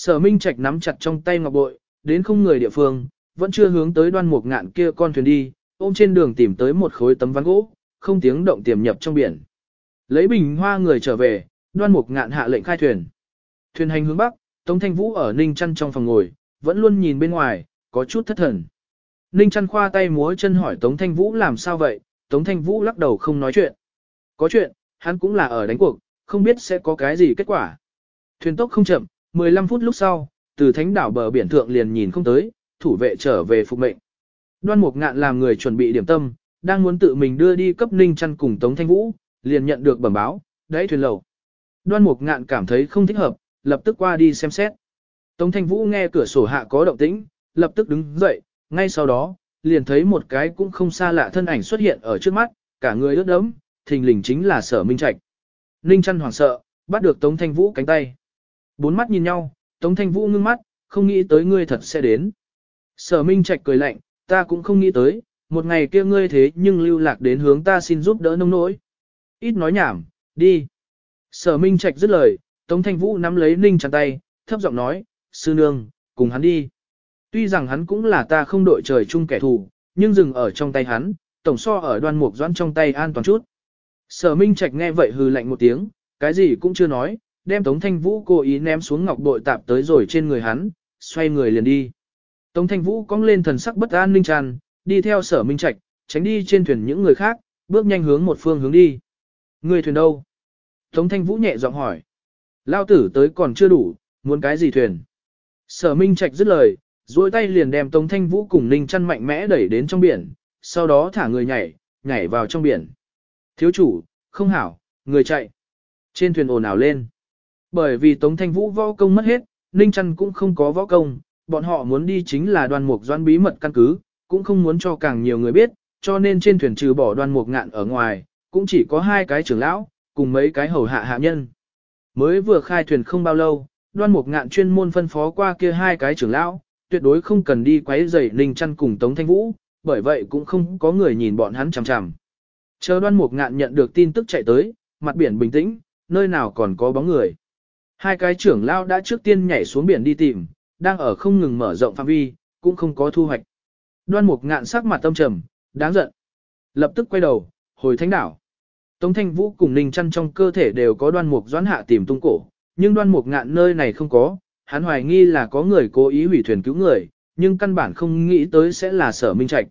Sở Minh Trạch nắm chặt trong tay ngọc bội, đến không người địa phương, vẫn chưa hướng tới đoan mục ngạn kia con thuyền đi, ôm trên đường tìm tới một khối tấm ván gỗ, không tiếng động tiềm nhập trong biển. Lấy bình hoa người trở về, đoan mục ngạn hạ lệnh khai thuyền. Thuyền hành hướng bắc, Tống Thanh Vũ ở Ninh Chăn trong phòng ngồi, vẫn luôn nhìn bên ngoài, có chút thất thần. Ninh Chăn khoa tay múa chân hỏi Tống Thanh Vũ làm sao vậy, Tống Thanh Vũ lắc đầu không nói chuyện. Có chuyện, hắn cũng là ở đánh cuộc, không biết sẽ có cái gì kết quả. Thuyền tốc không chậm, 15 phút lúc sau, từ thánh đảo bờ biển thượng liền nhìn không tới, thủ vệ trở về phục mệnh. Đoan Mục Ngạn làm người chuẩn bị điểm tâm, đang muốn tự mình đưa đi cấp Ninh Chân cùng Tống Thanh Vũ, liền nhận được bẩm báo, đấy thuyền lầu. Đoan Mục Ngạn cảm thấy không thích hợp, lập tức qua đi xem xét. Tống Thanh Vũ nghe cửa sổ hạ có động tĩnh, lập tức đứng dậy, ngay sau đó, liền thấy một cái cũng không xa lạ thân ảnh xuất hiện ở trước mắt, cả người ướt đẫm, thình lình chính là Sở Minh Trạch. Ninh Chân hoảng sợ, bắt được Tống Thanh Vũ cánh tay. Bốn mắt nhìn nhau, Tống Thanh Vũ ngưng mắt, không nghĩ tới ngươi thật sẽ đến. Sở Minh Trạch cười lạnh, ta cũng không nghĩ tới, một ngày kia ngươi thế nhưng lưu lạc đến hướng ta xin giúp đỡ nông nỗi. Ít nói nhảm, đi. Sở Minh Trạch dứt lời, Tống Thanh Vũ nắm lấy Ninh chặt tay, thấp giọng nói, sư nương, cùng hắn đi. Tuy rằng hắn cũng là ta không đội trời chung kẻ thù, nhưng dừng ở trong tay hắn, tổng so ở đoan mục doãn trong tay an toàn chút. Sở Minh Trạch nghe vậy hừ lạnh một tiếng, cái gì cũng chưa nói, đem Tống Thanh Vũ cố ý ném xuống ngọc bội tạp tới rồi trên người hắn, xoay người liền đi. Tống Thanh Vũ cong lên thần sắc bất an ninh tràn, đi theo sở Minh Trạch, tránh đi trên thuyền những người khác, bước nhanh hướng một phương hướng đi. Người thuyền đâu? Tống Thanh Vũ nhẹ giọng hỏi. Lao tử tới còn chưa đủ, muốn cái gì thuyền? Sở Minh Trạch dứt lời, duỗi tay liền đem Tống Thanh Vũ cùng Ninh chăn mạnh mẽ đẩy đến trong biển, sau đó thả người nhảy, nhảy vào trong biển. Thiếu chủ, không hảo, người chạy. Trên thuyền ồn ào lên. Bởi vì Tống Thanh Vũ võ công mất hết, Ninh trăn cũng không có võ công, bọn họ muốn đi chính là đoàn mục doan bí mật căn cứ, cũng không muốn cho càng nhiều người biết, cho nên trên thuyền trừ bỏ đoàn mục ngạn ở ngoài, cũng chỉ có hai cái trưởng lão, cùng mấy cái hầu hạ hạ nhân. Mới vừa khai thuyền không bao lâu, đoan mục ngạn chuyên môn phân phó qua kia hai cái trưởng lão, tuyệt đối không cần đi quấy rầy Ninh trăn cùng Tống Thanh Vũ, bởi vậy cũng không có người nhìn bọn hắn chằm chằm. Chờ đoan mục ngạn nhận được tin tức chạy tới, mặt biển bình tĩnh, nơi nào còn có bóng người. Hai cái trưởng lao đã trước tiên nhảy xuống biển đi tìm, đang ở không ngừng mở rộng phạm vi, cũng không có thu hoạch. Đoan mục ngạn sắc mặt tâm trầm, đáng giận. Lập tức quay đầu, hồi thánh đảo. Tống Thanh Vũ cùng Ninh Chăn trong cơ thể đều có đoan mục doãn hạ tìm tung cổ, nhưng đoan mục ngạn nơi này không có, hắn hoài nghi là có người cố ý hủy thuyền cứu người, nhưng căn bản không nghĩ tới sẽ là sở minh trạch.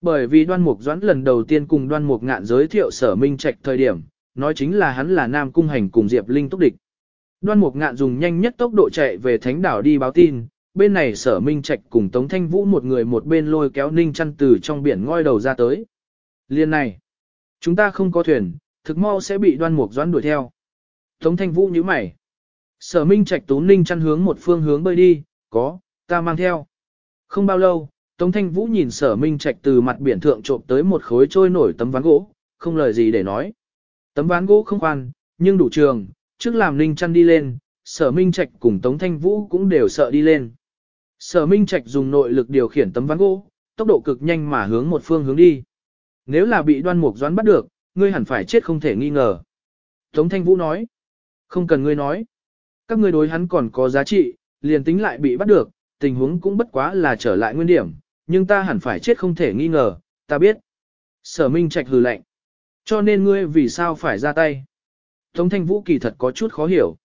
Bởi vì đoan mục doãn lần đầu tiên cùng đoan mục ngạn giới thiệu sở minh trạch thời điểm, nói chính là hắn là nam cung hành cùng Diệp Linh túc địch. Đoan mục ngạn dùng nhanh nhất tốc độ chạy về thánh đảo đi báo tin, bên này sở minh trạch cùng Tống Thanh Vũ một người một bên lôi kéo ninh chăn từ trong biển ngoi đầu ra tới. Liên này, chúng ta không có thuyền, thực mau sẽ bị đoan mục doãn đuổi theo. Tống Thanh Vũ nhíu mày. Sở Minh Trạch tú ninh chăn hướng một phương hướng bơi đi, có, ta mang theo. Không bao lâu, Tống Thanh Vũ nhìn sở Minh Trạch từ mặt biển thượng trộm tới một khối trôi nổi tấm ván gỗ, không lời gì để nói. Tấm ván gỗ không khoan, nhưng đủ trường, trước làm ninh chăn đi lên, sở Minh Trạch cùng Tống Thanh Vũ cũng đều sợ đi lên. Sở Minh Trạch dùng nội lực điều khiển tấm ván gỗ, tốc độ cực nhanh mà hướng một phương hướng đi. Nếu là bị đoan mục doãn bắt được, ngươi hẳn phải chết không thể nghi ngờ. Tống Thanh Vũ nói, không cần ngươi nói. Các ngươi đối hắn còn có giá trị, liền tính lại bị bắt được, tình huống cũng bất quá là trở lại nguyên điểm, nhưng ta hẳn phải chết không thể nghi ngờ, ta biết. Sở Minh Trạch hừ lạnh. Cho nên ngươi vì sao phải ra tay? Tống Thanh Vũ kỳ thật có chút khó hiểu.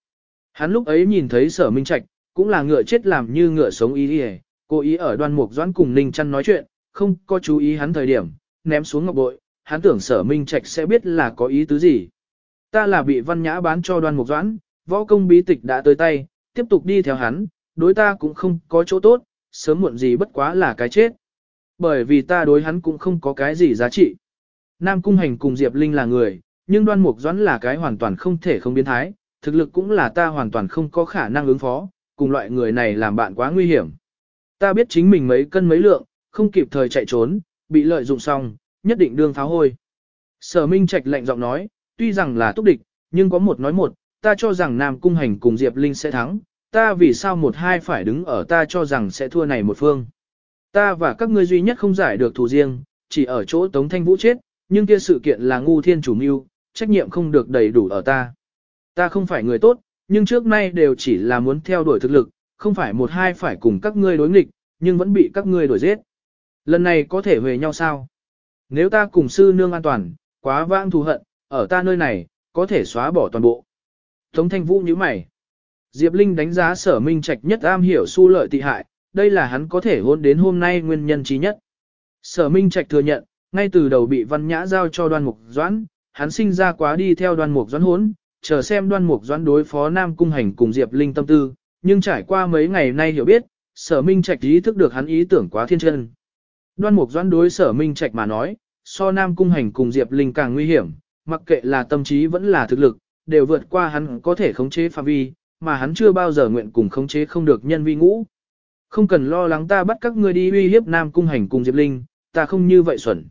Hắn lúc ấy nhìn thấy sở Minh Trạch, cũng là ngựa chết làm như ngựa sống ý đi cố ý ở đoan mục doãn cùng Ninh Trăn nói chuyện, không có chú ý hắn thời điểm, ném xuống ngọc bội, hắn tưởng sở Minh Trạch sẽ biết là có ý tứ gì. Ta là bị văn nhã bán cho đoan mục doãn, võ công bí tịch đã tới tay, tiếp tục đi theo hắn, đối ta cũng không có chỗ tốt, sớm muộn gì bất quá là cái chết. Bởi vì ta đối hắn cũng không có cái gì giá trị. Nam Cung Hành cùng Diệp Linh là người, nhưng đoan mục doãn là cái hoàn toàn không thể không biến thái, thực lực cũng là ta hoàn toàn không có khả năng ứng phó, cùng loại người này làm bạn quá nguy hiểm. Ta biết chính mình mấy cân mấy lượng, không kịp thời chạy trốn, bị lợi dụng xong, nhất định đương pháo hôi. Sở Minh Trạch lạnh giọng nói, tuy rằng là túc địch, nhưng có một nói một, ta cho rằng Nam Cung Hành cùng Diệp Linh sẽ thắng, ta vì sao một hai phải đứng ở ta cho rằng sẽ thua này một phương. Ta và các ngươi duy nhất không giải được thù riêng, chỉ ở chỗ Tống Thanh Vũ chết, nhưng kia sự kiện là ngu thiên chủ mưu, trách nhiệm không được đầy đủ ở ta. Ta không phải người tốt, nhưng trước nay đều chỉ là muốn theo đuổi thực lực, không phải một hai phải cùng các ngươi đối nghịch, nhưng vẫn bị các ngươi đuổi giết. Lần này có thể về nhau sao? Nếu ta cùng sư nương an toàn, quá vãng thù hận, ở ta nơi này, có thể xóa bỏ toàn bộ. Tống thanh vũ như mày. Diệp Linh đánh giá sở minh trạch nhất am hiểu su lợi tị hại, đây là hắn có thể hôn đến hôm nay nguyên nhân trí nhất. Sở minh trạch thừa nhận, ngay từ đầu bị văn nhã giao cho đoan mục doãn, hắn sinh ra quá đi theo đoan mục doãn hốn, chờ xem đoan mục doãn đối phó Nam Cung Hành cùng Diệp Linh tâm tư, nhưng trải qua mấy ngày nay hiểu biết, sở minh trạch ý thức được hắn ý tưởng quá thiên chân. Đoan mục doãn đối sở minh trạch mà nói, so Nam Cung Hành cùng Diệp Linh càng nguy hiểm, mặc kệ là tâm trí vẫn là thực lực, đều vượt qua hắn có thể khống chế phạm vi, mà hắn chưa bao giờ nguyện cùng khống chế không được nhân vi ngũ. Không cần lo lắng ta bắt các ngươi đi uy hiếp Nam Cung Hành cùng Diệp Linh, ta không như vậy xuẩn.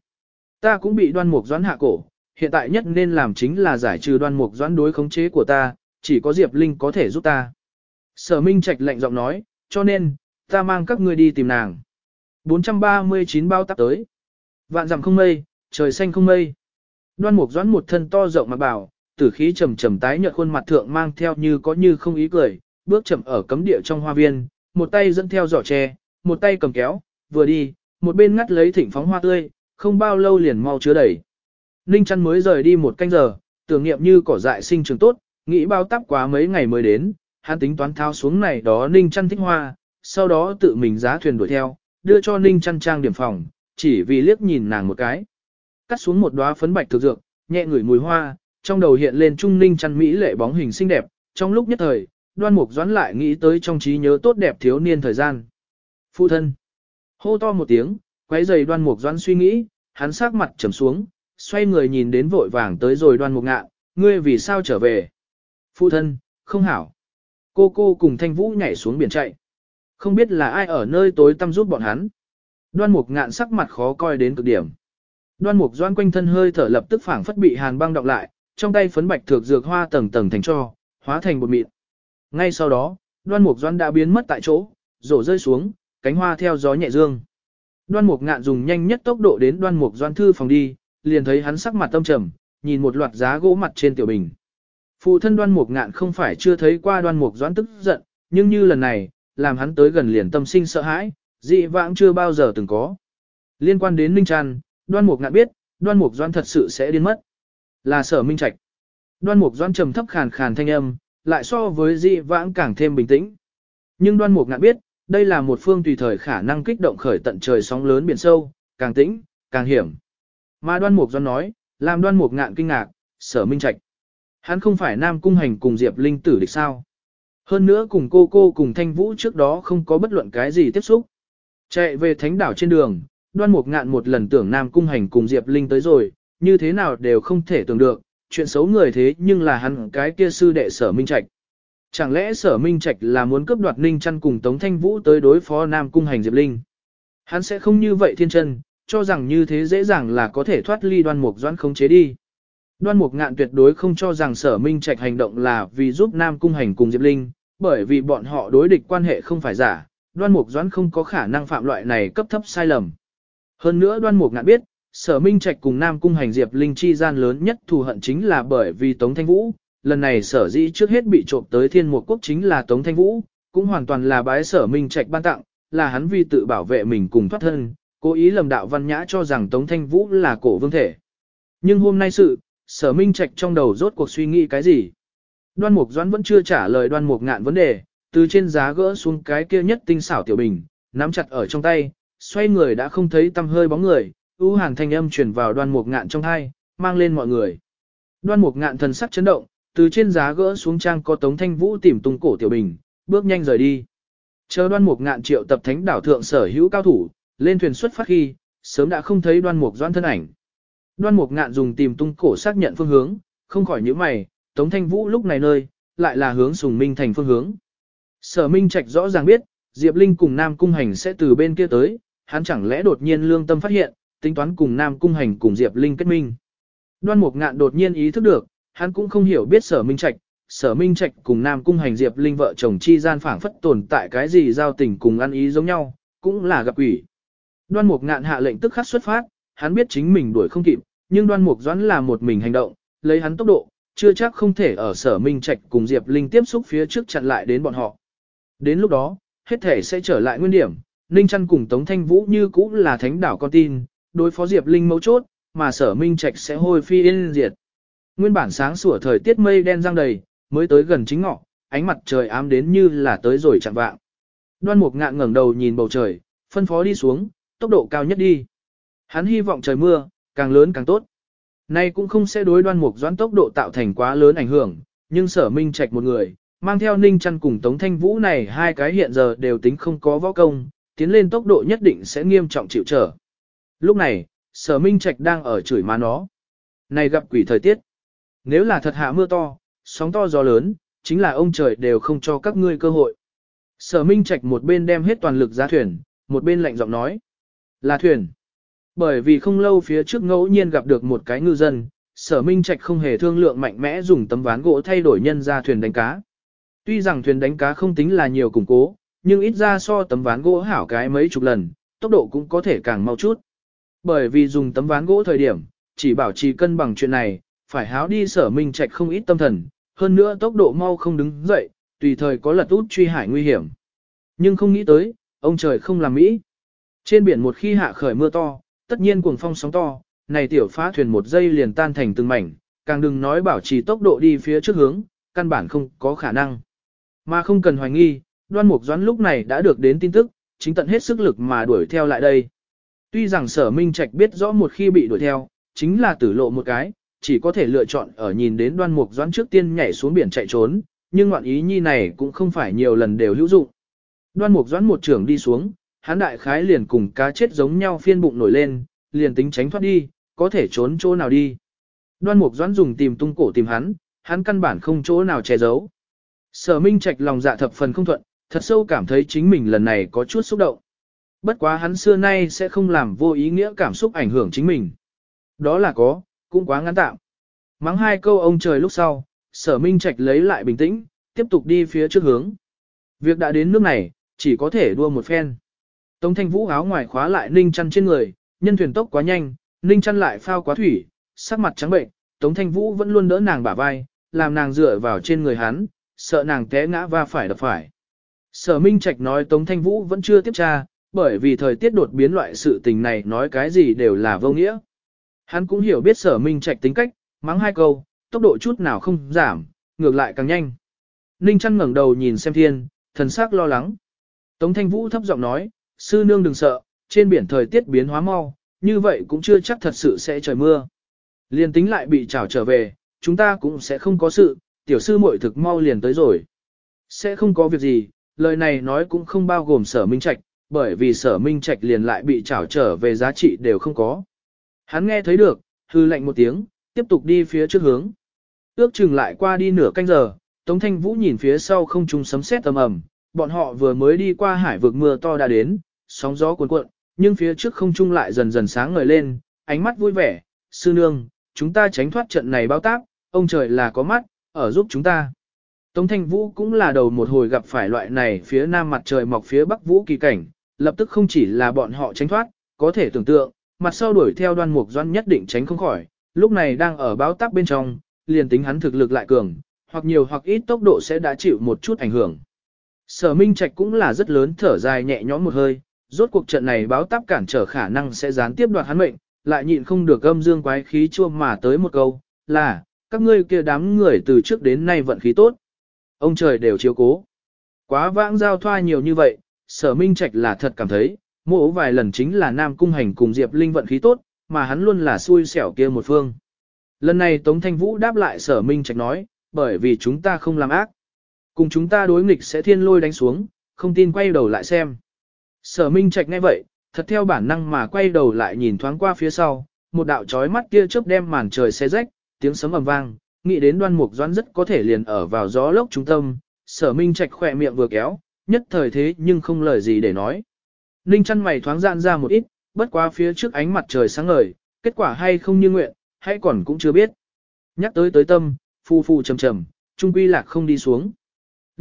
Ta cũng bị đoan mục doãn hạ cổ, hiện tại nhất nên làm chính là giải trừ đoan mục doãn đối khống chế của ta, chỉ có Diệp Linh có thể giúp ta. Sở Minh Trạch lạnh giọng nói, cho nên, ta mang các ngươi đi tìm nàng. 439 bao tắp tới. Vạn dặm không mây, trời xanh không mây. Đoan mục doãn một thân to rộng mà bảo, tử khí trầm trầm tái nhợt khuôn mặt thượng mang theo như có như không ý cười, bước chậm ở cấm địa trong hoa viên, một tay dẫn theo giỏ tre, một tay cầm kéo, vừa đi, một bên ngắt lấy thỉnh phóng hoa tươi, không bao lâu liền mau chứa đầy. Ninh chăn mới rời đi một canh giờ, tưởng niệm như cỏ dại sinh trường tốt, nghĩ bao tắp quá mấy ngày mới đến, hắn tính toán thao xuống này đó Ninh chăn thích hoa, sau đó tự mình giá thuyền đuổi theo, đưa cho Ninh chăn trang điểm phòng, chỉ vì liếc nhìn nàng một cái. Cắt xuống một đóa phấn bạch thực dược, nhẹ ngửi mùi hoa, trong đầu hiện lên trung Ninh chăn mỹ lệ bóng hình xinh đẹp, trong lúc nhất thời, đoan mục doãn lại nghĩ tới trong trí nhớ tốt đẹp thiếu niên thời gian. Phụ thân. Hô to một tiếng, quấy giày đoan mục doãn suy nghĩ, hắn sát mặt trầm xuống, xoay người nhìn đến vội vàng tới rồi đoan mục ngạn, ngươi vì sao trở về? Phụ thân, không hảo. Cô cô cùng thanh vũ nhảy xuống biển chạy. Không biết là ai ở nơi tối tăm giúp bọn hắn. Đoan mục ngạn sắc mặt khó coi đến cực điểm. Đoan mục doan quanh thân hơi thở lập tức phảng phất bị hàn băng đọng lại, trong tay phấn bạch thược dược hoa tầng tầng thành cho, hóa thành bột mịn. Ngay sau đó, đoan mục doan đã biến mất tại chỗ, rổ rơi xuống, cánh hoa theo gió nhẹ dương. Đoan mục ngạn dùng nhanh nhất tốc độ đến đoan mục doan thư phòng đi, liền thấy hắn sắc mặt tâm trầm, nhìn một loạt giá gỗ mặt trên tiểu bình. Phụ thân đoan mục ngạn không phải chưa thấy qua đoan mục doãn tức giận, nhưng như lần này, làm hắn tới gần liền tâm sinh sợ hãi, dị vãng chưa bao giờ từng có. Liên quan đến minh Trăn, đoan mục ngạn biết, đoan mục doãn thật sự sẽ điên mất. Là sở minh trạch. Đoan mục doãn trầm thấp khàn khàn thanh âm, lại so với dị vãng càng thêm bình tĩnh. Nhưng đoan mục ngạn biết, đây là một phương tùy thời khả năng kích động khởi tận trời sóng lớn biển sâu, càng tĩnh, càng hiểm. Mà đoan mục doan nói, làm đoan mục ngạn kinh ngạc, sở minh trạch. Hắn không phải nam cung hành cùng Diệp Linh tử địch sao. Hơn nữa cùng cô cô cùng thanh vũ trước đó không có bất luận cái gì tiếp xúc. Chạy về thánh đảo trên đường, đoan mục ngạn một lần tưởng nam cung hành cùng Diệp Linh tới rồi, như thế nào đều không thể tưởng được, chuyện xấu người thế nhưng là hắn cái kia sư đệ sở minh trạch. Chẳng lẽ sở minh trạch là muốn cướp đoạt ninh chăn cùng Tống Thanh Vũ tới đối phó Nam Cung Hành Diệp Linh? Hắn sẽ không như vậy thiên chân, cho rằng như thế dễ dàng là có thể thoát ly đoan mục doãn không chế đi. Đoan mục ngạn tuyệt đối không cho rằng sở minh trạch hành động là vì giúp Nam Cung Hành cùng Diệp Linh, bởi vì bọn họ đối địch quan hệ không phải giả, đoan mục doãn không có khả năng phạm loại này cấp thấp sai lầm. Hơn nữa đoan mục ngạn biết, sở minh trạch cùng Nam Cung Hành Diệp Linh chi gian lớn nhất thù hận chính là bởi vì Tống Thanh Vũ, lần này sở dĩ trước hết bị trộm tới thiên mục quốc chính là Tống Thanh Vũ, cũng hoàn toàn là bái sở minh trạch ban tặng, là hắn vì tự bảo vệ mình cùng thoát thân, cố ý lầm đạo văn nhã cho rằng Tống Thanh Vũ là cổ vương thể. Nhưng hôm nay sự, sở minh trạch trong đầu rốt cuộc suy nghĩ cái gì? Đoan mục doãn vẫn chưa trả lời đoan mục ngạn vấn đề, từ trên giá gỡ xuống cái kia nhất tinh xảo tiểu bình, nắm chặt ở trong tay, xoay người đã không thấy tăm hơi bóng người, ưu hàn thanh âm truyền vào đoan mục ngạn trong hai, mang lên mọi người. Đoan mục ngạn thần sắc chấn động, từ trên giá gỡ xuống trang có Tống Thanh Vũ tìm tung cổ tiểu bình, bước nhanh rời đi. Chờ đoan mục ngạn triệu tập thánh đảo thượng sở hữu cao thủ, lên thuyền xuất phát khi, sớm đã không thấy đoan mục doan thân ảnh. Đoan mục ngạn dùng tìm tung cổ xác nhận phương hướng, không khỏi những mày, Tống Thanh Vũ lúc này nơi, lại là hướng sùng minh thành phương hướng. Sở Minh Trạch rõ ràng biết, Diệp Linh cùng Nam Cung Hành sẽ từ bên kia tới, hắn chẳng lẽ đột nhiên lương tâm phát hiện, tính toán cùng Nam Cung Hành cùng Diệp Linh kết minh. Đoan Mục Ngạn đột nhiên ý thức được, hắn cũng không hiểu biết sở minh trạch, sở minh trạch cùng nam cung hành diệp linh vợ chồng chi gian phảng phất tồn tại cái gì giao tình cùng ăn ý giống nhau, cũng là gặp ủy. Đoan mục ngạn hạ lệnh tức khắc xuất phát, hắn biết chính mình đuổi không kịp, nhưng đoan mục doãn là một mình hành động, lấy hắn tốc độ, chưa chắc không thể ở sở minh trạch cùng diệp linh tiếp xúc phía trước chặn lại đến bọn họ. Đến lúc đó, hết thể sẽ trở lại nguyên điểm, Ninh Trăn cùng Tống Thanh Vũ như cũ là thánh đảo con tin, đối phó Diệp Linh mấu chốt, mà sở minh trạch sẽ hôi phi yên diệt. Nguyên bản sáng sủa thời tiết mây đen giăng đầy, mới tới gần chính ngọ, ánh mặt trời ám đến như là tới rồi chạm vạng. Đoan Mục ngạn ngẩng đầu nhìn bầu trời, phân phó đi xuống, tốc độ cao nhất đi. Hắn hy vọng trời mưa, càng lớn càng tốt. Nay cũng không sẽ đối đoan mục doãn tốc độ tạo thành quá lớn ảnh hưởng, nhưng sở minh trạch một người, mang theo ninh chăn cùng Tống Thanh Vũ này hai cái hiện giờ đều tính không có võ công, tiến lên tốc độ nhất định sẽ nghiêm trọng chịu trở. Lúc này, sở minh trạch đang ở chửi má nó. Này gặp quỷ thời tiết. Nếu là thật hạ mưa to, sóng to gió lớn, chính là ông trời đều không cho các ngươi cơ hội. Sở minh trạch một bên đem hết toàn lực ra thuyền, một bên lạnh giọng nói. Là thuyền. Bởi vì không lâu phía trước ngẫu nhiên gặp được một cái ngư dân, sở minh trạch không hề thương lượng mạnh mẽ dùng tấm ván gỗ thay đổi nhân ra thuyền đánh cá. Tuy rằng thuyền đánh cá không tính là nhiều củng cố, nhưng ít ra so tấm ván gỗ hảo cái mấy chục lần, tốc độ cũng có thể càng mau chút. Bởi vì dùng tấm ván gỗ thời điểm, chỉ bảo trì cân bằng chuyện này, phải háo đi sở minh trạch không ít tâm thần, hơn nữa tốc độ mau không đứng dậy, tùy thời có lật út truy hải nguy hiểm. Nhưng không nghĩ tới, ông trời không làm Mỹ. Trên biển một khi hạ khởi mưa to, tất nhiên cuồng phong sóng to, này tiểu phá thuyền một giây liền tan thành từng mảnh, càng đừng nói bảo trì tốc độ đi phía trước hướng, căn bản không có khả năng. Mà không cần hoài nghi, đoan mục doãn lúc này đã được đến tin tức, chính tận hết sức lực mà đuổi theo lại đây. Tuy rằng sở minh trạch biết rõ một khi bị đuổi theo, chính là tử lộ một cái, chỉ có thể lựa chọn ở nhìn đến đoan mục doãn trước tiên nhảy xuống biển chạy trốn, nhưng ngoạn ý nhi này cũng không phải nhiều lần đều hữu dụng. Đoan mục doãn một trưởng đi xuống, hắn đại khái liền cùng cá chết giống nhau phiên bụng nổi lên, liền tính tránh thoát đi, có thể trốn chỗ nào đi. Đoan mục doãn dùng tìm tung cổ tìm hắn, hắn căn bản không chỗ nào che giấu. Sở Minh Trạch lòng dạ thập phần không thuận, thật sâu cảm thấy chính mình lần này có chút xúc động. Bất quá hắn xưa nay sẽ không làm vô ý nghĩa cảm xúc ảnh hưởng chính mình. Đó là có, cũng quá ngắn tạm. Mắng hai câu ông trời lúc sau, sở Minh Trạch lấy lại bình tĩnh, tiếp tục đi phía trước hướng. Việc đã đến nước này, chỉ có thể đua một phen. Tống thanh vũ áo ngoài khóa lại ninh chăn trên người, nhân thuyền tốc quá nhanh, ninh chăn lại phao quá thủy, sắc mặt trắng bệnh, tống thanh vũ vẫn luôn đỡ nàng bả vai, làm nàng dựa vào trên người hắn, sợ nàng té ngã và phải đập phải. Sở Minh Trạch nói Tống Thanh Vũ vẫn chưa tiếp tra, bởi vì thời tiết đột biến loại sự tình này nói cái gì đều là vô nghĩa. Hắn cũng hiểu biết Sở Minh Trạch tính cách, mắng hai câu, tốc độ chút nào không giảm, ngược lại càng nhanh. Ninh Trăn ngẩng đầu nhìn xem thiên, thần sắc lo lắng. Tống Thanh Vũ thấp giọng nói, sư nương đừng sợ, trên biển thời tiết biến hóa mau, như vậy cũng chưa chắc thật sự sẽ trời mưa. Liên tính lại bị trảo trở về, chúng ta cũng sẽ không có sự, tiểu sư muội thực mau liền tới rồi. Sẽ không có việc gì, lời này nói cũng không bao gồm sở minh trạch, bởi vì sở minh trạch liền lại bị trảo trở về giá trị đều không có. Hắn nghe thấy được, hư lệnh một tiếng, tiếp tục đi phía trước hướng. Ước chừng lại qua đi nửa canh giờ, Tống Thanh Vũ nhìn phía sau không trung sấm sét tầm ầm, bọn họ vừa mới đi qua hải vực mưa to đã đến, sóng gió cuồn cuộn, nhưng phía trước không trung lại dần dần sáng ngời lên, ánh mắt vui vẻ, sư nương, chúng ta tránh thoát trận này bao tác, ông trời là có mắt, ở giúp chúng ta. Tống Thanh Vũ cũng là đầu một hồi gặp phải loại này phía nam mặt trời mọc phía bắc vũ kỳ cảnh, lập tức không chỉ là bọn họ tránh thoát, có thể tưởng tượng, mặt sau đuổi theo đoan mục doan nhất định tránh không khỏi, lúc này đang ở báo tắc bên trong, liền tính hắn thực lực lại cường, hoặc nhiều hoặc ít tốc độ sẽ đã chịu một chút ảnh hưởng. Sở Minh Trạch cũng là rất lớn thở dài nhẹ nhõm một hơi, rốt cuộc trận này báo táp cản trở khả năng sẽ gián tiếp đoạt hắn mệnh, lại nhịn không được âm dương quái khí chua mà tới một câu, là, các ngươi kia đám người từ trước đến nay vận khí tốt. Ông trời đều chiếu cố. Quá vãng giao thoa nhiều như vậy, sở minh trạch là thật cảm thấy, mỗ vài lần chính là Nam Cung Hành cùng Diệp Linh vận khí tốt, mà hắn luôn là xui xẻo kia một phương. Lần này Tống Thanh Vũ đáp lại sở minh trạch nói, bởi vì chúng ta không làm ác. Cùng chúng ta đối nghịch sẽ thiên lôi đánh xuống, không tin quay đầu lại xem. Sở minh trạch nghe vậy, thật theo bản năng mà quay đầu lại nhìn thoáng qua phía sau, một đạo chói mắt kia chớp đem màn trời xé rách, tiếng sấm ầm vang, nghĩ đến đoan mục doãn rất có thể liền ở vào gió lốc trung tâm, sở minh trạch khỏe miệng vừa kéo, nhất thời thế nhưng không lời gì để nói. Ninh chăn mày thoáng giãn ra một ít, bất quá phía trước ánh mặt trời sáng ngời, kết quả hay không như nguyện, hay còn cũng chưa biết. Nhắc tới tới tâm, phu phu trầm trầm, trung quy lạc không đi xuống.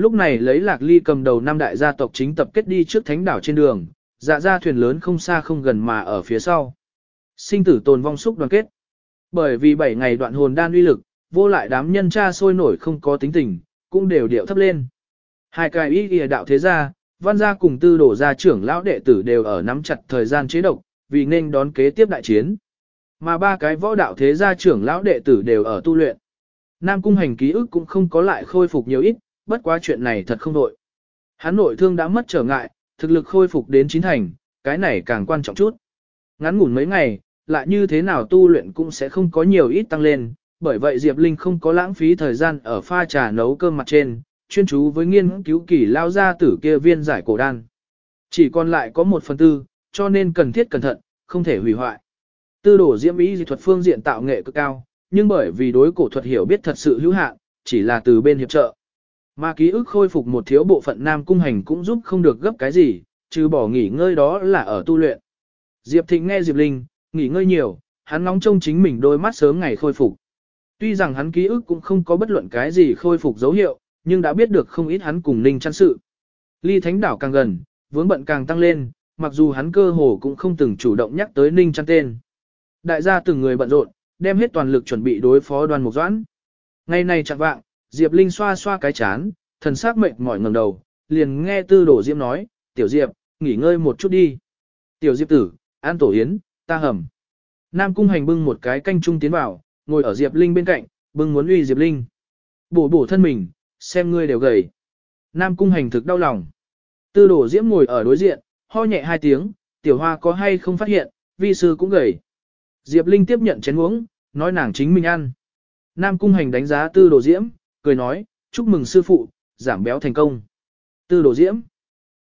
Lúc này lấy lạc ly cầm đầu năm đại gia tộc chính tập kết đi trước thánh đảo trên đường, dạ ra thuyền lớn không xa không gần mà ở phía sau. Sinh tử tồn vong xúc đoàn kết. Bởi vì 7 ngày đoạn hồn đan uy lực, vô lại đám nhân tra sôi nổi không có tính tình, cũng đều điệu thấp lên. Hai cái ý ghi đạo thế gia, văn gia cùng tư đổ gia trưởng lão đệ tử đều ở nắm chặt thời gian chế độc, vì nên đón kế tiếp đại chiến. Mà ba cái võ đạo thế gia trưởng lão đệ tử đều ở tu luyện. Nam cung hành ký ức cũng không có lại khôi phục nhiều ít, bất quá chuyện này thật không đội. Hắn nội thương đã mất trở ngại, thực lực khôi phục đến chín thành, cái này càng quan trọng chút. Ngắn ngủn mấy ngày, lại như thế nào tu luyện cũng sẽ không có nhiều ít tăng lên, bởi vậy Diệp Linh không có lãng phí thời gian ở pha trà nấu cơm mặt trên, chuyên chú với nghiên cứu kỳ lao ra tử kia viên giải cổ đan. Chỉ còn lại có một phần tư, cho nên cần thiết cẩn thận, không thể hủy hoại. Tư đổ diễm ý dị thuật phương diện tạo nghệ cực cao, nhưng bởi vì đối cổ thuật hiểu biết thật sự hữu hạn, chỉ là từ bên hiệp trợ. Mà ký ức khôi phục một thiếu bộ phận nam cung hành cũng giúp không được gấp cái gì, trừ bỏ nghỉ ngơi đó là ở tu luyện. Diệp Thịnh nghe Diệp Linh, nghỉ ngơi nhiều, hắn nóng trông chính mình đôi mắt sớm ngày khôi phục. Tuy rằng hắn ký ức cũng không có bất luận cái gì khôi phục dấu hiệu, nhưng đã biết được không ít hắn cùng Ninh chăn sự. Ly Thánh Đảo càng gần, vướng bận càng tăng lên, mặc dù hắn cơ hồ cũng không từng chủ động nhắc tới Ninh chăn tên. Đại gia từng người bận rộn, đem hết toàn lực chuẩn bị đối phó đoàn mục doãn. Ngày này chẳng vạng, Diệp Linh xoa xoa cái chán, thần sắc mệt mỏi ngẩng đầu, liền nghe tư đổ Diệp nói, tiểu Diệp, nghỉ ngơi một chút đi. Tiểu Diệp tử, an tổ yến, ta hầm. Nam cung hành bưng một cái canh trung tiến vào, ngồi ở Diệp Linh bên cạnh, bưng muốn uy Diệp Linh. Bổ bổ thân mình, xem ngươi đều gầy. Nam cung hành thực đau lòng. Tư đổ diễm ngồi ở đối diện, ho nhẹ hai tiếng, tiểu hoa có hay không phát hiện, vi sư cũng gầy. Diệp Linh tiếp nhận chén uống, nói nàng chính mình ăn. Nam cung hành đánh giá tư đồ diễm, cười nói, chúc mừng sư phụ, giảm béo thành công. Tư đồ diễm.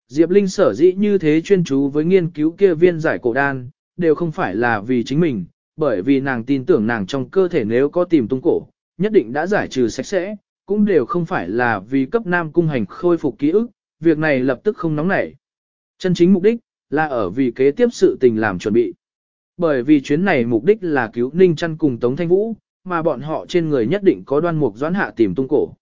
Diệp Linh sở dĩ như thế chuyên chú với nghiên cứu kia viên giải cổ đan, đều không phải là vì chính mình, bởi vì nàng tin tưởng nàng trong cơ thể nếu có tìm tung cổ, nhất định đã giải trừ sạch sẽ, cũng đều không phải là vì cấp nam cung hành khôi phục ký ức, việc này lập tức không nóng nảy. Chân chính mục đích, là ở vì kế tiếp sự tình làm chuẩn bị. Bởi vì chuyến này mục đích là cứu Ninh Trăn cùng Tống Thanh Vũ, mà bọn họ trên người nhất định có đoan mục doãn hạ tìm tung cổ.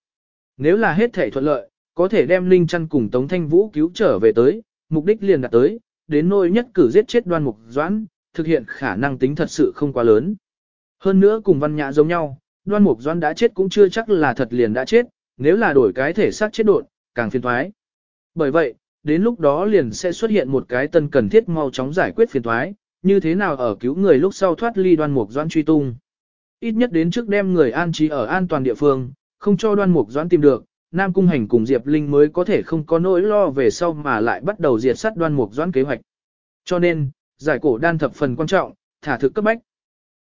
Nếu là hết thể thuận lợi, có thể đem linh Trăn cùng Tống Thanh Vũ cứu trở về tới, mục đích liền đạt tới, đến nỗi nhất cử giết chết đoan mục doãn, thực hiện khả năng tính thật sự không quá lớn. Hơn nữa cùng văn nhã giống nhau, đoan mục doãn đã chết cũng chưa chắc là thật liền đã chết, nếu là đổi cái thể xác chết đột, càng phiền thoái. Bởi vậy, đến lúc đó liền sẽ xuất hiện một cái tân cần thiết mau chóng giải quyết phiền thoái, như thế nào ở cứu người lúc sau thoát ly đoan mục doãn truy tung. Ít nhất đến trước đem người an trí ở an toàn địa phương, không cho đoan mục doãn tìm được, Nam Cung Hành cùng Diệp Linh mới có thể không có nỗi lo về sau mà lại bắt đầu diệt sát đoan mục doãn kế hoạch. Cho nên, giải cổ đan thập phần quan trọng, thả thực cấp bách.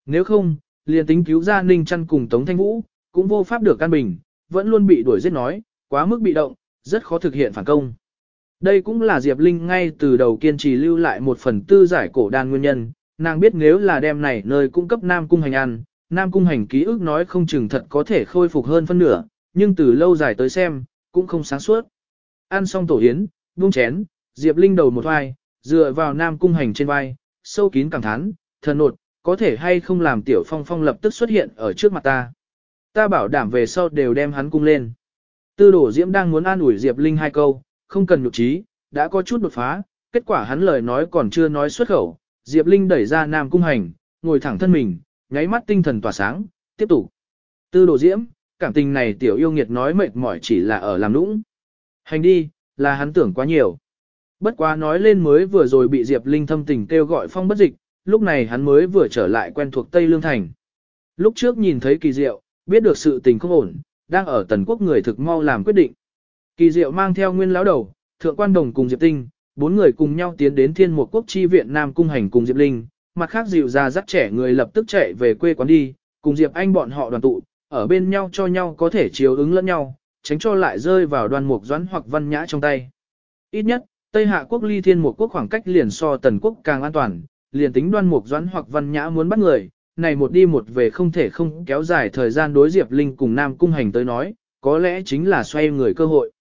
Nếu không, liền tính cứu ra Ninh Trăn cùng Tống Thanh Vũ, cũng vô pháp được căn bình, vẫn luôn bị đuổi giết nói, quá mức bị động, rất khó thực hiện phản công. Đây cũng là Diệp Linh ngay từ đầu kiên trì lưu lại một phần tư giải cổ đan nguyên nhân, nàng biết nếu là đem này nơi cung cấp Nam Cung Hành ăn, Nam Cung Hành ký ức nói không chừng thật có thể khôi phục hơn phân nửa, nhưng từ lâu dài tới xem, cũng không sáng suốt. Ăn xong tổ yến, buông chén, Diệp Linh đầu một vai, dựa vào Nam Cung Hành trên vai, sâu kín cảm thán, thần nột, có thể hay không làm Tiểu Phong Phong lập tức xuất hiện ở trước mặt ta. Ta bảo đảm về sau đều đem hắn cung lên. Tư đổ Diễm đang muốn an ủi Diệp Linh hai câu, không cần nhục trí, đã có chút đột phá, kết quả hắn lời nói còn chưa nói xuất khẩu, Diệp Linh đẩy ra Nam Cung Hành, ngồi thẳng thân mình, nháy mắt tinh thần tỏa sáng, tiếp tục. Tư đồ diễm, cảm tình này tiểu yêu nghiệt nói mệt mỏi chỉ là ở làm nũng. Hành đi, là hắn tưởng quá nhiều. Bất quá nói lên mới vừa rồi bị Diệp Linh thâm tình kêu gọi phong bất dịch, lúc này hắn mới vừa trở lại quen thuộc Tây Lương Thành. Lúc trước nhìn thấy kỳ diệu, biết được sự tình không ổn, đang ở tần quốc người thực mau làm quyết định. Kỳ diệu mang theo nguyên lão đầu, thượng quan đồng cùng Diệp Tinh, bốn người cùng nhau tiến đến thiên một quốc chi viện Nam Cung Hành cùng Diệp Linh, mặt khác dịu ra dắt trẻ người lập tức chạy về quê quán đi, cùng Diệp Anh bọn họ đoàn tụ, ở bên nhau cho nhau có thể chiếu ứng lẫn nhau, tránh cho lại rơi vào đoàn mục doãn hoặc văn nhã trong tay. Ít nhất, Tây Hạ quốc ly thiên một quốc khoảng cách liền so tần quốc càng an toàn, liền tính đoan mục doãn hoặc văn nhã muốn bắt người, này một đi một về không thể không kéo dài thời gian đối Diệp Linh cùng Nam Cung Hành tới nói, có lẽ chính là xoay người cơ hội.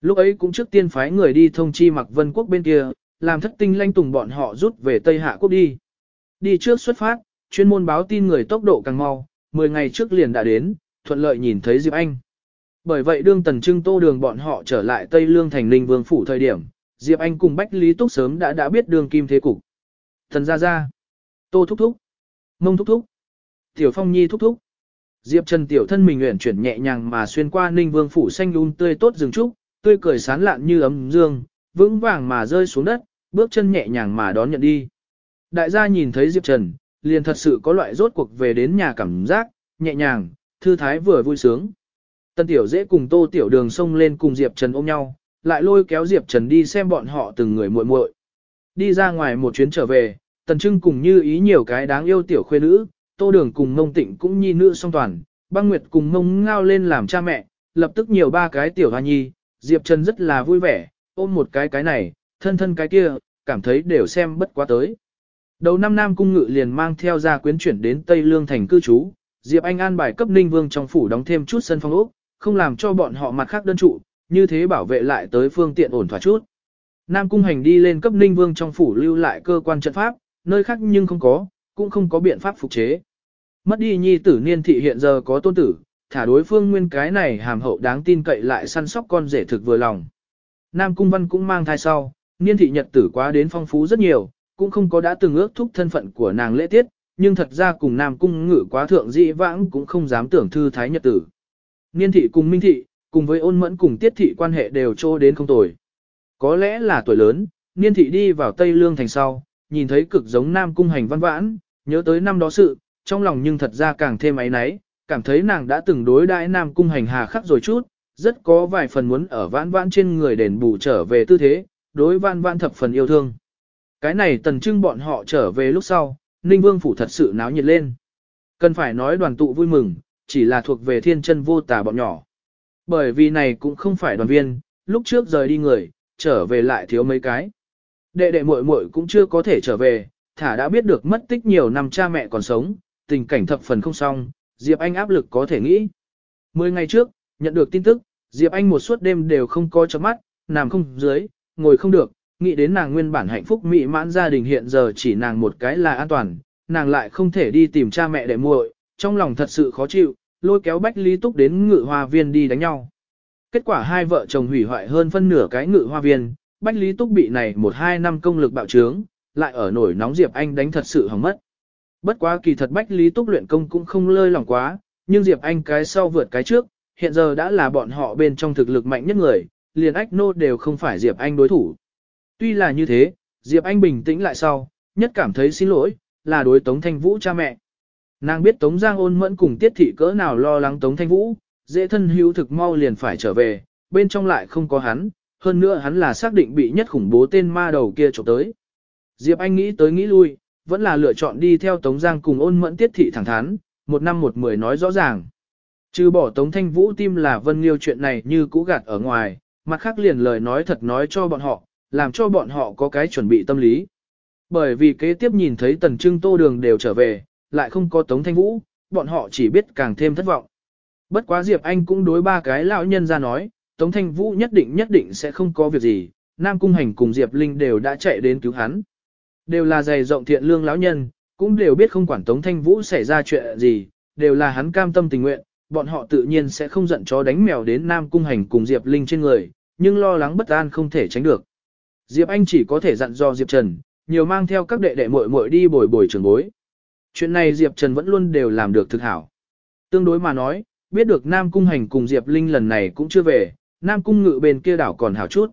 Lúc ấy cũng trước tiên phái người đi thông chi mặc vân quốc bên kia, làm thất tinh lanh tùng bọn họ rút về Tây Hạ quốc đi. Đi trước xuất phát, chuyên môn báo tin người tốc độ càng mau, 10 ngày trước liền đã đến, thuận lợi nhìn thấy Diệp Anh. Bởi vậy đương tần trưng tô đường bọn họ trở lại Tây Lương thành Ninh Vương Phủ thời điểm, Diệp Anh cùng Bách Lý Túc sớm đã đã biết đường kim thế cục. Thần ra ra, tô thúc thúc, mông thúc thúc, tiểu phong nhi thúc thúc. Diệp Trần tiểu thân mình nguyện chuyển nhẹ nhàng mà xuyên qua Ninh Vương Phủ xanh um tươi tốt rừng trúc, tươi cười sán lạn như ấm dương, vững vàng mà rơi xuống đất, bước chân nhẹ nhàng mà đón nhận đi. Đại gia nhìn thấy Diệp Trần, liền thật sự có loại rốt cuộc về đến nhà cảm giác, nhẹ nhàng, thư thái vừa vui sướng. Tân Tiểu dễ cùng Tô Tiểu Đường xông lên cùng Diệp Trần ôm nhau, lại lôi kéo Diệp Trần đi xem bọn họ từng người muội muội. Đi ra ngoài một chuyến trở về, Tần Trưng cùng như ý nhiều cái đáng yêu tiểu khuê nữ, Tô Đường cùng Mông Tịnh cũng nhi nữ song toàn, băng nguyệt cùng Mông ngao lên làm cha mẹ, lập tức nhiều ba cái tiểu hoa nhi, Diệp Trần rất là vui vẻ, ôm một cái cái này, thân thân cái kia, cảm thấy đều xem bất quá tới. Đầu năm Nam Cung Ngự liền mang theo gia quyến chuyển đến Tây Lương thành cư trú, Diệp Anh an bài cấp Ninh Vương trong phủ đóng thêm chút sân phong ốc, không làm cho bọn họ mặt khác đơn trụ, như thế bảo vệ lại tới phương tiện ổn thỏa chút. Nam Cung Hành đi lên cấp Ninh Vương trong phủ lưu lại cơ quan trận pháp, nơi khác nhưng không có, cũng không có biện pháp phục chế. Mất đi nhi tử niên thị hiện giờ có tôn tử, thả đối phương nguyên cái này hàm hậu đáng tin cậy lại săn sóc con rể thực vừa lòng. Nam Cung Văn cũng mang thai sau, niên thị nhật tử quá đến phong phú rất nhiều, cũng không có đã từng ước thúc thân phận của nàng lễ tiết, nhưng thật ra cùng Nam Cung ngự quá thượng dị vãng cũng không dám tưởng thư thái nhật tử. Niên thị cùng Minh thị, cùng với ôn mẫn cùng tiết thị quan hệ đều trô đến không tồi. Có lẽ là tuổi lớn, niên thị đi vào Tây Lương thành sau, nhìn thấy cực giống Nam Cung hành văn vãn, nhớ tới năm đó sự, trong lòng nhưng thật ra càng thêm ấy náy, cảm thấy nàng đã từng đối đãi Nam Cung hành hà khắc rồi chút, rất có vài phần muốn ở vãn vãn trên người đền bù trở về tư thế, đối vãn vãn thập phần yêu thương. Cái này tần trưng bọn họ trở về lúc sau, Ninh Vương Phủ thật sự náo nhiệt lên. Cần phải nói đoàn tụ vui mừng, chỉ là thuộc về thiên chân vô tà bọn nhỏ. Bởi vì này cũng không phải đoàn viên, lúc trước rời đi người, trở về lại thiếu mấy cái. Đệ đệ muội muội cũng chưa có thể trở về, thả đã biết được mất tích nhiều năm cha mẹ còn sống, tình cảnh thập phần không xong, Diệp Anh áp lực có thể nghĩ. Mười ngày trước, nhận được tin tức, Diệp Anh một suốt đêm đều không có chấm mắt, nằm không dưới, ngồi không được, nghĩ đến nàng nguyên bản hạnh phúc mỹ mãn gia đình hiện giờ chỉ nàng một cái là an toàn, nàng lại không thể đi tìm cha mẹ để muội, trong lòng thật sự khó chịu, lôi kéo Bách Lý Túc đến ngự hoa viên đi đánh nhau. Kết quả hai vợ chồng hủy hoại hơn phân nửa cái ngự hoa viên, Bách Lý Túc bị này một hai năm công lực bạo trướng, lại ở nổi nóng Diệp Anh đánh thật sự hỏng mất. Bất quá kỳ thật Bách Lý Túc luyện công cũng không lơi lòng quá, nhưng Diệp Anh cái sau vượt cái trước, hiện giờ đã là bọn họ bên trong thực lực mạnh nhất người, liền ách nô đều không phải Diệp Anh đối thủ. Tuy là như thế, Diệp Anh bình tĩnh lại sau, nhất cảm thấy xin lỗi, là đối Tống Thanh Vũ cha mẹ. Nàng biết Tống Giang ôn mẫn cùng tiết thị cỡ nào lo lắng Tống Thanh Vũ, dễ thân hữu thực mau liền phải trở về, bên trong lại không có hắn, hơn nữa hắn là xác định bị nhất khủng bố tên ma đầu kia trộm tới. Diệp Anh nghĩ tới nghĩ lui, vẫn là lựa chọn đi theo Tống Giang cùng ôn mẫn tiết thị thẳng thắn, một năm một mười nói rõ ràng. Trừ bỏ Tống Thanh Vũ tim là Vân Liêu chuyện này như cũ gạt ở ngoài, mặt khác liền lời nói thật nói cho bọn họ, làm cho bọn họ có cái chuẩn bị tâm lý. Bởi vì kế tiếp nhìn thấy Tần Trưng Tô Đường đều trở về, lại không có Tống Thanh Vũ, bọn họ chỉ biết càng thêm thất vọng. Bất quá Diệp Anh cũng đối ba cái lão nhân ra nói, Tống Thanh Vũ nhất định nhất định sẽ không có việc gì, Nam Cung Hành cùng Diệp Linh đều đã chạy đến cứu hắn. Đều là dày rộng thiện lương lão nhân, cũng đều biết không quản Tống Thanh Vũ xảy ra chuyện gì, đều là hắn cam tâm tình nguyện, bọn họ tự nhiên sẽ không giận chó đánh mèo đến Nam Cung Hành cùng Diệp Linh trên người, nhưng lo lắng bất an không thể tránh được. Diệp Anh chỉ có thể dặn dò Diệp Trần, nhiều mang theo các đệ đệ muội muội đi bồi bồi trường bối. Chuyện này Diệp Trần vẫn luôn đều làm được thực hảo. Tương đối mà nói, biết được Nam Cung Hành cùng Diệp Linh lần này cũng chưa về, Nam Cung Ngự bên kia đảo còn hảo chút.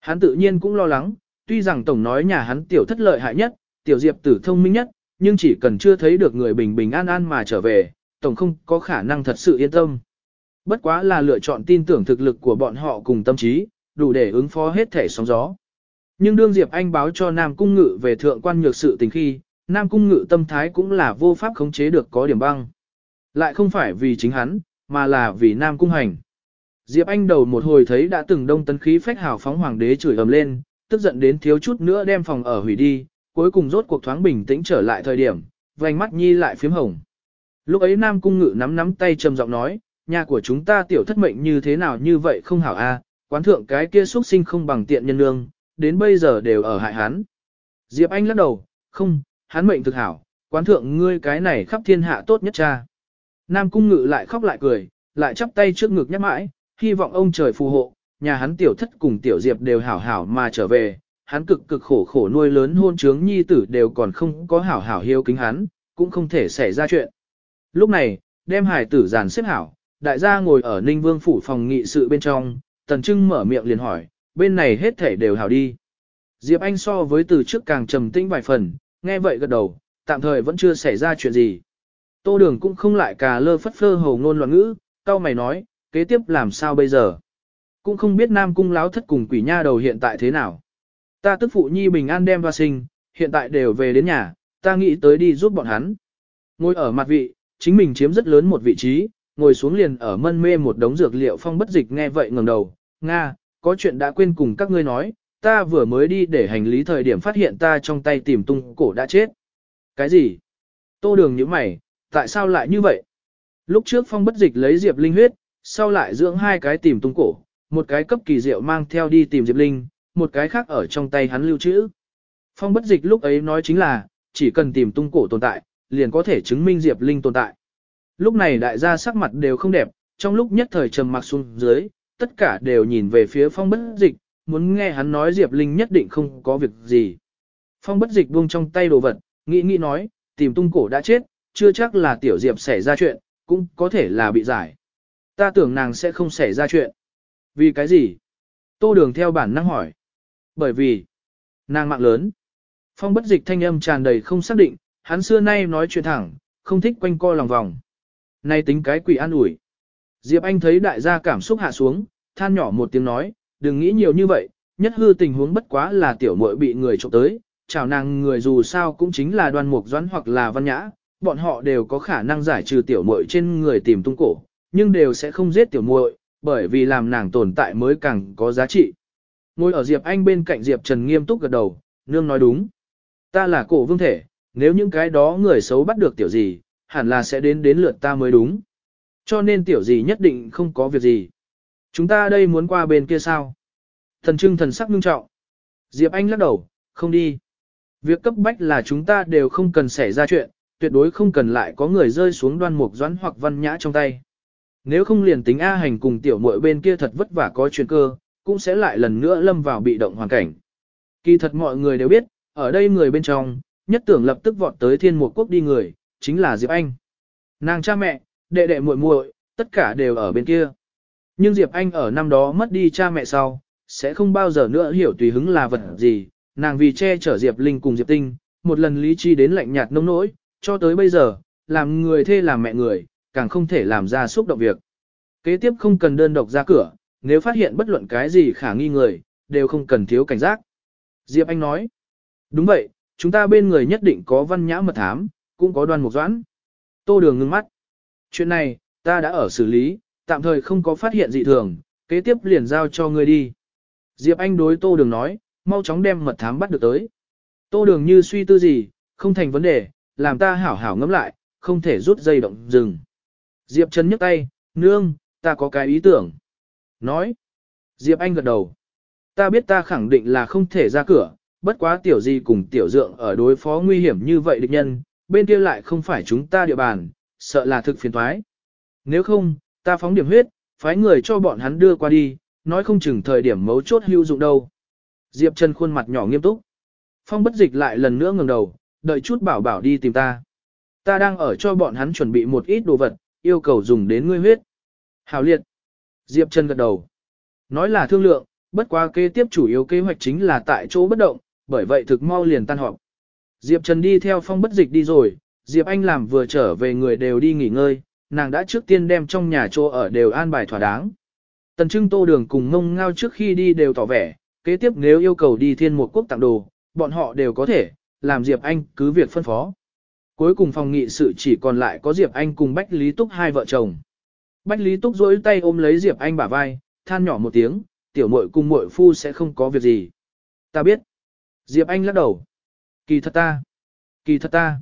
Hắn tự nhiên cũng lo lắng, tuy rằng Tổng nói nhà hắn tiểu thất lợi hại nhất, tiểu Diệp tử thông minh nhất, nhưng chỉ cần chưa thấy được người bình bình an an mà trở về, Tổng không có khả năng thật sự yên tâm. Bất quá là lựa chọn tin tưởng thực lực của bọn họ cùng tâm trí, đủ để ứng phó hết thể sóng gió. Nhưng đương Diệp Anh báo cho Nam Cung Ngự về thượng quan nhược sự tình khi, Nam Cung Ngự tâm thái cũng là vô pháp khống chế được có điểm băng. Lại không phải vì chính hắn, mà là vì Nam Cung Hành. Diệp Anh đầu một hồi thấy đã từng đông tấn khí phách hào phóng hoàng đế chửi ầm lên, tức giận đến thiếu chút nữa đem phòng ở hủy đi, cuối cùng rốt cuộc thoáng bình tĩnh trở lại thời điểm, vành mắt nhi lại phím hồng. Lúc ấy Nam Cung Ngự nắm nắm tay trầm giọng nói, nhà của chúng ta tiểu thất mệnh như thế nào như vậy không hảo a, quán thượng cái kia xuất sinh không bằng tiện nhân lương, đến bây giờ đều ở hại hắn. Diệp Anh lắc đầu, không, hắn mệnh thực hảo, quán thượng ngươi cái này khắp thiên hạ tốt nhất cha. Nam cung ngự lại khóc lại cười, lại chắp tay trước ngực nhắc mãi, hy vọng ông trời phù hộ, nhà hắn tiểu thất cùng tiểu diệp đều hảo hảo mà trở về, hắn cực cực khổ khổ nuôi lớn hôn trướng nhi tử đều còn không có hảo hảo hiếu kính hắn, cũng không thể xảy ra chuyện. Lúc này, đem hải tử giàn xếp hảo, đại gia ngồi ở Ninh Vương phủ phòng nghị sự bên trong, Tần Trưng mở miệng liền hỏi, bên này hết thể đều hảo đi. Diệp Anh so với từ trước càng trầm tĩnh vài phần, nghe vậy gật đầu, tạm thời vẫn chưa xảy ra chuyện gì. Tô Đường cũng không lại cà lơ phất phơ hầu ngôn loạn ngữ, cao mày nói, kế tiếp làm sao bây giờ? Cũng không biết Nam Cung láo thất cùng quỷ nha đầu hiện tại thế nào. Ta tức phụ nhi bình an đem và sinh, hiện tại đều về đến nhà, ta nghĩ tới đi giúp bọn hắn. Ngồi ở mặt vị, chính mình chiếm rất lớn một vị trí, ngồi xuống liền ở mân mê một đống dược liệu phong bất dịch nghe vậy ngẩng đầu, Nga, có chuyện đã quên cùng các ngươi nói, ta vừa mới đi để hành lý thời điểm phát hiện ta trong tay tìm tung cổ đã chết. Cái gì? Tô đường như mày, tại sao lại như vậy? Lúc trước phong bất dịch lấy Diệp Linh huyết, sau lại dưỡng hai cái tìm tung cổ, một cái cấp kỳ diệu mang theo đi tìm Diệp Linh, một cái khác ở trong tay hắn lưu trữ. Phong bất dịch lúc ấy nói chính là, chỉ cần tìm tung cổ tồn tại, liền có thể chứng minh Diệp Linh tồn tại. Lúc này đại gia sắc mặt đều không đẹp, trong lúc nhất thời trầm mặc xuống dưới, tất cả đều nhìn về phía phong bất dịch, muốn nghe hắn nói Diệp Linh nhất định không có việc gì. Phong bất dịch buông trong tay đồ vật, nghĩ nghĩ nói, tìm tung cổ đã chết, chưa chắc là tiểu Diệp xảy ra chuyện, cũng có thể là bị giải. Ta tưởng nàng sẽ không xảy ra chuyện. Vì cái gì? Tô đường theo bản năng hỏi. Bởi vì, nàng mạng lớn. Phong bất dịch thanh âm tràn đầy không xác định, hắn xưa nay nói chuyện thẳng, không thích quanh co lòng vòng. Nay tính cái quỷ an ủi. Diệp Anh thấy đại gia cảm xúc hạ xuống, than nhỏ một tiếng nói, đừng nghĩ nhiều như vậy, nhất hư tình huống bất quá là tiểu muội bị người trộm tới, chào nàng người dù sao cũng chính là đoan mục doãn hoặc là văn nhã, bọn họ đều có khả năng giải trừ tiểu muội trên người tìm tung cổ, nhưng đều sẽ không giết tiểu muội, bởi vì làm nàng tồn tại mới càng có giá trị. Ngồi ở Diệp Anh bên cạnh Diệp Trần nghiêm túc gật đầu, nương nói đúng. Ta là cổ vương thể, nếu những cái đó người xấu bắt được tiểu gì, hẳn là sẽ đến đến lượt ta mới đúng. Cho nên tiểu gì nhất định không có việc gì. Chúng ta đây muốn qua bên kia sao? Thần trưng thần sắc nghiêm trọng. Diệp Anh lắc đầu, không đi. Việc cấp bách là chúng ta đều không cần xảy ra chuyện, tuyệt đối không cần lại có người rơi xuống đoan mục doãn hoặc văn nhã trong tay. Nếu không liền tính A hành cùng tiểu muội bên kia thật vất vả có chuyện cơ, cũng sẽ lại lần nữa lâm vào bị động hoàn cảnh. Kỳ thật mọi người đều biết, ở đây người bên trong, nhất tưởng lập tức vọt tới thiên mục quốc đi người, chính là Diệp Anh. Nàng cha mẹ, đệ đệ muội muội, tất cả đều ở bên kia. Nhưng Diệp Anh ở năm đó mất đi cha mẹ sau, sẽ không bao giờ nữa hiểu tùy hứng là vật gì, nàng vì che chở Diệp Linh cùng Diệp Tinh, một lần lý chi đến lạnh nhạt nông nỗi, cho tới bây giờ, làm người thê làm mẹ người, càng không thể làm ra xúc động việc. Kế tiếp không cần đơn độc ra cửa, nếu phát hiện bất luận cái gì khả nghi người, đều không cần thiếu cảnh giác. Diệp Anh nói, đúng vậy, chúng ta bên người nhất định có văn nhã mật thám, cũng có đoan mục doãn. Tô đường ngưng mắt. Chuyện này, ta đã ở xử lý, tạm thời không có phát hiện dị thường, kế tiếp liền giao cho ngươi đi. Diệp Anh đối Tô đường nói, mau chóng đem mật thám bắt được tới. Tô đường như suy tư gì, không thành vấn đề, làm ta hảo hảo ngẫm lại, không thể rút dây động dừng. Diệp Trần nhấc tay, nương, ta có cái ý tưởng. Nói. Diệp Anh gật đầu. Ta biết ta khẳng định là không thể ra cửa, bất quá tiểu gì cùng tiểu dượng ở đối phó nguy hiểm như vậy địch nhân, bên kia lại không phải chúng ta địa bàn, sợ là thực phiền thoái. Nếu không, ta phóng điểm huyết, phái người cho bọn hắn đưa qua đi, nói không chừng thời điểm mấu chốt hữu dụng đâu. Diệp Trần khuôn mặt nhỏ nghiêm túc. Phong bất dịch lại lần nữa ngẩng đầu, đợi chút bảo bảo đi tìm ta. Ta đang ở cho bọn hắn chuẩn bị một ít đồ vật, yêu cầu dùng đến ngươi huyết. Hào liệt. Diệp Trần gật đầu. Nói là thương lượng, bất quá kế tiếp chủ yếu kế hoạch chính là tại chỗ bất động, bởi vậy thực mau liền tan họp. Diệp Trần đi theo phong bất dịch đi rồi, Diệp Anh làm vừa trở về người đều đi nghỉ ngơi, nàng đã trước tiên đem trong nhà chỗ ở đều an bài thỏa đáng. Tần Trưng Tô Đường cùng ngông ngao trước khi đi đều tỏ vẻ, kế tiếp nếu yêu cầu đi thiên một quốc tặng đồ, bọn họ đều có thể, làm Diệp Anh cứ việc phân phó. Cuối cùng phòng nghị sự chỉ còn lại có Diệp Anh cùng Bách Lý Túc hai vợ chồng. Bách Lý Túc rỗi tay ôm lấy Diệp Anh bả vai, than nhỏ một tiếng, tiểu muội cùng muội phu sẽ không có việc gì. Ta biết. Diệp Anh lắc đầu. Kỳ thật ta. Kỳ thật ta.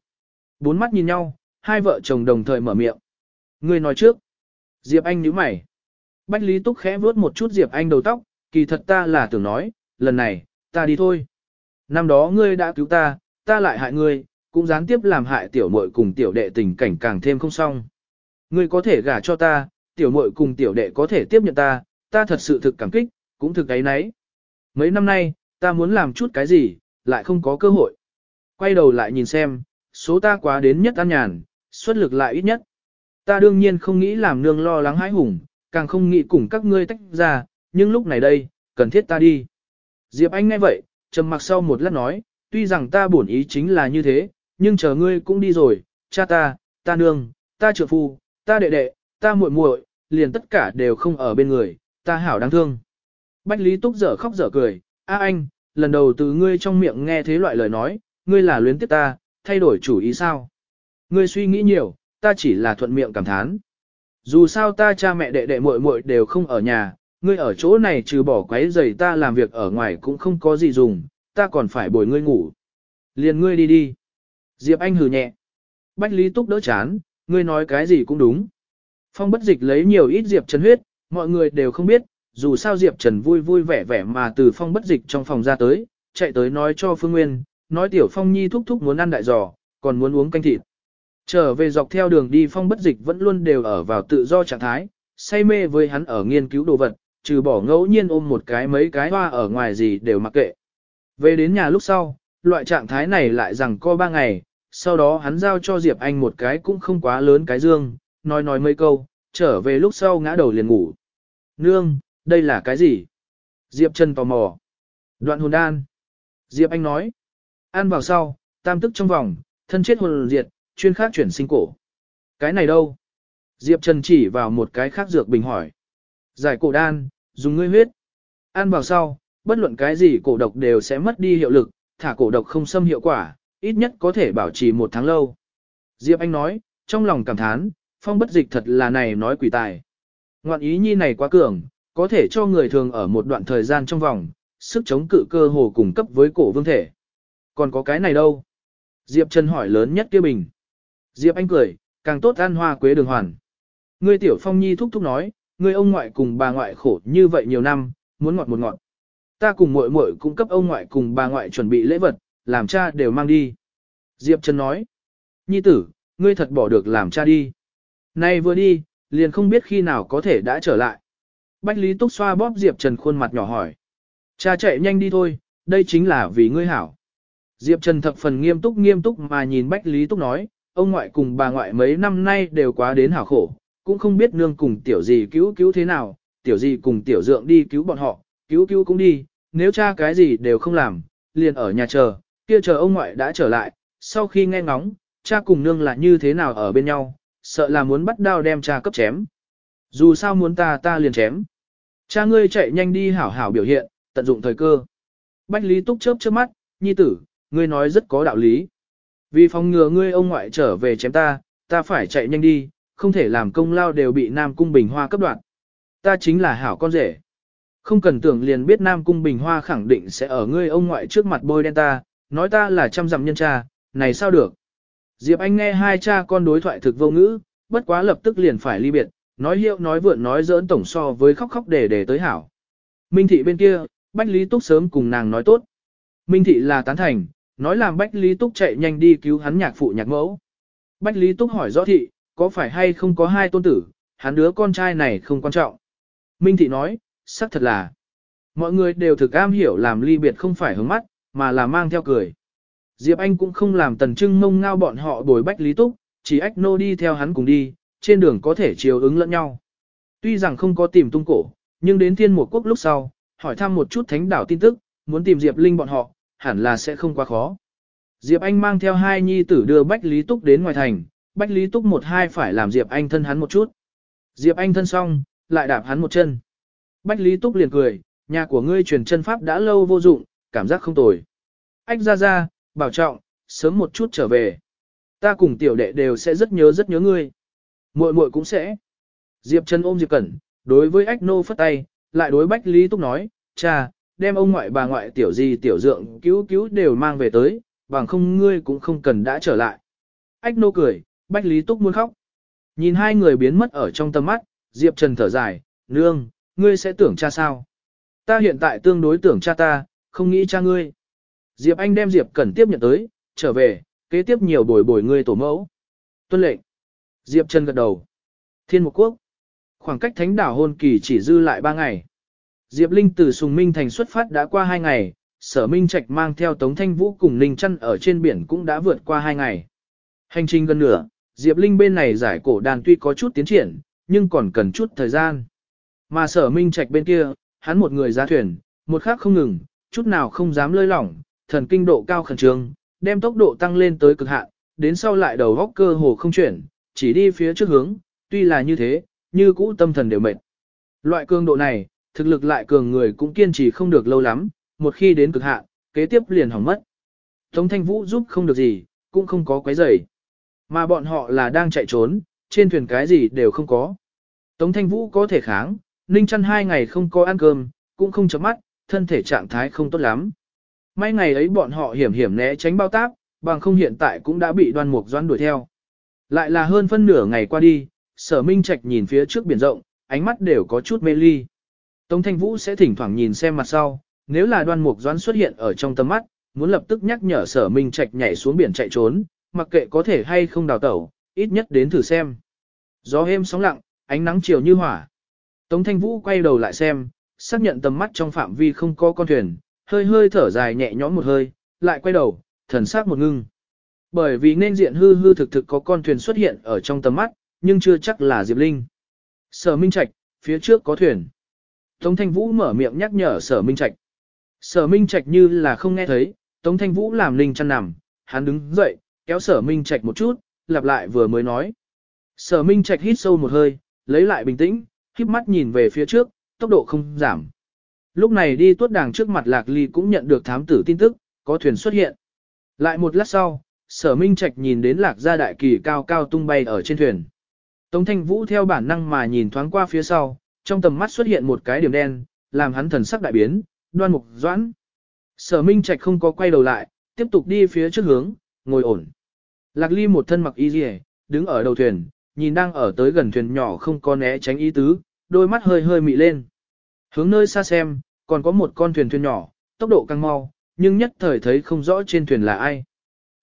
Bốn mắt nhìn nhau, hai vợ chồng đồng thời mở miệng. Người nói trước. Diệp Anh nhíu mày. Bách Lý Túc khẽ vuốt một chút Diệp Anh đầu tóc, kỳ thật ta là tưởng nói, lần này, ta đi thôi. Năm đó ngươi đã cứu ta, ta lại hại ngươi, cũng gián tiếp làm hại tiểu muội cùng tiểu đệ tình cảnh càng thêm không xong. Ngươi có thể gả cho ta, tiểu muội cùng tiểu đệ có thể tiếp nhận ta, ta thật sự thực cảm kích, cũng thực ấy nấy. Mấy năm nay, ta muốn làm chút cái gì, lại không có cơ hội. Quay đầu lại nhìn xem, số ta quá đến nhất an nhàn, xuất lực lại ít nhất. Ta đương nhiên không nghĩ làm nương lo lắng hãi hùng, càng không nghĩ cùng các ngươi tách ra, nhưng lúc này đây, cần thiết ta đi. Diệp Anh nghe vậy, trầm mặc sau một lát nói, tuy rằng ta bổn ý chính là như thế, nhưng chờ ngươi cũng đi rồi, cha ta, ta nương, ta trợ phu, ta đệ đệ, ta muội muội, liền tất cả đều không ở bên người, ta hảo đáng thương. Bách Lý Túc dở khóc dở cười, a anh, lần đầu từ ngươi trong miệng nghe thế loại lời nói, ngươi là luyến tiếc ta, thay đổi chủ ý sao? Ngươi suy nghĩ nhiều, ta chỉ là thuận miệng cảm thán. Dù sao ta cha mẹ đệ đệ muội muội đều không ở nhà, ngươi ở chỗ này trừ bỏ quấy giày ta làm việc ở ngoài cũng không có gì dùng, ta còn phải bồi ngươi ngủ. Liền ngươi đi đi. Diệp Anh hừ nhẹ. Bách Lý Túc đỡ chán, ngươi nói cái gì cũng đúng. Phong bất dịch lấy nhiều ít Diệp Trần huyết, mọi người đều không biết, dù sao Diệp Trần vui vui vẻ vẻ mà từ phong bất dịch trong phòng ra tới, chạy tới nói cho Phương Nguyên, nói Tiểu Phong Nhi thúc thúc muốn ăn đại giò, còn muốn uống canh thịt. Trở về dọc theo đường đi phong bất dịch vẫn luôn đều ở vào tự do trạng thái, say mê với hắn ở nghiên cứu đồ vật, trừ bỏ ngẫu nhiên ôm một cái mấy cái hoa ở ngoài gì đều mặc kệ. Về đến nhà lúc sau, loại trạng thái này lại rằng co ba ngày, sau đó hắn giao cho Diệp Anh một cái cũng không quá lớn cái dương, nói nói mấy câu, trở về lúc sau ngã đầu liền ngủ. Nương, đây là cái gì? Diệp Trần tò mò. Đoạn hồn đan. Diệp Anh nói. Ăn vào sau, tam tức trong vòng, thân chết hồn diệt, chuyên khác chuyển sinh cổ. Cái này đâu? Diệp Trần chỉ vào một cái khác dược bình hỏi. Giải cổ đan, dùng ngươi huyết. Ăn vào sau, bất luận cái gì cổ độc đều sẽ mất đi hiệu lực, thả cổ độc không xâm hiệu quả, ít nhất có thể bảo trì một tháng lâu. Diệp Anh nói, trong lòng cảm thán, phong bất dịch thật là này nói quỷ tài. Ngoạn ý nhi này quá cường, có thể cho người thường ở một đoạn thời gian trong vòng, sức chống cự cơ hồ cùng cấp với cổ vương thể. Còn có cái này đâu? Diệp Trần hỏi lớn nhất kia bình. Diệp Anh cười, càng tốt ăn hoa quế đường hoàn. Ngươi tiểu phong nhi thúc thúc nói, ngươi ông ngoại cùng bà ngoại khổ như vậy nhiều năm, muốn ngọt một ngọt. Ta cùng muội muội cung cấp ông ngoại cùng bà ngoại chuẩn bị lễ vật, làm cha đều mang đi. Diệp Trần nói, nhi tử, ngươi thật bỏ được làm cha đi. Nay vừa đi, liền không biết khi nào có thể đã trở lại. Bách Lý Túc xoa bóp Diệp Trần khuôn mặt nhỏ hỏi. Cha chạy nhanh đi thôi, đây chính là vì ngươi hảo. Diệp Trần thập phần nghiêm túc nghiêm túc mà nhìn Bách Lý Túc nói, ông ngoại cùng bà ngoại mấy năm nay đều quá đến hảo khổ, cũng không biết nương cùng tiểu gì cứu cứu thế nào, tiểu gì cùng tiểu dượng đi cứu bọn họ, cứu cứu cũng đi, nếu cha cái gì đều không làm, liền ở nhà chờ, kia chờ ông ngoại đã trở lại, sau khi nghe ngóng, cha cùng nương là như thế nào ở bên nhau, sợ là muốn bắt đao đem cha cấp chém. Dù sao muốn ta ta liền chém. Cha ngươi chạy nhanh đi hảo hảo biểu hiện, tận dụng thời cơ. Bách Lý Túc chớp chớp mắt, nhi tử, ngươi nói rất có đạo lý. Vì phòng ngừa ngươi ông ngoại trở về chém ta, ta phải chạy nhanh đi, không thể làm công lao đều bị Nam Cung Bình Hoa cấp đoạn. Ta chính là hảo con rể. Không cần tưởng liền biết Nam Cung Bình Hoa khẳng định sẽ ở ngươi ông ngoại trước mặt bôi đen ta, nói ta là trăm dặm nhân cha, này sao được. Diệp Anh nghe hai cha con đối thoại thực vô ngữ, bất quá lập tức liền phải ly biệt, nói hiệu nói vượn nói giỡn tổng so với khóc khóc để để tới hảo. Minh thị bên kia, Bách Lý Túc sớm cùng nàng nói tốt. Minh thị là tán thành, nói làm Bách Lý Túc chạy nhanh đi cứu hắn nhạc phụ nhạc mẫu. Bách Lý Túc hỏi rõ thị, có phải hay không có hai tôn tử, hắn đứa con trai này không quan trọng. Minh thị nói, xác thật là. Mọi người đều thực am hiểu làm ly biệt không phải hướng mắt, mà là mang theo cười. Diệp Anh cũng không làm tần trưng mông ngao bọn họ bồi Bách Lý Túc, chỉ ách nô đi theo hắn cùng đi, trên đường có thể chiều ứng lẫn nhau. Tuy rằng không có tìm tung cổ, nhưng đến thiên một quốc lúc sau, hỏi thăm một chút thánh đảo tin tức, muốn tìm Diệp Linh bọn họ, hẳn là sẽ không quá khó. Diệp Anh mang theo hai nhi tử đưa Bách Lý Túc đến ngoài thành, Bách Lý Túc một hai phải làm Diệp Anh thân hắn một chút. Diệp Anh thân xong, lại đạp hắn một chân. Bách Lý Túc liền cười, nhà của ngươi truyền chân pháp đã lâu vô dụng, cảm giác không tồi. Ách ra ra, bảo trọng, sớm một chút trở về. Ta cùng tiểu đệ đều sẽ rất nhớ rất nhớ ngươi. Muội muội cũng sẽ. Diệp Trần ôm Diệp Cẩn, đối với Ách Nô phất tay, lại đối Bách Lý Túc nói, cha, đem ông ngoại bà ngoại tiểu gì tiểu dượng cứu cứu đều mang về tới, bằng không ngươi cũng không cần đã trở lại. Ách Nô cười, Bách Lý Túc muốn khóc. Nhìn hai người biến mất ở trong tầm mắt, Diệp Trần thở dài, nương, ngươi sẽ tưởng cha sao? Ta hiện tại tương đối tưởng cha ta, không nghĩ cha ngươi. Diệp Anh đem Diệp Cẩn tiếp nhận tới, trở về, kế tiếp nhiều bồi bồi ngươi tổ mẫu. Tuân lệnh. Diệp Trần gật đầu. Thiên Mục Quốc. Khoảng cách thánh đảo hôn kỳ chỉ dư lại 3 ngày. Diệp Linh từ Sùng Minh thành xuất phát đã qua 2 ngày, Sở Minh Trạch mang theo Tống Thanh Vũ cùng Ninh Trăn ở trên biển cũng đã vượt qua 2 ngày. Hành trình gần nửa, Diệp Linh bên này giải cổ đàn tuy có chút tiến triển, nhưng còn cần chút thời gian. Mà Sở Minh Trạch bên kia, hắn một người ra thuyền, một khác không ngừng, chút nào không dám lơi lỏng, thần kinh độ cao khẩn trương, đem tốc độ tăng lên tới cực hạn, đến sau lại đầu góc cơ hồ không chuyển, chỉ đi phía trước hướng, tuy là như thế, như cũ tâm thần đều mệt. Loại cường độ này, thực lực lại cường người cũng kiên trì không được lâu lắm, một khi đến cực hạn, kế tiếp liền hỏng mất. Tống Thanh Vũ giúp không được gì, cũng không có quấy rầy. Mà bọn họ là đang chạy trốn, trên thuyền cái gì đều không có. Tống Thanh Vũ có thể kháng, Ninh chăn hai ngày không có ăn cơm, cũng không chấm mắt, thân thể trạng thái không tốt lắm. May ngày ấy bọn họ hiểm hiểm né tránh bao táp, bằng không hiện tại cũng đã bị đoan mục doãn đuổi theo. Lại là hơn phân nửa ngày qua đi, sở minh trạch nhìn phía trước biển rộng, ánh mắt đều có chút mê ly. Tống Thanh Vũ sẽ thỉnh thoảng nhìn xem mặt sau, nếu là đoan mục doãn xuất hiện ở trong tầm mắt, muốn lập tức nhắc nhở sở minh trạch nhảy xuống biển chạy trốn, mặc kệ có thể hay không đào tẩu, ít nhất đến thử xem. Gió êm sóng lặng, ánh nắng chiều như hỏa. Tống Thanh Vũ quay đầu lại xem, xác nhận tầm mắt trong phạm vi không có con thuyền, hơi hơi thở dài nhẹ nhõm một hơi, lại quay đầu, thần sắc một ngưng. Bởi vì nên diện hư hư thực thực có con thuyền xuất hiện ở trong tầm mắt, nhưng chưa chắc là Diệp Linh. Sở Minh Trạch, phía trước có thuyền. Tống Thanh Vũ mở miệng nhắc nhở Sở Minh Trạch. Sở Minh Trạch như là không nghe thấy, Tống Thanh Vũ làm linh chăn nằm, hắn đứng dậy, kéo Sở Minh Trạch một chút, lặp lại vừa mới nói. Sở Minh Trạch hít sâu một hơi, lấy lại bình tĩnh, híp mắt nhìn về phía trước, tốc độ không giảm. Lúc này đi tuốt đàng trước mặt Lạc Ly cũng nhận được thám tử tin tức, có thuyền xuất hiện. Lại một lát sau, sở minh trạch nhìn đến Lạc gia đại kỳ cao cao tung bay ở trên thuyền. Tống thanh vũ theo bản năng mà nhìn thoáng qua phía sau, trong tầm mắt xuất hiện một cái điểm đen, làm hắn thần sắc đại biến, đoan mục doãn. Sở minh trạch không có quay đầu lại, tiếp tục đi phía trước hướng, ngồi ổn. Lạc ly một thân mặc y dì đứng ở đầu thuyền, nhìn đang ở tới gần thuyền nhỏ không có né tránh ý tứ, đôi mắt hơi hơi mị lên. Hướng nơi xa xem, còn có một con thuyền thuyền nhỏ, tốc độ càng mau, nhưng nhất thời thấy không rõ trên thuyền là ai.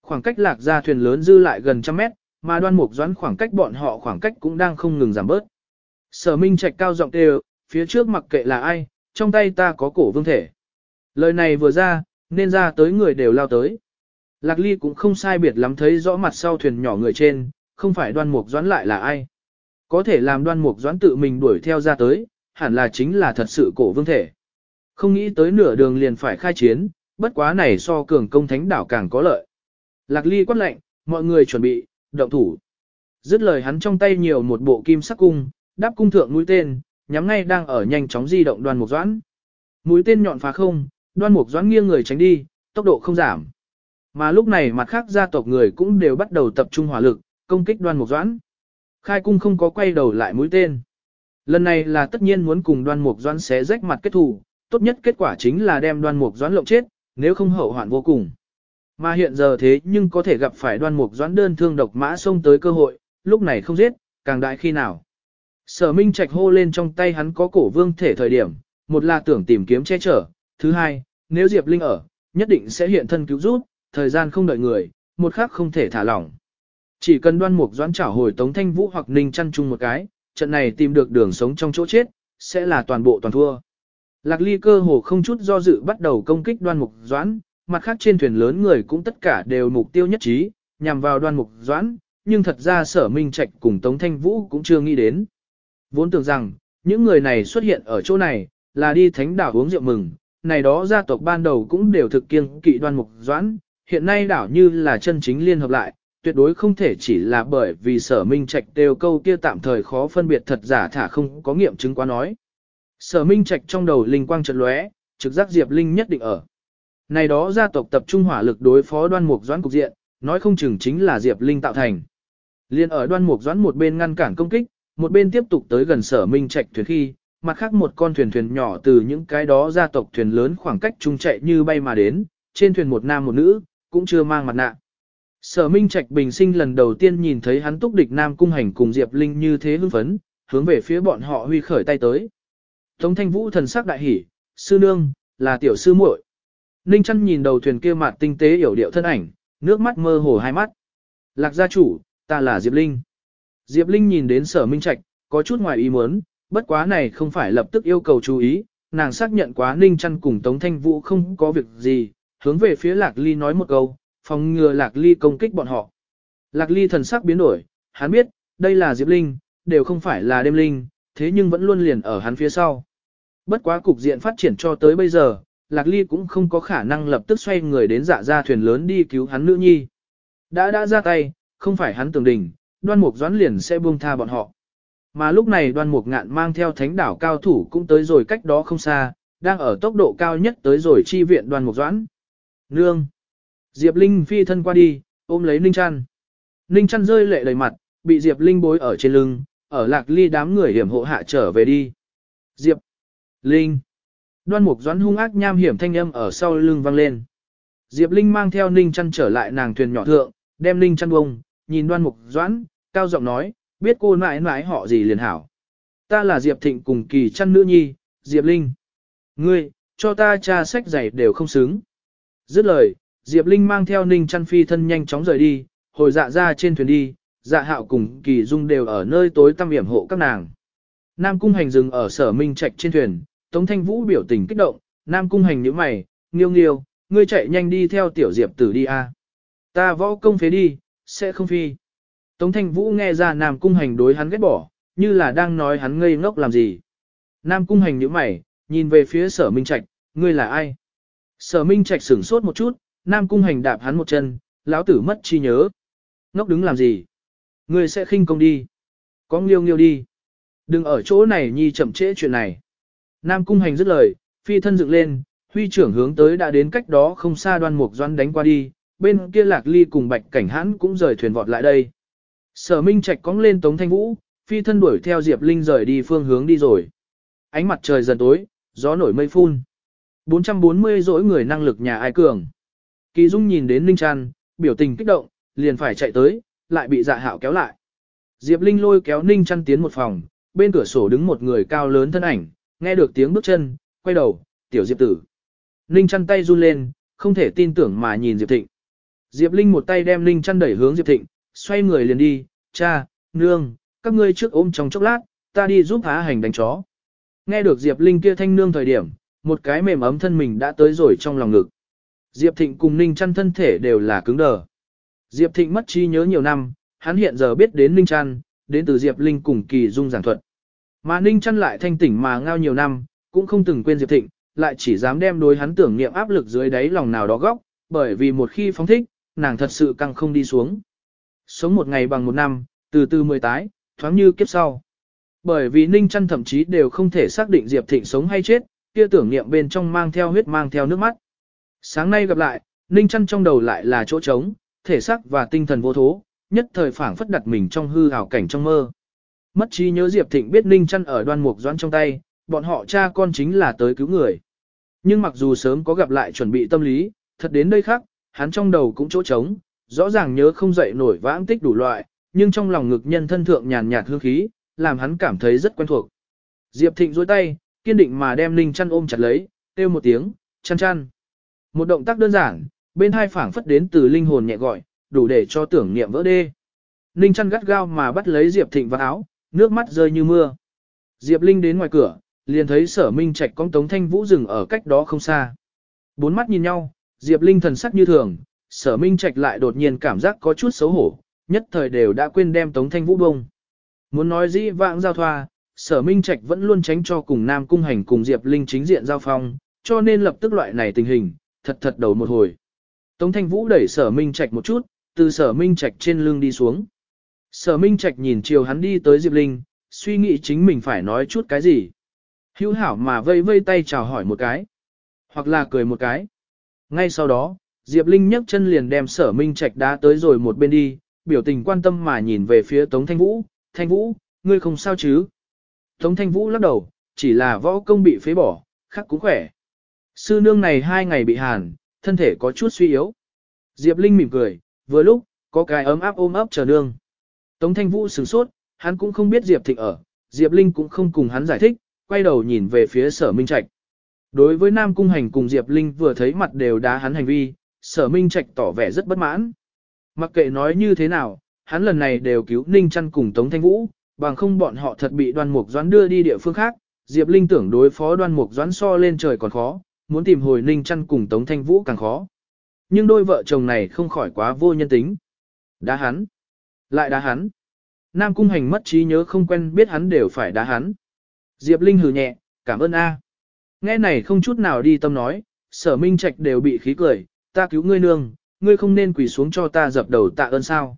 Khoảng cách lạc ra thuyền lớn dư lại gần trăm mét, mà đoan mục doãn khoảng cách bọn họ khoảng cách cũng đang không ngừng giảm bớt. Sở Minh Trạch cao giọng kêu, phía trước mặc kệ là ai, trong tay ta có cổ vương thể. Lời này vừa ra, nên ra tới người đều lao tới. Lạc Ly cũng không sai biệt lắm thấy rõ mặt sau thuyền nhỏ người trên, không phải đoan mục doãn lại là ai. Có thể làm đoan mục doãn tự mình đuổi theo ra tới, hẳn là chính là thật sự cổ vương thể. Không nghĩ tới nửa đường liền phải khai chiến, bất quá này so cường công thánh đảo càng có lợi. Lạc ly quát lệnh, mọi người chuẩn bị, động thủ. Dứt lời hắn trong tay nhiều một bộ kim sắc cung, đáp cung thượng mũi tên, nhắm ngay đang ở nhanh chóng di động đoan mục doãn. Mũi tên nhọn phá không, đoan mục doãn nghiêng người tránh đi, tốc độ không giảm. Mà lúc này mặt khác gia tộc người cũng đều bắt đầu tập trung hỏa lực, công kích đoan mục doãn. Khai cung không có quay đầu lại mũi tên. Lần này là tất nhiên muốn cùng đoan mục doãn xé rách mặt kết thù, tốt nhất kết quả chính là đem đoan mục doãn lộng chết, nếu không hậu hoạn vô cùng. Mà hiện giờ thế nhưng có thể gặp phải đoan mục doãn đơn thương độc mã xông tới cơ hội, lúc này không giết, càng đại khi nào. Sở Minh Trạch hô lên trong tay hắn có cổ vương thể thời điểm, một là tưởng tìm kiếm che chở, thứ hai, nếu Diệp Linh ở, nhất định sẽ hiện thân cứu giúp, thời gian không đợi người, một khác không thể thả lỏng. Chỉ cần đoan mục doãn trả hồi Tống Thanh Vũ hoặc Ninh chăn chung một cái, trận này tìm được đường sống trong chỗ chết, sẽ là toàn bộ toàn thua. Lạc ly cơ hồ không chút do dự bắt đầu công kích đoan mục doãn, mặt khác trên thuyền lớn người cũng tất cả đều mục tiêu nhất trí, nhằm vào đoan mục doãn, nhưng thật ra sở minh trạch cùng Tống Thanh Vũ cũng chưa nghĩ đến. Vốn tưởng rằng, những người này xuất hiện ở chỗ này, là đi thánh đảo uống rượu mừng, này đó gia tộc ban đầu cũng đều thực kiêng kỵ đoan mục doãn, hiện nay đảo như là chân chính liên hợp lại, tuyệt đối không thể chỉ là bởi vì sở minh trạch đều câu kia tạm thời khó phân biệt thật giả thả không có nghiệm chứng quá nói. Sở Minh Trạch trong đầu linh quang chợt lóe, trực giác Diệp Linh nhất định ở. Này đó gia tộc tập trung hỏa lực đối phó đoan mục doãn cục diện, nói không chừng chính là Diệp Linh tạo thành. Liên ở đoan mục doãn một bên ngăn cản công kích, một bên tiếp tục tới gần sở Minh Trạch thuyền khi, mặt khác một con thuyền thuyền nhỏ từ những cái đó gia tộc thuyền lớn khoảng cách chung chạy như bay mà đến, trên thuyền một nam một nữ, cũng chưa mang mặt nạ. Sở Minh Trạch bình sinh lần đầu tiên nhìn thấy hắn túc địch nam cung hành cùng Diệp Linh như thế hưng phấn, hướng về phía bọn họ huy khởi tay tới. Tống thanh vũ thần sắc đại hỉ, sư nương, là tiểu sư muội. Ninh chăn nhìn đầu thuyền kia mặt tinh tế hiểu điệu thân ảnh, nước mắt mơ hồ hai mắt. Lạc gia chủ, ta là Diệp Linh. Diệp Linh nhìn đến sở minh trạch, có chút ngoài ý muốn, bất quá này không phải lập tức yêu cầu chú ý, nàng xác nhận quá Ninh chăn cùng Tống Thanh Vũ không có việc gì, hướng về phía Lạc Ly nói một câu, phòng ngừa Lạc Ly công kích bọn họ. Lạc Ly thần sắc biến đổi, hắn biết, đây là Diệp Linh, đều không phải là đêm linh, thế nhưng vẫn luôn liền ở hắn phía sau. bất quá cục diện phát triển cho tới bây giờ, Lạc Ly cũng không có khả năng lập tức xoay người đến dạ ra thuyền lớn đi cứu hắn nữ nhi. Đã đã ra tay, không phải hắn tưởng đỉnh, đoan mục doãn liền sẽ buông tha bọn họ. Mà lúc này đoan mục ngạn mang theo thánh đảo cao thủ cũng tới rồi cách đó không xa, đang ở tốc độ cao nhất tới rồi chi viện đoan mục doãn. Nương! Diệp Linh phi thân qua đi, ôm lấy Ninh Trăn. Ninh Trăn rơi lệ đầy mặt, bị Diệp Linh bối ở trên lưng, ở lạc ly đám người hiểm hộ hạ trở về đi. Diệp! Linh! Đoan mục doãn hung ác nham hiểm thanh âm ở sau lưng vang lên. Diệp Linh mang theo Ninh Trăn trở lại nàng thuyền nhỏ thượng, đem Ninh Trăn bông, nhìn đoan mục doãn, cao giọng nói, biết cô mãi mãi họ gì liền hảo. Ta là Diệp Thịnh cùng kỳ chăn nữ nhi, Diệp Linh. Ngươi, cho ta tra sách giày đều không xứng. Dứt lời, Diệp Linh mang theo Ninh chăn phi thân nhanh chóng rời đi, hồi dạ ra trên thuyền đi, dạ hạo cùng kỳ dung đều ở nơi tối tăm hiểm hộ các nàng. Nam cung hành dừng ở sở minh trạch trên thuyền, Tống Thanh Vũ biểu tình kích động, Nam cung hành nhíu mày, nghiêu nghiêu, ngươi chạy nhanh đi theo tiểu Diệp tử đi a. Ta võ công phế đi, sẽ không phi. Tống Thanh Vũ nghe ra Nam Cung Hành đối hắn ghét bỏ, như là đang nói hắn ngây ngốc làm gì. Nam Cung Hành nhíu mày, nhìn về phía sở Minh Trạch, ngươi là ai? Sở Minh Trạch sửng sốt một chút, Nam Cung Hành đạp hắn một chân, lão tử mất chi nhớ. Ngốc đứng làm gì? Ngươi sẽ khinh công đi. Có nghiêu nghiêu đi. Đừng ở chỗ này nhi chậm trễ chuyện này. Nam Cung Hành dứt lời, phi thân dựng lên, huy trưởng hướng tới đã đến cách đó không xa đoan mục doan đánh qua đi, bên kia lạc ly cùng bạch cảnh hãn cũng rời thuyền vọt lại đây. Sở Minh Trạch cong lên Tống Thanh Vũ, phi thân đuổi theo Diệp Linh rời đi phương hướng đi rồi. Ánh mặt trời dần tối, gió nổi mây phun. 440 dỗi người năng lực nhà ai cường. Kỳ Dung nhìn đến Ninh Trăn, biểu tình kích động, liền phải chạy tới, lại bị dạ hạo kéo lại. Diệp Linh lôi kéo Ninh Trăn tiến một phòng, bên cửa sổ đứng một người cao lớn thân ảnh, nghe được tiếng bước chân, quay đầu, tiểu Diệp tử. Ninh Trăn tay run lên, không thể tin tưởng mà nhìn Diệp Thịnh. Diệp Linh một tay đem Ninh Trăn đẩy hướng Diệp Thịnh, xoay người liền đi, cha, nương, các ngươi trước ôm trong chốc lát, ta đi giúp há hành đánh chó. Nghe được Diệp Linh kia thanh nương thời điểm, một cái mềm ấm thân mình đã tới rồi trong lòng ngực. Diệp Thịnh cùng Ninh Trăn thân thể đều là cứng đờ. Diệp Thịnh mất trí nhớ nhiều năm, hắn hiện giờ biết đến Ninh Trăn, đến từ Diệp Linh cùng Kỳ Dung giảng thuật. Mà Ninh Trăn lại thanh tỉnh mà ngao nhiều năm, cũng không từng quên Diệp Thịnh, lại chỉ dám đem đối hắn tưởng niệm áp lực dưới đáy lòng nào đó góc, bởi vì một khi phóng thích, nàng thật sự căng không đi xuống. Sống một ngày bằng một năm, từ từ mười tái, thoáng như kiếp sau. Bởi vì Ninh Trăn thậm chí đều không thể xác định Diệp Thịnh sống hay chết, kia tưởng niệm bên trong mang theo huyết mang theo nước mắt. Sáng nay gặp lại, Ninh Trăn trong đầu lại là chỗ trống, thể xác và tinh thần vô thố, nhất thời phảng phất đặt mình trong hư ảo cảnh trong mơ. Mất trí nhớ Diệp Thịnh biết Ninh Trăn ở đoan mục doãn trong tay, bọn họ cha con chính là tới cứu người. Nhưng mặc dù sớm có gặp lại chuẩn bị tâm lý, thật đến đây khác, hắn trong đầu cũng chỗ trống, rõ ràng nhớ không dậy nổi vãng tích đủ loại, nhưng trong lòng ngực nhân thân thượng nhàn nhạt hương khí, làm hắn cảm thấy rất quen thuộc. Diệp Thịnh duỗi tay, kiên định mà đem Ninh chăn ôm chặt lấy, kêu một tiếng, chăn chăn. Một động tác đơn giản, bên hai phảng phất đến từ linh hồn nhẹ gọi, đủ để cho tưởng niệm vỡ đê. Ninh chăn gắt gao mà bắt lấy Diệp Thịnh vào áo, nước mắt rơi như mưa. Diệp Linh đến ngoài cửa, liền thấy sở minh trạch con tống thanh vũ rừng ở cách đó không xa. Bốn mắt nhìn nhau, Diệp Linh thần sắc như thường, sở minh trạch lại đột nhiên cảm giác có chút xấu hổ, nhất thời đều đã quên đem Tống Thanh Vũ bông. Muốn nói dĩ vãng giao thoa, sở minh trạch vẫn luôn tránh cho cùng Nam Cung Hành cùng Diệp Linh chính diện giao phong, cho nên lập tức loại này tình hình, thật thật đầu một hồi. Tống Thanh Vũ đẩy sở minh trạch một chút, từ sở minh trạch trên lưng đi xuống. Sở minh trạch nhìn chiều hắn đi tới Diệp Linh, suy nghĩ chính mình phải nói chút cái gì. Hữu hảo mà vây vây tay chào hỏi một cái, hoặc là cười một cái. Ngay sau đó, Diệp Linh nhấc chân liền đem sở minh trạch đá tới rồi một bên đi, biểu tình quan tâm mà nhìn về phía Tống Thanh Vũ, Thanh Vũ, ngươi không sao chứ? Tống Thanh Vũ lắc đầu, chỉ là võ công bị phế bỏ, khắc cũng khỏe. Sư nương này hai ngày bị hàn, thân thể có chút suy yếu. Diệp Linh mỉm cười, vừa lúc, có cái ấm áp ôm ấp chờ nương. Tống Thanh Vũ sửng sốt, hắn cũng không biết Diệp Thịnh ở, Diệp Linh cũng không cùng hắn giải thích, quay đầu nhìn về phía sở minh trạch. Đối với Nam Cung Hành cùng Diệp Linh vừa thấy mặt đều đá hắn hành vi, sở minh trạch tỏ vẻ rất bất mãn. Mặc kệ nói như thế nào, hắn lần này đều cứu Ninh Trăn cùng Tống Thanh Vũ, bằng không bọn họ thật bị đoan mục doãn đưa đi địa phương khác, Diệp Linh tưởng đối phó đoan mục doãn so lên trời còn khó, muốn tìm hồi Ninh Trăn cùng Tống Thanh Vũ càng khó. Nhưng đôi vợ chồng này không khỏi quá vô nhân tính. Đá hắn. Lại đá hắn. Nam Cung Hành mất trí nhớ không quen biết hắn đều phải đá hắn. Diệp Linh hừ nhẹ, cảm ơn A. Nghe này không chút nào đi tâm nói, sở minh trạch đều bị khí cười, ta cứu ngươi nương, ngươi không nên quỳ xuống cho ta dập đầu tạ ơn sao.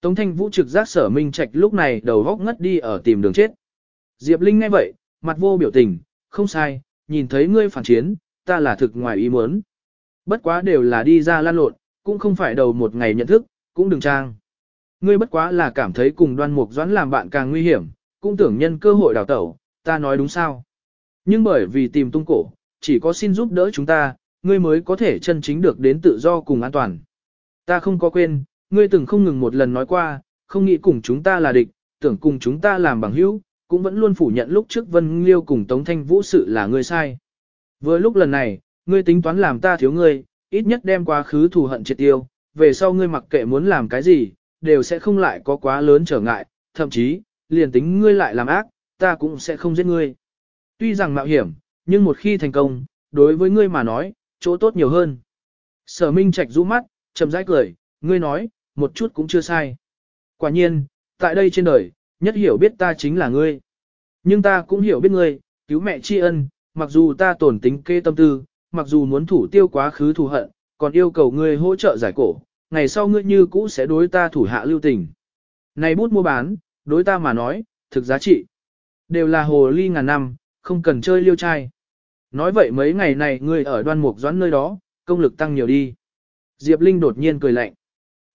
Tống thanh vũ trực giác sở minh trạch lúc này đầu góc ngất đi ở tìm đường chết. Diệp Linh nghe vậy, mặt vô biểu tình, không sai, nhìn thấy ngươi phản chiến, ta là thực ngoài ý muốn. Bất quá đều là đi ra lan lộn, cũng không phải đầu một ngày nhận thức, cũng đừng trang. Ngươi bất quá là cảm thấy cùng đoan mục doãn làm bạn càng nguy hiểm, cũng tưởng nhân cơ hội đào tẩu, ta nói đúng sao. Nhưng bởi vì tìm tung cổ, chỉ có xin giúp đỡ chúng ta, ngươi mới có thể chân chính được đến tự do cùng an toàn. Ta không có quên, ngươi từng không ngừng một lần nói qua, không nghĩ cùng chúng ta là địch, tưởng cùng chúng ta làm bằng hữu, cũng vẫn luôn phủ nhận lúc trước Vân Liêu cùng Tống Thanh Vũ sự là ngươi sai. Vừa lúc lần này, ngươi tính toán làm ta thiếu ngươi, ít nhất đem quá khứ thù hận triệt tiêu, về sau ngươi mặc kệ muốn làm cái gì, đều sẽ không lại có quá lớn trở ngại, thậm chí, liền tính ngươi lại làm ác, ta cũng sẽ không giết ngươi. Tuy rằng mạo hiểm, nhưng một khi thành công, đối với ngươi mà nói, chỗ tốt nhiều hơn. Sở Minh Trạch rũ mắt, chậm rãi cười, ngươi nói, một chút cũng chưa sai. Quả nhiên, tại đây trên đời, nhất hiểu biết ta chính là ngươi. Nhưng ta cũng hiểu biết ngươi, cứu mẹ tri ân, mặc dù ta tổn tính kê tâm tư, mặc dù muốn thủ tiêu quá khứ thù hận, còn yêu cầu ngươi hỗ trợ giải cổ, ngày sau ngươi như cũ sẽ đối ta thủ hạ lưu tình. Này bút mua bán, đối ta mà nói, thực giá trị. Đều là hồ ly ngàn năm, không cần chơi liêu trai. Nói vậy mấy ngày này ngươi ở đoan mục doãn nơi đó, công lực tăng nhiều đi. Diệp Linh đột nhiên cười lạnh.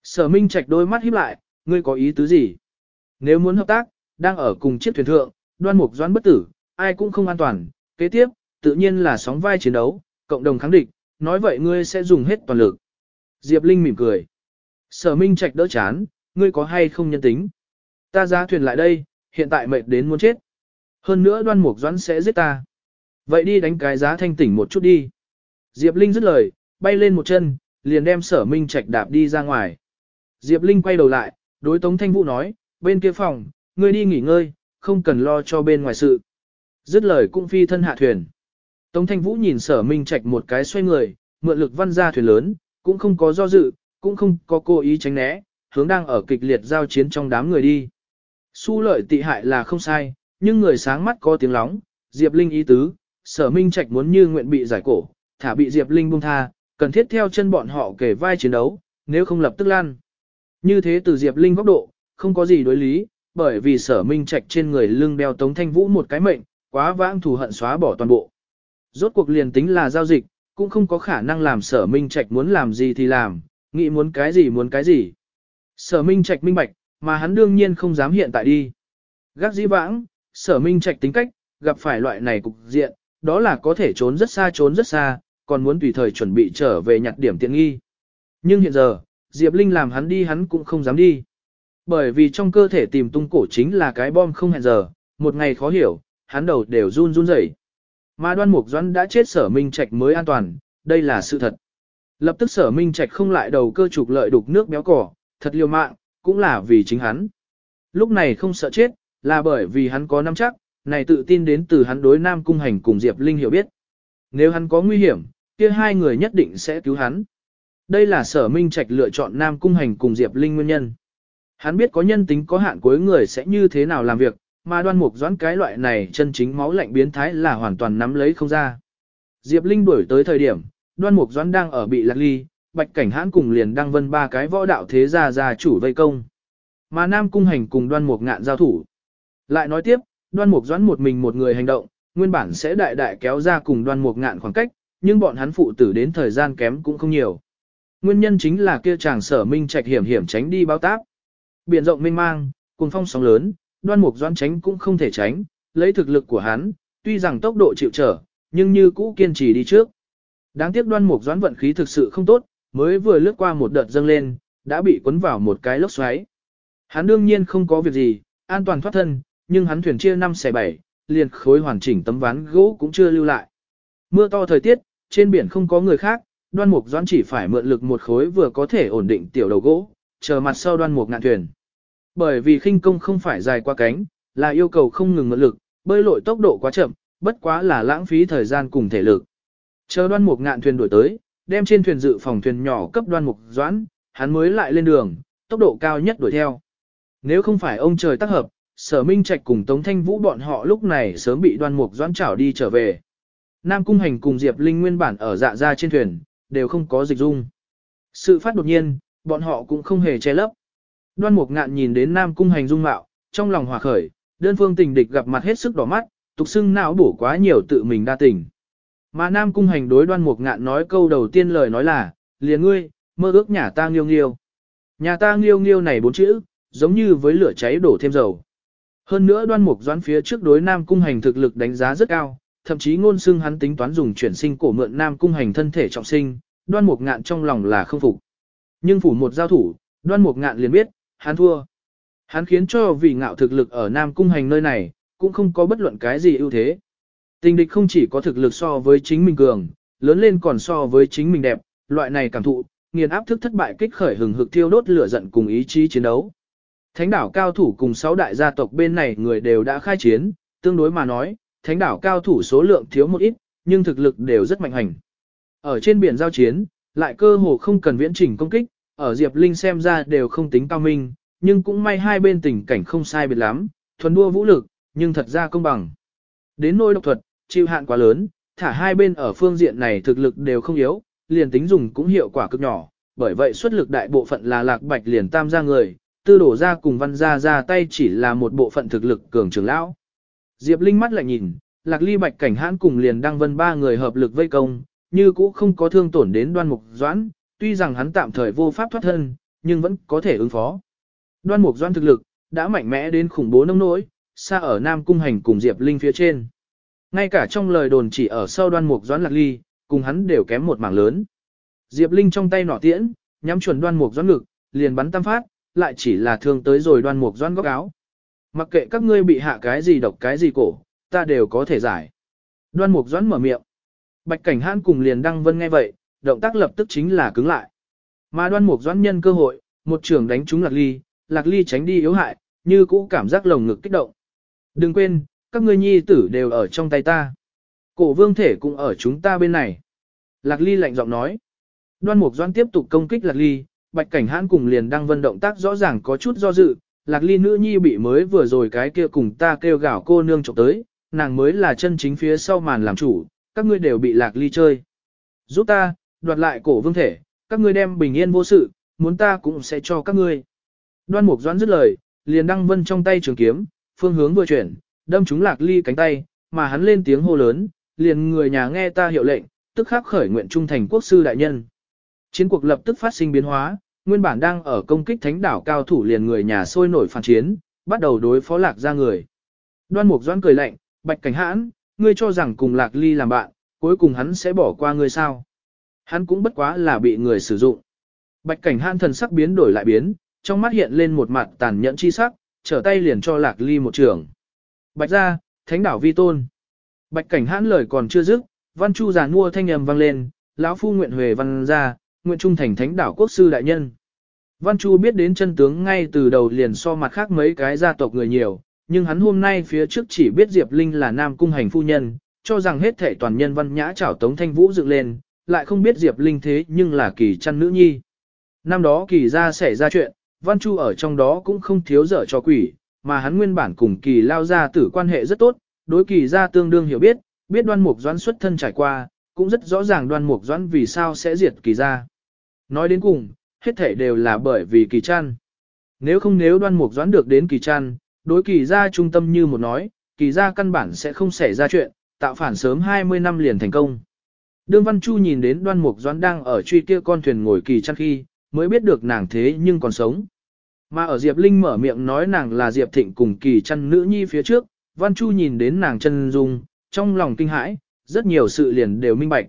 Sở Minh Trạch đôi mắt híp lại, ngươi có ý tứ gì? Nếu muốn hợp tác, đang ở cùng chiếc thuyền thượng, đoan mục doãn bất tử, ai cũng không an toàn. Kế tiếp, tự nhiên là sóng vai chiến đấu, cộng đồng kháng địch, nói vậy ngươi sẽ dùng hết toàn lực. Diệp Linh mỉm cười. Sở Minh Trạch đỡ chán, ngươi có hay không nhân tính? Ta ra thuyền lại đây, hiện tại mệt đến muốn chết. Hơn nữa đoan mục doãn sẽ giết ta. Vậy đi đánh cái giá thanh tỉnh một chút đi. Diệp Linh dứt lời, bay lên một chân, liền đem sở minh trạch đạp đi ra ngoài. Diệp Linh quay đầu lại, đối Tống Thanh Vũ nói, bên kia phòng, ngươi đi nghỉ ngơi, không cần lo cho bên ngoài sự. Dứt lời cũng phi thân hạ thuyền. Tống Thanh Vũ nhìn sở minh trạch một cái xoay người, mượn lực văn ra thuyền lớn, cũng không có do dự, cũng không có cố ý tránh né, hướng đang ở kịch liệt giao chiến trong đám người đi. Su lợi tị hại là không sai, nhưng người sáng mắt có tiếng lóng, Diệp Linh ý tứ, sở minh trạch muốn như nguyện bị giải cổ, thả bị Diệp Linh buông tha, cần thiết theo chân bọn họ kể vai chiến đấu, nếu không lập tức lan. Như thế từ Diệp Linh góc độ, không có gì đối lý, bởi vì sở minh trạch trên người lưng đeo tống thanh vũ một cái mệnh, quá vãng thù hận xóa bỏ toàn bộ. Rốt cuộc liền tính là giao dịch, cũng không có khả năng làm sở minh trạch muốn làm gì thì làm, nghĩ muốn cái gì muốn cái gì. Sở minh trạch minh bạch, mà hắn đương nhiên không dám hiện tại đi. Gác dĩ vãng, sở minh trạch tính cách, gặp phải loại này cục diện, đó là có thể trốn rất xa trốn rất xa, còn muốn tùy thời chuẩn bị trở về nhặt điểm tiện nghi. Nhưng hiện giờ, Diệp Linh làm hắn đi hắn cũng không dám đi. Bởi vì trong cơ thể tìm tung cổ chính là cái bom không hẹn giờ, một ngày khó hiểu, hắn đầu đều run run rẩy. Mà đoan mục doãn đã chết sở minh trạch mới an toàn, đây là sự thật. Lập tức sở minh trạch không lại đầu cơ trục lợi đục nước béo cỏ, thật liều mạng, cũng là vì chính hắn. Lúc này không sợ chết, là bởi vì hắn có nắm chắc, này tự tin đến từ hắn đối Nam Cung Hành cùng Diệp Linh hiểu biết. Nếu hắn có nguy hiểm, kia hai người nhất định sẽ cứu hắn. Đây là sở minh trạch lựa chọn Nam Cung Hành cùng Diệp Linh nguyên nhân. Hắn biết có nhân tính có hạn cuối người sẽ như thế nào làm việc, mà đoan mục doãn cái loại này chân chính máu lạnh biến thái là hoàn toàn nắm lấy không ra. Diệp Linh đuổi tới thời điểm, đoan mục doãn đang ở bị lạc ly, bạch cảnh hãn cùng liền đăng vân ba cái võ đạo thế gia gia chủ vây công. Mà Nam Cung Hành cùng đoan mục ngạn giao thủ. Lại nói tiếp, đoan mục doãn một mình một người hành động, nguyên bản sẽ đại đại kéo ra cùng đoan mục ngạn khoảng cách, nhưng bọn hắn phụ tử đến thời gian kém cũng không nhiều. Nguyên nhân chính là kia chàng sở minh trạch hiểm hiểm tránh đi bao táp. Biển rộng mênh mang, cùng phong sóng lớn, đoan mục doãn tránh cũng không thể tránh, lấy thực lực của hắn, tuy rằng tốc độ chịu trở, nhưng như cũ kiên trì đi trước. Đáng tiếc đoan mục doãn vận khí thực sự không tốt, mới vừa lướt qua một đợt dâng lên, đã bị cuốn vào một cái lốc xoáy. Hắn đương nhiên không có việc gì, an toàn thoát thân, nhưng hắn thuyền chia 5 xẻ 7, liền khối hoàn chỉnh tấm ván gỗ cũng chưa lưu lại. Mưa to thời tiết, trên biển không có người khác, đoan mục doãn chỉ phải mượn lực một khối vừa có thể ổn định tiểu đầu gỗ, chờ mặt sau đoan mục ngạn thuyền. Bởi vì khinh công không phải dài qua cánh, là yêu cầu không ngừng mượn lực, bơi lội tốc độ quá chậm, bất quá là lãng phí thời gian cùng thể lực. Chờ đoan mục ngạn thuyền đổi tới, đem trên thuyền dự phòng thuyền nhỏ cấp đoan mục doãn, hắn mới lại lên đường, tốc độ cao nhất đuổi theo. Nếu không phải ông trời tác hợp, sở minh trạch cùng Tống Thanh Vũ bọn họ lúc này sớm bị đoan mục doãn chảo đi trở về. Nam Cung Hành cùng Diệp Linh nguyên bản ở dạ ra trên thuyền, đều không có dịch dung. Sự phát đột nhiên, bọn họ cũng không hề che lấp. Đoan Mục Ngạn nhìn đến Nam Cung Hành dung mạo, trong lòng hòa khởi, đơn phương tình địch gặp mặt hết sức đỏ mắt, tục xưng não bổ quá nhiều tự mình đa tình. Mà Nam Cung Hành đối Đoan Mục Ngạn nói câu đầu tiên lời nói là, liền ngươi, mơ ước nhà ta nghiêu nghiêu. Nhà ta nghiêu nghiêu này bốn chữ, giống như với lửa cháy đổ thêm dầu. Hơn nữa Đoan Mục Doãn phía trước đối Nam Cung Hành thực lực đánh giá rất cao, thậm chí ngôn xưng hắn tính toán dùng chuyển sinh cổ mượn Nam Cung Hành thân thể trọng sinh, Đoan Mục Ngạn trong lòng là không phục. Nhưng phủ một giao thủ, Đoan Mục Ngạn liền biết, hắn thua. Hắn khiến cho vì ngạo thực lực ở Nam Cung Hành nơi này, cũng không có bất luận cái gì ưu thế. Tình địch không chỉ có thực lực so với chính mình cường, lớn lên còn so với chính mình đẹp, loại này cảm thụ, nghiền áp thức thất bại kích khởi hừng hực thiêu đốt lửa giận cùng ý chí chiến đấu. Thánh đảo cao thủ cùng sáu đại gia tộc bên này người đều đã khai chiến, tương đối mà nói, thánh đảo cao thủ số lượng thiếu một ít, nhưng thực lực đều rất mạnh hành. Ở trên biển giao chiến, lại cơ hồ không cần viễn trình công kích, ở Diệp Linh xem ra đều không tính cao minh, nhưng cũng may hai bên tình cảnh không sai biệt lắm, thuần đua vũ lực, nhưng thật ra công bằng. Đến nôi độc thuật, chịu hạn quá lớn, thả hai bên ở phương diện này thực lực đều không yếu, liền tính dùng cũng hiệu quả cực nhỏ, bởi vậy xuất lực đại bộ phận là lạc bạch liền tam gia người, tư đổ ra cùng văn ra ra tay chỉ là một bộ phận thực lực cường trường lão. Diệp Linh mắt lại nhìn, lạc ly bạch cảnh hãn cùng liền đăng vân ba người hợp lực vây công, như cũ không có thương tổn đến đoan mục doãn, tuy rằng hắn tạm thời vô pháp thoát thân, nhưng vẫn có thể ứng phó. Đoan mục doãn thực lực, đã mạnh mẽ đến khủng bố nông nỗi, xa ở Nam Cung Hành cùng Diệp Linh phía trên. Ngay cả trong lời đồn chỉ ở sau đoan mục doãn lạc ly, cùng hắn đều kém một mảng lớn. Diệp Linh trong tay nỏ tiễn, nhắm chuẩn đoan mục doãn ngực, liền bắn tam phát, lại chỉ là thương tới rồi đoan mục doãn góc áo. Mặc kệ các ngươi bị hạ cái gì độc cái gì cổ, ta đều có thể giải. Đoan mục doãn mở miệng. Bạch cảnh hãn cùng liền đăng vân nghe vậy, động tác lập tức chính là cứng lại. Mà đoan mục doãn nhân cơ hội, một trường đánh trúng lạc ly, lạc ly tránh đi yếu hại, như cũ cảm giác lồng ngực kích động. Đừng quên, các ngươi nhi tử đều ở trong tay ta. Cổ vương thể cũng ở chúng ta bên này. Lạc ly lạnh giọng nói. Đoan mục doãn tiếp tục công kích lạc ly, bạch cảnh hãn cùng liền đăng vân động tác rõ ràng có chút do dự. Lạc ly nữ nhi bị mới vừa rồi cái kia cùng ta kêu gào cô nương chọc tới, nàng mới là chân chính phía sau màn làm chủ, các ngươi đều bị lạc ly chơi. Giúp ta, đoạt lại cổ vương thể, các ngươi đem bình yên vô sự, muốn ta cũng sẽ cho các ngươi. Đoan mục doãn dứt lời, liền đăng vân trong tay trường kiếm, phương hướng vừa chuyển, đâm trúng lạc ly cánh tay, mà hắn lên tiếng hô lớn, liền người nhà nghe ta hiệu lệnh, tức khắc khởi nguyện trung thành quốc sư đại nhân. Chiến cuộc lập tức phát sinh biến hóa, nguyên bản đang ở công kích thánh đảo cao thủ liền người nhà sôi nổi phản chiến, bắt đầu đối phó lạc ra người. Đoan mục doãn cười lạnh, bạch cảnh hãn, ngươi cho rằng cùng lạc ly làm bạn, cuối cùng hắn sẽ bỏ qua ngươi sao. Hắn cũng bất quá là bị người sử dụng. Bạch cảnh hãn thần sắc biến đổi lại biến, trong mắt hiện lên một mặt tàn nhẫn chi sắc, trở tay liền cho lạc ly một trường. Bạch ra, thánh đảo vi tôn. Bạch cảnh hãn lời còn chưa dứt, văn chu già mua thanh âm vang lên, lão phu nguyện huề văn ra, nguyện trung thành thánh đảo quốc sư đại nhân. Văn Chu biết đến chân tướng ngay từ đầu liền so mặt khác mấy cái gia tộc người nhiều, nhưng hắn hôm nay phía trước chỉ biết Diệp Linh là nam cung hành phu nhân, cho rằng hết thể toàn nhân văn nhã chảo tống thanh vũ dựng lên, lại không biết Diệp Linh thế nhưng là kỳ chăn nữ nhi. Năm đó kỳ ra xảy ra chuyện, Văn Chu ở trong đó cũng không thiếu dở cho quỷ, mà hắn nguyên bản cùng kỳ lao ra tử quan hệ rất tốt, đối kỳ ra tương đương hiểu biết, biết đoan mục doãn xuất thân trải qua, cũng rất rõ ràng đoan mục doãn vì sao sẽ diệt kỳ ra. Nói đến cùng, hết thể đều là bởi vì kỳ chăn. Nếu không nếu đoan mục doãn được đến kỳ chăn, đối kỳ ra trung tâm như một nói, kỳ ra căn bản sẽ không xảy ra chuyện, tạo phản sớm 20 năm liền thành công. Đương Văn Chu nhìn đến đoan mục doãn đang ở truy kia con thuyền ngồi kỳ chăn khi, mới biết được nàng thế nhưng còn sống. Mà ở Diệp Linh mở miệng nói nàng là Diệp Thịnh cùng kỳ chăn nữ nhi phía trước, Văn Chu nhìn đến nàng chân dung, trong lòng kinh hãi, rất nhiều sự liền đều minh bạch.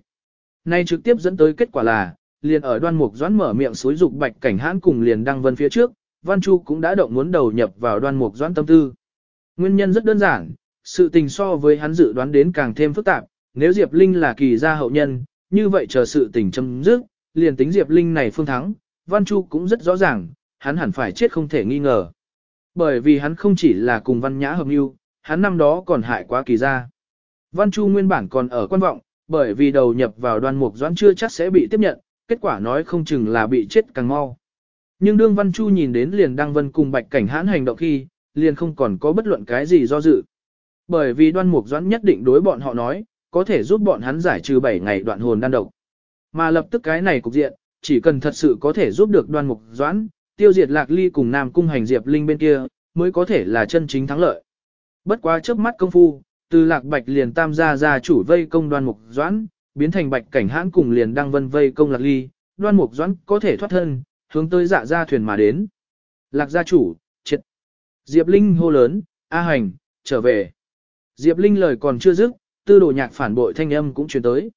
Nay trực tiếp dẫn tới kết quả là, liền ở đoan mục doãn mở miệng xối dục bạch cảnh hãn cùng liền đăng vân phía trước, Văn Chu cũng đã động muốn đầu nhập vào đoan mục doãn tâm tư. Nguyên nhân rất đơn giản, sự tình so với hắn dự đoán đến càng thêm phức tạp, nếu Diệp Linh là kỳ gia hậu nhân, như vậy chờ sự tình chấm dứt, liền tính Diệp Linh này phương thắng, Văn Chu cũng rất rõ ràng, hắn hẳn phải chết không thể nghi ngờ. Bởi vì hắn không chỉ là cùng Văn Nhã hợp mưu, hắn năm đó còn hại quá kỳ gia. Văn Chu nguyên bản còn ở quan vọng, bởi vì đầu nhập vào đoan mục doãn chưa chắc sẽ bị tiếp nhận, kết quả nói không chừng là bị chết càng mau. Nhưng đương Văn Chu nhìn đến liền Đăng Vân cùng Bạch Cảnh hãn hành động khi, liền không còn có bất luận cái gì do dự. Bởi vì đoan mục doãn nhất định đối bọn họ nói, có thể giúp bọn hắn giải trừ 7 ngày đoạn hồn đan độc. Mà lập tức cái này cục diện, chỉ cần thật sự có thể giúp được đoan mục doãn, tiêu diệt lạc ly cùng nam cung hành diệp linh bên kia, mới có thể là chân chính thắng lợi. Bất quá trước mắt công phu, từ lạc bạch liền tam gia gia chủ vây công đoan mục doãn, biến thành bạch cảnh hãn cùng liền đăng vân vây công lạc ly, đoan mục doãn có thể thoát thân, hướng tới dạ gia thuyền mà đến. Lạc gia chủ, triệt. Diệp Linh hô lớn, A hành, trở về. Diệp Linh lời còn chưa dứt, tư đồ nhạc phản bội thanh âm cũng truyền tới.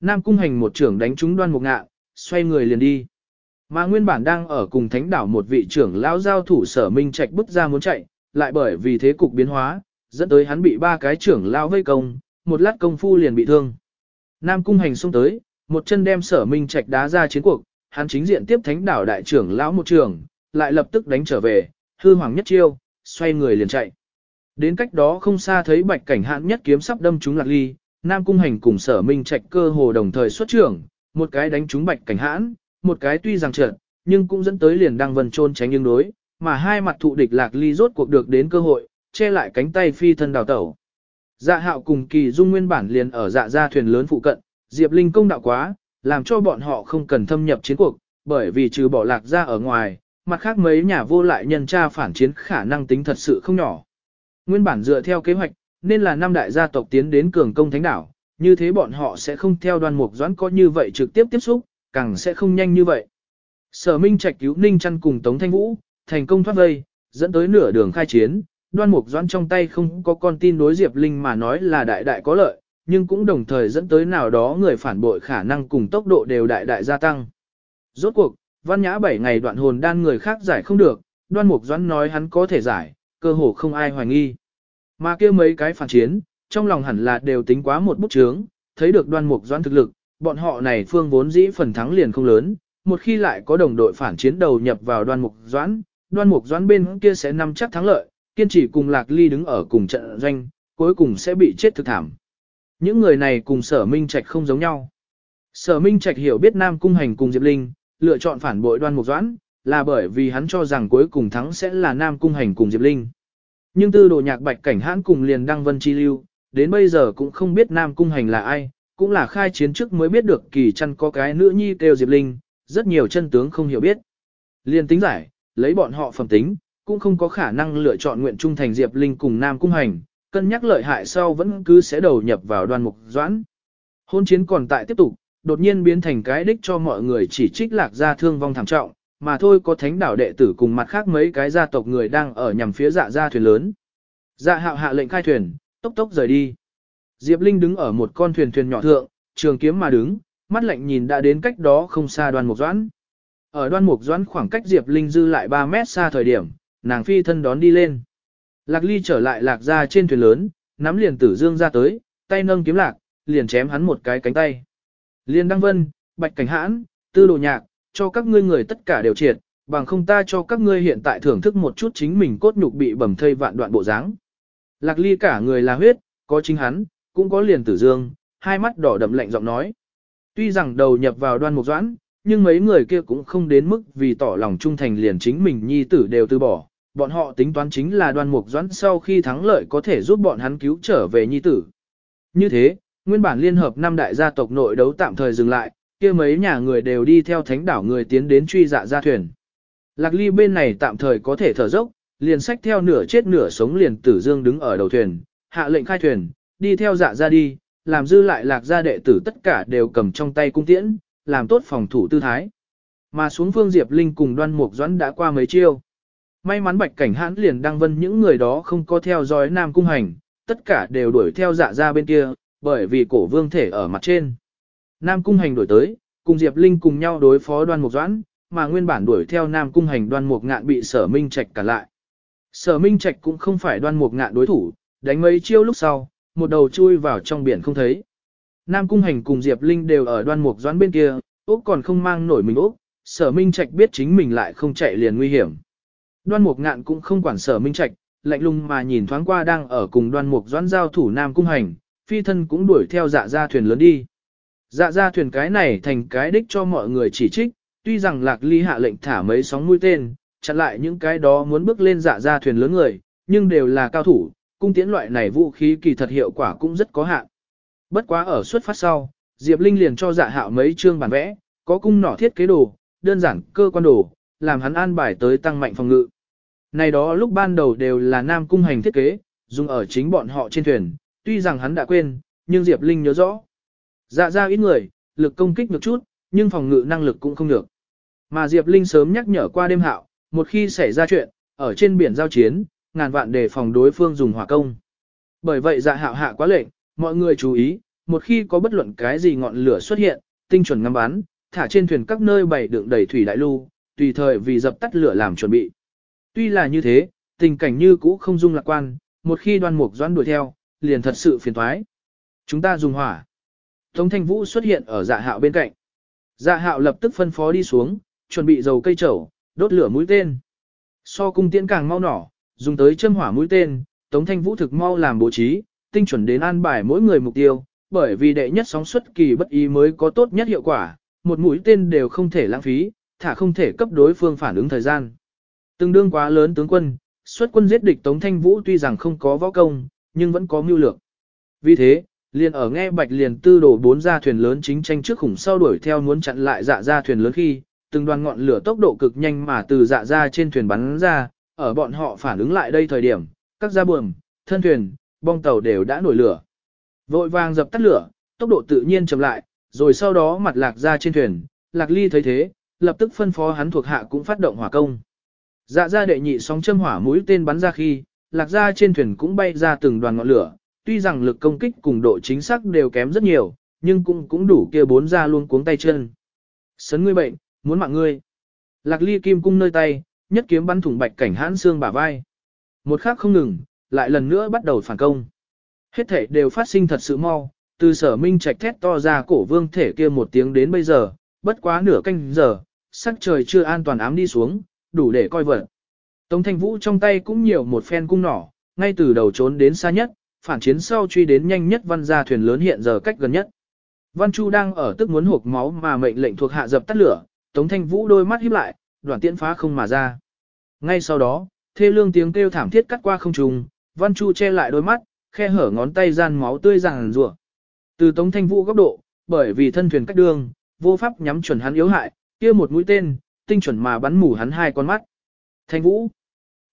Nam cung hành một trưởng đánh trúng đoan mục ngạ, xoay người liền đi. Mà nguyên bản đang ở cùng thánh đảo một vị trưởng lão giao thủ sở minh trạch bức ra muốn chạy, lại bởi vì thế cục biến hóa, dẫn tới hắn bị ba cái trưởng lão vây công, một lát công phu liền bị thương. Nam cung hành xông tới, một chân đem sở minh trạch đá ra chiến cuộc, hắn chính diện tiếp thánh đảo đại trưởng lão một trường, lại lập tức đánh trở về, hư hoàng nhất chiêu, xoay người liền chạy. Đến cách đó không xa thấy bạch cảnh hãn nhất kiếm sắp đâm trúng lạc ly, Nam cung hành cùng sở minh trạch cơ hồ đồng thời xuất trưởng, một cái đánh trúng bạch cảnh hãn, một cái tuy rằng trượt, nhưng cũng dẫn tới liền đang vần trôn tránh nhưng đối, mà hai mặt thụ địch lạc ly rốt cuộc được đến cơ hội, che lại cánh tay phi thân đào tẩu. Dạ hạo cùng kỳ dung nguyên bản liền ở dạ gia thuyền lớn phụ cận, Diệp Linh công đạo quá, làm cho bọn họ không cần thâm nhập chiến cuộc, bởi vì trừ bỏ lạc ra ở ngoài, mặt khác mấy nhà vô lại nhân tra phản chiến khả năng tính thật sự không nhỏ. Nguyên bản dựa theo kế hoạch, nên là năm đại gia tộc tiến đến cường công thánh đảo, như thế bọn họ sẽ không theo đoàn mục doãn có như vậy trực tiếp tiếp xúc, càng sẽ không nhanh như vậy. Sở Minh Trạch cứu Ninh Trăn cùng Tống Thanh Vũ, thành công thoát vây, dẫn tới nửa đường khai chiến, đoan mục doãn trong tay không có con tin đối Diệp Linh mà nói là đại đại có lợi, nhưng cũng đồng thời dẫn tới nào đó người phản bội khả năng cùng tốc độ đều đại đại gia tăng. Rốt cuộc, văn nhã bảy ngày đoạn hồn đan người khác giải không được, đoan mục doãn nói hắn có thể giải, cơ hồ không ai hoài nghi. Mà kia mấy cái phản chiến, trong lòng hẳn là đều tính quá một bút chướng, thấy được đoan mục doãn thực lực, bọn họ này phương vốn dĩ phần thắng liền không lớn, một khi lại có đồng đội phản chiến đầu nhập vào đoan mục doãn, đoan mục doãn bên kia sẽ nắm chắc thắng lợi, kiên trì cùng lạc ly đứng ở cùng trận doanh, cuối cùng sẽ bị chết thực thảm. Những người này cùng sở minh trạch không giống nhau. Sở minh trạch hiểu biết Nam Cung Hành cùng Diệp Linh, lựa chọn phản bội đoan mục doãn, là bởi vì hắn cho rằng cuối cùng thắng sẽ là Nam Cung Hành cùng Diệp Linh. Nhưng tư đồ nhạc bạch cảnh hãn cùng liền đăng vân chi lưu, đến bây giờ cũng không biết Nam Cung Hành là ai, cũng là khai chiến trước mới biết được kỳ chăn có cái nữ nhi kêu Diệp Linh, rất nhiều chân tướng không hiểu biết. liền tính giải, lấy bọn họ phẩm tính, cũng không có khả năng lựa chọn nguyện trung thành Diệp Linh cùng Nam Cung Hành, cân nhắc lợi hại sau vẫn cứ sẽ đầu nhập vào đoàn mục doãn. Hôn chiến còn tại tiếp tục, đột nhiên biến thành cái đích cho mọi người chỉ trích lạc ra thương vong thảm trọng, mà thôi có thánh đảo đệ tử cùng mặt khác mấy cái gia tộc người đang ở nhằm phía dạ ra thuyền lớn. Dạ hạo hạ lệnh khai thuyền, tốc tốc rời đi. Diệp Linh đứng ở một con thuyền thuyền nhỏ thượng, trường kiếm mà đứng, mắt lạnh nhìn đã đến cách đó không xa đoan mục doãn. Ở đoan mục doãn khoảng cách Diệp Linh dư lại 3 mét xa thời điểm, nàng phi thân đón đi lên. Lạc ly trở lại lạc ra trên thuyền lớn, nắm liền tử dương ra tới, tay nâng kiếm lạc, liền chém hắn một cái cánh tay. Liên đăng vân, bạch cảnh hãn, tư đồ nhạc, cho các ngươi người tất cả đều triệt, bằng không ta cho các ngươi hiện tại thưởng thức một chút chính mình cốt nhục bị bầm thây vạn đoạn bộ dáng. Lạc ly cả người là huyết, có chính hắn, cũng có liền tử dương, hai mắt đỏ đậm lạnh giọng nói. Tuy rằng đầu nhập vào đoan mục doãn, nhưng mấy người kia cũng không đến mức vì tỏ lòng trung thành liền chính mình nhi tử đều từ bỏ. Bọn họ tính toán chính là đoan mục doãn sau khi thắng lợi có thể giúp bọn hắn cứu trở về nhi tử. Như thế, nguyên bản liên hợp năm đại gia tộc nội đấu tạm thời dừng lại, kia mấy nhà người đều đi theo thánh đảo người tiến đến truy dạ gia thuyền. Lạc ly bên này tạm thời có thể thở dốc, liền sách theo nửa chết nửa sống liền tử dương đứng ở đầu thuyền, hạ lệnh khai thuyền, đi theo dạ ra đi, làm dư lại lạc gia đệ tử tất cả đều cầm trong tay cung tiễn, làm tốt phòng thủ tư thái. Mà xuống phương Diệp Linh cùng đoan mục doãn đã qua mấy chiêu. May mắn bạch cảnh hãn liền đăng vân những người đó không có theo dõi nam cung hành, tất cả đều đuổi theo dạ ra bên kia, bởi vì cổ vương thể ở mặt trên. Nam cung hành đuổi tới, cùng Diệp Linh cùng nhau đối phó đoan mục doãn, mà nguyên bản đuổi theo Nam cung hành đoan mục ngạn bị sở minh trạch cả lại. Sở minh trạch cũng không phải đoan mục ngạn đối thủ, đánh mấy chiêu lúc sau, một đầu chui vào trong biển không thấy. Nam Cung Hành cùng Diệp Linh đều ở đoan mục doãn bên kia, Úc còn không mang nổi mình Úc, sở minh trạch biết chính mình lại không chạy liền nguy hiểm. Đoan mục ngạn cũng không quản sở minh trạch, lạnh lùng mà nhìn thoáng qua đang ở cùng đoan mục doãn giao thủ Nam Cung Hành, phi thân cũng đuổi theo dạ ra thuyền lớn đi. Dạ ra thuyền cái này thành cái đích cho mọi người chỉ trích, tuy rằng lạc ly hạ lệnh thả mấy sóng mũi tên, chặn lại những cái đó muốn bước lên dạ ra thuyền lớn người, nhưng đều là cao thủ, cung tiễn loại này vũ khí kỳ thật hiệu quả cũng rất có hạn. Bất quá ở xuất phát sau, Diệp Linh liền cho dạ hạo mấy chương bản vẽ, có cung nỏ thiết kế đồ, đơn giản cơ quan đồ, làm hắn an bài tới tăng mạnh phòng ngự. Này đó lúc ban đầu đều là nam cung hành thiết kế, dùng ở chính bọn họ trên thuyền, tuy rằng hắn đã quên, nhưng Diệp Linh nhớ rõ. Dạ ra ít người, lực công kích được chút, nhưng phòng ngự năng lực cũng không được. Mà Diệp Linh sớm nhắc nhở qua đêm hạo, một khi xảy ra chuyện, ở trên biển giao chiến, ngàn vạn đề phòng đối phương dùng hỏa công. Bởi vậy dạ hạo hạ quá lệnh, mọi người chú ý, một khi có bất luận cái gì ngọn lửa xuất hiện, tinh chuẩn ngắm bắn, thả trên thuyền các nơi bày đựng đầy thủy đại lưu, tùy thời vì dập tắt lửa làm chuẩn bị. Tuy là như thế, tình cảnh như cũ không dung lạc quan, một khi đoan mục doãn đuổi theo, liền thật sự phiền toái. Chúng ta dùng hỏa. Tống thanh vũ xuất hiện ở dạ hạo bên cạnh. Dạ hạo lập tức phân phó đi xuống, chuẩn bị dầu cây trầu, đốt lửa mũi tên. So cung tiễn càng mau nỏ, dùng tới châm hỏa mũi tên, Tống Thanh Vũ thực mau làm bố trí, tinh chuẩn đến an bài mỗi người mục tiêu, bởi vì đệ nhất sóng xuất kỳ bất ý mới có tốt nhất hiệu quả, một mũi tên đều không thể lãng phí, thả không thể cấp đối phương phản ứng thời gian. Từng đương quá lớn tướng quân, xuất quân giết địch Tống Thanh Vũ tuy rằng không có võ công, nhưng vẫn có mưu lược. Vì thế, liền ở nghe Bạch liền tư đổ bốn ra thuyền lớn chính tranh trước khủng sau đuổi theo muốn chặn lại dạ ra thuyền lớn khi, từng đoàn ngọn lửa tốc độ cực nhanh mà từ dạ ra trên thuyền bắn ra, ở bọn họ phản ứng lại đây thời điểm, các gia buồm, thân thuyền, bong tàu đều đã nổi lửa. Vội vàng dập tắt lửa, tốc độ tự nhiên chậm lại, rồi sau đó mặt lạc ra trên thuyền, lạc ly thấy thế, lập tức phân phó hắn thuộc hạ cũng phát động hỏa công. Dạ ra đệ nhị sóng châm hỏa mũi tên bắn ra khi, lạc ra trên thuyền cũng bay ra từng đoàn ngọn lửa, tuy rằng lực công kích cùng độ chính xác đều kém rất nhiều, nhưng cũng cũng đủ kia bốn ra luôn cuống tay chân. Sấn ngươi bệnh, muốn mạng ngươi. Lạc ly kim cung nơi tay, nhất kiếm bắn thủng bạch cảnh hãn xương bả vai. Một khắc không ngừng, lại lần nữa bắt đầu phản công. Hết thể đều phát sinh thật sự mau, từ sở minh trạch thét to ra cổ vương thể kia một tiếng đến bây giờ, bất quá nửa canh giờ, sắc trời chưa an toàn ám đi xuống, đủ để coi vật. Tống thanh vũ trong tay cũng nhiều một phen cung nỏ, ngay từ đầu trốn đến xa nhất, phản chiến sau truy đến nhanh nhất văn gia thuyền lớn hiện giờ cách gần nhất. Văn Chu đang ở tức muốn hộp máu mà mệnh lệnh thuộc hạ dập tắt lửa, Tống Thanh Vũ đôi mắt híp lại, đoạn tiễn phá không mà ra. Ngay sau đó, thê lương tiếng kêu thảm thiết cắt qua không trùng, Văn Chu che lại đôi mắt, khe hở ngón tay gian máu tươi ràng rủa. Từ Tống Thanh Vũ góc độ, bởi vì thân thuyền cách đường, vô pháp nhắm chuẩn hắn yếu hại, kia một mũi tên, tinh chuẩn mà bắn mù hắn hai con mắt. Thanh Vũ.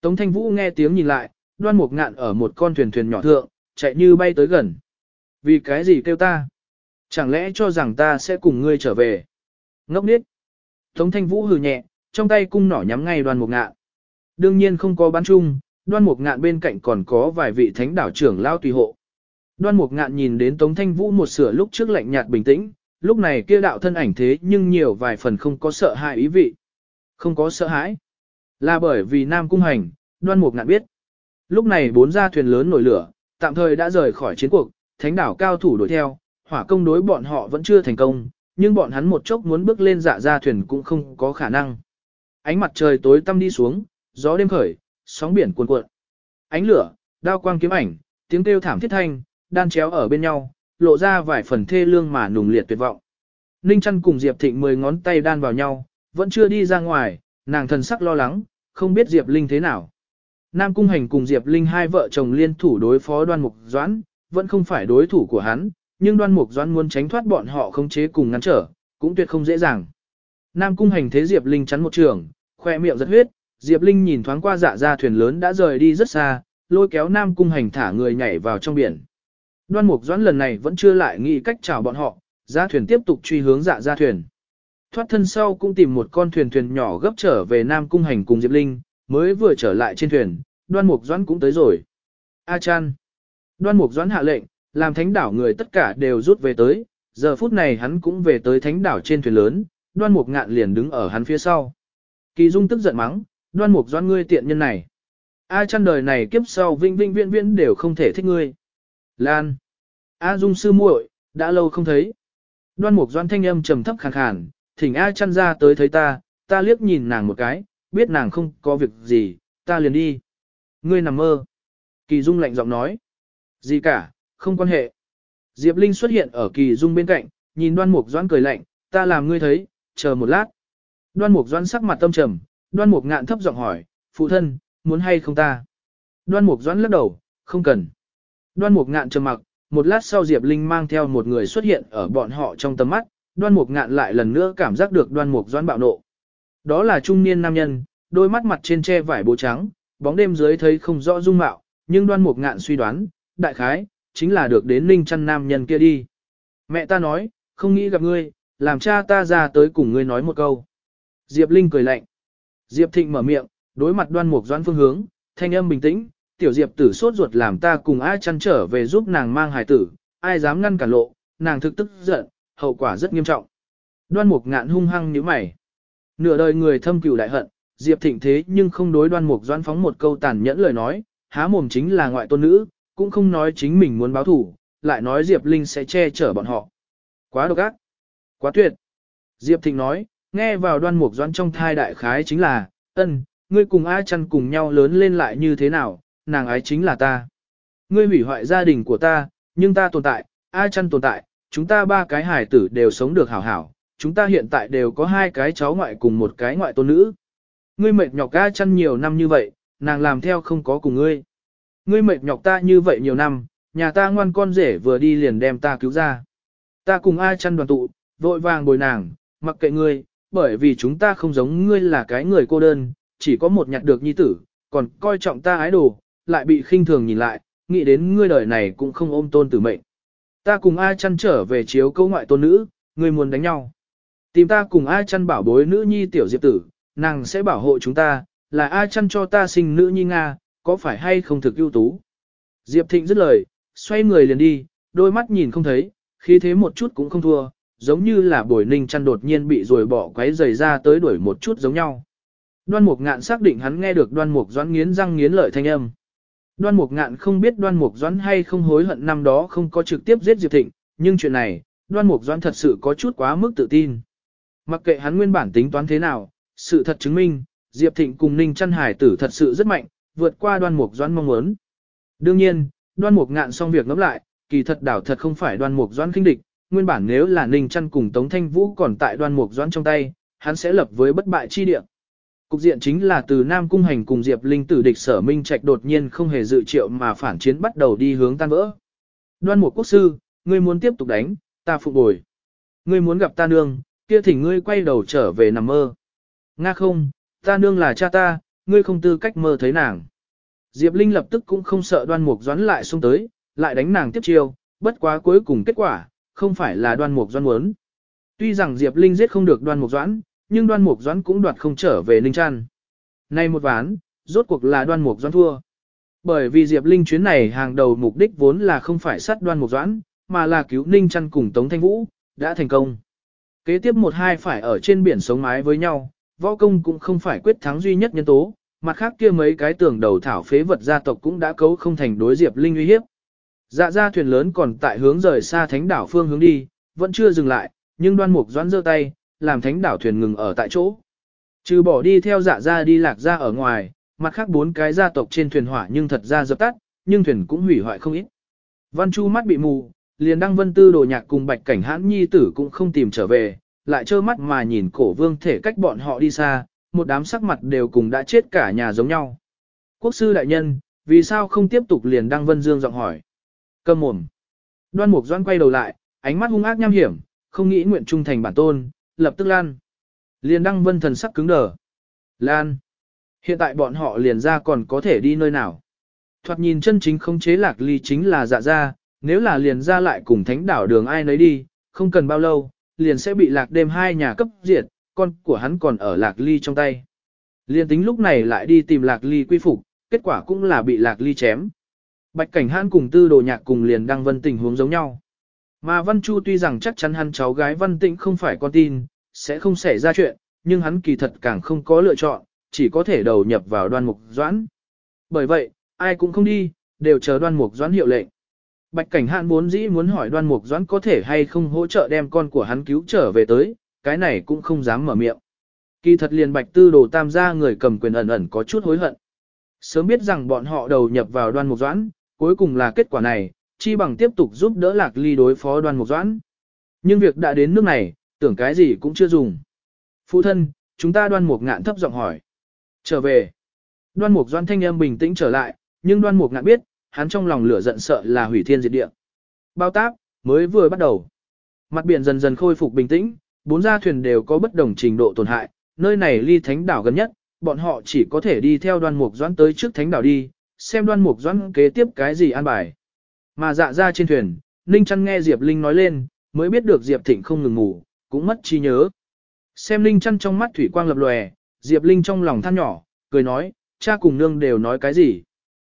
Tống Thanh Vũ nghe tiếng nhìn lại, đoan mục ngạn ở một con thuyền thuyền nhỏ thượng, chạy như bay tới gần. Vì cái gì kêu ta? Chẳng lẽ cho rằng ta sẽ cùng ngươi trở về? Ngốc điếc. Tống Thanh Vũ hừ nhẹ, trong tay cung nỏ nhắm ngay đoan mục ngạn. Đương nhiên không có bắn chung, đoan mục ngạn bên cạnh còn có vài vị thánh đảo trưởng lao tùy hộ. Đoan mục ngạn nhìn đến Tống Thanh Vũ một sửa lúc trước lạnh nhạt bình tĩnh, lúc này kia đạo thân ảnh thế nhưng nhiều vài phần không có sợ hãi ý vị. Không có sợ hãi. Là bởi vì Nam Cung Hành, đoan mục ngạn biết. Lúc này bốn gia thuyền lớn nổi lửa, tạm thời đã rời khỏi chiến cuộc, thánh đảo cao thủ đuổi theo, hỏa công đối bọn họ vẫn chưa thành công, nhưng bọn hắn một chốc muốn bước lên dạ ra thuyền cũng không có khả năng. Ánh mặt trời tối tăm đi xuống, gió đêm khởi, sóng biển cuồn cuộn. Ánh lửa, đao quang kiếm ảnh, tiếng kêu thảm thiết thanh, đan chéo ở bên nhau, lộ ra vài phần thê lương mà nùng liệt tuyệt vọng. Ninh chăn cùng Diệp Thịnh mười ngón tay đan vào nhau, vẫn chưa đi ra ngoài, nàng thần sắc lo lắng, không biết Diệp Linh thế nào. Nam Cung Hành cùng Diệp Linh hai vợ chồng liên thủ đối phó đoan mục doãn, vẫn không phải đối thủ của hắn, nhưng đoan mục doãn muốn tránh thoát bọn họ không chế cùng ngăn trở, cũng tuyệt không dễ dàng. Nam Cung Hành thế Diệp Linh chắn một trường, khoe miệng rất huyết, Diệp Linh nhìn thoáng qua dạ ra thuyền lớn đã rời đi rất xa, lôi kéo Nam Cung Hành thả người nhảy vào trong biển. Đoan Mục Doãn lần này vẫn chưa lại nghĩ cách chào bọn họ, ra thuyền tiếp tục truy hướng dạ ra thuyền. Thoát thân sau cũng tìm một con thuyền thuyền nhỏ gấp trở về Nam Cung Hành cùng Diệp Linh, mới vừa trở lại trên thuyền, Đoan Mục Doãn cũng tới rồi. A Chan. Đoan Mục Doãn hạ lệnh, làm thánh đảo người tất cả đều rút về tới, giờ phút này hắn cũng về tới thánh đảo trên thuyền lớn, Đoan Mục Ngạn liền đứng ở hắn phía sau. Kỳ Dung tức giận mắng, Đoan mục Doãn ngươi tiện nhân này. A chăn đời này kiếp sau vinh vinh viễn viễn đều không thể thích ngươi. Lan. A dung sư muội, đã lâu không thấy. Đoan mục Doãn thanh âm trầm thấp khàn khàn, thỉnh A chăn ra tới thấy ta, ta liếc nhìn nàng một cái, biết nàng không có việc gì, ta liền đi. Ngươi nằm mơ. Kỳ dung lạnh giọng nói. Gì cả, không quan hệ. Diệp Linh xuất hiện ở kỳ dung bên cạnh, nhìn đoan mục Doãn cười lạnh, ta làm ngươi thấy, chờ một lát. Đoan mục Doãn sắc mặt tâm trầm, Đoan Mục Ngạn thấp giọng hỏi, phụ thân, muốn hay không ta? Đoan Mục Doãn lắc đầu, không cần. Đoan Mục Ngạn trầm mặc, một lát sau Diệp Linh mang theo một người xuất hiện ở bọn họ trong tầm mắt, đoan mục ngạn lại lần nữa cảm giác được đoan mục doãn bạo nộ. Đó là trung niên nam nhân, đôi mắt mặt trên che vải bố trắng, bóng đêm dưới thấy không rõ dung mạo, nhưng đoan mục ngạn suy đoán, đại khái, chính là được đến ninh chăn nam nhân kia đi. Mẹ ta nói, không nghĩ gặp ngươi, làm cha ta ra tới cùng ngươi nói một câu. Diệp Linh cười lạnh. Diệp Thịnh mở miệng, đối mặt đoan mục doãn phương hướng, thanh âm bình tĩnh, tiểu Diệp tử sốt ruột làm ta cùng ai chăn trở về giúp nàng mang hài tử, ai dám ngăn cản lộ, nàng thực tức giận, hậu quả rất nghiêm trọng. Đoan mục ngạn hung hăng như mày. Nửa đời người thâm cừu đại hận, Diệp Thịnh thế nhưng không đối đoan mục doãn phóng một câu tàn nhẫn lời nói, há mồm chính là ngoại tôn nữ, cũng không nói chính mình muốn báo thủ, lại nói Diệp Linh sẽ che chở bọn họ. Quá độc ác, quá tuyệt. Diệp Thịnh nói, nghe vào đoan mục doãn trong thai đại khái chính là, ân, ngươi cùng A chăn cùng nhau lớn lên lại như thế nào, nàng ái chính là ta. Ngươi hủy hoại gia đình của ta, nhưng ta tồn tại, A chăn tồn tại, chúng ta ba cái hài tử đều sống được hảo hảo, chúng ta hiện tại đều có hai cái cháu ngoại cùng một cái ngoại tôn nữ. Ngươi mệt nhọc ca chăn nhiều năm như vậy, nàng làm theo không có cùng ngươi. Ngươi mệt nhọc ta như vậy nhiều năm, nhà ta ngoan con rể vừa đi liền đem ta cứu ra. Ta cùng A chăn đoàn tụ, vội vàng bồi nàng, mặc kệ ngươi, bởi vì chúng ta không giống ngươi là cái người cô đơn, chỉ có một nhặt được nhi tử, còn coi trọng ta ái đồ, lại bị khinh thường nhìn lại, nghĩ đến ngươi đời này cũng không ôm tôn tử mệnh. Ta cùng A chăn trở về chiếu câu ngoại tôn nữ, người muốn đánh nhau. Tìm ta cùng A chăn bảo bối nữ nhi tiểu diệp tử, nàng sẽ bảo hộ chúng ta, là A chăn cho ta sinh nữ nhi Nga, có phải hay không thực ưu tú. Diệp Thịnh dứt lời, xoay người liền đi, đôi mắt nhìn không thấy, khí thế một chút cũng không thua, giống như là bồi ninh chăn đột nhiên bị rồi bỏ quấy giày ra tới đuổi một chút giống nhau. Đoan Mục Ngạn xác định hắn nghe được Đoan Mục Doãn nghiến răng nghiến lợi thanh âm. Đoan Mục Ngạn không biết Đoan Mục Doãn hay không hối hận năm đó không có trực tiếp giết Diệp Thịnh, nhưng chuyện này, Đoan Mục Doãn thật sự có chút quá mức tự tin. Mặc kệ hắn nguyên bản tính toán thế nào, sự thật chứng minh, Diệp Thịnh cùng Ninh Chân Hải tử thật sự rất mạnh, vượt qua Đoan Mục Doãn mong muốn. Đương nhiên, Đoan Mục Ngạn xong việc ngẫm lại, kỳ thật đảo thật không phải Đoan Mục Doãn khinh địch, nguyên bản nếu là Ninh Chân cùng Tống Thanh Vũ còn tại Đoan Mục Doãn trong tay, hắn sẽ lập với bất bại chi địa. Cục diện chính là từ Nam Cung Hành cùng Diệp Linh tử địch sở minh trạch đột nhiên không hề dự triệu mà phản chiến bắt đầu đi hướng tan vỡ. Đoan một quốc sư, ngươi muốn tiếp tục đánh, ta phục bồi. Ngươi muốn gặp ta nương, kia thỉnh ngươi quay đầu trở về nằm mơ. Nga không, ta nương là cha ta, ngươi không tư cách mơ thấy nàng. Diệp Linh lập tức cũng không sợ đoan mục doãn lại xuống tới, lại đánh nàng tiếp chiêu, bất quá cuối cùng kết quả, không phải là đoan mục doãn muốn. Tuy rằng Diệp Linh giết không được đoan mục doãn, nhưng đoan mục doãn cũng đoạt không trở về Ninh Trăn. Nay một ván, rốt cuộc là đoan mục doãn thua. Bởi vì Diệp Linh chuyến này hàng đầu mục đích vốn là không phải sát đoan mục doãn, mà là cứu Ninh Trăn cùng Tống Thanh Vũ, đã thành công. Kế tiếp một hai phải ở trên biển sống mái với nhau, võ công cũng không phải quyết thắng duy nhất nhân tố, mặt khác kia mấy cái tưởng đầu thảo phế vật gia tộc cũng đã cấu không thành đối Diệp Linh uy hiếp. Dạ ra thuyền lớn còn tại hướng rời xa thánh đảo phương hướng đi, vẫn chưa dừng lại, nhưng đoan mục doãn giơ tay, làm thánh đảo thuyền ngừng ở tại chỗ. Trừ bỏ đi theo dạ ra đi lạc ra ở ngoài, mặt khác bốn cái gia tộc trên thuyền hỏa nhưng thật ra dập tắt, nhưng thuyền cũng hủy hoại không ít. Văn Chu mắt bị mù, liền đăng vân tư đồ nhạc cùng bạch cảnh hãn nhi tử cũng không tìm trở về, lại trơ mắt mà nhìn cổ vương thể cách bọn họ đi xa, một đám sắc mặt đều cùng đã chết cả nhà giống nhau. Quốc sư đại nhân, vì sao không tiếp tục liền đăng vân dương giọng hỏi. Cầm mồm. Đoan mục doan quay đầu lại, ánh mắt hung ác nham hiểm, không nghĩ nguyện trung thành bản tôn, lập tức lan. Liền đăng vân thần sắc cứng đờ. Lan. Hiện tại bọn họ liền ra còn có thể đi nơi nào. Thoạt nhìn chân chính không chế lạc ly chính là dạ ra, nếu là liền ra lại cùng thánh đảo đường ai nấy đi, không cần bao lâu, liền sẽ bị lạc đêm hai nhà cấp diệt, con của hắn còn ở lạc ly trong tay. Liền tính lúc này lại đi tìm lạc ly quy phục, kết quả cũng là bị lạc ly chém. Bạch cảnh hãn cùng tư đồ nhạc cùng liền đăng vân tình huống giống nhau. Mà Văn Chu tuy rằng chắc chắn hắn cháu gái Văn Tĩnh không phải con tin, sẽ không xảy ra chuyện, nhưng hắn kỳ thật càng không có lựa chọn, chỉ có thể đầu nhập vào đoan mục doãn. Bởi vậy, ai cũng không đi, đều chờ đoan mục doãn hiệu lệnh. Bạch cảnh hạn muốn dĩ muốn hỏi đoan mục doãn có thể hay không hỗ trợ đem con của hắn cứu trở về tới, cái này cũng không dám mở miệng. Kỳ thật liền bạch tư đồ tam gia người cầm quyền ẩn ẩn có chút hối hận. Sớm biết rằng bọn họ đầu nhập vào đoan mục doãn, cuối cùng là kết quả này, chi bằng tiếp tục giúp đỡ lạc ly đối phó đoan mục doãn. Nhưng việc đã đến nước này, tưởng cái gì cũng chưa dùng. Phụ thân, chúng ta đoan mục ngạn thấp giọng hỏi. Trở về. Đoan mục doan thanh âm bình tĩnh trở lại, nhưng đoan mục ngạn biết, hắn trong lòng lửa giận sợ là hủy thiên diệt địa. Bao táp, mới vừa bắt đầu. Mặt biển dần dần khôi phục bình tĩnh, bốn gia thuyền đều có bất đồng trình độ tổn hại, nơi này ly thánh đảo gần nhất, bọn họ chỉ có thể đi theo đoan mục doãn tới trước thánh đảo đi, xem đoan mục doãn kế tiếp cái gì an bài. Mà dạ ra trên thuyền, Ninh Trăn nghe Diệp Linh nói lên, mới biết được Diệp Thịnh không ngừng ngủ, cũng mất trí nhớ. Xem linh Trăn trong mắt thủy quang lập lòe, Diệp Linh trong lòng than nhỏ, cười nói, cha cùng nương đều nói cái gì.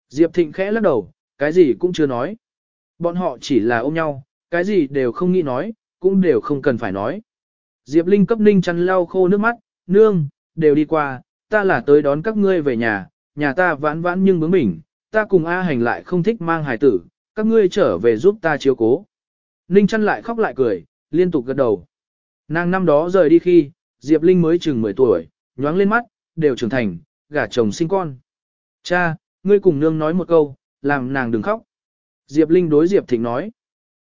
Diệp Thịnh khẽ lắc đầu, cái gì cũng chưa nói. Bọn họ chỉ là ôm nhau, cái gì đều không nghĩ nói, cũng đều không cần phải nói. Diệp Linh cấp Ninh Trăn lau khô nước mắt, nương, đều đi qua, ta là tới đón các ngươi về nhà, nhà ta vãn vãn nhưng bướng bỉnh, ta cùng A hành lại không thích mang hài tử, các ngươi trở về giúp ta chiếu cố. Ninh chăn lại khóc lại cười, liên tục gật đầu. Nàng năm đó rời đi khi, Diệp Linh mới chừng 10 tuổi, nhoáng lên mắt, đều trưởng thành, gả chồng sinh con. Cha, ngươi cùng nương nói một câu, làm nàng đừng khóc. Diệp Linh đối Diệp Thịnh nói.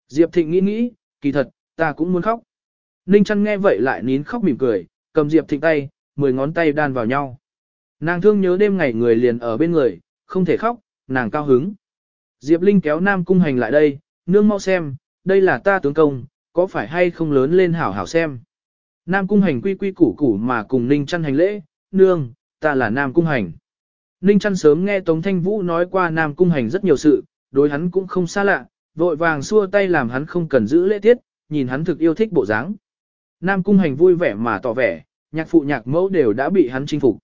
Diệp Thịnh nghĩ nghĩ, kỳ thật, ta cũng muốn khóc. Ninh chăn nghe vậy lại nín khóc mỉm cười, cầm Diệp Thịnh tay, mười ngón tay đan vào nhau. Nàng thương nhớ đêm ngày người liền ở bên người, không thể khóc, nàng cao hứng. Diệp Linh kéo Nam Cung Hành lại đây, nương mau xem, đây là ta tướng công, có phải hay không lớn lên hảo hảo xem. Nam Cung Hành quy quy củ củ mà cùng Ninh Trăn hành lễ, nương, ta là Nam Cung Hành. Ninh Trăn sớm nghe Tống Thanh Vũ nói qua Nam Cung Hành rất nhiều sự, đối hắn cũng không xa lạ, vội vàng xua tay làm hắn không cần giữ lễ tiết, nhìn hắn thực yêu thích bộ dáng. Nam Cung Hành vui vẻ mà tỏ vẻ, nhạc phụ nhạc mẫu đều đã bị hắn chinh phục.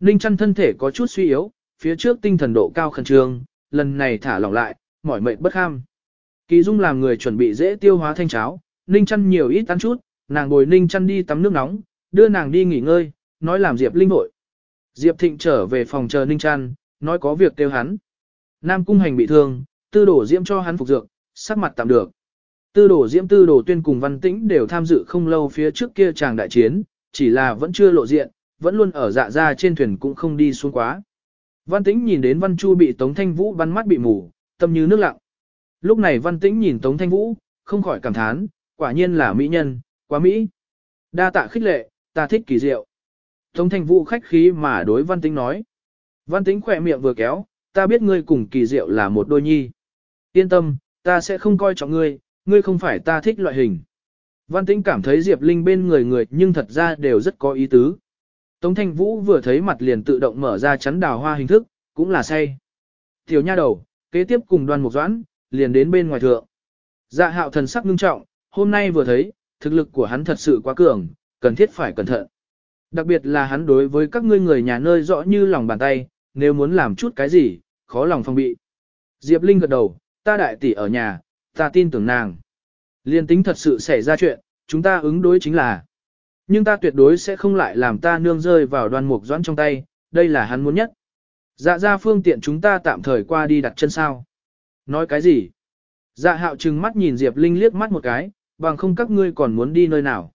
Ninh Trăn thân thể có chút suy yếu, phía trước tinh thần độ cao khẩn trương, lần này thả lỏng lại, mỏi mệt bất ham. Kỳ Dung làm người chuẩn bị dễ tiêu hóa thanh cháo, Ninh Chăn nhiều ít ăn chút, nàng bồi Ninh Chăn đi tắm nước nóng, đưa nàng đi nghỉ ngơi, nói làm Diệp Linh vội. Diệp Thịnh trở về phòng chờ Ninh Chăn, nói có việc kêu hắn. Nam Cung Hành bị thương, tư đổ diễm cho hắn phục dược, sắc mặt tạm được. Tư đổ diễm tư đổ tuyên cùng văn tĩnh đều tham dự không lâu phía trước kia chàng đại chiến, chỉ là vẫn chưa lộ diện, vẫn luôn ở dạ ra trên thuyền cũng không đi xuống quá. Văn Tĩnh nhìn đến Văn Chu bị Tống Thanh Vũ bắn mắt bị mù, tâm như nước lặng. Lúc này Văn Tĩnh nhìn Tống Thanh Vũ, không khỏi cảm thán, quả nhiên là mỹ nhân, quá mỹ. Đa tạ khích lệ, ta thích kỳ diệu. Tống Thanh Vũ khách khí mà đối Văn Tĩnh nói. Văn Tĩnh khỏe miệng vừa kéo, ta biết ngươi cùng kỳ diệu là một đôi nhi. Yên tâm, ta sẽ không coi trọng ngươi, ngươi không phải ta thích loại hình. Văn Tĩnh cảm thấy Diệp Linh bên người người nhưng thật ra đều rất có ý tứ. Tống Thanh Vũ vừa thấy mặt liền tự động mở ra chắn đào hoa hình thức, cũng là say. Tiểu nha đầu, kế tiếp cùng đoàn Mục doãn, liền đến bên ngoài thượng. Dạ hạo thần sắc ngưng trọng, hôm nay vừa thấy, thực lực của hắn thật sự quá cường, cần thiết phải cẩn thận. Đặc biệt là hắn đối với các ngươi người nhà nơi rõ như lòng bàn tay, nếu muốn làm chút cái gì, khó lòng phong bị. Diệp Linh gật đầu, ta đại tỷ ở nhà, ta tin tưởng nàng. Liên tính thật sự xảy ra chuyện, chúng ta ứng đối chính là nhưng ta tuyệt đối sẽ không lại làm ta nương rơi vào đoàn mục doãn trong tay, đây là hắn muốn nhất. Dạ ra phương tiện chúng ta tạm thời qua đi đặt chân sao. Nói cái gì? Dạ hạo trừng mắt nhìn Diệp Linh liếc mắt một cái, bằng không các ngươi còn muốn đi nơi nào.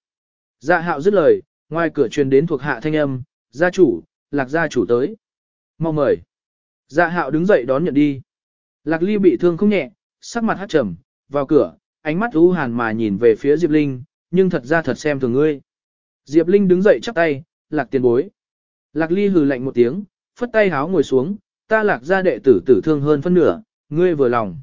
Dạ hạo dứt lời, ngoài cửa truyền đến thuộc hạ thanh âm, gia chủ, lạc gia chủ tới. Mau mời. Dạ hạo đứng dậy đón nhận đi. Lạc ly bị thương không nhẹ, sắc mặt hát trầm, vào cửa, ánh mắt u hàn mà nhìn về phía Diệp Linh, nhưng thật ra thật xem thường ngươi. Diệp Linh đứng dậy chắp tay, lạc tiền bối. Lạc ly hừ lạnh một tiếng, phất tay háo ngồi xuống, ta lạc gia đệ tử tử thương hơn phân nửa, ngươi vừa lòng.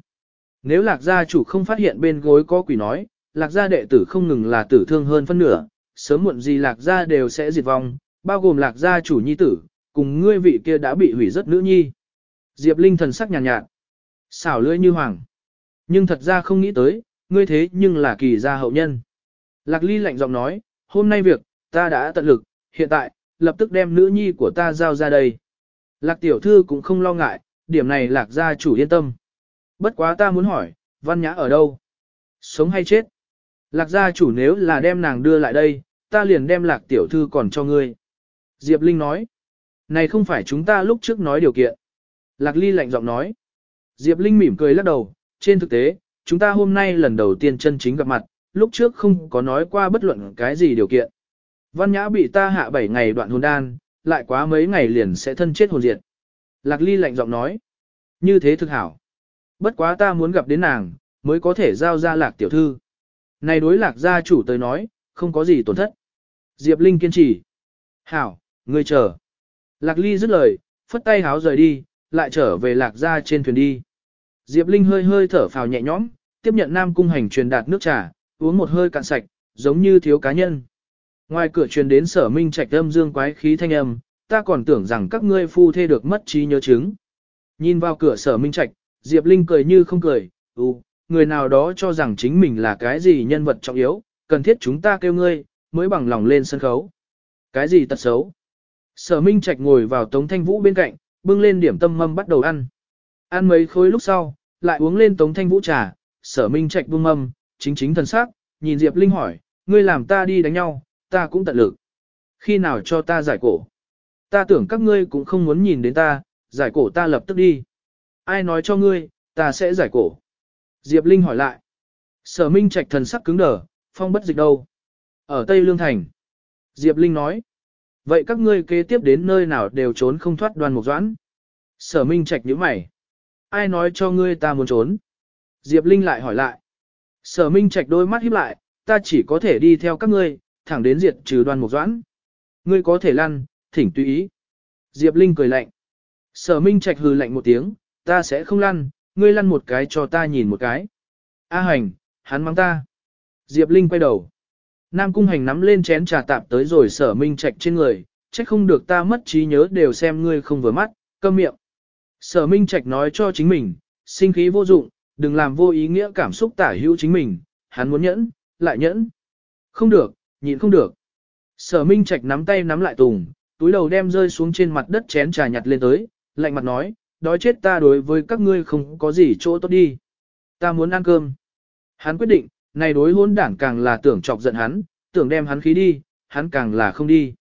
Nếu lạc gia chủ không phát hiện bên gối có quỷ nói, lạc gia đệ tử không ngừng là tử thương hơn phân nửa, sớm muộn gì lạc gia đều sẽ diệt vong, bao gồm lạc gia chủ nhi tử, cùng ngươi vị kia đã bị hủy rất nữ nhi. Diệp Linh thần sắc nhàn nhạt, nhạt, xảo lưỡi như hoàng. Nhưng thật ra không nghĩ tới, ngươi thế nhưng là kỳ gia hậu nhân. Lạc ly lạnh giọng nói, hôm nay việc, ta đã tận lực, hiện tại, lập tức đem nữ nhi của ta giao ra đây. Lạc tiểu thư cũng không lo ngại, điểm này lạc gia chủ yên tâm. Bất quá ta muốn hỏi, văn nhã ở đâu? Sống hay chết? Lạc gia chủ nếu là đem nàng đưa lại đây, ta liền đem lạc tiểu thư còn cho ngươi. Diệp Linh nói, này không phải chúng ta lúc trước nói điều kiện. Lạc ly lạnh giọng nói. Diệp Linh mỉm cười lắc đầu, trên thực tế, chúng ta hôm nay lần đầu tiên chân chính gặp mặt, lúc trước không có nói qua bất luận cái gì điều kiện. Văn Nhã bị ta hạ 7 ngày đoạn hồn đan, lại quá mấy ngày liền sẽ thân chết hồn diệt. Lạc Ly lạnh giọng nói. Như thế thực hảo. Bất quá ta muốn gặp đến nàng, mới có thể giao ra lạc tiểu thư. Này đối lạc gia chủ tới nói, không có gì tổn thất. Diệp Linh kiên trì. Hảo, ngươi chờ. Lạc Ly dứt lời, phất tay háo rời đi, lại trở về lạc gia trên thuyền đi. Diệp Linh hơi hơi thở phào nhẹ nhõm, tiếp nhận Nam Cung Hành truyền đạt nước trà, uống một hơi cạn sạch, giống như thiếu cá nhân. Ngoài cửa truyền đến sở minh trạch âm dương quái khí thanh âm, ta còn tưởng rằng các ngươi phu thê được mất trí nhớ chứng. Nhìn vào cửa sở minh trạch, Diệp Linh cười như không cười, ừ, người nào đó cho rằng chính mình là cái gì nhân vật trọng yếu, cần thiết chúng ta kêu ngươi, mới bằng lòng lên sân khấu. Cái gì tật xấu? Sở Minh Trạch ngồi vào Tống Thanh Vũ bên cạnh, bưng lên điểm tâm mâm bắt đầu ăn. Ăn mấy khối lúc sau, lại uống lên Tống Thanh Vũ trà, Sở Minh Trạch buông mâm, chính chính thần sắc, nhìn Diệp Linh hỏi, ngươi làm ta đi đánh nhau, ta cũng tận lực. Khi nào cho ta giải cổ? Ta tưởng các ngươi cũng không muốn nhìn đến ta, giải cổ ta lập tức đi. Ai nói cho ngươi, ta sẽ giải cổ. Diệp Linh hỏi lại. Sở Minh Trạch thần sắc cứng đờ, phong bất dịch đâu? Ở Tây Lương Thành. Diệp Linh nói. Vậy các ngươi kế tiếp đến nơi nào đều trốn không thoát đoàn mục doãn? Sở Minh Trạch nhíu mày. Ai nói cho ngươi ta muốn trốn? Diệp Linh lại hỏi lại. Sở Minh Trạch đôi mắt híp lại, ta chỉ có thể đi theo các ngươi, thẳng đến diệt trừ đoàn mục doãn. Ngươi có thể lăn, thỉnh tùy ý. Diệp Linh cười lạnh. Sở Minh Trạch hừ lạnh một tiếng, ta sẽ không lăn, ngươi lăn một cái cho ta nhìn một cái. A hành, hắn mắng ta. Diệp Linh quay đầu. Nam Cung Hành nắm lên chén trà tạp tới rồi sở Minh Trạch trên người, trách không được ta mất trí nhớ đều xem ngươi không vừa mắt, câm miệng. Sở Minh Trạch nói cho chính mình, sinh khí vô dụng, đừng làm vô ý nghĩa cảm xúc tả hữu chính mình, hắn muốn nhẫn, lại nhẫn. Không được, nhịn không được. Sở Minh Trạch nắm tay nắm lại tùng, túi đầu đem rơi xuống trên mặt đất chén trà nhặt lên tới, lạnh mặt nói, đói chết ta đối với các ngươi không có gì chỗ tốt đi. Ta muốn ăn cơm. Hắn quyết định, này đối hôn đảng càng là tưởng chọc giận hắn, tưởng đem hắn khí đi, hắn càng là không đi.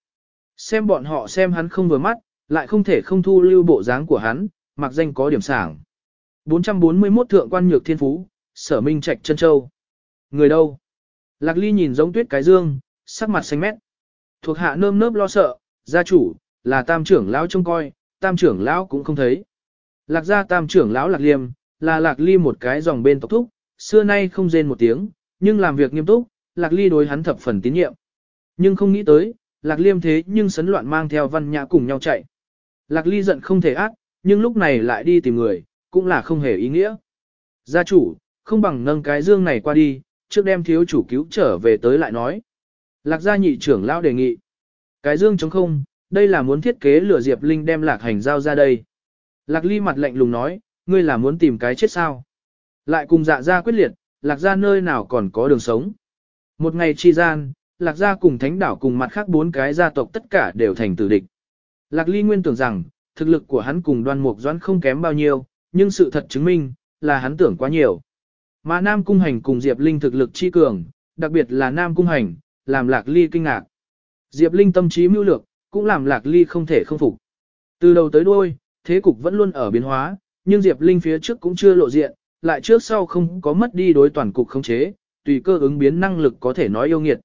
Xem bọn họ xem hắn không vừa mắt, lại không thể không thu lưu bộ dáng của hắn, mặc danh có điểm sảng. 441 thượng quan nhược thiên phú, sở minh trạch chân châu. Người đâu? Lạc ly nhìn giống tuyết cái dương, sắc mặt xanh mét. Thuộc hạ nơm nớp lo sợ, gia chủ, là tam trưởng lão trông coi, tam trưởng lão cũng không thấy. Lạc gia tam trưởng lão lạc liêm, là lạc ly một cái dòng bên tộc thúc, xưa nay không rên một tiếng, nhưng làm việc nghiêm túc, lạc ly đối hắn thập phần tín nhiệm. Nhưng không nghĩ tới, lạc liêm thế nhưng sấn loạn mang theo văn nhã cùng nhau chạy. Lạc ly giận không thể ác, nhưng lúc này lại đi tìm người, cũng là không hề ý nghĩa. Gia chủ, không bằng nâng cái dương này qua đi, trước đem thiếu chủ cứu trở về tới lại nói. Lạc gia nhị trưởng lão đề nghị. Cái dương chống không, đây là muốn thiết kế lửa Diệp Linh đem lạc hành giao ra đây. Lạc ly mặt lạnh lùng nói, ngươi là muốn tìm cái chết sao. Lại cùng dạ ra quyết liệt, lạc gia nơi nào còn có đường sống. Một ngày chi gian, lạc gia cùng thánh đảo cùng mặt khác bốn cái gia tộc tất cả đều thành tử địch. Lạc ly nguyên tưởng rằng, thực lực của hắn cùng đoan mục doãn không kém bao nhiêu, nhưng sự thật chứng minh, là hắn tưởng quá nhiều. Mà Nam Cung Hành cùng Diệp Linh thực lực chi cường, đặc biệt là Nam Cung Hành, làm Lạc Ly kinh ngạc. Diệp Linh tâm trí mưu lược, cũng làm Lạc Ly không thể không phục. Từ đầu tới đuôi, thế cục vẫn luôn ở biến hóa, nhưng Diệp Linh phía trước cũng chưa lộ diện, lại trước sau không có mất đi đối toàn cục khống chế, tùy cơ ứng biến năng lực có thể nói yêu nghiệt.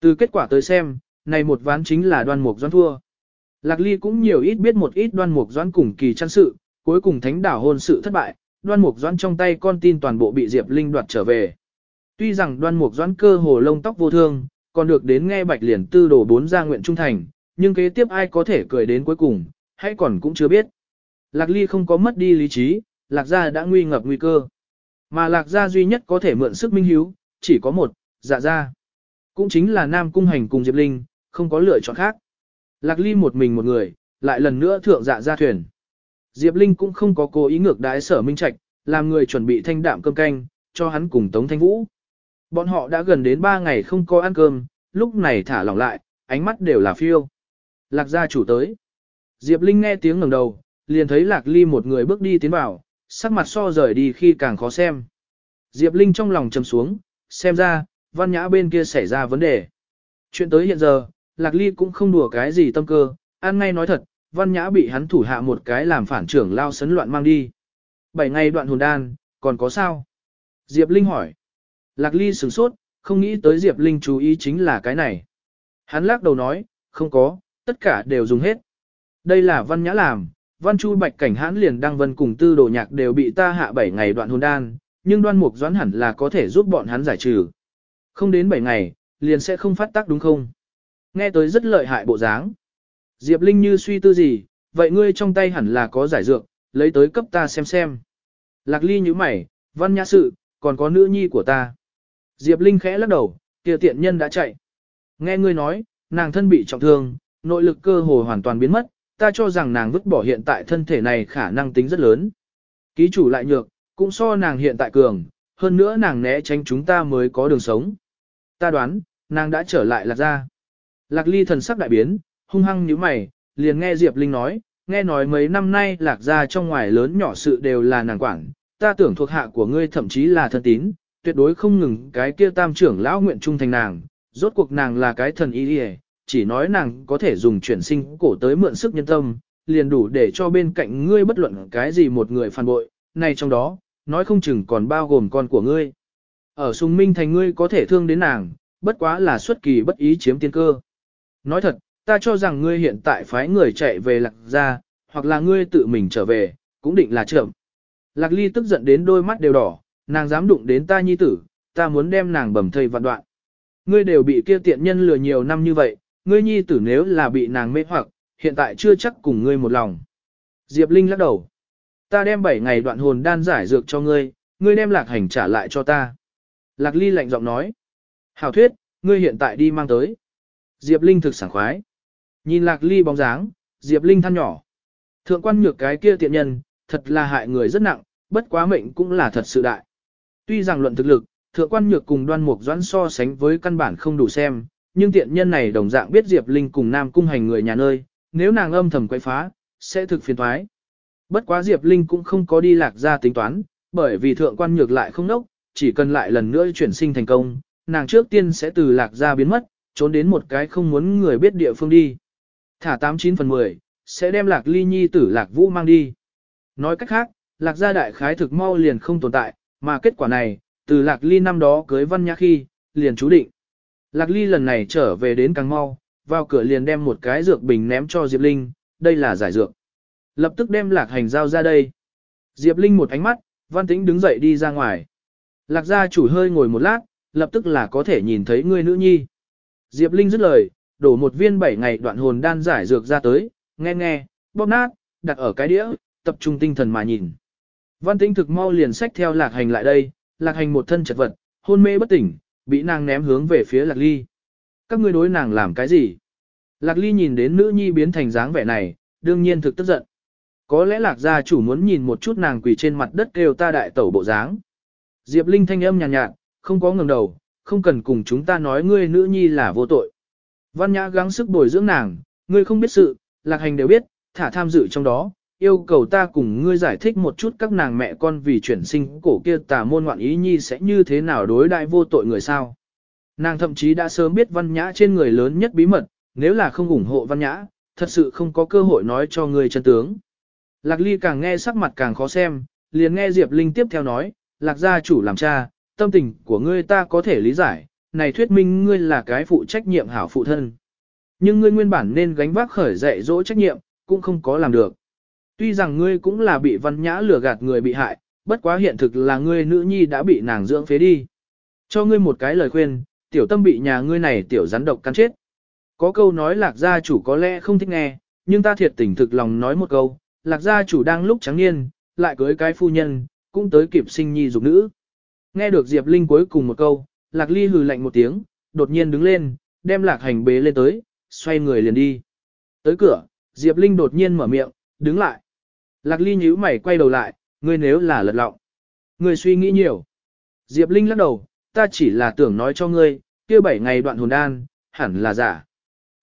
Từ kết quả tới xem, này một ván chính là đoan mục doan thua. Lạc Ly cũng nhiều ít biết một ít đoan mục doan cùng kỳ chăn sự, cuối cùng thánh đảo hôn sự thất bại, đoan mục doan trong tay con tin toàn bộ bị Diệp Linh đoạt trở về. Tuy rằng đoan mục doan cơ hồ lông tóc vô thương, còn được đến nghe bạch liền tư đồ bốn gia nguyện trung thành, nhưng kế tiếp ai có thể cười đến cuối cùng, hay còn cũng chưa biết. Lạc Ly không có mất đi lý trí, Lạc Gia đã nguy ngập nguy cơ. Mà Lạc Gia duy nhất có thể mượn sức minh hiếu, chỉ có một, dạ gia. Cũng chính là Nam Cung Hành cùng Diệp Linh, không có lựa chọn khác. Lạc Ly một mình một người, lại lần nữa thượng dạ gia thuyền. Diệp Linh cũng không có cố ý ngược đái sở minh trạch, làm người chuẩn bị thanh đạm cơm canh, cho hắn cùng Tống Thanh Vũ. Bọn họ đã gần đến 3 ngày không có ăn cơm, lúc này thả lỏng lại, ánh mắt đều là phiêu. Lạc gia chủ tới. Diệp Linh nghe tiếng ngẩng đầu, liền thấy Lạc Ly một người bước đi tiến vào, sắc mặt so rời đi khi càng khó xem. Diệp Linh trong lòng trầm xuống, xem ra, văn nhã bên kia xảy ra vấn đề. Chuyện tới hiện giờ, Lạc Ly cũng không đùa cái gì tâm cơ, ăn ngay nói thật, văn nhã bị hắn thủ hạ một cái làm phản trưởng lao sấn loạn mang đi. Bảy ngày đoạn hồn đan, còn có sao? Diệp Linh hỏi. Lạc Ly sửng sốt, không nghĩ tới Diệp Linh chú ý chính là cái này. Hắn lắc đầu nói, không có, tất cả đều dùng hết. Đây là văn nhã làm, văn chu bạch cảnh hãn liền đăng vân cùng tư đồ nhạc đều bị ta hạ 7 ngày đoạn hồn đan, nhưng đoan mục doãn hẳn là có thể giúp bọn hắn giải trừ. Không đến 7 ngày, liền sẽ không phát tác đúng không? Nghe tới rất lợi hại bộ dáng. Diệp Linh như suy tư gì, vậy ngươi trong tay hẳn là có giải dược, lấy tới cấp ta xem xem. Lạc ly như mày, văn nhã sự, còn có nữ nhi của ta. Diệp Linh khẽ lắc đầu, kia tiện nhân đã chạy. Nghe ngươi nói, nàng thân bị trọng thương, nội lực cơ hồ hoàn toàn biến mất, ta cho rằng nàng vứt bỏ hiện tại thân thể này khả năng tính rất lớn. Ký chủ lại nhược, cũng so nàng hiện tại cường, hơn nữa nàng né tránh chúng ta mới có đường sống. Ta đoán, nàng đã trở lại lạc ra. Lạc ly thần sắc đại biến, hung hăng như mày, liền nghe Diệp Linh nói, nghe nói mấy năm nay lạc ra trong ngoài lớn nhỏ sự đều là nàng quản, ta tưởng thuộc hạ của ngươi thậm chí là thân tín, tuyệt đối không ngừng cái kia tam trưởng lão nguyện trung thành nàng, rốt cuộc nàng là cái thần y đi chỉ nói nàng có thể dùng chuyển sinh cổ tới mượn sức nhân tâm, liền đủ để cho bên cạnh ngươi bất luận cái gì một người phản bội, này trong đó, nói không chừng còn bao gồm con của ngươi. Ở sùng minh thành ngươi có thể thương đến nàng, bất quá là xuất kỳ bất ý chiếm tiên cơ. Nói thật, ta cho rằng ngươi hiện tại phái người chạy về lạc ra, hoặc là ngươi tự mình trở về, cũng định là trưởng. Lạc ly tức giận đến đôi mắt đều đỏ, nàng dám đụng đến ta nhi tử, ta muốn đem nàng bầm thây vạn đoạn. Ngươi đều bị kia tiện nhân lừa nhiều năm như vậy, ngươi nhi tử nếu là bị nàng mê hoặc, hiện tại chưa chắc cùng ngươi một lòng. Diệp Linh lắc đầu. Ta đem 7 ngày đoạn hồn đan giải dược cho ngươi, ngươi đem lạc hành trả lại cho ta. Lạc ly lạnh giọng nói. Hảo thuyết, ngươi hiện tại đi mang tới. Diệp Linh thực sảng khoái. Nhìn lạc ly bóng dáng, Diệp Linh than nhỏ. Thượng quan nhược cái kia tiện nhân, thật là hại người rất nặng, bất quá mệnh cũng là thật sự đại. Tuy rằng luận thực lực, thượng quan nhược cùng đoan mục doãn so sánh với căn bản không đủ xem, nhưng tiện nhân này đồng dạng biết Diệp Linh cùng Nam cung hành người nhà nơi, nếu nàng âm thầm quậy phá, sẽ thực phiền thoái. Bất quá Diệp Linh cũng không có đi lạc ra tính toán, bởi vì thượng quan nhược lại không nốc, chỉ cần lại lần nữa chuyển sinh thành công, nàng trước tiên sẽ từ lạc ra biến mất, trốn đến một cái không muốn người biết địa phương đi. Thả 89 phần 10, sẽ đem lạc ly nhi tử lạc vũ mang đi. Nói cách khác, lạc gia đại khái thực mau liền không tồn tại, mà kết quả này, từ lạc ly năm đó cưới văn nhã khi, liền chú định. Lạc ly lần này trở về đến càng mau, vào cửa liền đem một cái dược bình ném cho Diệp Linh, đây là giải dược. Lập tức đem lạc hành giao ra đây. Diệp Linh một ánh mắt, văn tĩnh đứng dậy đi ra ngoài. Lạc gia chủ hơi ngồi một lát, lập tức là có thể nhìn thấy người nữ nhi. Diệp Linh dứt lời, đổ một viên bảy ngày đoạn hồn đan giải dược ra tới, nghe nghe, bóp nát, đặt ở cái đĩa, tập trung tinh thần mà nhìn. Văn tĩnh thực mau liền sách theo lạc hành lại đây, lạc hành một thân chật vật, hôn mê bất tỉnh, bị nàng ném hướng về phía lạc ly. Các ngươi đối nàng làm cái gì? Lạc ly nhìn đến nữ nhi biến thành dáng vẻ này, đương nhiên thực tức giận. Có lẽ lạc gia chủ muốn nhìn một chút nàng quỳ trên mặt đất kêu ta đại tẩu bộ dáng. Diệp Linh thanh âm nhàn nhạt, nhạt, không có ngừng đầu, không cần cùng chúng ta nói ngươi nữ nhi là vô tội. Văn Nhã gắng sức bồi dưỡng nàng, ngươi không biết sự, lạc hành đều biết, thả tham dự trong đó, yêu cầu ta cùng ngươi giải thích một chút các nàng mẹ con vì chuyển sinh cổ kia tà môn ngoạn ý nhi sẽ như thế nào đối đại vô tội người sao. Nàng thậm chí đã sớm biết văn nhã trên người lớn nhất bí mật, nếu là không ủng hộ văn nhã, thật sự không có cơ hội nói cho ngươi chân tướng. Lạc ly càng nghe sắc mặt càng khó xem, liền nghe Diệp Linh tiếp theo nói, lạc gia chủ làm cha, tâm tình của ngươi ta có thể lý giải, này thuyết minh ngươi là cái phụ trách nhiệm hảo phụ thân. Nhưng ngươi nguyên bản nên gánh vác khởi dạy dỗ trách nhiệm, cũng không có làm được. Tuy rằng ngươi cũng là bị văn nhã lừa gạt người bị hại, bất quá hiện thực là ngươi nữ nhi đã bị nàng dưỡng phế đi. Cho ngươi một cái lời khuyên, tiểu tâm bị nhà ngươi này tiểu rắn độc cắn chết. Có câu nói lạc gia chủ có lẽ không thích nghe, nhưng ta thiệt tình thực lòng nói một câu, lạc gia chủ đang lúc trắng niên, lại cưới cái phu nhân, cũng tới kịp sinh nhi dục nữ. Nghe được Diệp Linh cuối cùng một câu, lạc ly hừ lạnh một tiếng, đột nhiên đứng lên, đem lạc hành bế lên tới, xoay người liền đi. Tới cửa, Diệp Linh đột nhiên mở miệng, đứng lại. Lạc ly nhíu mày quay đầu lại, ngươi nếu là lật lọng. Ngươi suy nghĩ nhiều. Diệp Linh lắc đầu, ta chỉ là tưởng nói cho ngươi, kia bảy ngày đoạn hồn đan, hẳn là giả.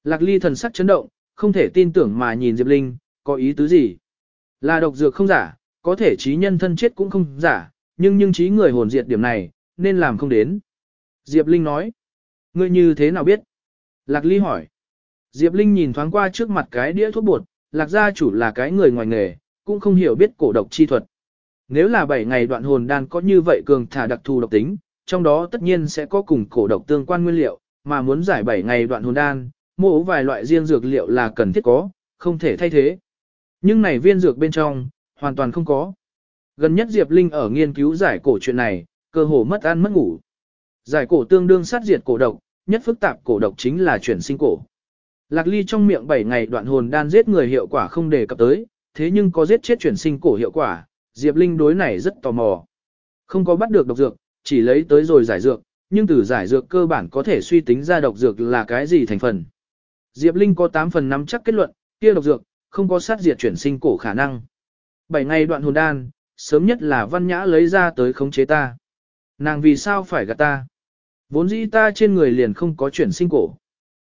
Lạc ly thần sắc chấn động, không thể tin tưởng mà nhìn Diệp Linh, có ý tứ gì. Là độc dược không giả, có thể trí nhân thân chết cũng không giả, nhưng nhưng trí người hồn diệt điểm này, nên làm không đến. Diệp Linh nói, ngươi như thế nào biết? Lạc ly hỏi. Diệp Linh nhìn thoáng qua trước mặt cái đĩa thuốc bột, lạc gia chủ là cái người ngoài nghề, cũng không hiểu biết cổ độc chi thuật. Nếu là 7 ngày đoạn hồn đan có như vậy cường thả đặc thù độc tính, trong đó tất nhiên sẽ có cùng cổ độc tương quan nguyên liệu, mà muốn giải 7 ngày đoạn hồn đan, mổ vài loại riêng dược liệu là cần thiết có, không thể thay thế. Nhưng này viên dược bên trong, hoàn toàn không có. Gần nhất Diệp Linh ở nghiên cứu giải cổ chuyện này, cơ hồ mất ăn mất ngủ. Giải cổ tương đương sát diệt cổ độc, nhất phức tạp cổ độc chính là chuyển sinh cổ. Lạc Ly trong miệng 7 ngày đoạn hồn đan giết người hiệu quả không đề cập tới, thế nhưng có giết chết chuyển sinh cổ hiệu quả, Diệp Linh đối này rất tò mò. Không có bắt được độc dược, chỉ lấy tới rồi giải dược, nhưng từ giải dược cơ bản có thể suy tính ra độc dược là cái gì thành phần. Diệp Linh có 8 phần nắm chắc kết luận, kia độc dược, không có sát diệt chuyển sinh cổ khả năng. 7 ngày đoạn hồn đan, sớm nhất là văn nhã lấy ra tới khống chế ta. Nàng vì sao phải gạt ta? Vốn dĩ ta trên người liền không có chuyển sinh cổ.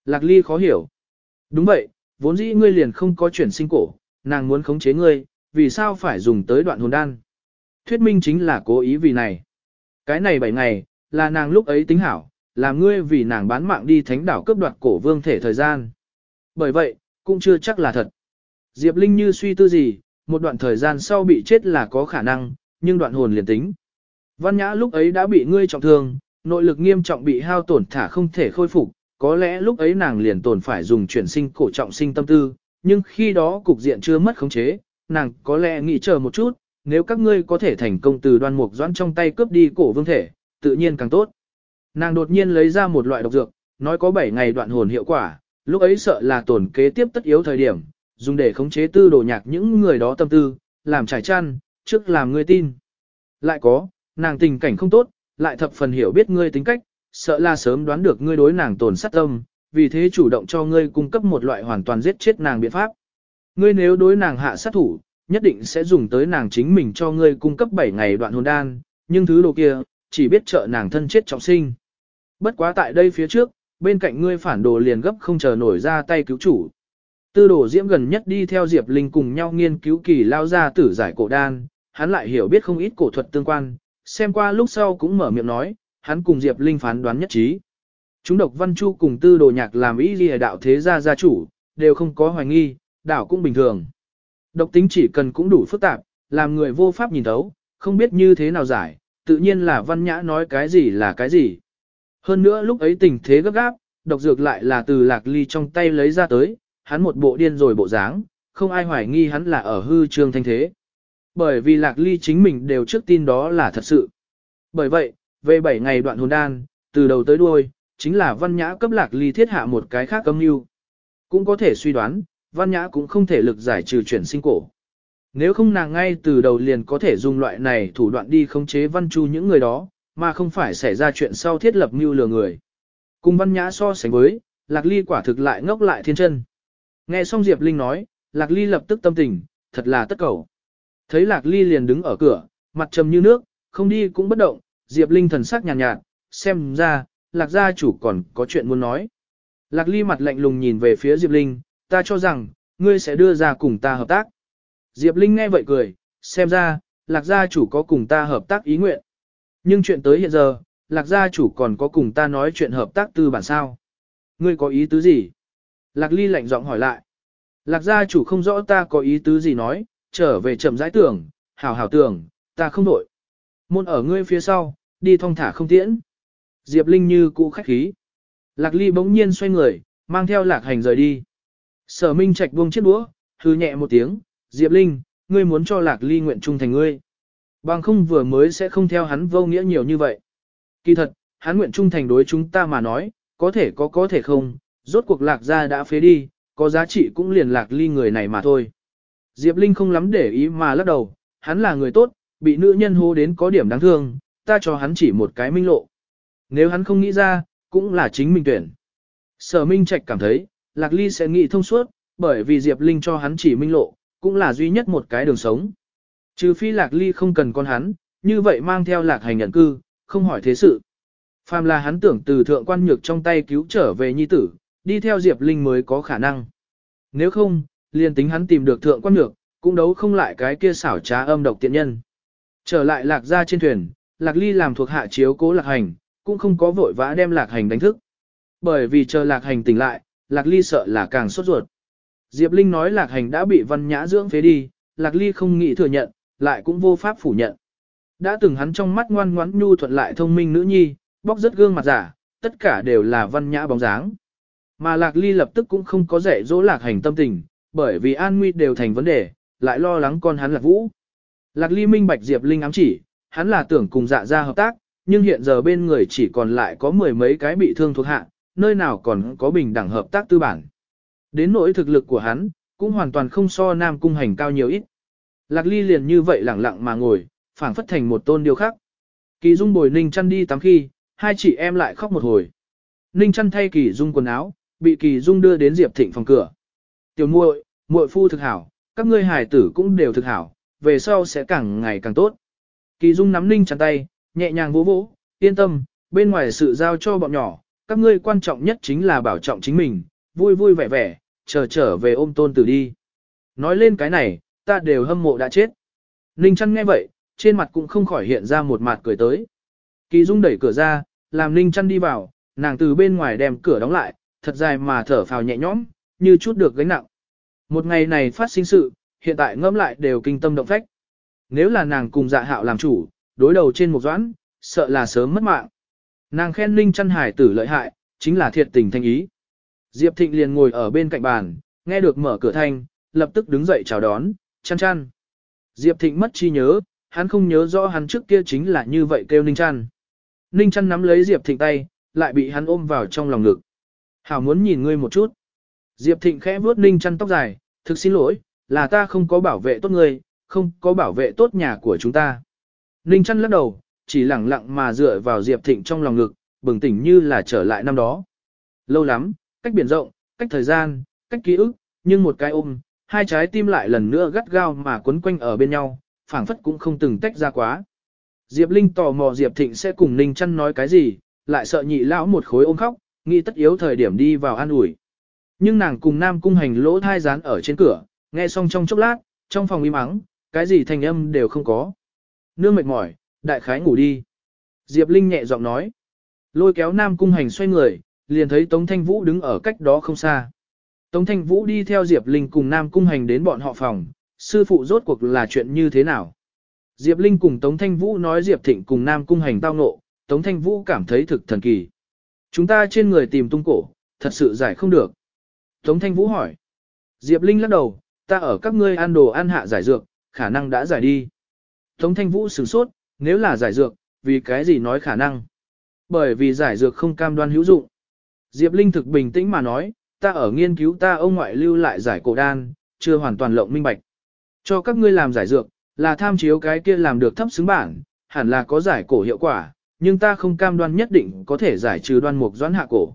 Lạc ly khó hiểu. Đúng vậy, vốn dĩ ngươi liền không có chuyển sinh cổ, nàng muốn khống chế ngươi, vì sao phải dùng tới đoạn hồn đan? Thuyết minh chính là cố ý vì này. Cái này 7 ngày, là nàng lúc ấy tính hảo, là ngươi vì nàng bán mạng đi thánh đảo cướp đoạt cổ vương thể thời gian. Bởi vậy, cũng chưa chắc là thật. Diệp Linh như suy tư gì, một đoạn thời gian sau bị chết là có khả năng, nhưng đoạn hồn liền tính. Văn Nhã lúc ấy đã bị ngươi trọng thương, nội lực nghiêm trọng bị hao tổn thả không thể khôi phục, có lẽ lúc ấy nàng liền tổn phải dùng chuyển sinh cổ trọng sinh tâm tư, nhưng khi đó cục diện chưa mất khống chế, nàng có lẽ nghĩ chờ một chút, nếu các ngươi có thể thành công từ đoan mục doãn trong tay cướp đi cổ vương thể, tự nhiên càng tốt. Nàng đột nhiên lấy ra một loại độc dược, nói có 7 ngày đoạn hồn hiệu quả, lúc ấy sợ là tổn kế tiếp tất yếu thời điểm, dùng để khống chế tư đồ nhạc những người đó tâm tư, làm trải chăn, trước làm ngươi tin. Lại có, nàng tình cảnh không tốt, lại thập phần hiểu biết ngươi tính cách, sợ là sớm đoán được ngươi đối nàng tổn sát tâm, vì thế chủ động cho ngươi cung cấp một loại hoàn toàn giết chết nàng biện pháp. Ngươi nếu đối nàng hạ sát thủ, nhất định sẽ dùng tới nàng chính mình cho ngươi cung cấp 7 ngày đoạn hồn đan, nhưng thứ đồ kia, chỉ biết trợ nàng thân chết trọng sinh. Bất quá tại đây phía trước, bên cạnh ngươi phản đồ liền gấp không chờ nổi ra tay cứu chủ. Tư đồ diễm gần nhất đi theo Diệp Linh cùng nhau nghiên cứu kỳ lao ra tử giải cổ đan, hắn lại hiểu biết không ít cổ thuật tương quan, xem qua lúc sau cũng mở miệng nói, hắn cùng Diệp Linh phán đoán nhất trí. Chúng độc văn chu cùng tư đồ nhạc làm ý ghi đạo thế gia gia chủ, đều không có hoài nghi, đảo cũng bình thường. Độc tính chỉ cần cũng đủ phức tạp, làm người vô pháp nhìn thấu, không biết như thế nào giải, tự nhiên là văn nhã nói cái gì là cái gì. Hơn nữa lúc ấy tình thế gấp gáp, độc dược lại là từ lạc ly trong tay lấy ra tới, hắn một bộ điên rồi bộ dáng, không ai hoài nghi hắn là ở hư trương thanh thế. Bởi vì lạc ly chính mình đều trước tin đó là thật sự. Bởi vậy, về 7 ngày đoạn hồn đan, từ đầu tới đuôi, chính là văn nhã cấp lạc ly thiết hạ một cái khác âm mưu. Cũng có thể suy đoán, văn nhã cũng không thể lực giải trừ chuyển sinh cổ. Nếu không nàng ngay từ đầu liền có thể dùng loại này thủ đoạn đi khống chế văn chu những người đó, mà không phải xảy ra chuyện sau thiết lập mưu lừa người. Cùng văn nhã so sánh với, lạc ly quả thực lại ngốc lại thiên chân. Nghe xong Diệp Linh nói, lạc ly lập tức tâm tình, thật là tất cầu. Thấy lạc ly liền đứng ở cửa, mặt trầm như nước, không đi cũng bất động, Diệp Linh thần sắc nhàn nhạt, nhạt, xem ra, lạc gia chủ còn có chuyện muốn nói. Lạc ly mặt lạnh lùng nhìn về phía Diệp Linh, ta cho rằng, ngươi sẽ đưa ra cùng ta hợp tác. Diệp Linh nghe vậy cười, xem ra, lạc gia chủ có cùng ta hợp tác ý nguyện. Nhưng chuyện tới hiện giờ, lạc gia chủ còn có cùng ta nói chuyện hợp tác tư bản sao. Ngươi có ý tứ gì? Lạc ly lạnh giọng hỏi lại. Lạc gia chủ không rõ ta có ý tứ gì nói, trở về chậm rãi tưởng, hảo hảo tưởng, ta không đổi. Môn ở ngươi phía sau, đi thong thả không tiễn. Diệp Linh như cũ khách khí. Lạc ly bỗng nhiên xoay người, mang theo lạc hành rời đi. Sở Minh Trạch buông chiếc đũa, hư nhẹ một tiếng, Diệp Linh, ngươi muốn cho Lạc Ly nguyện trung thành ngươi. Bằng không vừa mới sẽ không theo hắn vô nghĩa nhiều như vậy. Kỳ thật, hắn nguyện trung thành đối chúng ta mà nói, có thể có có thể không, rốt cuộc Lạc gia đã phế đi, có giá trị cũng liền Lạc Ly người này mà thôi. Diệp Linh không lắm để ý mà lắc đầu, hắn là người tốt, bị nữ nhân hô đến có điểm đáng thương, ta cho hắn chỉ một cái minh lộ. Nếu hắn không nghĩ ra, cũng là chính mình tuyển. Sở Minh Trạch cảm thấy, Lạc Ly sẽ nghĩ thông suốt, bởi vì Diệp Linh cho hắn chỉ minh lộ, cũng là duy nhất một cái đường sống. Trừ phi Lạc Ly không cần con hắn, như vậy mang theo Lạc hành nhận cư, không hỏi thế sự. Phàm là hắn tưởng từ thượng quan nhược trong tay cứu trở về nhi tử, đi theo Diệp Linh mới có khả năng. Nếu không, liền tính hắn tìm được thượng quan nhược, cũng đấu không lại cái kia xảo trá âm độc tiện nhân. Trở lại Lạc ra trên thuyền, Lạc Ly làm thuộc hạ chiếu cố Lạc hành, cũng không có vội vã đem Lạc hành đánh thức. Bởi vì chờ Lạc hành tỉnh lại, Lạc Ly sợ là càng sốt ruột. Diệp Linh nói Lạc Hành đã bị văn nhã dưỡng phế đi, Lạc Ly không nghĩ thừa nhận, lại cũng vô pháp phủ nhận. Đã từng hắn trong mắt ngoan ngoãn nhu thuận lại thông minh nữ nhi, bóc rất gương mặt giả, tất cả đều là văn nhã bóng dáng. Mà Lạc Ly lập tức cũng không có dạy dỗ Lạc Hành tâm tình, bởi vì an nguy đều thành vấn đề, lại lo lắng con hắn Lạc Vũ. Lạc Ly minh bạch Diệp Linh ám chỉ, hắn là tưởng cùng dạ ra hợp tác, nhưng hiện giờ bên người chỉ còn lại có mười mấy cái bị thương thuộc hạ, nơi nào còn có bình đẳng hợp tác tư bản. Đến nỗi thực lực của hắn, cũng hoàn toàn không so Nam Cung Hành cao nhiều ít. Lạc Ly liền như vậy lẳng lặng mà ngồi, phảng phất thành một tôn điêu khắc. Kỳ Dung bồi Ninh chăn đi tắm khi, hai chị em lại khóc một hồi. Ninh chăn thay Kỳ Dung quần áo, bị Kỳ Dung đưa đến Diệp Thịnh phòng cửa. Tiểu muội, muội phu thực hảo, các ngươi hài tử cũng đều thực hảo, về sau sẽ càng ngày càng tốt. Kỳ Dung nắm Ninh chăn tay, nhẹ nhàng vỗ vỗ, yên tâm, bên ngoài sự giao cho bọn nhỏ, các ngươi quan trọng nhất chính là bảo trọng chính mình, vui vui vẻ vẻ, chờ trở về ôm tôn tử đi. Nói lên cái này, ta đều hâm mộ đã chết. Ninh chăn nghe vậy, trên mặt cũng không khỏi hiện ra một mặt cười tới. Kỳ Dung đẩy cửa ra, làm Ninh chăn đi vào, nàng từ bên ngoài đem cửa đóng lại, thật dài mà thở phào nhẹ nhõm, như chút được gánh nặng. Một ngày này phát sinh sự, hiện tại ngẫm lại đều kinh tâm động phách. Nếu là nàng cùng dạ hạo làm chủ, đối đầu trên một doãn, sợ là sớm mất mạng. Nàng khen Ninh chăn hải tử lợi hại, chính là thiệt tình thanh ý. Diệp Thịnh liền ngồi ở bên cạnh bàn, nghe được mở cửa thanh, lập tức đứng dậy chào đón, chăn chăn. Diệp Thịnh mất chi nhớ, hắn không nhớ rõ hắn trước kia chính là như vậy kêu Ninh chăn. Ninh chăn nắm lấy Diệp Thịnh tay, lại bị hắn ôm vào trong lòng ngực. Hảo muốn nhìn ngươi một chút. Diệp Thịnh khẽ vuốt Ninh chăn tóc dài, thực xin lỗi, là ta không có bảo vệ tốt ngươi, không có bảo vệ tốt nhà của chúng ta. Ninh chăn lắc đầu, chỉ lẳng lặng mà dựa vào Diệp Thịnh trong lòng ngực, bừng tỉnh như là trở lại năm đó. Lâu lắm, cách biển rộng, cách thời gian, cách ký ức, nhưng một cái ôm, hai trái tim lại lần nữa gắt gao mà quấn quanh ở bên nhau, phảng phất cũng không từng tách ra quá. Diệp Linh tò mò Diệp Thịnh sẽ cùng Ninh Chăn nói cái gì, lại sợ nhị lão một khối ôm khóc, nghĩ tất yếu thời điểm đi vào an ủi. Nhưng nàng cùng Nam Cung Hành lỗ thai dán ở trên cửa, nghe xong trong chốc lát, trong phòng im ắng, cái gì thành âm đều không có. Nương mệt mỏi, đại khái ngủ đi. Diệp Linh nhẹ giọng nói. Lôi kéo Nam Cung Hành xoay người, liền thấy Tống Thanh Vũ đứng ở cách đó không xa. Tống Thanh Vũ đi theo Diệp Linh cùng Nam Cung Hành đến bọn họ phòng, sư phụ rốt cuộc là chuyện như thế nào. Diệp Linh cùng Tống Thanh Vũ nói Diệp Thịnh cùng Nam Cung Hành tao ngộ, Tống Thanh Vũ cảm thấy thực thần kỳ. Chúng ta trên người tìm tung cổ, thật sự giải không được. Tống Thanh Vũ hỏi. Diệp Linh lắc đầu, ta ở các ngươi ăn đồ ăn hạ giải dược, khả năng đã giải đi. Tống Thanh Vũ sửng sốt, nếu là giải dược, vì cái gì nói khả năng? Bởi vì giải dược không cam đoan hữu dụng. Diệp Linh thực bình tĩnh mà nói, ta ở nghiên cứu ta ông ngoại lưu lại giải cổ đan, chưa hoàn toàn lộng minh bạch. Cho các ngươi làm giải dược, là tham chiếu cái kia làm được thấp xứng bản, hẳn là có giải cổ hiệu quả, nhưng ta không cam đoan nhất định có thể giải trừ đoan mục doãn hạ cổ.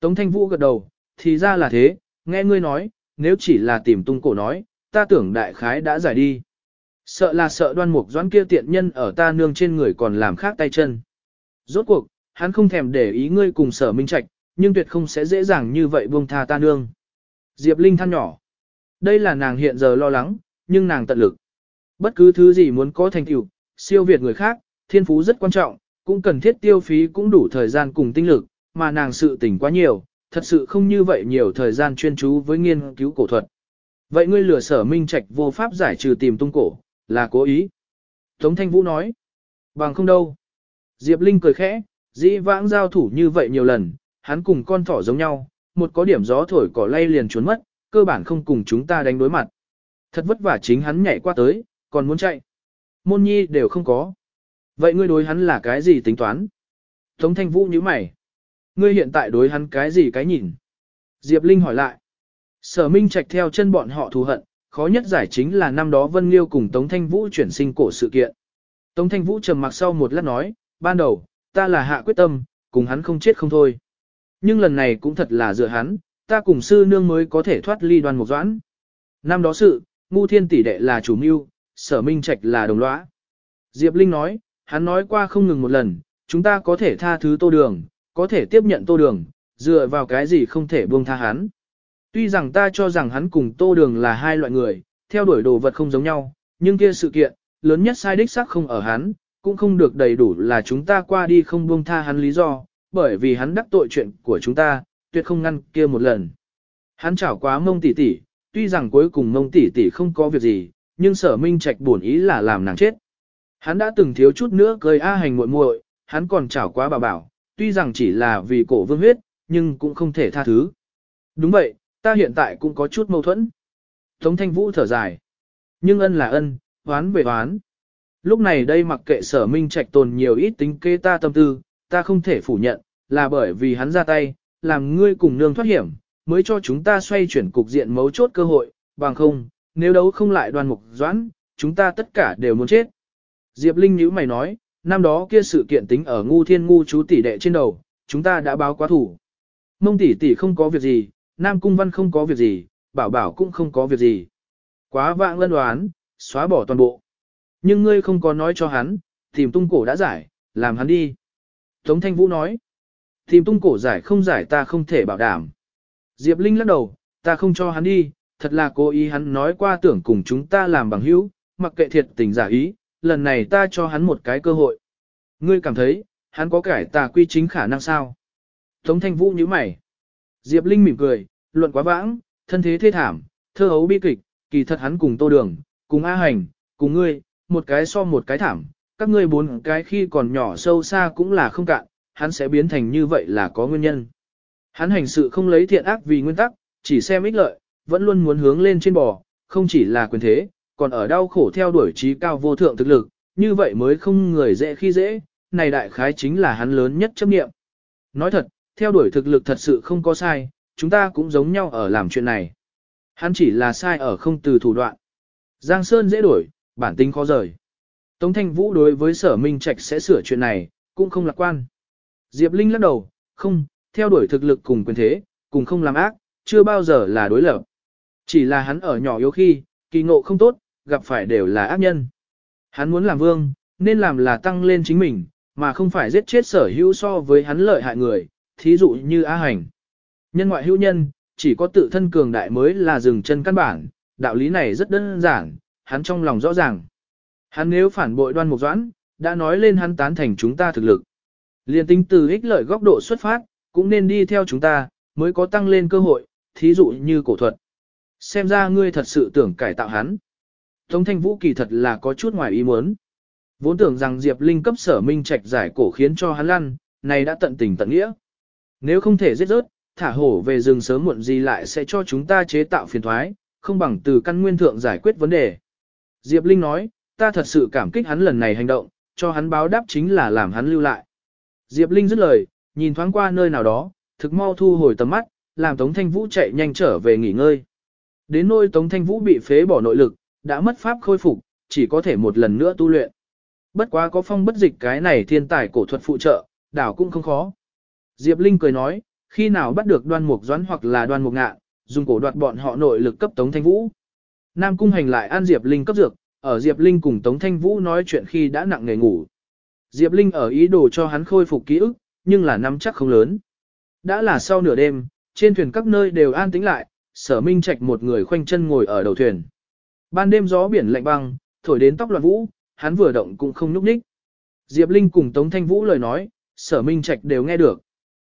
Tống Thanh Vũ gật đầu, thì ra là thế, nghe ngươi nói, nếu chỉ là tìm tung cổ nói, ta tưởng đại khái đã giải đi. Sợ là sợ đoan mục doãn kia tiện nhân ở ta nương trên người còn làm khác tay chân. Rốt cuộc, hắn không thèm để ý ngươi cùng sở minh trạch, nhưng tuyệt không sẽ dễ dàng như vậy buông tha ta nương. Diệp Linh than nhỏ. Đây là nàng hiện giờ lo lắng, nhưng nàng tận lực. Bất cứ thứ gì muốn có thành tựu, siêu việt người khác, thiên phú rất quan trọng, cũng cần thiết tiêu phí cũng đủ thời gian cùng tinh lực, mà nàng sự tỉnh quá nhiều, thật sự không như vậy nhiều thời gian chuyên chú với nghiên cứu cổ thuật. Vậy ngươi lừa sở minh trạch vô pháp giải trừ tìm tung cổ, là cố ý. Tống Thanh Vũ nói, bằng không đâu. Diệp Linh cười khẽ, dĩ vãng giao thủ như vậy nhiều lần, hắn cùng con thỏ giống nhau, một có điểm gió thổi cỏ lay liền trốn mất, cơ bản không cùng chúng ta đánh đối mặt. Thật vất vả chính hắn nhảy qua tới, còn muốn chạy. Môn nhi đều không có. Vậy ngươi đối hắn là cái gì tính toán? Tống thanh vũ như mày. Ngươi hiện tại đối hắn cái gì cái nhìn? Diệp Linh hỏi lại. Sở Minh Trạch theo chân bọn họ thù hận, khó nhất giải chính là năm đó Vân Liêu cùng Tống Thanh Vũ chuyển sinh cổ sự kiện. Tống Thanh Vũ trầm mặc sau một lát nói, ban đầu, ta là hạ quyết tâm, cùng hắn không chết không thôi. Nhưng lần này cũng thật là dựa hắn, ta cùng sư nương mới có thể thoát ly đoàn một doãn. Năm đó sự, ngu thiên tỷ đệ là chủ mưu, sở minh trạch là đồng lõa. Diệp Linh nói, hắn nói qua không ngừng một lần, chúng ta có thể tha thứ tô đường, có thể tiếp nhận tô đường, dựa vào cái gì không thể buông tha hắn. Tuy rằng ta cho rằng hắn cùng tô đường là hai loại người, theo đuổi đồ vật không giống nhau, nhưng kia sự kiện, lớn nhất sai đích xác không ở hắn, cũng không được đầy đủ là chúng ta qua đi không buông tha hắn lý do, bởi vì hắn đắc tội chuyện của chúng ta, tuyệt không ngăn kia một lần. Hắn chảo quá mông tỷ tỷ, tuy rằng cuối cùng mông tỷ tỷ không có việc gì, nhưng sở minh trạch buồn ý là làm nàng chết. Hắn đã từng thiếu chút nữa cười A hành muội muội, hắn còn chảo quá bà bảo, tuy rằng chỉ là vì cổ vương huyết, nhưng cũng không thể tha thứ. Đúng vậy, ta hiện tại cũng có chút mâu thuẫn. Tống thanh vũ thở dài. Nhưng ân là ân, hoán về hoán. Lúc này đây mặc kệ sở minh trạch tồn nhiều ít tính kế ta tâm tư, ta không thể phủ nhận, là bởi vì hắn ra tay, làm ngươi cùng nương thoát hiểm, mới cho chúng ta xoay chuyển cục diện mấu chốt cơ hội, bằng không, nếu đấu không lại đoàn mục doãn, chúng ta tất cả đều muốn chết. Diệp Linh nhíu mày nói, năm đó kia sự kiện tính ở ngu thiên ngu chú tỷ đệ trên đầu, chúng ta đã báo quá thủ. Mông tỷ tỷ không có việc gì, Nam Cung Văn không có việc gì, Bảo Bảo cũng không có việc gì. Quá vãng lân đoán, xóa bỏ toàn bộ. Nhưng ngươi không có nói cho hắn, tìm tung cổ đã giải, làm hắn đi. Tống Thanh Vũ nói, tìm tung cổ giải không giải ta không thể bảo đảm. Diệp Linh lắc đầu, ta không cho hắn đi, thật là cố ý hắn nói qua tưởng cùng chúng ta làm bằng hữu, mặc kệ thiệt tình giả ý, lần này ta cho hắn một cái cơ hội. Ngươi cảm thấy, hắn có cải tà quy chính khả năng sao? Tống thanh vũ nhíu mày. Diệp Linh mỉm cười, luận quá vãng, thân thế thê thảm, thơ hấu bi kịch, kỳ thật hắn cùng tô đường, cùng A hành, cùng ngươi, một cái so một cái thảm, các ngươi bốn cái khi còn nhỏ sâu xa cũng là không cạn, hắn sẽ biến thành như vậy là có nguyên nhân. Hắn hành sự không lấy thiện ác vì nguyên tắc, chỉ xem ích lợi, vẫn luôn muốn hướng lên trên bò, không chỉ là quyền thế, còn ở đau khổ theo đuổi trí cao vô thượng thực lực, như vậy mới không người dễ khi dễ, này đại khái chính là hắn lớn nhất chấp nghiệm. Nói thật, theo đuổi thực lực thật sự không có sai, chúng ta cũng giống nhau ở làm chuyện này. Hắn chỉ là sai ở không từ thủ đoạn. Giang Sơn dễ đổi, bản tính khó rời. Tống Thanh Vũ đối với sở minh trạch sẽ sửa chuyện này, cũng không lạc quan. Diệp Linh lắc đầu, không, theo đuổi thực lực cùng quyền thế, cùng không làm ác, chưa bao giờ là đối lập. Chỉ là hắn ở nhỏ yếu khi, kỳ ngộ không tốt, gặp phải đều là ác nhân. Hắn muốn làm vương, nên làm là tăng lên chính mình, mà không phải giết chết sở hữu so với hắn lợi hại người, thí dụ như A Hành. Nhân ngoại hữu nhân, chỉ có tự thân cường đại mới là dừng chân căn bản, đạo lý này rất đơn giản, hắn trong lòng rõ ràng. Hắn nếu phản bội đoan mục doãn, đã nói lên hắn tán thành chúng ta thực lực. Liên tính từ ích lợi góc độ xuất phát, cũng nên đi theo chúng ta, mới có tăng lên cơ hội, thí dụ như cổ thuật. Xem ra ngươi thật sự tưởng cải tạo hắn. Tống thanh vũ kỳ thật là có chút ngoài ý muốn. Vốn tưởng rằng Diệp Linh cấp sở minh trạch giải cổ khiến cho hắn lăn, này đã tận tình tận nghĩa. Nếu không thể giết rớt, thả hổ về rừng sớm muộn gì lại sẽ cho chúng ta chế tạo phiền thoái, không bằng từ căn nguyên thượng giải quyết vấn đề. Diệp Linh nói, ta thật sự cảm kích hắn lần này hành động, cho hắn báo đáp chính là làm hắn lưu lại. Diệp Linh dứt lời, nhìn thoáng qua nơi nào đó, thực mau thu hồi tầm mắt, làm Tống Thanh Vũ chạy nhanh trở về nghỉ ngơi. Đến nơi Tống Thanh Vũ bị phế bỏ nội lực, đã mất pháp khôi phục, chỉ có thể một lần nữa tu luyện. Bất quá có phong bất dịch cái này thiên tài cổ thuật phụ trợ, đảo cũng không khó. Diệp Linh cười nói, khi nào bắt được đoan mục doãn hoặc là đoan mục ngạ, dùng cổ đoạt bọn họ nội lực cấp Tống Thanh Vũ. Nam Cung Hành lại an Diệp Linh cấp dược, ở Diệp Linh cùng Tống Thanh Vũ nói chuyện khi đã nặng nề ngủ. Diệp Linh ở ý đồ cho hắn khôi phục ký ức, nhưng là nắm chắc không lớn. Đã là sau nửa đêm, trên thuyền các nơi đều an tĩnh lại, sở minh trạch một người khoanh chân ngồi ở đầu thuyền. Ban đêm gió biển lạnh băng, thổi đến tóc loạn vũ, hắn vừa động cũng không nhúc nhích. Diệp Linh cùng Tống Thanh Vũ lời nói, sở minh trạch đều nghe được.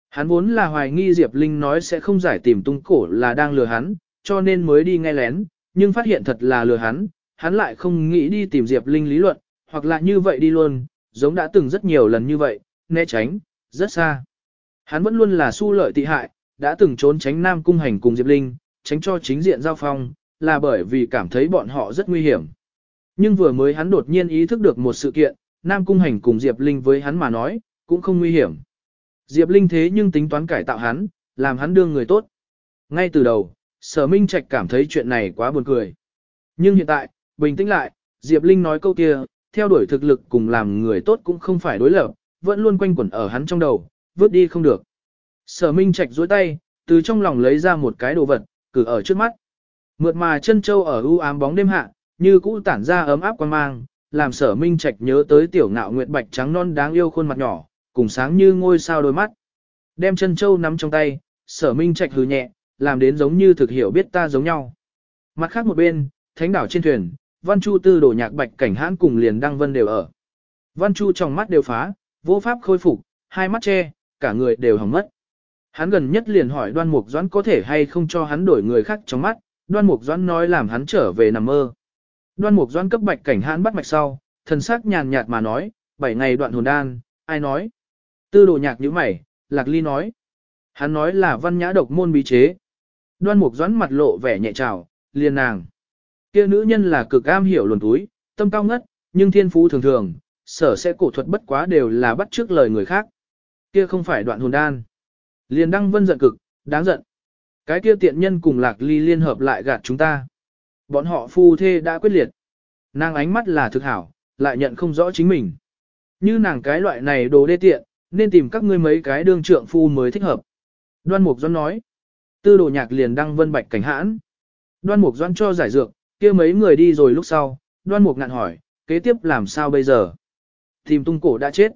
Hắn vốn là hoài nghi Diệp Linh nói sẽ không giải tìm tung cổ là đang lừa hắn, cho nên mới đi nghe lén, nhưng phát hiện thật là lừa hắn, hắn lại không nghĩ đi tìm Diệp Linh lý luận, hoặc là như vậy đi luôn, giống đã từng rất nhiều lần như vậy, né tránh, rất xa. Hắn vẫn luôn là su lợi tị hại, đã từng trốn tránh Nam Cung Hành cùng Diệp Linh, tránh cho chính diện giao phong, là bởi vì cảm thấy bọn họ rất nguy hiểm. Nhưng vừa mới hắn đột nhiên ý thức được một sự kiện, Nam Cung Hành cùng Diệp Linh với hắn mà nói, cũng không nguy hiểm. Diệp Linh thế nhưng tính toán cải tạo hắn, làm hắn đương người tốt. Ngay từ đầu, Sở Minh Trạch cảm thấy chuyện này quá buồn cười. Nhưng hiện tại, bình tĩnh lại, Diệp Linh nói câu kia, theo đuổi thực lực cùng làm người tốt cũng không phải đối lập, vẫn luôn quanh quẩn ở hắn trong đầu, vứt đi không được. Sở Minh Trạch duỗi tay, từ trong lòng lấy ra một cái đồ vật, cử ở trước mắt. Mượt mà chân châu ở u ám bóng đêm hạ, như cũ tản ra ấm áp quan mang, làm sở minh trạch nhớ tới tiểu ngạo nguyệt bạch trắng non đáng yêu khuôn mặt nhỏ, cùng sáng như ngôi sao đôi mắt. Đem chân châu nắm trong tay, sở minh trạch hừ nhẹ, làm đến giống như thực hiểu biết ta giống nhau. Mặt khác một bên, thánh đảo trên thuyền, văn chu tư đổ nhạc bạch cảnh hãn cùng liền đăng vân đều ở. Văn chu trong mắt đều phá, vô pháp khôi phục, hai mắt che, cả người đều hỏng mất. Hắn gần nhất liền hỏi đoan mục doãn có thể hay không cho hắn đổi người khác trong mắt, đoan mục doãn nói làm hắn trở về nằm mơ. Đoan mục doãn cấp bạch cảnh hãn bắt mạch sau, thần sắc nhàn nhạt mà nói, bảy ngày đoạn hồn đan, ai nói? Tư đồ nhạc như mày, lạc ly nói. Hắn nói là văn nhã độc môn bí chế. Đoan mục doãn mặt lộ vẻ nhẹ trào, liền nàng. Kia nữ nhân là cực am hiểu luồn túi, tâm cao ngất, nhưng thiên phú thường thường, sở sẽ cổ thuật bất quá đều là bắt trước lời người khác. Kia không phải đoạn hồn đan. Liền đăng vân giận cực, đáng giận. Cái kia tiện nhân cùng lạc ly liên hợp lại gạt chúng ta. Bọn họ phu thê đã quyết liệt. Nàng ánh mắt là thực hảo, lại nhận không rõ chính mình. Như nàng cái loại này đồ đê tiện, nên tìm các ngươi mấy cái đương trượng phu mới thích hợp. Đoan Mục Doan nói. Tư đồ nhạc liền đăng vân bạch cảnh hãn. Đoan Mục Doan cho giải dược, kia mấy người đi rồi lúc sau, Đoan Mục ngạn hỏi, kế tiếp làm sao bây giờ? Tìm tung cổ đã chết.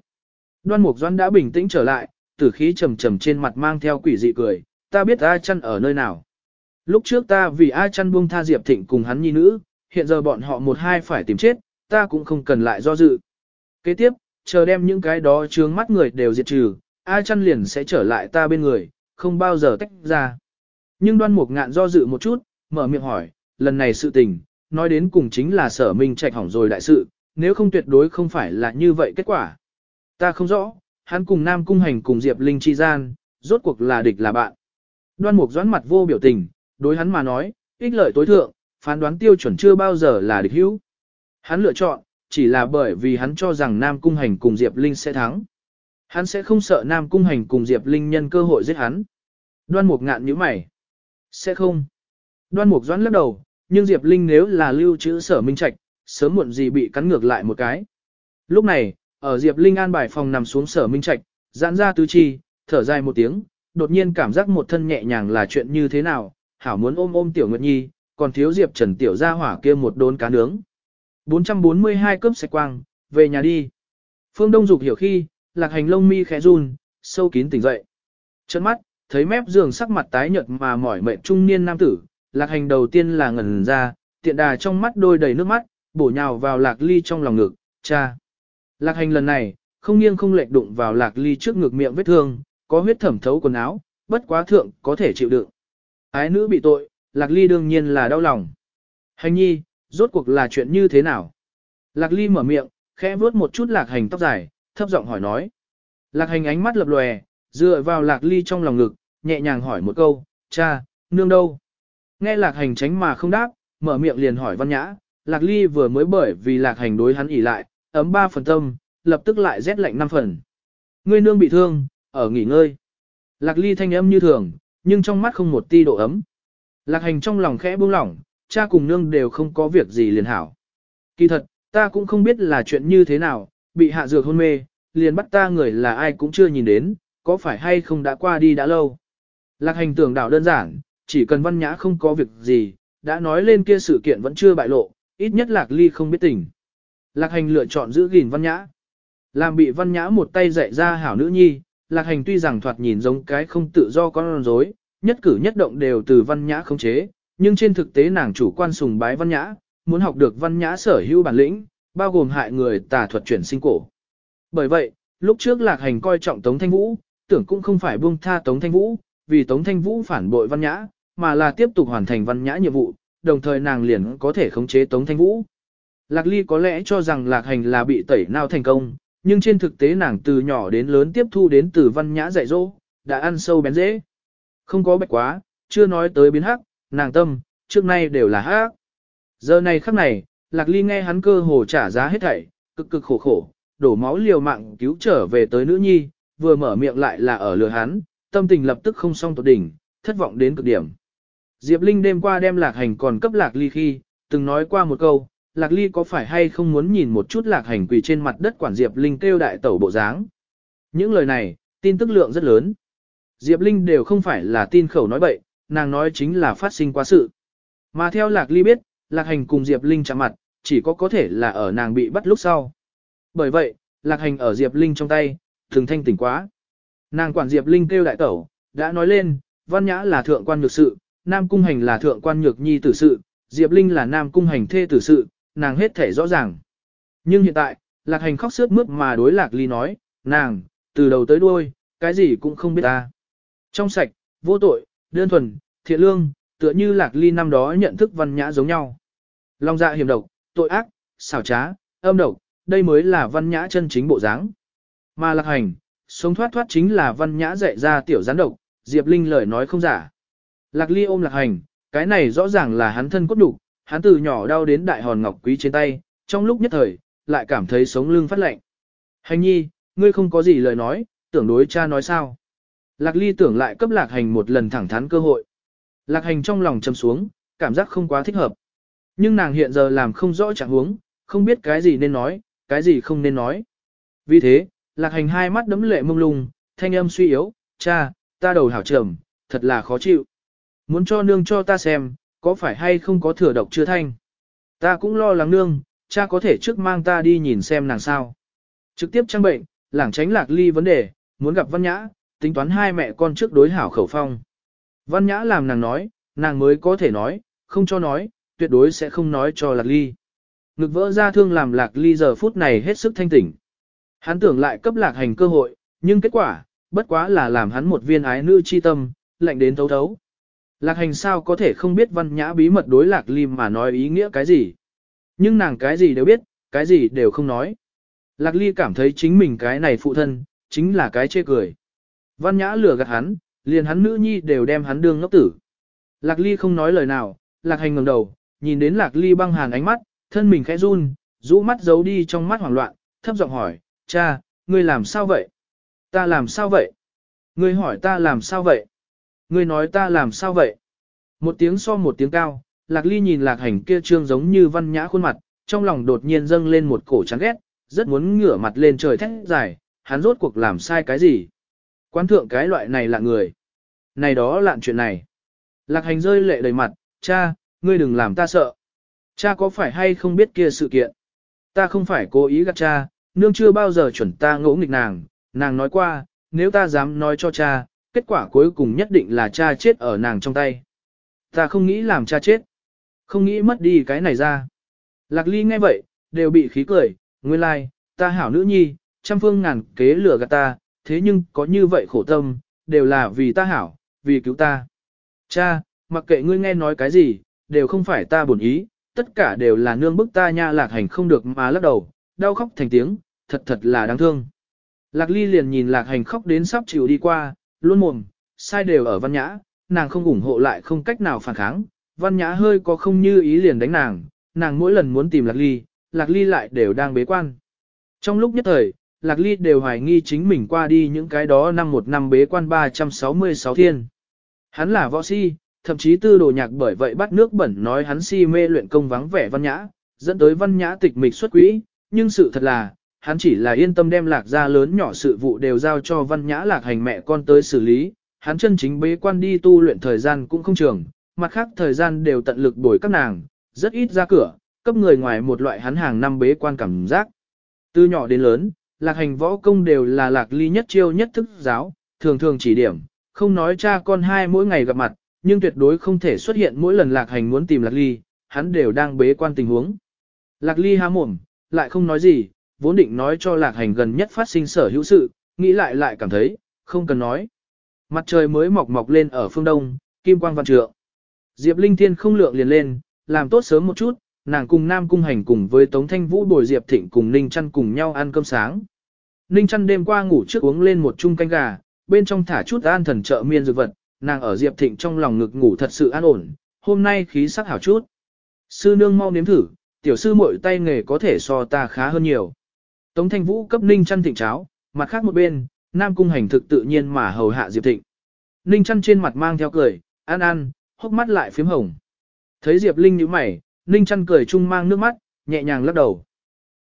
Đoan Mục Doan đã bình tĩnh trở lại, tử khí trầm trầm trên mặt mang theo quỷ dị cười, ta biết A chăn ở nơi nào. Lúc trước ta vì A chăn buông tha Diệp Thịnh cùng hắn nhi nữ, hiện giờ bọn họ một hai phải tìm chết, ta cũng không cần lại do dự. Kế tiếp, chờ đem những cái đó trướng mắt người đều diệt trừ, A chăn liền sẽ trở lại ta bên người, không bao giờ tách ra. Nhưng đoan mục ngạn do dự một chút, mở miệng hỏi, lần này sự tình, nói đến cùng chính là sở minh trạch hỏng rồi đại sự, nếu không tuyệt đối không phải là như vậy kết quả. Ta không rõ, hắn cùng Nam Cung Hành cùng Diệp Linh chi gian, rốt cuộc là địch là bạn. Đoan mục doãn mặt vô biểu tình, đối hắn mà nói, ích lợi tối thượng, phán đoán tiêu chuẩn chưa bao giờ là địch hữu. Hắn lựa chọn, chỉ là bởi vì hắn cho rằng Nam Cung Hành cùng Diệp Linh sẽ thắng. Hắn sẽ không sợ Nam Cung Hành cùng Diệp Linh nhân cơ hội giết hắn. Đoan Mục ngạn như mày. Sẽ không. Đoan Mục doãn lắc đầu, nhưng Diệp Linh nếu là lưu trữ sở minh trạch, sớm muộn gì bị cắn ngược lại một cái. Lúc này, ở Diệp Linh an bài phòng nằm xuống sở minh trạch, giãn ra tứ chi, thở dài một tiếng, đột nhiên cảm giác một thân nhẹ nhàng là chuyện như thế nào, hảo muốn ôm ôm tiểu nguyệt nhi, còn thiếu Diệp Trần tiểu ra hỏa kia một đốn cá nướng. 442 cướp sạch quang, về nhà đi. Phương Đông Dục hiểu khi, lạc hành lông mi khẽ run, sâu kín tỉnh dậy. Chân mắt, thấy mép giường sắc mặt tái nhợt mà mỏi mệt trung niên nam tử, lạc hành đầu tiên là ngẩn ra, tiện đà trong mắt đôi đầy nước mắt, bổ nhào vào lạc ly trong lòng ngực, cha. Lạc hành lần này, không nghiêng không lệch đụng vào lạc ly trước ngực miệng vết thương, có huyết thẩm thấu quần áo, bất quá thượng có thể chịu đựng. Ái nữ bị tội, lạc ly đương nhiên là đau lòng. Hành nhi, rốt cuộc là chuyện như thế nào? Lạc ly mở miệng, khẽ vuốt một chút lạc hành tóc dài, thấp giọng hỏi nói. Lạc hành ánh mắt lập lòe, dựa vào lạc ly trong lòng ngực, nhẹ nhàng hỏi một câu, cha, nương đâu? Nghe lạc hành tránh mà không đáp, mở miệng liền hỏi văn nhã, lạc ly vừa mới bởi vì lạc hành đối hắn ỉ lại, ấm ba phần tâm, lập tức lại rét lạnh năm phần. Ngươi nương bị thương, ở nghỉ ngơi. Lạc ly thanh âm như thường, nhưng trong mắt không một ti độ ấm. Lạc hành trong lòng khẽ buông lỏng, cha cùng nương đều không có việc gì liền hảo. Kỳ thật, ta cũng không biết là chuyện như thế nào, bị hạ dược hôn mê, liền bắt ta người là ai cũng chưa nhìn đến, có phải hay không đã qua đi đã lâu. Lạc hành tưởng đảo đơn giản, chỉ cần văn nhã không có việc gì, đã nói lên kia sự kiện vẫn chưa bại lộ, ít nhất lạc ly không biết tình. Lạc hành lựa chọn giữ gìn văn nhã. Làm bị văn nhã một tay dạy ra hảo nữ nhi, lạc hành tuy rằng thoạt nhìn giống cái không tự do con rối, nhất cử nhất động đều từ văn nhã khống chế, nhưng trên thực tế nàng chủ quan sùng bái văn nhã, muốn học được văn nhã sở hữu bản lĩnh, bao gồm hại người tà thuật chuyển sinh cổ. Bởi vậy, lúc trước lạc hành coi trọng Tống Thanh Vũ, tưởng cũng không phải buông tha Tống Thanh Vũ, vì Tống Thanh Vũ phản bội văn nhã, mà là tiếp tục hoàn thành văn nhã nhiệm vụ, đồng thời nàng liền có thể khống chế Tống Thanh Vũ. Lạc Ly có lẽ cho rằng lạc hành là bị tẩy nào thành công, nhưng trên thực tế nàng từ nhỏ đến lớn tiếp thu đến từ văn nhã dạy dỗ, đã ăn sâu bén dễ. Không có bạch quá, chưa nói tới biến hắc, nàng tâm, trước nay đều là hát Giờ này khắc này, Lạc Ly nghe hắn cơ hồ trả giá hết thảy, cực cực khổ khổ, đổ máu liều mạng cứu trở về tới nữ nhi, vừa mở miệng lại là ở lừa hắn, tâm tình lập tức không xong tột đỉnh, thất vọng đến cực điểm. Diệp Linh đêm qua đem Lạc Hành còn cấp Lạc Ly khi, từng nói qua một câu, Lạc Ly có phải hay không muốn nhìn một chút Lạc Hành quỳ trên mặt đất quản Diệp Linh kêu đại tẩu bộ dáng. Những lời này, tin tức lượng rất lớn. Diệp Linh đều không phải là tin khẩu nói bậy, nàng nói chính là phát sinh quá sự. Mà theo Lạc Ly biết, Lạc Hành cùng Diệp Linh chạm mặt, chỉ có có thể là ở nàng bị bắt lúc sau. Bởi vậy, Lạc Hành ở Diệp Linh trong tay, thường thanh tỉnh quá. Nàng quản Diệp Linh kêu đại tẩu, đã nói lên, Văn Nhã là thượng quan nhược sự, Nam Cung Hành là thượng quan nhược nhi tử sự, Diệp Linh là Nam Cung Hành thê tử sự, nàng hết thể rõ ràng. Nhưng hiện tại, Lạc Hành khóc sướt mướt mà đối Lạc Ly nói, nàng, từ đầu tới đuôi, cái gì cũng không biết ta. Trong sạch, vô tội, đơn thuần, thiện lương, tựa như Lạc Ly năm đó nhận thức văn nhã giống nhau. Long dạ hiểm độc, tội ác, xảo trá, âm độc, đây mới là văn nhã chân chính bộ dáng. Mà Lạc Hành, sống thoát thoát chính là văn nhã dạy ra tiểu gián độc, Diệp Linh lời nói không giả. Lạc Ly ôm Lạc Hành, cái này rõ ràng là hắn thân cốt đủ, hắn từ nhỏ đau đến đại hòn ngọc quý trên tay, trong lúc nhất thời, lại cảm thấy sống lưng phát lạnh. Hành nhi, ngươi không có gì lời nói, tưởng đối cha nói sao. Lạc ly tưởng lại cấp lạc hành một lần thẳng thắn cơ hội. Lạc hành trong lòng châm xuống, cảm giác không quá thích hợp. Nhưng nàng hiện giờ làm không rõ trạng huống, không biết cái gì nên nói, cái gì không nên nói. Vì thế, lạc hành hai mắt đấm lệ mông lung, thanh âm suy yếu, cha, ta đầu hảo trầm, thật là khó chịu. Muốn cho nương cho ta xem, có phải hay không có thừa độc chưa thanh. Ta cũng lo lắng nương, cha có thể trước mang ta đi nhìn xem nàng sao. Trực tiếp trang bệnh, lảng tránh lạc ly vấn đề, muốn gặp văn nhã, tính toán hai mẹ con trước đối hảo khẩu phong. Văn nhã làm nàng nói, nàng mới có thể nói, không cho nói, tuyệt đối sẽ không nói cho lạc ly. Ngực vỡ ra thương làm lạc ly giờ phút này hết sức thanh tỉnh. Hắn tưởng lại cấp lạc hành cơ hội, nhưng kết quả, bất quá là làm hắn một viên ái nữ chi tâm, lạnh đến thấu thấu. Lạc hành sao có thể không biết văn nhã bí mật đối lạc ly mà nói ý nghĩa cái gì. Nhưng nàng cái gì đều biết, cái gì đều không nói. Lạc ly cảm thấy chính mình cái này phụ thân, chính là cái chê cười. Văn nhã lừa gạt hắn, liền hắn nữ nhi đều đem hắn đương ngốc tử. Lạc ly không nói lời nào, lạc hành ngẩng đầu, nhìn đến lạc ly băng hàn ánh mắt, thân mình khẽ run, rũ mắt giấu đi trong mắt hoảng loạn, thấp giọng hỏi, cha, ngươi làm sao vậy? Ta làm sao vậy? Ngươi hỏi ta làm sao vậy? Ngươi nói ta làm sao vậy? Một tiếng so một tiếng cao, lạc ly nhìn lạc hành kia trương giống như văn nhã khuôn mặt, trong lòng đột nhiên dâng lên một cổ chán ghét, rất muốn ngửa mặt lên trời thét dài, hắn rốt cuộc làm sai cái gì? Quán thượng cái loại này là người. Này đó lạn chuyện này. Lạc hành rơi lệ đầy mặt, cha, ngươi đừng làm ta sợ. Cha có phải hay không biết kia sự kiện? Ta không phải cố ý gạt cha, nương chưa bao giờ chuẩn ta ngỗ nghịch nàng, nàng nói qua, nếu ta dám nói cho cha, kết quả cuối cùng nhất định là cha chết ở nàng trong tay. Ta không nghĩ làm cha chết, không nghĩ mất đi cái này ra. Lạc ly nghe vậy, đều bị khí cười, nguyên lai, like, ta hảo nữ nhi, trăm phương ngàn kế lừa gạt ta, thế nhưng có như vậy khổ tâm, đều là vì ta hảo, vì cứu ta. Cha, mặc kệ ngươi nghe nói cái gì, đều không phải ta buồn ý, tất cả đều là nương bức ta nha lạc hành không được mà lắc đầu, đau khóc thành tiếng, thật thật là đáng thương. Lạc ly liền nhìn lạc hành khóc đến sắp chịu đi qua, luôn mồm, sai đều ở văn nhã, nàng không ủng hộ lại không cách nào phản kháng, văn nhã hơi có không như ý liền đánh nàng, nàng mỗi lần muốn tìm lạc ly, lạc ly lại đều đang bế quan. Trong lúc nhất thời, lạc ly đều hoài nghi chính mình qua đi những cái đó năm một năm bế quan 366 thiên. Hắn là võ si, thậm chí tư đồ nhạc bởi vậy bắt nước bẩn nói hắn si mê luyện công vắng vẻ văn nhã, dẫn tới văn nhã tịch mịch xuất quỹ, nhưng sự thật là, hắn chỉ là yên tâm đem lạc ra lớn nhỏ sự vụ đều giao cho văn nhã lạc hành mẹ con tới xử lý, hắn chân chính bế quan đi tu luyện thời gian cũng không trường, mặt khác thời gian đều tận lực bồi các nàng, rất ít ra cửa, cấp người ngoài một loại hắn hàng năm bế quan cảm giác. Từ nhỏ đến lớn, lạc hành võ công đều là lạc ly nhất chiêu nhất thức giáo, thường thường chỉ điểm, không nói cha con hai mỗi ngày gặp mặt, nhưng tuyệt đối không thể xuất hiện mỗi lần lạc hành muốn tìm lạc ly, hắn đều đang bế quan tình huống. Lạc ly há mồm, lại không nói gì, vốn định nói cho lạc hành gần nhất phát sinh sở hữu sự, nghĩ lại lại cảm thấy, không cần nói. Mặt trời mới mọc mọc lên ở phương đông, kim quang văn trượng. Diệp Linh Thiên không lượng liền lên, làm tốt sớm một chút, nàng cùng Nam Cung Hành cùng với Tống Thanh Vũ bồi Diệp Thịnh cùng Ninh trăn cùng nhau ăn cơm sáng. Ninh Chăn đêm qua ngủ trước uống lên một chung canh gà, bên trong thả chút an thần trợ miên dược vật, nàng ở Diệp Thịnh trong lòng ngực ngủ thật sự an ổn, hôm nay khí sắc hảo chút. Sư nương mau nếm thử, tiểu sư muội tay nghề có thể so ta khá hơn nhiều. Tống Thanh Vũ cấp Ninh Chăn thịnh cháo, mặt khác một bên, Nam Cung Hành thực tự nhiên mà hầu hạ Diệp Thịnh. Ninh Chăn trên mặt mang theo cười, ăn ăn, hốc mắt lại phím hồng. Thấy Diệp Linh nhíu mày, Ninh Chăn cười chung mang nước mắt, nhẹ nhàng lắc đầu.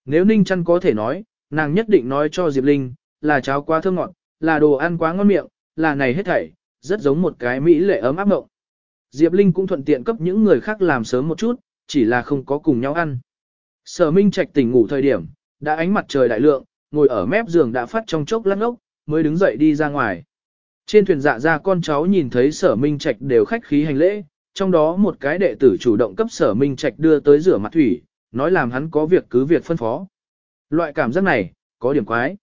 Nếu Ninh Chăn có thể nói, nàng nhất định nói cho Diệp Linh, là cháo quá thơm ngọt, là đồ ăn quá ngon miệng, là này hết thảy, rất giống một cái mỹ lệ ấm áp mộng. Diệp Linh cũng thuận tiện cấp những người khác làm sớm một chút, chỉ là không có cùng nhau ăn. Sở Minh Trạch tỉnh ngủ thời điểm, đã ánh mặt trời đại lượng, ngồi ở mép giường đã phát trong chốc lát ốc, mới đứng dậy đi ra ngoài. Trên thuyền dạ ra con cháu nhìn thấy sở Minh Trạch đều khách khí hành lễ, trong đó một cái đệ tử chủ động cấp sở Minh Trạch đưa tới rửa mặt thủy, nói làm hắn có việc cứ việc phân phó. Loại cảm giác này, có điểm quái.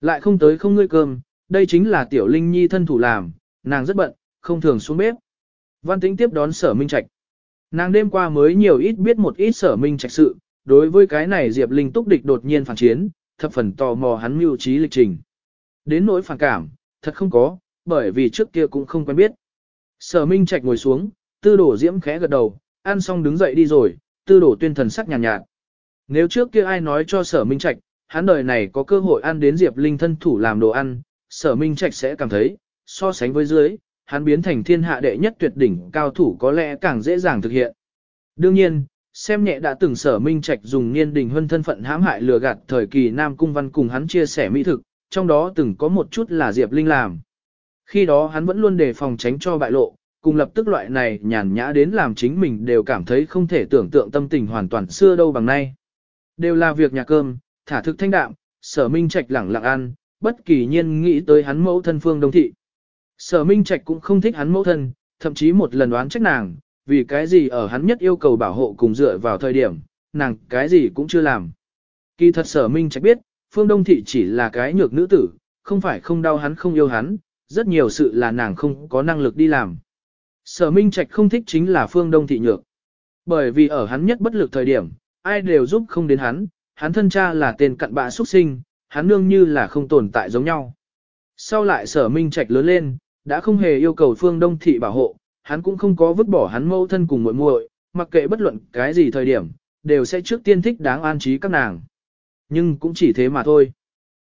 Lại không tới không ngươi cơm, đây chính là tiểu linh nhi thân thủ làm, nàng rất bận, không thường xuống bếp. Văn Tĩnh tiếp đón sở minh trạch. Nàng đêm qua mới nhiều ít biết một ít sở minh trạch sự, đối với cái này Diệp Linh túc địch đột nhiên phản chiến, thập phần tò mò hắn mưu trí lịch trình. Đến nỗi phản cảm, thật không có, bởi vì trước kia cũng không quen biết. Sở minh trạch ngồi xuống, tư đổ diễm khẽ gật đầu, ăn xong đứng dậy đi rồi, tư đổ tuyên thần sắc nhàn nhạt, nhạt. Nếu trước kia ai nói cho sở minh trạch, hắn đời này có cơ hội ăn đến Diệp Linh thân thủ làm đồ ăn, sở minh trạch sẽ cảm thấy, so sánh với dưới, hắn biến thành thiên hạ đệ nhất tuyệt đỉnh cao thủ có lẽ càng dễ dàng thực hiện. Đương nhiên, xem nhẹ đã từng sở minh trạch dùng niên đình huân thân phận hãm hại lừa gạt thời kỳ Nam Cung Văn cùng hắn chia sẻ mỹ thực, trong đó từng có một chút là Diệp Linh làm. Khi đó hắn vẫn luôn đề phòng tránh cho bại lộ, cùng lập tức loại này nhàn nhã đến làm chính mình đều cảm thấy không thể tưởng tượng tâm tình hoàn toàn xưa đâu bằng nay. Đều là việc nhà cơm, thả thực thanh đạm, sở minh trạch lẳng lặng ăn, bất kỳ nhiên nghĩ tới hắn mẫu thân phương đông thị. Sở minh trạch cũng không thích hắn mẫu thân, thậm chí một lần đoán trách nàng, vì cái gì ở hắn nhất yêu cầu bảo hộ cùng dựa vào thời điểm, nàng cái gì cũng chưa làm. Kỳ thật sở minh trạch biết, phương đông thị chỉ là cái nhược nữ tử, không phải không đau hắn không yêu hắn, rất nhiều sự là nàng không có năng lực đi làm. Sở Minh Trạch không thích chính là phương đông thị nhược. Bởi vì ở hắn nhất bất lực thời điểm, ai đều giúp không đến hắn, hắn thân cha là tên cặn bạ xuất sinh, hắn nương như là không tồn tại giống nhau. Sau lại sở Minh Trạch lớn lên, đã không hề yêu cầu phương đông thị bảo hộ, hắn cũng không có vứt bỏ hắn mâu thân cùng muội muội, mặc kệ bất luận cái gì thời điểm, đều sẽ trước tiên thích đáng an trí các nàng. Nhưng cũng chỉ thế mà thôi.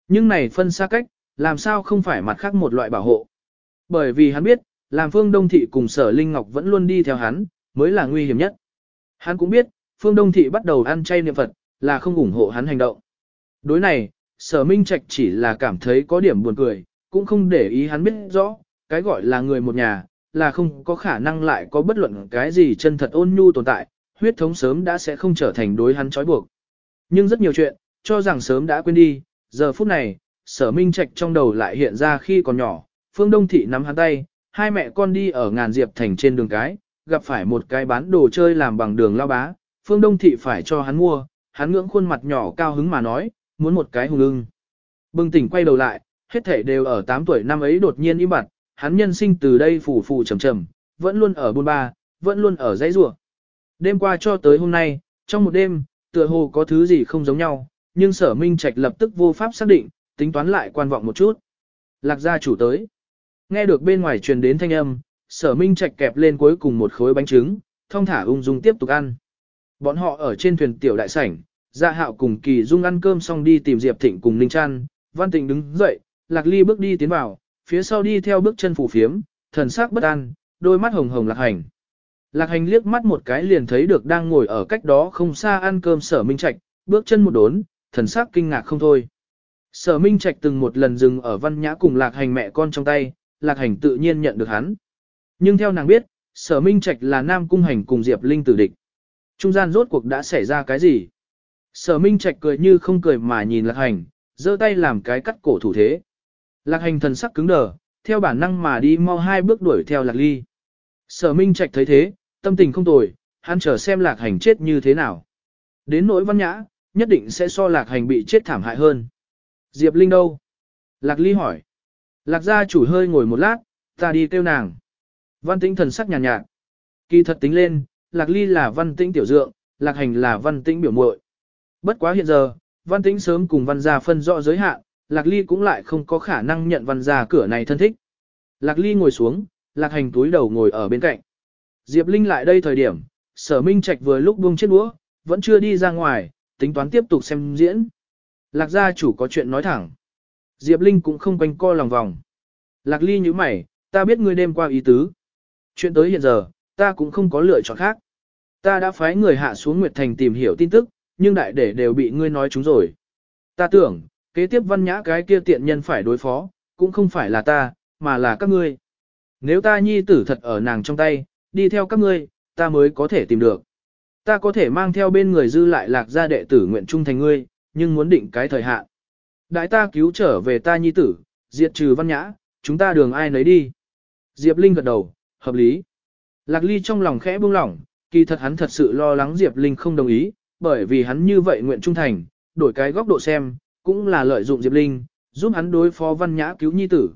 Nhưng này phân xa cách, làm sao không phải mặt khác một loại bảo hộ. Bởi vì hắn biết, làm Phương Đông Thị cùng Sở Linh Ngọc vẫn luôn đi theo hắn, mới là nguy hiểm nhất. Hắn cũng biết, Phương Đông Thị bắt đầu ăn chay niệm Phật, là không ủng hộ hắn hành động. Đối này, Sở Minh Trạch chỉ là cảm thấy có điểm buồn cười, cũng không để ý hắn biết rõ, cái gọi là người một nhà, là không có khả năng lại có bất luận cái gì chân thật ôn nhu tồn tại, huyết thống sớm đã sẽ không trở thành đối hắn trói buộc. Nhưng rất nhiều chuyện, cho rằng sớm đã quên đi, giờ phút này, sở minh trạch trong đầu lại hiện ra khi còn nhỏ, phương đông thị nắm hắn tay, hai mẹ con đi ở ngàn diệp thành trên đường cái, gặp phải một cái bán đồ chơi làm bằng đường lao bá, phương đông thị phải cho hắn mua, hắn ngưỡng khuôn mặt nhỏ cao hứng mà nói, muốn một cái hùng ưng. Bừng tỉnh quay đầu lại, hết thể đều ở 8 tuổi năm ấy đột nhiên im bặt, hắn nhân sinh từ đây phủ phủ trầm trầm, vẫn luôn ở buôn ba, vẫn luôn ở dãy rủa. Đêm qua cho tới hôm nay, trong một đêm, tựa hồ có thứ gì không giống nhau, nhưng sở minh trạch lập tức vô pháp xác định, tính toán lại quan vọng một chút. Lạc gia chủ tới. Nghe được bên ngoài truyền đến thanh âm, sở minh trạch kẹp lên cuối cùng một khối bánh trứng, thong thả ung dung tiếp tục ăn. Bọn họ ở trên thuyền tiểu đại sảnh, Gia dạ Hạo cùng Kỳ Dung ăn cơm xong đi tìm Diệp Thịnh cùng Ninh Trăn, Văn Tịnh đứng dậy, Lạc Ly bước đi tiến vào, phía sau đi theo bước chân phủ phiếm, thần sắc bất an, đôi mắt hồng hồng Lạc Hành. Lạc Hành liếc mắt một cái liền thấy được đang ngồi ở cách đó không xa ăn cơm Sở Minh Trạch, bước chân một đốn, thần sắc kinh ngạc không thôi. Sở Minh Trạch từng một lần dừng ở văn nhã cùng lạc hành mẹ con trong tay, lạc hành tự nhiên nhận được hắn. Nhưng theo nàng biết, sở Minh Trạch là nam cung hành cùng Diệp Linh tử địch. Trung gian rốt cuộc đã xảy ra cái gì? Sở Minh Trạch cười như không cười mà nhìn lạc hành, giơ tay làm cái cắt cổ thủ thế. Lạc hành thần sắc cứng đờ, theo bản năng mà đi mau hai bước đuổi theo lạc ly. Sở Minh Trạch thấy thế, tâm tình không tồi, hắn chờ xem lạc hành chết như thế nào. Đến nỗi văn nhã, nhất định sẽ so lạc hành bị chết thảm hại hơn. Diệp Linh đâu? Lạc Ly hỏi. Lạc gia chủ hơi ngồi một lát, ta đi kêu nàng. Văn tĩnh thần sắc nhàn nhạt, nhạt. Kỳ thật tính lên, Lạc Ly là văn tĩnh tiểu dượng, Lạc Hành là văn tĩnh biểu muội. Bất quá hiện giờ, văn tĩnh sớm cùng văn gia phân rõ giới hạn, Lạc Ly cũng lại không có khả năng nhận văn gia cửa này thân thích. Lạc Ly ngồi xuống, Lạc Hành túi đầu ngồi ở bên cạnh. Diệp Linh lại đây thời điểm, sở minh trạch vừa lúc buông chiếc đũa, vẫn chưa đi ra ngoài, tính toán tiếp tục xem diễn. Lạc gia chủ có chuyện nói thẳng. Diệp Linh cũng không quanh co lòng vòng. Lạc ly như mày, ta biết ngươi đêm qua ý tứ. Chuyện tới hiện giờ, ta cũng không có lựa chọn khác. Ta đã phái người hạ xuống Nguyệt Thành tìm hiểu tin tức, nhưng đại để đều bị ngươi nói chúng rồi. Ta tưởng, kế tiếp văn nhã cái kia tiện nhân phải đối phó, cũng không phải là ta, mà là các ngươi. Nếu ta nhi tử thật ở nàng trong tay, đi theo các ngươi, ta mới có thể tìm được. Ta có thể mang theo bên người dư lại lạc gia đệ tử nguyện trung thành ngươi, nhưng muốn định cái thời hạn. Đại ta cứu trở về ta nhi tử, diệt trừ văn nhã, chúng ta đường ai nấy đi. Diệp Linh gật đầu, hợp lý. Lạc Ly trong lòng khẽ buông lỏng, kỳ thật hắn thật sự lo lắng Diệp Linh không đồng ý, bởi vì hắn như vậy nguyện trung thành, đổi cái góc độ xem, cũng là lợi dụng Diệp Linh, giúp hắn đối phó văn nhã cứu nhi tử.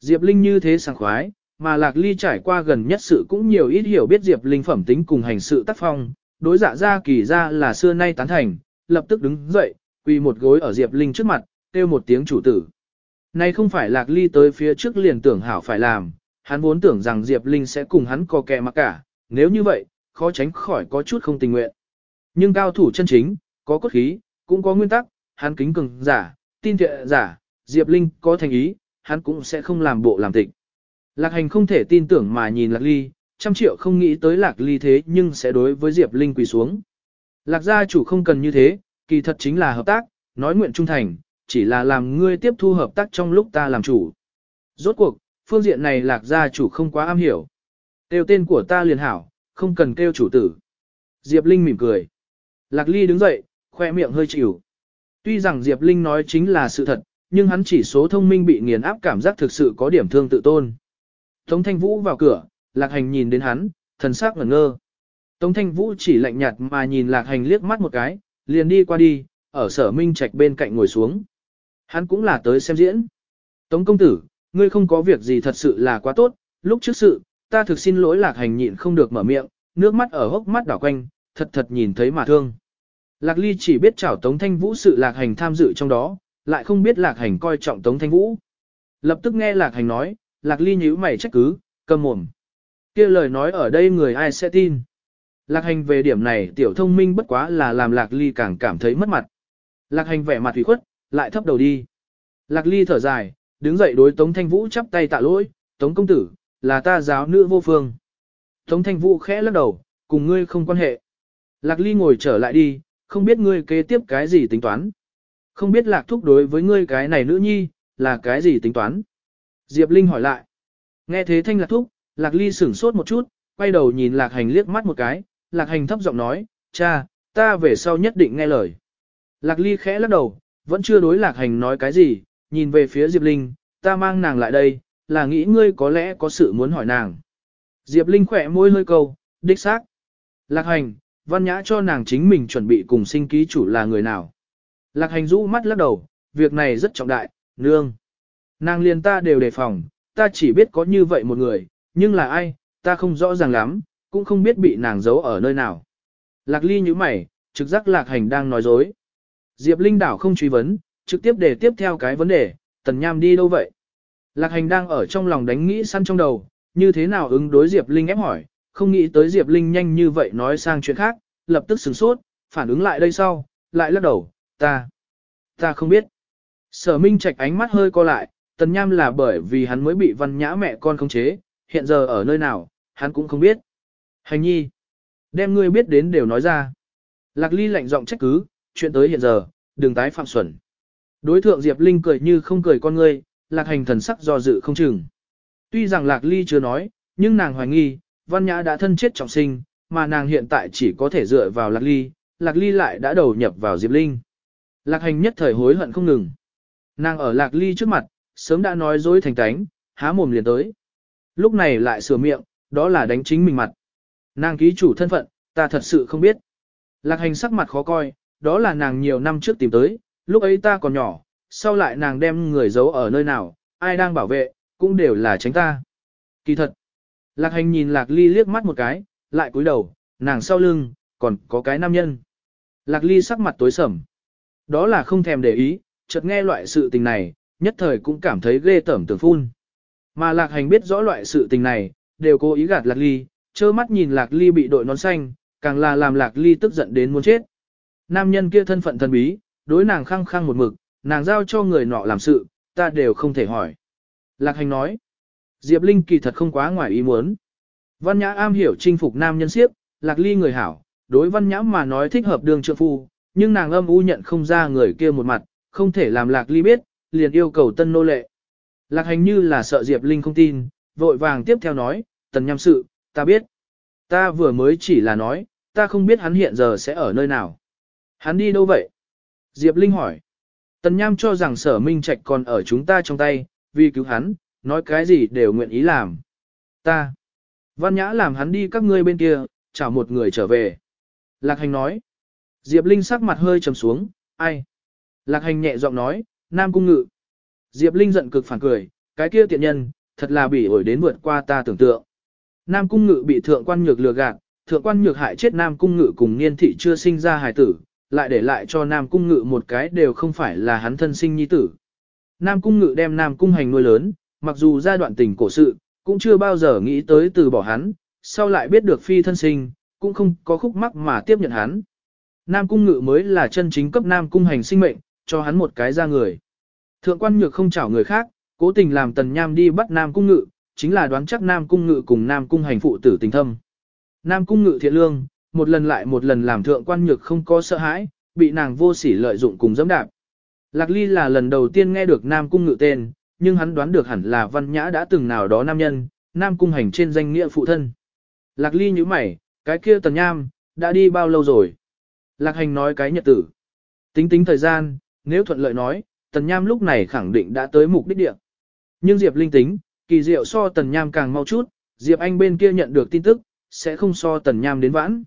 Diệp Linh như thế sảng khoái, mà Lạc Ly trải qua gần nhất sự cũng nhiều ít hiểu biết Diệp Linh phẩm tính cùng hành sự tác phong, đối dạ ra kỳ ra là xưa nay tán thành, lập tức đứng dậy, quỳ một gối ở Diệp Linh trước mặt, kêu một tiếng chủ tử. nay không phải Lạc Ly tới phía trước liền tưởng hảo phải làm, hắn vốn tưởng rằng Diệp Linh sẽ cùng hắn có kẻ mặc cả, nếu như vậy, khó tránh khỏi có chút không tình nguyện. Nhưng cao thủ chân chính, có cốt khí, cũng có nguyên tắc, hắn kính cường giả, tin thiện giả, Diệp Linh có thành ý, hắn cũng sẽ không làm bộ làm tịch. Lạc hành không thể tin tưởng mà nhìn Lạc Ly, trăm triệu không nghĩ tới Lạc Ly thế nhưng sẽ đối với Diệp Linh quỳ xuống. Lạc gia chủ không cần như thế, kỳ thật chính là hợp tác, nói nguyện trung thành, chỉ là làm ngươi tiếp thu hợp tác trong lúc ta làm chủ. Rốt cuộc, phương diện này lạc gia chủ không quá am hiểu. Tiêu tên của ta liền hảo, không cần kêu chủ tử. Diệp Linh mỉm cười. Lạc Ly đứng dậy, khoe miệng hơi chịu. Tuy rằng Diệp Linh nói chính là sự thật, nhưng hắn chỉ số thông minh bị nghiền áp cảm giác thực sự có điểm thương tự tôn. Tống Thanh Vũ vào cửa, Lạc Hành nhìn đến hắn, thần sắc ngẩn ngơ. Tống Thanh Vũ chỉ lạnh nhạt mà nhìn Lạc Hành liếc mắt một cái, liền đi qua đi, ở sở minh trạch bên cạnh ngồi xuống. Hắn cũng là tới xem diễn. Tống công tử, ngươi không có việc gì thật sự là quá tốt, lúc trước sự, ta thực xin lỗi Lạc Hành nhịn không được mở miệng, nước mắt ở hốc mắt đảo quanh, thật thật nhìn thấy mà thương. Lạc Ly chỉ biết chảo Tống Thanh Vũ sự Lạc Hành tham dự trong đó, lại không biết Lạc Hành coi trọng Tống Thanh Vũ. Lập tức nghe Lạc Hành nói, Lạc Ly nhíu mày trách cứ, cầm mồm. kia lời nói ở đây người ai sẽ tin. Lạc Hành về điểm này tiểu thông minh bất quá là làm Lạc Ly càng cảm thấy mất mặt. Lạc Hành vẻ mặt ủy khuất, lại thấp đầu đi. Lạc Ly thở dài, đứng dậy đối Tống Thanh Vũ chắp tay tạ lỗi, Tống công tử, là ta giáo nữ vô phương. Tống Thanh Vũ khẽ lắc đầu, cùng ngươi không quan hệ. Lạc Ly ngồi trở lại đi, không biết ngươi kế tiếp cái gì tính toán. Không biết Lạc Thúc đối với ngươi cái này nữ nhi, là cái gì tính toán. Diệp Linh hỏi lại. Nghe thế Thanh Lạc Thúc, Lạc Ly sửng sốt một chút, quay đầu nhìn Lạc Hành liếc mắt một cái, Lạc Hành thấp giọng nói, cha, ta về sau nhất định nghe lời. Lạc Ly khẽ lắc đầu, vẫn chưa đối Lạc Hành nói cái gì, nhìn về phía Diệp Linh, ta mang nàng lại đây, là nghĩ ngươi có lẽ có sự muốn hỏi nàng. Diệp Linh khỏe môi hơi câu, đích xác. Lạc hành, văn nhã cho nàng chính mình chuẩn bị cùng sinh ký chủ là người nào. Lạc hành rũ mắt lắc đầu, việc này rất trọng đại, nương. Nàng liền ta đều đề phòng, ta chỉ biết có như vậy một người, nhưng là ai, ta không rõ ràng lắm, cũng không biết bị nàng giấu ở nơi nào. Lạc ly như mày, trực giác lạc hành đang nói dối. Diệp Linh đảo không truy vấn, trực tiếp để tiếp theo cái vấn đề, tần nham đi đâu vậy? Lạc hành đang ở trong lòng đánh nghĩ săn trong đầu, như thế nào ứng đối Diệp Linh ép hỏi, không nghĩ tới Diệp Linh nhanh như vậy nói sang chuyện khác, lập tức sửng sốt, phản ứng lại đây sau, lại lắc đầu, ta, ta không biết. Sở Minh Trạch ánh mắt hơi co lại, Tần Nham là bởi vì hắn mới bị văn nhã mẹ con khống chế, hiện giờ ở nơi nào, hắn cũng không biết. Hành nhi, đem ngươi biết đến đều nói ra. Lạc Ly lạnh giọng trách cứ, chuyện tới hiện giờ, đừng tái phạm xuẩn. Đối thượng Diệp Linh cười như không cười con ngươi, Lạc Hành thần sắc do dự không chừng. Tuy rằng Lạc Ly chưa nói, nhưng nàng hoài nghi, Văn Nhã đã thân chết trọng sinh, mà nàng hiện tại chỉ có thể dựa vào Lạc Ly, Lạc Ly lại đã đầu nhập vào Diệp Linh. Lạc Hành nhất thời hối hận không ngừng. Nàng ở Lạc Ly trước mặt, sớm đã nói dối thành tánh, há mồm liền tới. Lúc này lại sửa miệng, đó là đánh chính mình mặt. Nàng ký chủ thân phận, ta thật sự không biết. Lạc Hành sắc mặt khó coi, đó là nàng nhiều năm trước tìm tới, lúc ấy ta còn nhỏ, sau lại nàng đem người giấu ở nơi nào, ai đang bảo vệ, cũng đều là tránh ta. Kỳ thật, lạc hành nhìn lạc ly liếc mắt một cái, lại cúi đầu, nàng sau lưng, còn có cái nam nhân. Lạc ly sắc mặt tối sầm. Đó là không thèm để ý, chợt nghe loại sự tình này, nhất thời cũng cảm thấy ghê tởm tưởng phun. Mà lạc hành biết rõ loại sự tình này, đều cố ý gạt lạc ly, trơ mắt nhìn lạc ly bị đội nón xanh, càng là làm lạc ly tức giận đến muốn chết. Nam nhân kia thân phận thần bí, đối nàng khăng khăng một mực, nàng giao cho người nọ làm sự, ta đều không thể hỏi. Lạc hành nói, Diệp Linh kỳ thật không quá ngoài ý muốn. Văn Nhã am hiểu chinh phục nam nhân siếp, Lạc Ly người hảo, đối Văn Nhã mà nói thích hợp đường trượng phu, nhưng nàng âm u nhận không ra người kia một mặt, không thể làm Lạc Ly biết, liền yêu cầu tân nô lệ. Lạc hành như là sợ Diệp Linh không tin, vội vàng tiếp theo nói, tần nhâm sự, ta biết. Ta vừa mới chỉ là nói, ta không biết hắn hiện giờ sẽ ở nơi nào. Hắn đi đâu vậy? Diệp Linh hỏi. Tần Nham cho rằng sở minh trạch còn ở chúng ta trong tay, vì cứu hắn, nói cái gì đều nguyện ý làm. Ta. Văn Nhã làm hắn đi các ngươi bên kia, chào một người trở về. Lạc Hành nói. Diệp Linh sắc mặt hơi trầm xuống, ai? Lạc Hành nhẹ giọng nói, Nam Cung Ngự. Diệp Linh giận cực phản cười, cái kia tiện nhân, thật là bị ổi đến vượt qua ta tưởng tượng. Nam Cung Ngự bị thượng quan nhược lừa gạt, thượng quan nhược hại chết Nam Cung Ngự cùng niên thị chưa sinh ra hài tử, lại để lại cho Nam Cung Ngự một cái đều không phải là hắn thân sinh nhi tử. Nam Cung Ngự đem Nam Cung Hành nuôi lớn, mặc dù giai đoạn tình cổ sự, cũng chưa bao giờ nghĩ tới từ bỏ hắn, sau lại biết được phi thân sinh, cũng không có khúc mắc mà tiếp nhận hắn. Nam Cung Ngự mới là chân chính cấp Nam Cung Hành sinh mệnh, cho hắn một cái ra người. Thượng quan nhược không chảo người khác, cố tình làm Tần Nham đi bắt Nam Cung Ngự, chính là đoán chắc Nam Cung Ngự cùng Nam Cung Hành phụ tử tình thâm. Nam Cung Ngự thiện lương, một lần lại một lần làm thượng quan nhược không có sợ hãi, bị nàng vô sỉ lợi dụng cùng dẫm đạp. Lạc Ly là lần đầu tiên nghe được Nam Cung ngự tên, nhưng hắn đoán được hẳn là văn nhã đã từng nào đó nam nhân, Nam Cung hành trên danh nghĩa phụ thân. Lạc Ly như mày, cái kia tần nham, đã đi bao lâu rồi? Lạc hành nói cái nhật tử. Tính tính thời gian, nếu thuận lợi nói, tần nham lúc này khẳng định đã tới mục đích địa. Nhưng Diệp Linh tính, kỳ diệu so tần nham càng mau chút, Diệp Anh bên kia nhận được tin tức, sẽ không so tần nham đến vãn.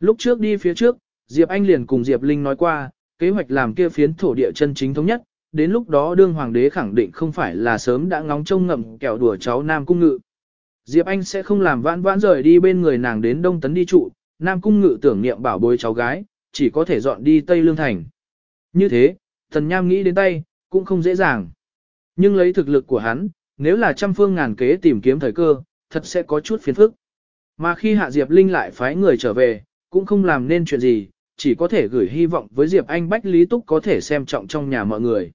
Lúc trước đi phía trước, Diệp Anh liền cùng Diệp Linh nói qua, kế hoạch làm kia phiến thổ địa chân chính thống nhất, đến lúc đó đương hoàng đế khẳng định không phải là sớm đã ngóng trông ngậm kẹo đùa cháu Nam Cung Ngự. Diệp Anh sẽ không làm vãn vãn rời đi bên người nàng đến Đông Tấn đi trụ, Nam Cung Ngự tưởng niệm bảo bối cháu gái, chỉ có thể dọn đi Tây Lương Thành. Như thế, thần nham nghĩ đến tay, cũng không dễ dàng. Nhưng lấy thực lực của hắn, nếu là trăm phương ngàn kế tìm kiếm thời cơ, thật sẽ có chút phiền phức. Mà khi Hạ Diệp Linh lại phái người trở về, cũng không làm nên chuyện gì, chỉ có thể gửi hy vọng với Diệp Anh Bách Lý Túc có thể xem trọng trong nhà mọi người.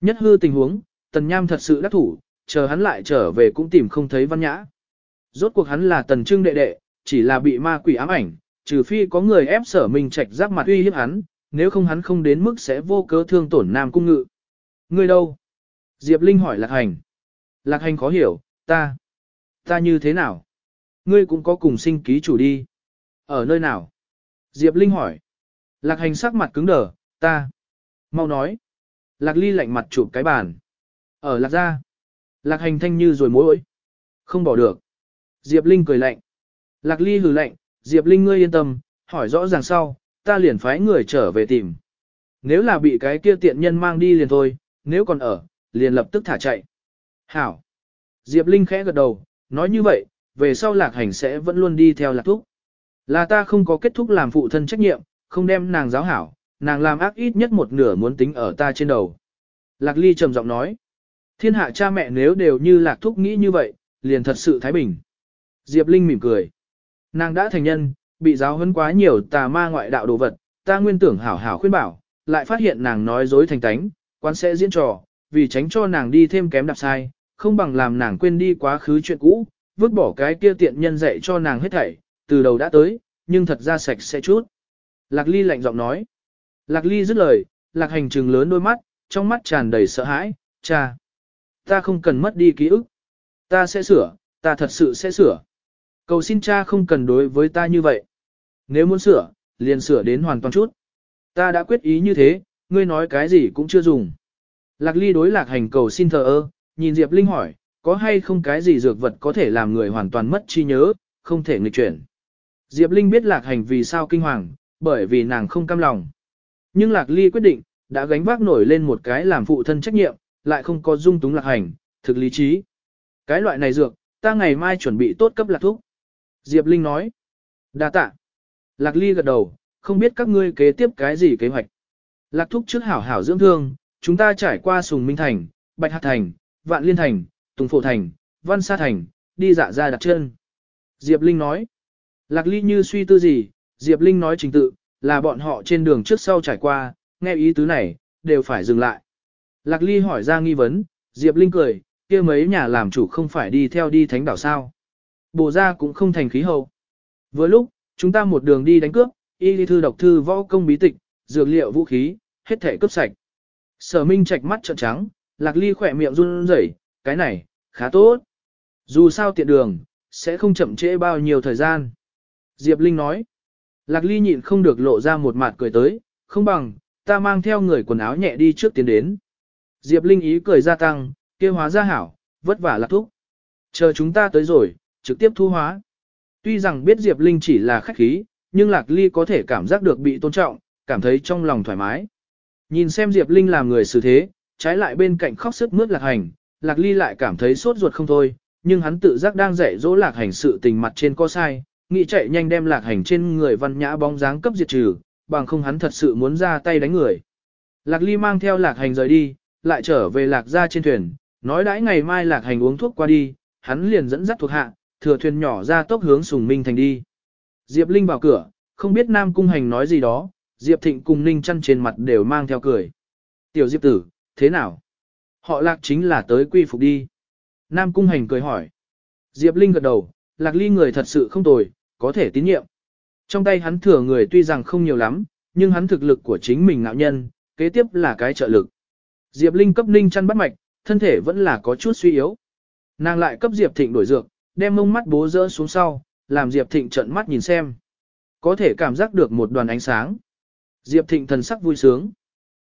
Nhất hư tình huống, Tần Nham thật sự đắc thủ, chờ hắn lại trở về cũng tìm không thấy văn nhã. Rốt cuộc hắn là Tần Trưng đệ đệ, chỉ là bị ma quỷ ám ảnh, trừ phi có người ép sở mình trạch giáp mặt uy hiếp hắn, nếu không hắn không đến mức sẽ vô cớ thương tổn Nam Cung Ngự. Người đâu? Diệp Linh hỏi Lạc Hành. Lạc Hành khó hiểu, ta. Ta như thế nào? Ngươi cũng có cùng sinh ký chủ đi. Ở nơi nào? Diệp Linh hỏi. Lạc Hành sắc mặt cứng đờ, ta. Mau nói. Lạc Ly lạnh mặt chụp cái bàn. Ở Lạc gia. Lạc Hành thanh như rồi mối Không bỏ được. Diệp Linh cười lạnh. Lạc Ly hừ lạnh, Diệp Linh ngươi yên tâm, hỏi rõ ràng sau, ta liền phái người trở về tìm. Nếu là bị cái kia tiện nhân mang đi liền thôi, nếu còn ở, liền lập tức thả chạy. Hảo. Diệp Linh khẽ gật đầu, nói như vậy, về sau lạc hành sẽ vẫn luôn đi theo lạc thúc. Là ta không có kết thúc làm phụ thân trách nhiệm, không đem nàng giáo hảo, nàng làm ác ít nhất một nửa muốn tính ở ta trên đầu. Lạc Ly trầm giọng nói, thiên hạ cha mẹ nếu đều như lạc thúc nghĩ như vậy, liền thật sự thái bình. Diệp Linh mỉm cười. Nàng đã thành nhân, bị giáo huấn quá nhiều tà ma ngoại đạo đồ vật, ta nguyên tưởng hảo hảo khuyên bảo, lại phát hiện nàng nói dối thành tánh, quan sẽ diễn trò, vì tránh cho nàng đi thêm kém đạp sai, không bằng làm nàng quên đi quá khứ chuyện cũ, vứt bỏ cái kia tiện nhân dạy cho nàng hết thảy, từ đầu đã tới, nhưng thật ra sạch sẽ chút. Lạc Ly lạnh giọng nói. Lạc Ly dứt lời, Lạc Hành trừng lớn đôi mắt, trong mắt tràn đầy sợ hãi, cha. Ta không cần mất đi ký ức. Ta sẽ sửa, ta thật sự sẽ sửa. Cầu xin cha không cần đối với ta như vậy. Nếu muốn sửa, liền sửa đến hoàn toàn chút. Ta đã quyết ý như thế, ngươi nói cái gì cũng chưa dùng. Lạc Ly đối lạc hành cầu xin thờ ơ, nhìn Diệp Linh hỏi, có hay không cái gì dược vật có thể làm người hoàn toàn mất trí nhớ, không thể nghịch chuyển. Diệp Linh biết lạc hành vì sao kinh hoàng, bởi vì nàng không cam lòng. Nhưng lạc ly quyết định, đã gánh vác nổi lên một cái làm phụ thân trách nhiệm, lại không có dung túng lạc hành, thực lý trí. Cái loại này dược, ta ngày mai chuẩn bị tốt cấp lạc thuốc. Diệp Linh nói. đa tạ. Lạc ly gật đầu, không biết các ngươi kế tiếp cái gì kế hoạch. Lạc thúc trước hảo hảo dưỡng thương, chúng ta trải qua Sùng Minh Thành, Bạch Hạc Thành, Vạn Liên Thành, Tùng Phổ Thành, Văn Sa Thành, đi dạ ra đặt chân. Diệp Linh nói, Lạc Ly như suy tư gì, Diệp Linh nói trình tự, là bọn họ trên đường trước sau trải qua, nghe ý tứ này, đều phải dừng lại. Lạc Ly hỏi ra nghi vấn, Diệp Linh cười, kia mấy nhà làm chủ không phải đi theo đi thánh đảo sao. Bồ ra cũng không thành khí hậu. Vừa lúc, chúng ta một đường đi đánh cướp, y đi thư độc thư võ công bí tịch, dược liệu vũ khí, hết thể cướp sạch. Sở Minh trạch mắt trợn trắng, Lạc Ly khỏe miệng run rẩy, cái này, khá tốt. Dù sao tiện đường, sẽ không chậm trễ bao nhiêu thời gian. Diệp Linh nói, Lạc Ly nhịn không được lộ ra một mặt cười tới, không bằng, ta mang theo người quần áo nhẹ đi trước tiến đến. Diệp Linh ý cười gia tăng, kêu hóa ra hảo, vất vả lạc thúc. Chờ chúng ta tới rồi, trực tiếp thu hóa. Tuy rằng biết Diệp Linh chỉ là khách khí, nhưng Lạc Ly có thể cảm giác được bị tôn trọng, cảm thấy trong lòng thoải mái. Nhìn xem Diệp Linh làm người xử thế, trái lại bên cạnh khóc sức mướt lạc hành, lạc ly lại cảm thấy sốt ruột không thôi, nhưng hắn tự giác đang dạy dỗ lạc hành sự tình mặt trên có sai, nghĩ chạy nhanh đem lạc hành trên người văn nhã bóng dáng cấp diệt trừ, bằng không hắn thật sự muốn ra tay đánh người. Lạc ly mang theo lạc hành rời đi, lại trở về lạc ra trên thuyền, nói đãi ngày mai lạc hành uống thuốc qua đi, hắn liền dẫn dắt thuộc hạ, thừa thuyền nhỏ ra tốc hướng sùng minh thành đi. Diệp Linh vào cửa, không biết Nam Cung Hành nói gì đó, Diệp Thịnh cùng Ninh chăn trên mặt đều mang theo cười. Tiểu Diệp tử, thế nào? Họ lạc chính là tới quy phục đi. Nam Cung Hành cười hỏi. Diệp Linh gật đầu, lạc ly người thật sự không tồi, có thể tín nhiệm. Trong tay hắn thừa người tuy rằng không nhiều lắm, nhưng hắn thực lực của chính mình ngạo nhân, kế tiếp là cái trợ lực. Diệp Linh cấp Ninh chăn bắt mạch, thân thể vẫn là có chút suy yếu. Nàng lại cấp Diệp Thịnh đổi dược, đem mông mắt bố rỡ xuống sau, làm Diệp Thịnh trợn mắt nhìn xem. Có thể cảm giác được một đoàn ánh sáng. Diệp Thịnh thần sắc vui sướng.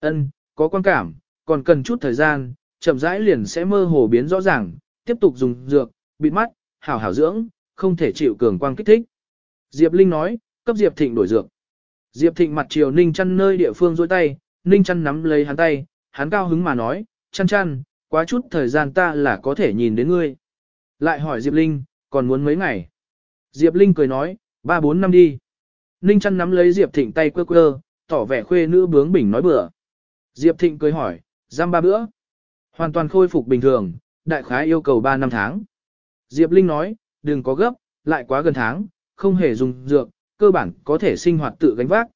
Ân, có quan cảm, còn cần chút thời gian, chậm rãi liền sẽ mơ hồ biến rõ ràng, tiếp tục dùng dược, bịt mắt, hảo hảo dưỡng, không thể chịu cường quang kích thích. Diệp Linh nói, cấp Diệp Thịnh đổi dược. Diệp Thịnh mặt chiều Ninh chăn nơi địa phương dôi tay, Ninh chăn nắm lấy hắn tay, hắn cao hứng mà nói, chăn chăn, quá chút thời gian ta là có thể nhìn đến ngươi. Lại hỏi Diệp Linh, còn muốn mấy ngày? Diệp Linh cười nói, ba bốn năm đi. Ninh chăn nắm lấy Diệp Thịnh tay quơ quơ, tỏ vẻ khuê nữ bướng bỉnh nói bữa. Diệp Thịnh cười hỏi, giam ba bữa. Hoàn toàn khôi phục bình thường, đại khái yêu cầu 3 năm tháng. Diệp Linh nói, đừng có gấp, lại quá gần tháng, không hề dùng dược, cơ bản có thể sinh hoạt tự gánh vác.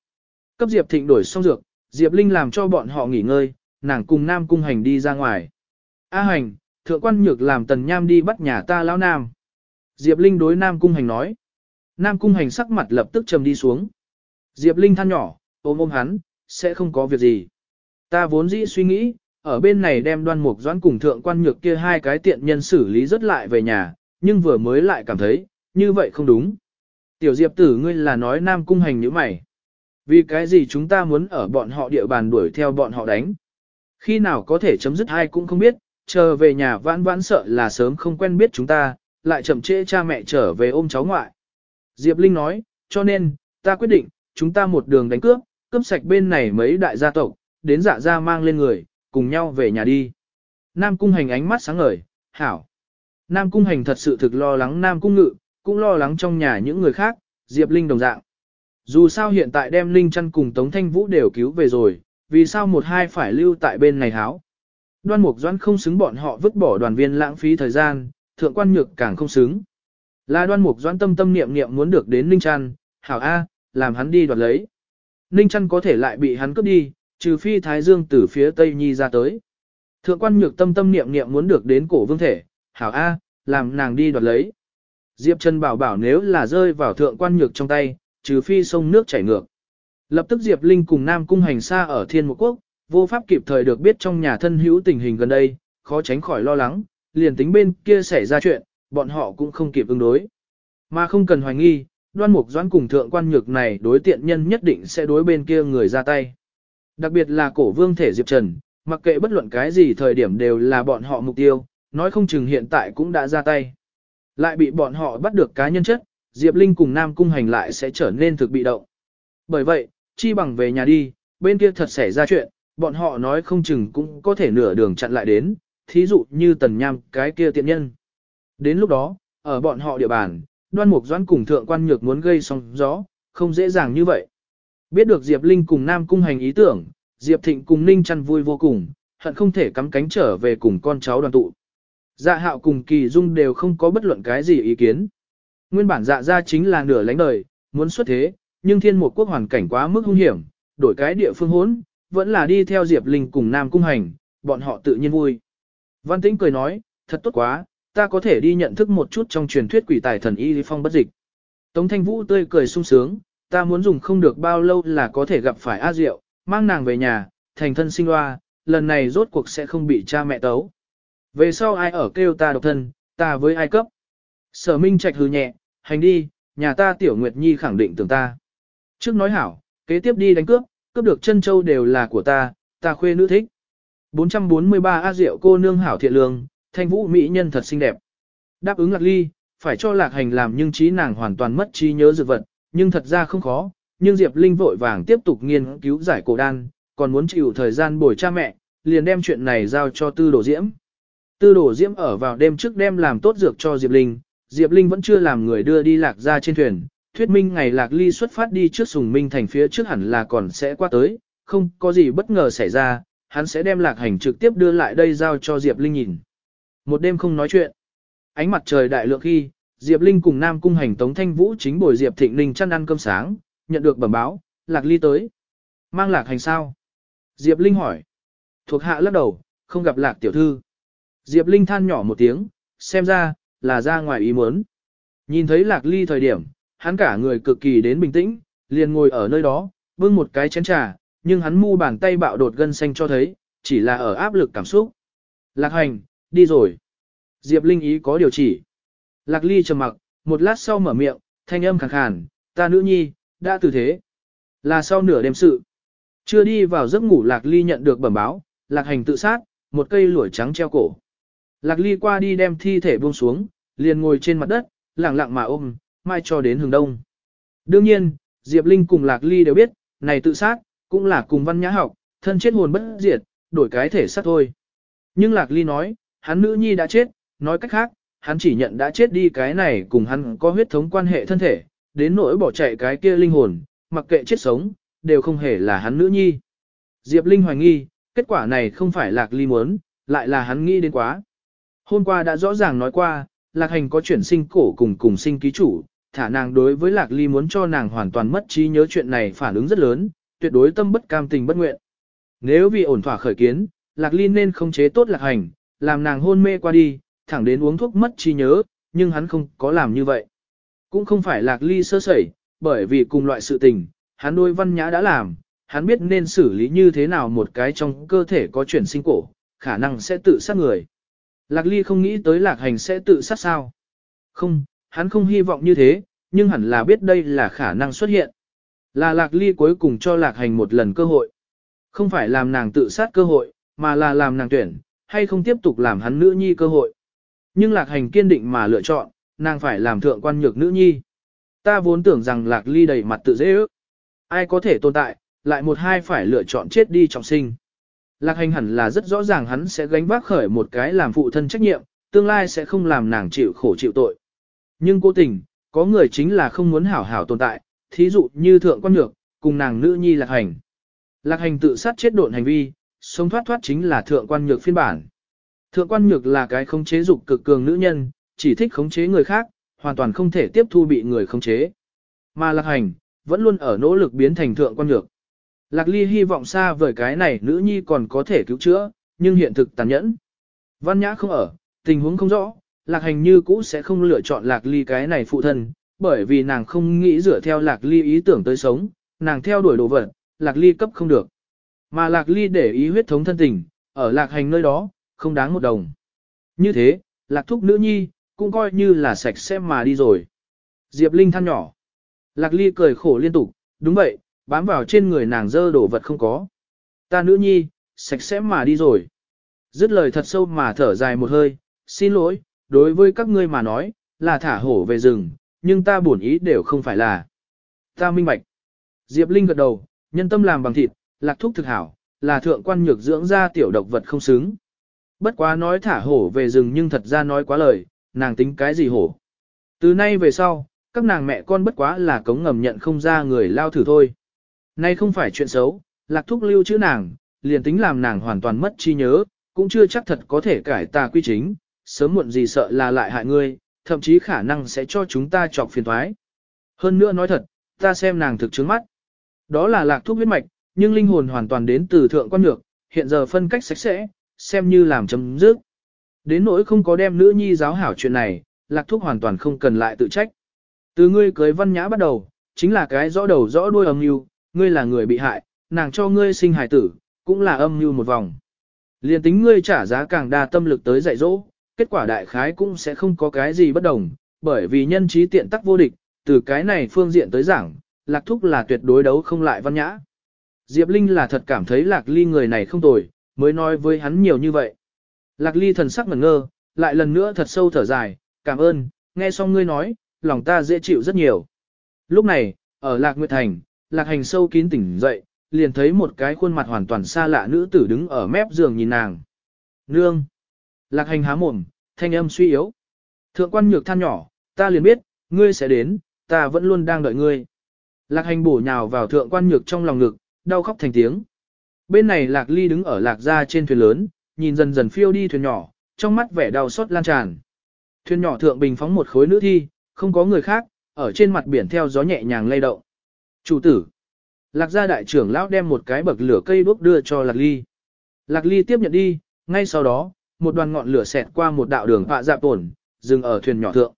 Cấp Diệp Thịnh đổi xong dược, Diệp Linh làm cho bọn họ nghỉ ngơi, nàng cùng Nam Cung Hành đi ra ngoài. A Hành, thượng quan nhược làm tần nham đi bắt nhà ta lão Nam. Diệp Linh đối Nam Cung Hành nói. Nam Cung Hành sắc mặt lập tức trầm đi xuống. Diệp Linh than nhỏ, ôm ôm hắn, sẽ không có việc gì. Ta vốn dĩ suy nghĩ, ở bên này đem đoan mục doãn cùng thượng quan nhược kia hai cái tiện nhân xử lý rất lại về nhà, nhưng vừa mới lại cảm thấy, như vậy không đúng. Tiểu Diệp tử ngươi là nói Nam Cung Hành như mày. Vì cái gì chúng ta muốn ở bọn họ địa bàn đuổi theo bọn họ đánh. Khi nào có thể chấm dứt ai cũng không biết, chờ về nhà vãn vãn sợ là sớm không quen biết chúng ta, lại chậm trễ cha mẹ trở về ôm cháu ngoại. Diệp Linh nói, cho nên, ta quyết định, chúng ta một đường đánh cướp, cướp sạch bên này mấy đại gia tộc, đến dạ gia mang lên người, cùng nhau về nhà đi. Nam Cung Hành ánh mắt sáng ngời, hảo. Nam Cung Hành thật sự thực lo lắng Nam Cung Ngự, cũng lo lắng trong nhà những người khác, Diệp Linh đồng dạng. Dù sao hiện tại đem Linh chăn cùng Tống Thanh Vũ đều cứu về rồi, vì sao một hai phải lưu tại bên này háo. Đoan Mục Doãn không xứng bọn họ vứt bỏ đoàn viên lãng phí thời gian, thượng quan nhược càng không xứng. Là Đoan Mục Doãn tâm tâm niệm niệm muốn được đến Linh chăn, hảo A, làm hắn đi đoạt lấy. Ninh chăn có thể lại bị hắn cướp đi, trừ phi Thái Dương từ phía Tây Nhi ra tới. Thượng quan nhược tâm tâm niệm niệm muốn được đến cổ vương thể, hảo A, làm nàng đi đoạt lấy. Diệp Trần bảo bảo nếu là rơi vào thượng quan nhược trong tay, trừ phi sông nước chảy ngược. Lập tức Diệp Linh cùng Nam Cung hành xa ở Thiên Mục Quốc, vô pháp kịp thời được biết trong nhà thân hữu tình hình gần đây, khó tránh khỏi lo lắng, liền tính bên kia xảy ra chuyện, bọn họ cũng không kịp ứng đối. Mà không cần hoài nghi, đoan mục doãn cùng thượng quan nhược này đối tiện nhân nhất định sẽ đối bên kia người ra tay. Đặc biệt là cổ vương thể Diệp Trần, mặc kệ bất luận cái gì thời điểm đều là bọn họ mục tiêu, nói không chừng hiện tại cũng đã ra tay. Lại bị bọn họ bắt được cá nhân chất, Diệp Linh cùng Nam Cung hành lại sẽ trở nên thực bị động. Bởi vậy, chi bằng về nhà đi, bên kia thật xảy ra chuyện, bọn họ nói không chừng cũng có thể nửa đường chặn lại đến, thí dụ như tần nham cái kia tiện nhân. Đến lúc đó, ở bọn họ địa bàn, đoan mục doãn cùng thượng quan nhược muốn gây sóng gió, không dễ dàng như vậy. Biết được Diệp Linh cùng Nam Cung hành ý tưởng, Diệp Thịnh cùng Ninh chăn vui vô cùng, hận không thể cắm cánh trở về cùng con cháu đoàn tụ. Dạ hạo cùng kỳ dung đều không có bất luận cái gì ý kiến. Nguyên bản dạ ra chính là nửa lánh đời, muốn xuất thế, nhưng thiên một quốc hoàn cảnh quá mức hung hiểm, đổi cái địa phương hốn, vẫn là đi theo Diệp Linh cùng Nam Cung hành, bọn họ tự nhiên vui. Văn Tĩnh cười nói, thật tốt quá, ta có thể đi nhận thức một chút trong truyền thuyết quỷ tài thần y lý phong bất dịch. Tống Thanh Vũ tươi cười sung sướng, ta muốn dùng không được bao lâu là có thể gặp phải A Diệu, mang nàng về nhà, thành thân sinh loa, lần này rốt cuộc sẽ không bị cha mẹ tấu. Về sau ai ở kêu ta độc thân, ta với ai cấp. Sở Minh Trạch hừ nhẹ, hành đi, nhà ta Tiểu Nguyệt Nhi khẳng định tưởng ta. Trước nói hảo, kế tiếp đi đánh cướp, cướp được chân châu đều là của ta, ta khuê nữ thích. 443 A Diệu cô nương hảo thiện lương, thanh vũ mỹ nhân thật xinh đẹp. Đáp ứng lạc ly, phải cho lạc hành làm nhưng trí nàng hoàn toàn mất trí nhớ dược vật, nhưng thật ra không khó, nhưng Diệp Linh vội vàng tiếp tục nghiên cứu giải cổ đan, còn muốn chịu thời gian bồi cha mẹ, liền đem chuyện này giao cho tư đồ diễm. Tư đổ diễm ở vào đêm trước đem làm tốt dược cho Diệp Linh, Diệp Linh vẫn chưa làm người đưa đi lạc ra trên thuyền, thuyết minh ngày lạc ly xuất phát đi trước sùng minh thành phía trước hẳn là còn sẽ qua tới, không có gì bất ngờ xảy ra, hắn sẽ đem lạc hành trực tiếp đưa lại đây giao cho Diệp Linh nhìn. Một đêm không nói chuyện. Ánh mặt trời đại lượng khi, Diệp Linh cùng Nam Cung hành Tống Thanh Vũ chính bồi Diệp Thịnh Ninh chăn ăn cơm sáng, nhận được bẩm báo, Lạc Ly tới. Mang Lạc hành sao? Diệp Linh hỏi. Thuộc hạ lắc đầu, không gặp Lạc tiểu thư. Diệp Linh than nhỏ một tiếng, xem ra, là ra ngoài ý muốn. Nhìn thấy Lạc Ly thời điểm, hắn cả người cực kỳ đến bình tĩnh, liền ngồi ở nơi đó, bưng một cái chén trà, nhưng hắn mu bàn tay bạo đột gân xanh cho thấy, chỉ là ở áp lực cảm xúc. Lạc hành, đi rồi. Diệp Linh ý có điều chỉ. Lạc ly trầm mặc, một lát sau mở miệng, thanh âm khàn khàn, ta nữ nhi, đã từ thế. Là sau nửa đêm sự. Chưa đi vào giấc ngủ Lạc ly nhận được bẩm báo, Lạc hành tự sát, một cây lũi trắng treo cổ. Lạc ly qua đi đem thi thể buông xuống, liền ngồi trên mặt đất, lặng lặng mà ôm, mai cho đến hừng đông. Đương nhiên, Diệp Linh cùng Lạc ly đều biết, này tự sát, cũng là cùng văn nhã học, thân chết hồn bất diệt, đổi cái thể xác thôi. Nhưng Lạc ly nói, hắn nữ nhi đã chết, nói cách khác, hắn chỉ nhận đã chết đi cái này cùng hắn có huyết thống quan hệ thân thể, đến nỗi bỏ chạy cái kia linh hồn, mặc kệ chết sống, đều không hề là hắn nữ nhi. Diệp Linh hoài nghi, kết quả này không phải Lạc Ly muốn, lại là hắn nghĩ đến quá. Hôm qua đã rõ ràng nói qua, Lạc Hành có chuyển sinh cổ cùng cùng sinh ký chủ, thả nàng đối với Lạc Ly muốn cho nàng hoàn toàn mất trí nhớ chuyện này phản ứng rất lớn, tuyệt đối tâm bất cam tình bất nguyện. Nếu vì ổn thỏa khởi kiến, Lạc Ly nên không chế tốt Lạc Hành, làm nàng hôn mê qua đi, thẳng đến uống thuốc mất trí nhớ, nhưng hắn không có làm như vậy. Cũng không phải Lạc Ly sơ sẩy, bởi vì cùng loại sự tình, hắn đôi văn nhã đã làm, hắn biết nên xử lý như thế nào một cái trong cơ thể có chuyển sinh cổ, khả năng sẽ tự sát người. Lạc Ly không nghĩ tới Lạc Hành sẽ tự sát sao. Không, hắn không hy vọng như thế, nhưng hẳn là biết đây là khả năng xuất hiện. Là Lạc Ly cuối cùng cho Lạc Hành một lần cơ hội. Không phải làm nàng tự sát cơ hội, mà là làm nàng tuyển, hay không tiếp tục làm hắn nữ nhi cơ hội. Nhưng Lạc Hành kiên định mà lựa chọn, nàng phải làm thượng quan nhược nữ nhi. Ta vốn tưởng rằng Lạc Ly đầy mặt tự dễ ước. Ai có thể tồn tại, lại một hai phải lựa chọn chết đi trọng sinh. Lạc hành hẳn là rất rõ ràng hắn sẽ gánh vác khởi một cái làm phụ thân trách nhiệm, tương lai sẽ không làm nàng chịu khổ chịu tội. Nhưng cố tình, có người chính là không muốn hảo hảo tồn tại, thí dụ như thượng quan nhược, cùng nàng nữ nhi lạc hành. Lạc hành tự sát chết độn hành vi, sống thoát thoát chính là thượng quan nhược phiên bản. Thượng quan nhược là cái khống chế dục cực cường nữ nhân, chỉ thích khống chế người khác, hoàn toàn không thể tiếp thu bị người khống chế. Mà lạc hành, vẫn luôn ở nỗ lực biến thành thượng quan nhược. Lạc ly hy vọng xa vời cái này nữ nhi còn có thể cứu chữa, nhưng hiện thực tàn nhẫn. Văn nhã không ở, tình huống không rõ, lạc hành như cũ sẽ không lựa chọn lạc ly cái này phụ thân, bởi vì nàng không nghĩ dựa theo lạc ly ý tưởng tới sống, nàng theo đuổi đồ vật, lạc ly cấp không được. Mà lạc ly để ý huyết thống thân tình, ở lạc hành nơi đó, không đáng một đồng. Như thế, lạc thúc nữ nhi, cũng coi như là sạch sẽ mà đi rồi. Diệp Linh than nhỏ. Lạc ly cười khổ liên tục, đúng vậy, bám vào trên người nàng dơ đổ vật không có. Ta nữ nhi, sạch sẽ mà đi rồi. Dứt lời thật sâu mà thở dài một hơi, xin lỗi, đối với các ngươi mà nói, là thả hổ về rừng, nhưng ta buồn ý đều không phải là. Ta minh bạch. Diệp Linh gật đầu, nhân tâm làm bằng thịt, lạc thuốc thực hảo, là thượng quan nhược dưỡng ra tiểu độc vật không xứng. Bất quá nói thả hổ về rừng nhưng thật ra nói quá lời, nàng tính cái gì hổ. Từ nay về sau, các nàng mẹ con bất quá là cống ngầm nhận không ra người lao thử thôi. Nay không phải chuyện xấu, lạc thúc lưu chữ nàng, liền tính làm nàng hoàn toàn mất trí nhớ, cũng chưa chắc thật có thể cải tà quy chính, sớm muộn gì sợ là lại hại ngươi, thậm chí khả năng sẽ cho chúng ta chọc phiền thoái. Hơn nữa nói thật, ta xem nàng thực trướng mắt. Đó là lạc thúc huyết mạch, nhưng linh hồn hoàn toàn đến từ thượng quan nhược, hiện giờ phân cách sạch sẽ, xem như làm chấm dứt. Đến nỗi không có đem nữ nhi giáo hảo chuyện này, lạc thúc hoàn toàn không cần lại tự trách. Từ ngươi cưới văn nhã bắt đầu, chính là cái rõ đầu rõ đuôi âm mưu, ngươi là người bị hại, nàng cho ngươi sinh hài tử, cũng là âm mưu một vòng. Liên tính ngươi trả giá càng đa tâm lực tới dạy dỗ, kết quả đại khái cũng sẽ không có cái gì bất đồng, bởi vì nhân trí tiện tắc vô địch, từ cái này phương diện tới giảng, lạc thúc là tuyệt đối đấu không lại văn nhã. Diệp Linh là thật cảm thấy lạc ly người này không tồi, mới nói với hắn nhiều như vậy. Lạc ly thần sắc ngẩn ngơ, lại lần nữa thật sâu thở dài, cảm ơn, nghe xong ngươi nói, lòng ta dễ chịu rất nhiều. Lúc này, ở Lạc Nguyệt Thành, Lạc Hành sâu kín tỉnh dậy, liền thấy một cái khuôn mặt hoàn toàn xa lạ nữ tử đứng ở mép giường nhìn nàng. Nương! Lạc Hành há mồm, thanh âm suy yếu. Thượng quan nhược than nhỏ, ta liền biết, ngươi sẽ đến, ta vẫn luôn đang đợi ngươi. Lạc Hành bổ nhào vào thượng quan nhược trong lòng ngực, đau khóc thành tiếng. Bên này Lạc Ly đứng ở Lạc gia trên thuyền lớn, nhìn dần dần phiêu đi thuyền nhỏ, trong mắt vẻ đau xót lan tràn. Thuyền nhỏ thượng bình phóng một khối nữ thi, không có người khác, ở trên mặt biển theo gió nhẹ nhàng lay động. Chủ tử. Lạc gia đại trưởng lão đem một cái bậc lửa cây đuốc đưa cho Lạc Ly. Lạc Ly tiếp nhận đi, ngay sau đó, một đoàn ngọn lửa xẹt qua một đạo đường họa dạp tổn, dừng ở thuyền nhỏ thượng.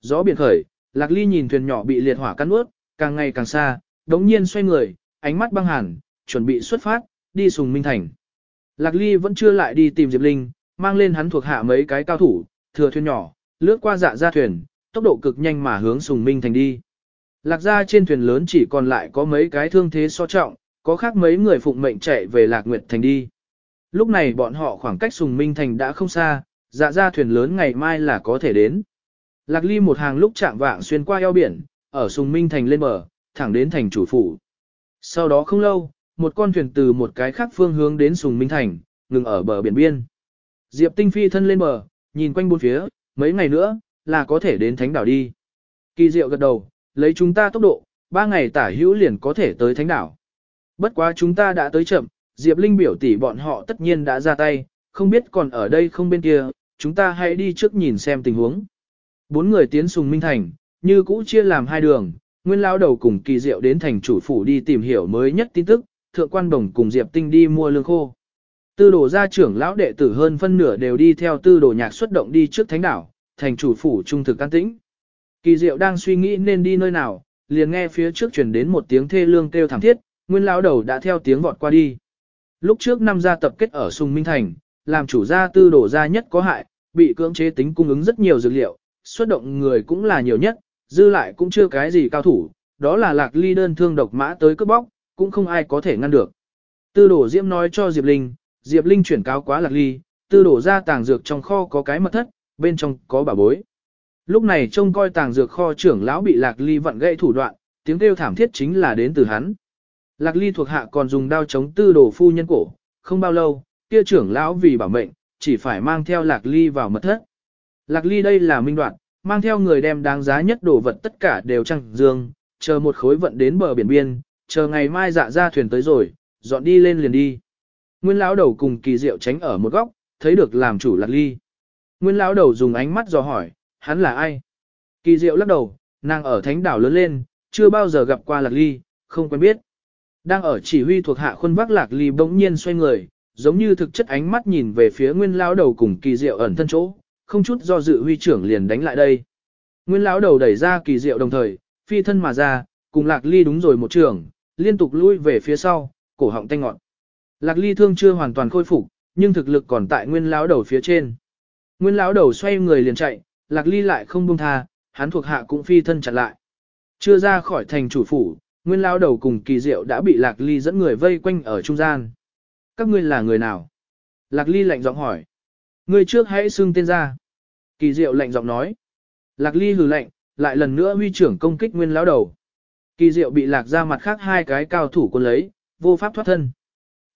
Gió biển khởi, Lạc Ly nhìn thuyền nhỏ bị liệt hỏa cắn ướt, càng ngày càng xa, đống nhiên xoay người, ánh mắt băng hẳn chuẩn bị xuất phát, đi sùng minh thành. Lạc Ly vẫn chưa lại đi tìm Diệp Linh, mang lên hắn thuộc hạ mấy cái cao thủ, thừa thuyền nhỏ, lướt qua dạ ra thuyền, tốc độ cực nhanh mà hướng sùng minh thành đi. Lạc ra trên thuyền lớn chỉ còn lại có mấy cái thương thế so trọng, có khác mấy người phụng mệnh chạy về Lạc Nguyệt thành đi. Lúc này bọn họ khoảng cách sùng minh thành đã không xa, dạ ra thuyền lớn ngày mai là có thể đến. Lạc Ly một hàng lúc chạm vạng xuyên qua eo biển, ở sùng minh thành lên bờ, thẳng đến thành chủ phủ. Sau đó không lâu, một con thuyền từ một cái khác phương hướng đến Sùng Minh Thành, ngừng ở bờ biển biên. Diệp Tinh phi thân lên bờ, nhìn quanh bốn phía, mấy ngày nữa, là có thể đến Thánh đảo đi. Kỳ diệu gật đầu, lấy chúng ta tốc độ, ba ngày tả hữu liền có thể tới Thánh đảo. Bất quá chúng ta đã tới chậm, Diệp Linh biểu tỷ bọn họ tất nhiên đã ra tay, không biết còn ở đây không bên kia, chúng ta hãy đi trước nhìn xem tình huống. Bốn người tiến Sùng Minh Thành, như cũ chia làm hai đường, Nguyên lão đầu cùng kỳ diệu đến thành chủ phủ đi tìm hiểu mới nhất tin tức, thượng quan đồng cùng Diệp Tinh đi mua lương khô. Tư đồ gia trưởng lão đệ tử hơn phân nửa đều đi theo tư đồ nhạc xuất động đi trước thánh đảo, thành chủ phủ trung thực an tĩnh. Kỳ diệu đang suy nghĩ nên đi nơi nào, liền nghe phía trước truyền đến một tiếng thê lương kêu thảm thiết, nguyên lão đầu đã theo tiếng vọt qua đi. Lúc trước năm gia tập kết ở Sùng Minh Thành, làm chủ gia tư Đổ gia nhất có hại, bị cưỡng chế tính cung ứng rất nhiều dược liệu, xuất động người cũng là nhiều nhất, dư lại cũng chưa cái gì cao thủ, đó là lạc ly đơn thương độc mã tới cướp bóc, cũng không ai có thể ngăn được. Tư đổ diễm nói cho Diệp Linh, Diệp Linh chuyển cáo quá lạc ly, tư đổ ra tàng dược trong kho có cái mật thất, bên trong có bà bối. Lúc này trông coi tàng dược kho trưởng lão bị lạc ly vận gãy thủ đoạn, tiếng kêu thảm thiết chính là đến từ hắn. Lạc ly thuộc hạ còn dùng đao chống tư đổ phu nhân cổ, không bao lâu, kia trưởng lão vì bảo mệnh, chỉ phải mang theo lạc ly vào mật thất. Lạc ly đây là minh đoạn, mang theo người đem đáng giá nhất đồ vật tất cả đều trăng dương, chờ một khối vận đến bờ biển biên, chờ ngày mai dạ ra thuyền tới rồi, dọn đi lên liền đi. Nguyên lão đầu cùng kỳ diệu tránh ở một góc, thấy được làm chủ lạc ly. Nguyên lão đầu dùng ánh mắt dò hỏi, hắn là ai? Kỳ diệu lắc đầu, nàng ở thánh đảo lớn lên, chưa bao giờ gặp qua lạc ly, không quen biết. Đang ở chỉ huy thuộc hạ quân vác lạc ly bỗng nhiên xoay người, giống như thực chất ánh mắt nhìn về phía nguyên lão đầu cùng kỳ diệu ẩn thân chỗ, không chút do dự huy trưởng liền đánh lại đây. Nguyên lão đầu đẩy ra kỳ diệu đồng thời, phi thân mà ra, cùng Lạc Ly đúng rồi một trường, liên tục lui về phía sau, cổ họng tanh ngọn. Lạc Ly thương chưa hoàn toàn khôi phục, nhưng thực lực còn tại nguyên lão đầu phía trên. Nguyên lão đầu xoay người liền chạy, Lạc Ly lại không buông tha, hắn thuộc hạ cũng phi thân chặn lại. Chưa ra khỏi thành chủ phủ, nguyên lão đầu cùng kỳ diệu đã bị Lạc Ly dẫn người vây quanh ở trung gian. Các ngươi là người nào? Lạc Ly lạnh giọng hỏi. Ngươi trước hãy xưng tên ra. Kỳ diệu lạnh giọng nói. Lạc ly hừ lạnh, lại lần nữa huy trưởng công kích nguyên lão đầu. Kỳ diệu bị lạc ra mặt khác hai cái cao thủ quân lấy, vô pháp thoát thân.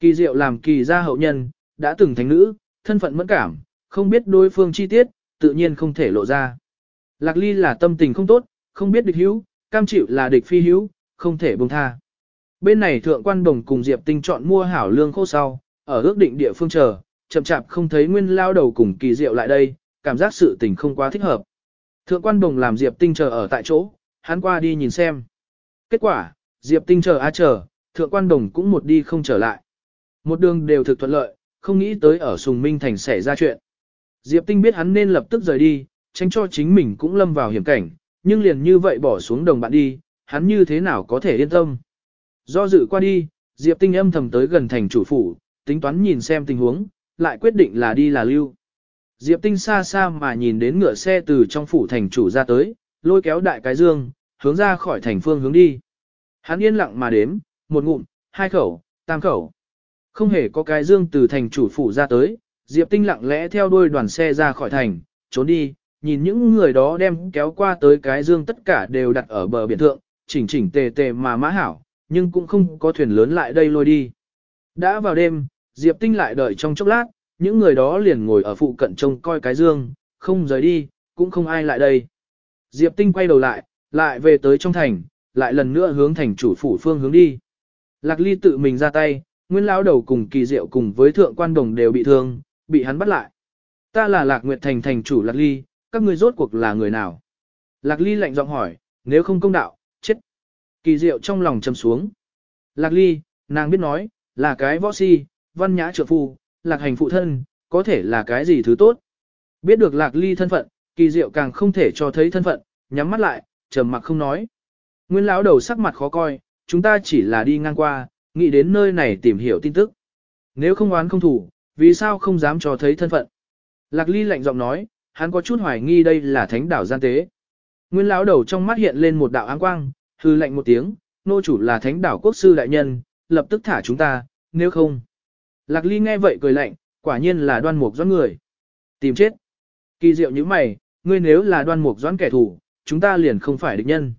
Kỳ diệu làm kỳ gia hậu nhân, đã từng thành nữ, thân phận mẫn cảm, không biết đối phương chi tiết, tự nhiên không thể lộ ra. Lạc ly là tâm tình không tốt, không biết địch hữu, cam chịu là địch phi hữu, không thể buông tha. Bên này thượng quan đồng cùng Diệp Tinh chọn mua hảo lương khô sau, ở ước định địa phương chờ, chậm chạp không thấy nguyên lao đầu cùng kỳ diệu lại đây, cảm giác sự tình không quá thích hợp. Thượng quan đồng làm Diệp Tinh chờ ở tại chỗ, hắn qua đi nhìn xem. Kết quả, Diệp Tinh chờ a chờ, thượng quan đồng cũng một đi không trở lại. Một đường đều thực thuận lợi, không nghĩ tới ở Sùng Minh Thành xảy ra chuyện. Diệp Tinh biết hắn nên lập tức rời đi, tránh cho chính mình cũng lâm vào hiểm cảnh, nhưng liền như vậy bỏ xuống đồng bạn đi, hắn như thế nào có thể yên tâm. Do dự qua đi, Diệp Tinh âm thầm tới gần thành chủ phủ, tính toán nhìn xem tình huống, lại quyết định là đi là lưu. Diệp Tinh xa xa mà nhìn đến ngựa xe từ trong phủ thành chủ ra tới, lôi kéo đại cái dương, hướng ra khỏi thành phương hướng đi. Hắn yên lặng mà đếm, một ngụm, hai khẩu, tam khẩu. Không hề có cái dương từ thành chủ phủ ra tới, Diệp Tinh lặng lẽ theo đuôi đoàn xe ra khỏi thành, trốn đi, nhìn những người đó đem kéo qua tới cái dương tất cả đều đặt ở bờ biển thượng, chỉnh chỉnh tề tề mà mã hảo, nhưng cũng không có thuyền lớn lại đây lôi đi. Đã vào đêm, Diệp Tinh lại đợi trong chốc lát, những người đó liền ngồi ở phụ cận trông coi cái dương, không rời đi, cũng không ai lại đây. Diệp Tinh quay đầu lại, lại về tới trong thành, lại lần nữa hướng thành chủ phủ phương hướng đi. Lạc Ly tự mình ra tay, Nguyên lão đầu cùng Kỳ Diệu cùng với thượng quan đồng đều bị thương, bị hắn bắt lại. Ta là Lạc Nguyệt thành thành chủ Lạc Ly, các ngươi rốt cuộc là người nào? Lạc Ly lạnh giọng hỏi, nếu không công đạo, chết. Kỳ Diệu trong lòng trầm xuống. Lạc Ly, nàng biết nói, là cái võ si, văn nhã trượng phu, lạc hành phụ thân, có thể là cái gì thứ tốt. Biết được lạc ly thân phận, kỳ diệu càng không thể cho thấy thân phận, nhắm mắt lại, trầm mặc không nói. Nguyên lão đầu sắc mặt khó coi, chúng ta chỉ là đi ngang qua, nghĩ đến nơi này tìm hiểu tin tức. Nếu không oán không thủ, vì sao không dám cho thấy thân phận? Lạc Ly lạnh giọng nói, hắn có chút hoài nghi đây là thánh đảo gian tế. Nguyên lão đầu trong mắt hiện lên một đạo áng quang, hư lạnh một tiếng, nô chủ là thánh đảo quốc sư đại nhân, lập tức thả chúng ta, nếu không. Lạc Ly nghe vậy cười lạnh, quả nhiên là đoan mục doãn người. Tìm chết. Kỳ diệu như mày, ngươi nếu là đoan mục doãn kẻ thù, chúng ta liền không phải địch nhân.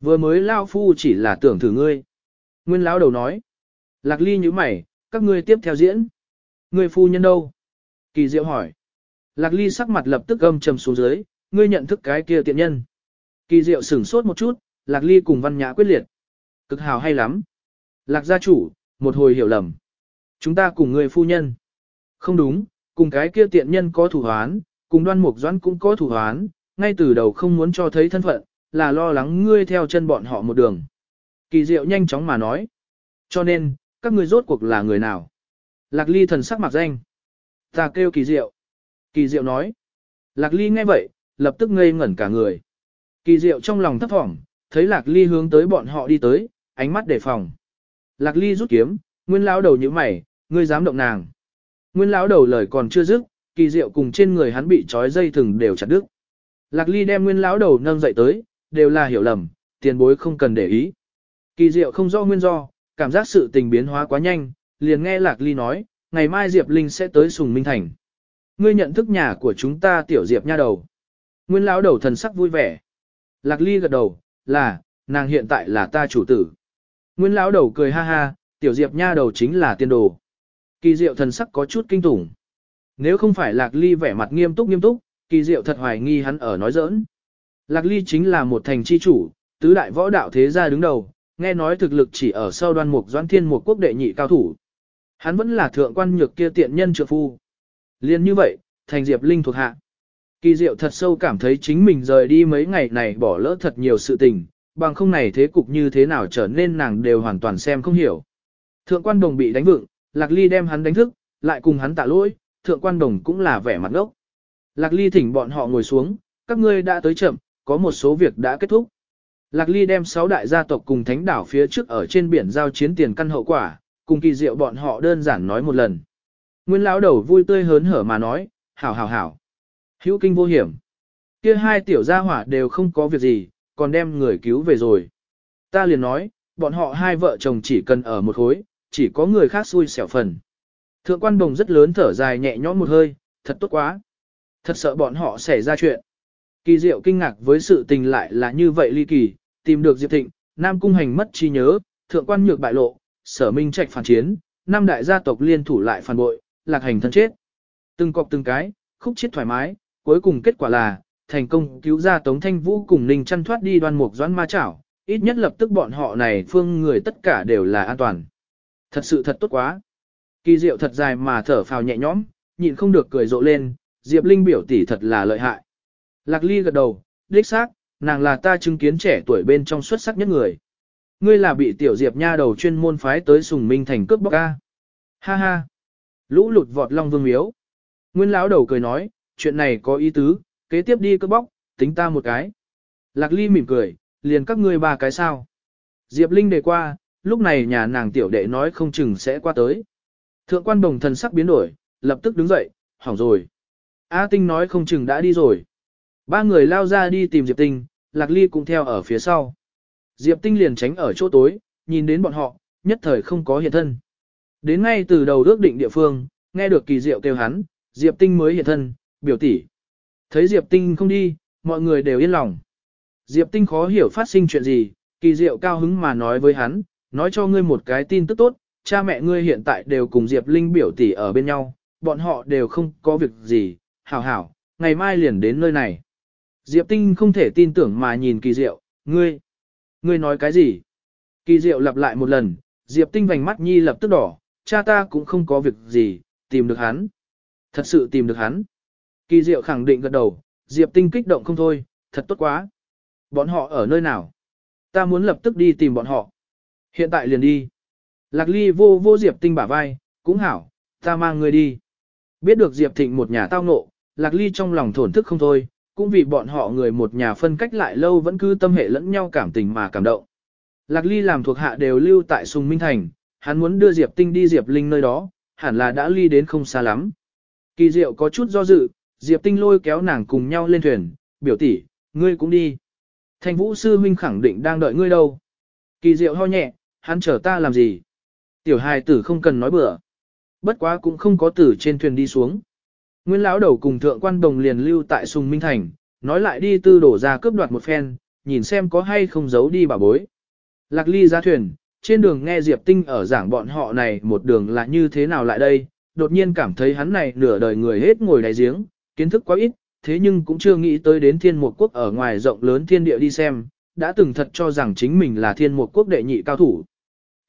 Vừa mới lao phu chỉ là tưởng thử ngươi. Nguyên lão đầu nói. Lạc Ly như mày, các ngươi tiếp theo diễn. Người phu nhân đâu? Kỳ diệu hỏi. Lạc Ly sắc mặt lập tức âm trầm xuống dưới, ngươi nhận thức cái kia tiện nhân. Kỳ diệu sửng sốt một chút, Lạc Ly cùng văn nhã quyết liệt. Cực hào hay lắm. Lạc gia chủ, một hồi hiểu lầm. Chúng ta cùng người phu nhân. Không đúng, cùng cái kia tiện nhân có thủ hoán, cùng đoan mục doãn cũng có thủ hoán, ngay từ đầu không muốn cho thấy thân phận, là lo lắng ngươi theo chân bọn họ một đường. Kỳ diệu nhanh chóng mà nói. Cho nên, các ngươi rốt cuộc là người nào? Lạc ly thần sắc mặc danh. Ta kêu kỳ diệu. Kỳ diệu nói. Lạc ly nghe vậy, lập tức ngây ngẩn cả người. Kỳ diệu trong lòng thấp thỏm, thấy lạc ly hướng tới bọn họ đi tới, ánh mắt đề phòng. Lạc ly rút kiếm, nguyên lão đầu như mày, ngươi dám động nàng. Nguyên lão đầu lời còn chưa dứt, kỳ diệu cùng trên người hắn bị trói dây thừng đều chặt đứt. Lạc ly đem nguyên lão đầu nâng dậy tới, đều là hiểu lầm, tiền bối không cần để ý. Kỳ diệu không rõ nguyên do, cảm giác sự tình biến hóa quá nhanh, liền nghe Lạc ly nói, ngày mai Diệp Linh sẽ tới Sùng Minh Thành. Ngươi nhận thức nhà của chúng ta tiểu Diệp nha đầu. Nguyên lão đầu thần sắc vui vẻ. Lạc ly gật đầu, là, nàng hiện tại là ta chủ tử. Nguyên lão đầu cười ha ha, tiểu Diệp nha đầu chính là tiên đồ. Kỳ diệu thần sắc có chút kinh tủng. Nếu không phải Lạc Ly vẻ mặt nghiêm túc nghiêm túc, kỳ diệu thật hoài nghi hắn ở nói giỡn. Lạc Ly chính là một thành chi chủ, tứ đại võ đạo thế gia đứng đầu, nghe nói thực lực chỉ ở sau đoan mục doãn thiên một quốc đệ nhị cao thủ. Hắn vẫn là thượng quan nhược kia tiện nhân trượng phu. Liên như vậy, thành Diệp Linh thuộc hạ. Kỳ diệu thật sâu cảm thấy chính mình rời đi mấy ngày này bỏ lỡ thật nhiều sự tình, bằng không này thế cục như thế nào trở nên nàng đều hoàn toàn xem không hiểu. Thượng quan đồng bị đánh vựng, Lạc Ly đem hắn đánh thức, lại cùng hắn tạ lỗi, thượng quan đồng cũng là vẻ mặt ngốc. Lạc Ly thỉnh bọn họ ngồi xuống, các ngươi đã tới chậm, có một số việc đã kết thúc. Lạc Ly đem sáu đại gia tộc cùng thánh đảo phía trước ở trên biển giao chiến tiền căn hậu quả, cùng kỳ diệu bọn họ đơn giản nói một lần. Nguyên lão đầu vui tươi hớn hở mà nói, hảo hảo hảo. Hữu kinh vô hiểm. Kia hai tiểu gia hỏa đều không có việc gì, còn đem người cứu về rồi. Ta liền nói, bọn họ hai vợ chồng chỉ cần ở một khối, chỉ có người khác xui xẻo phần. Thượng quan đồng rất lớn thở dài nhẹ nhõm một hơi, thật tốt quá. Thật sợ bọn họ xảy ra chuyện. Kỳ diệu kinh ngạc với sự tình lại là như vậy ly kỳ, tìm được Diệp Thịnh, Nam Cung Hành mất trí nhớ, thượng quan nhược bại lộ, sở minh trạch phản chiến, năm đại gia tộc liên thủ lại phản bội, lạc hành thân chết. Từng cọc từng cái, khúc chết thoải mái, cuối cùng kết quả là, thành công cứu ra Tống Thanh Vũ cùng Ninh chăn thoát đi đoan mục doãn ma chảo, ít nhất lập tức bọn họ này phương người tất cả đều là an toàn. Thật sự thật tốt quá. Kỳ diệu thật dài mà thở phào nhẹ nhõm, nhịn không được cười rộ lên, Diệp Linh biểu tỷ thật là lợi hại. Lạc Ly gật đầu, đích xác, nàng là ta chứng kiến trẻ tuổi bên trong xuất sắc nhất người. Ngươi là bị tiểu Diệp nha đầu chuyên môn phái tới sùng minh thành cướp bóc ca. Ha ha. Lũ lụt vọt long vương miếu. Nguyên lão đầu cười nói, chuyện này có ý tứ, kế tiếp đi cướp bóc, tính ta một cái. Lạc Ly mỉm cười, liền các ngươi ba cái sao. Diệp Linh đề qua, lúc này nhà nàng tiểu đệ nói không chừng sẽ qua tới. Thượng quan đồng thần sắc biến đổi, lập tức đứng dậy, hỏng rồi. A Tinh nói không chừng đã đi rồi. Ba người lao ra đi tìm Diệp Tinh, Lạc Ly cũng theo ở phía sau. Diệp Tinh liền tránh ở chỗ tối, nhìn đến bọn họ, nhất thời không có hiện thân. Đến ngay từ đầu ước định địa phương, nghe được kỳ diệu kêu hắn, Diệp Tinh mới hiện thân, biểu tỷ. Thấy Diệp Tinh không đi, mọi người đều yên lòng. Diệp Tinh khó hiểu phát sinh chuyện gì, kỳ diệu cao hứng mà nói với hắn, nói cho ngươi một cái tin tức tốt, cha mẹ ngươi hiện tại đều cùng Diệp Linh biểu tỷ ở bên nhau, bọn họ đều không có việc gì, hảo hảo, ngày mai liền đến nơi này. Diệp Tinh không thể tin tưởng mà nhìn kỳ diệu, ngươi, ngươi nói cái gì? Kỳ diệu lặp lại một lần, Diệp Tinh vành mắt nhi lập tức đỏ, cha ta cũng không có việc gì, tìm được hắn. Thật sự tìm được hắn. Kỳ diệu khẳng định gật đầu, Diệp Tinh kích động không thôi, thật tốt quá. Bọn họ ở nơi nào? Ta muốn lập tức đi tìm bọn họ. Hiện tại liền đi. Lạc Ly vô vô Diệp Tinh bả vai, cũng hảo, ta mang người đi. Biết được Diệp Thịnh một nhà tao ngộ, Lạc Ly trong lòng thổn thức không thôi, cũng vì bọn họ người một nhà phân cách lại lâu vẫn cứ tâm hệ lẫn nhau cảm tình mà cảm động. Lạc Ly làm thuộc hạ đều lưu tại Sùng Minh Thành, hắn muốn đưa Diệp Tinh đi Diệp Linh nơi đó, hẳn là đã ly đến không xa lắm. Kỳ Diệu có chút do dự, Diệp Tinh lôi kéo nàng cùng nhau lên thuyền, biểu tỷ, ngươi cũng đi. Thanh Vũ sư huynh khẳng định đang đợi ngươi đâu. Kỳ Diệu ho nhẹ, hắn chờ ta làm gì? Tiểu hài tử không cần nói bừa. Bất quá cũng không có tử trên thuyền đi xuống. Nguyên lão đầu cùng thượng quan đồng liền lưu tại Sùng Minh Thành, nói lại đi tư đổ ra cướp đoạt một phen, nhìn xem có hay không giấu đi bà bối. Lạc ly ra thuyền, trên đường nghe Diệp Tinh ở giảng bọn họ này một đường là như thế nào lại đây, đột nhiên cảm thấy hắn này nửa đời người hết ngồi đáy giếng, kiến thức quá ít, thế nhưng cũng chưa nghĩ tới đến thiên một quốc ở ngoài rộng lớn thiên địa đi xem, đã từng thật cho rằng chính mình là thiên một quốc đệ nhị cao thủ.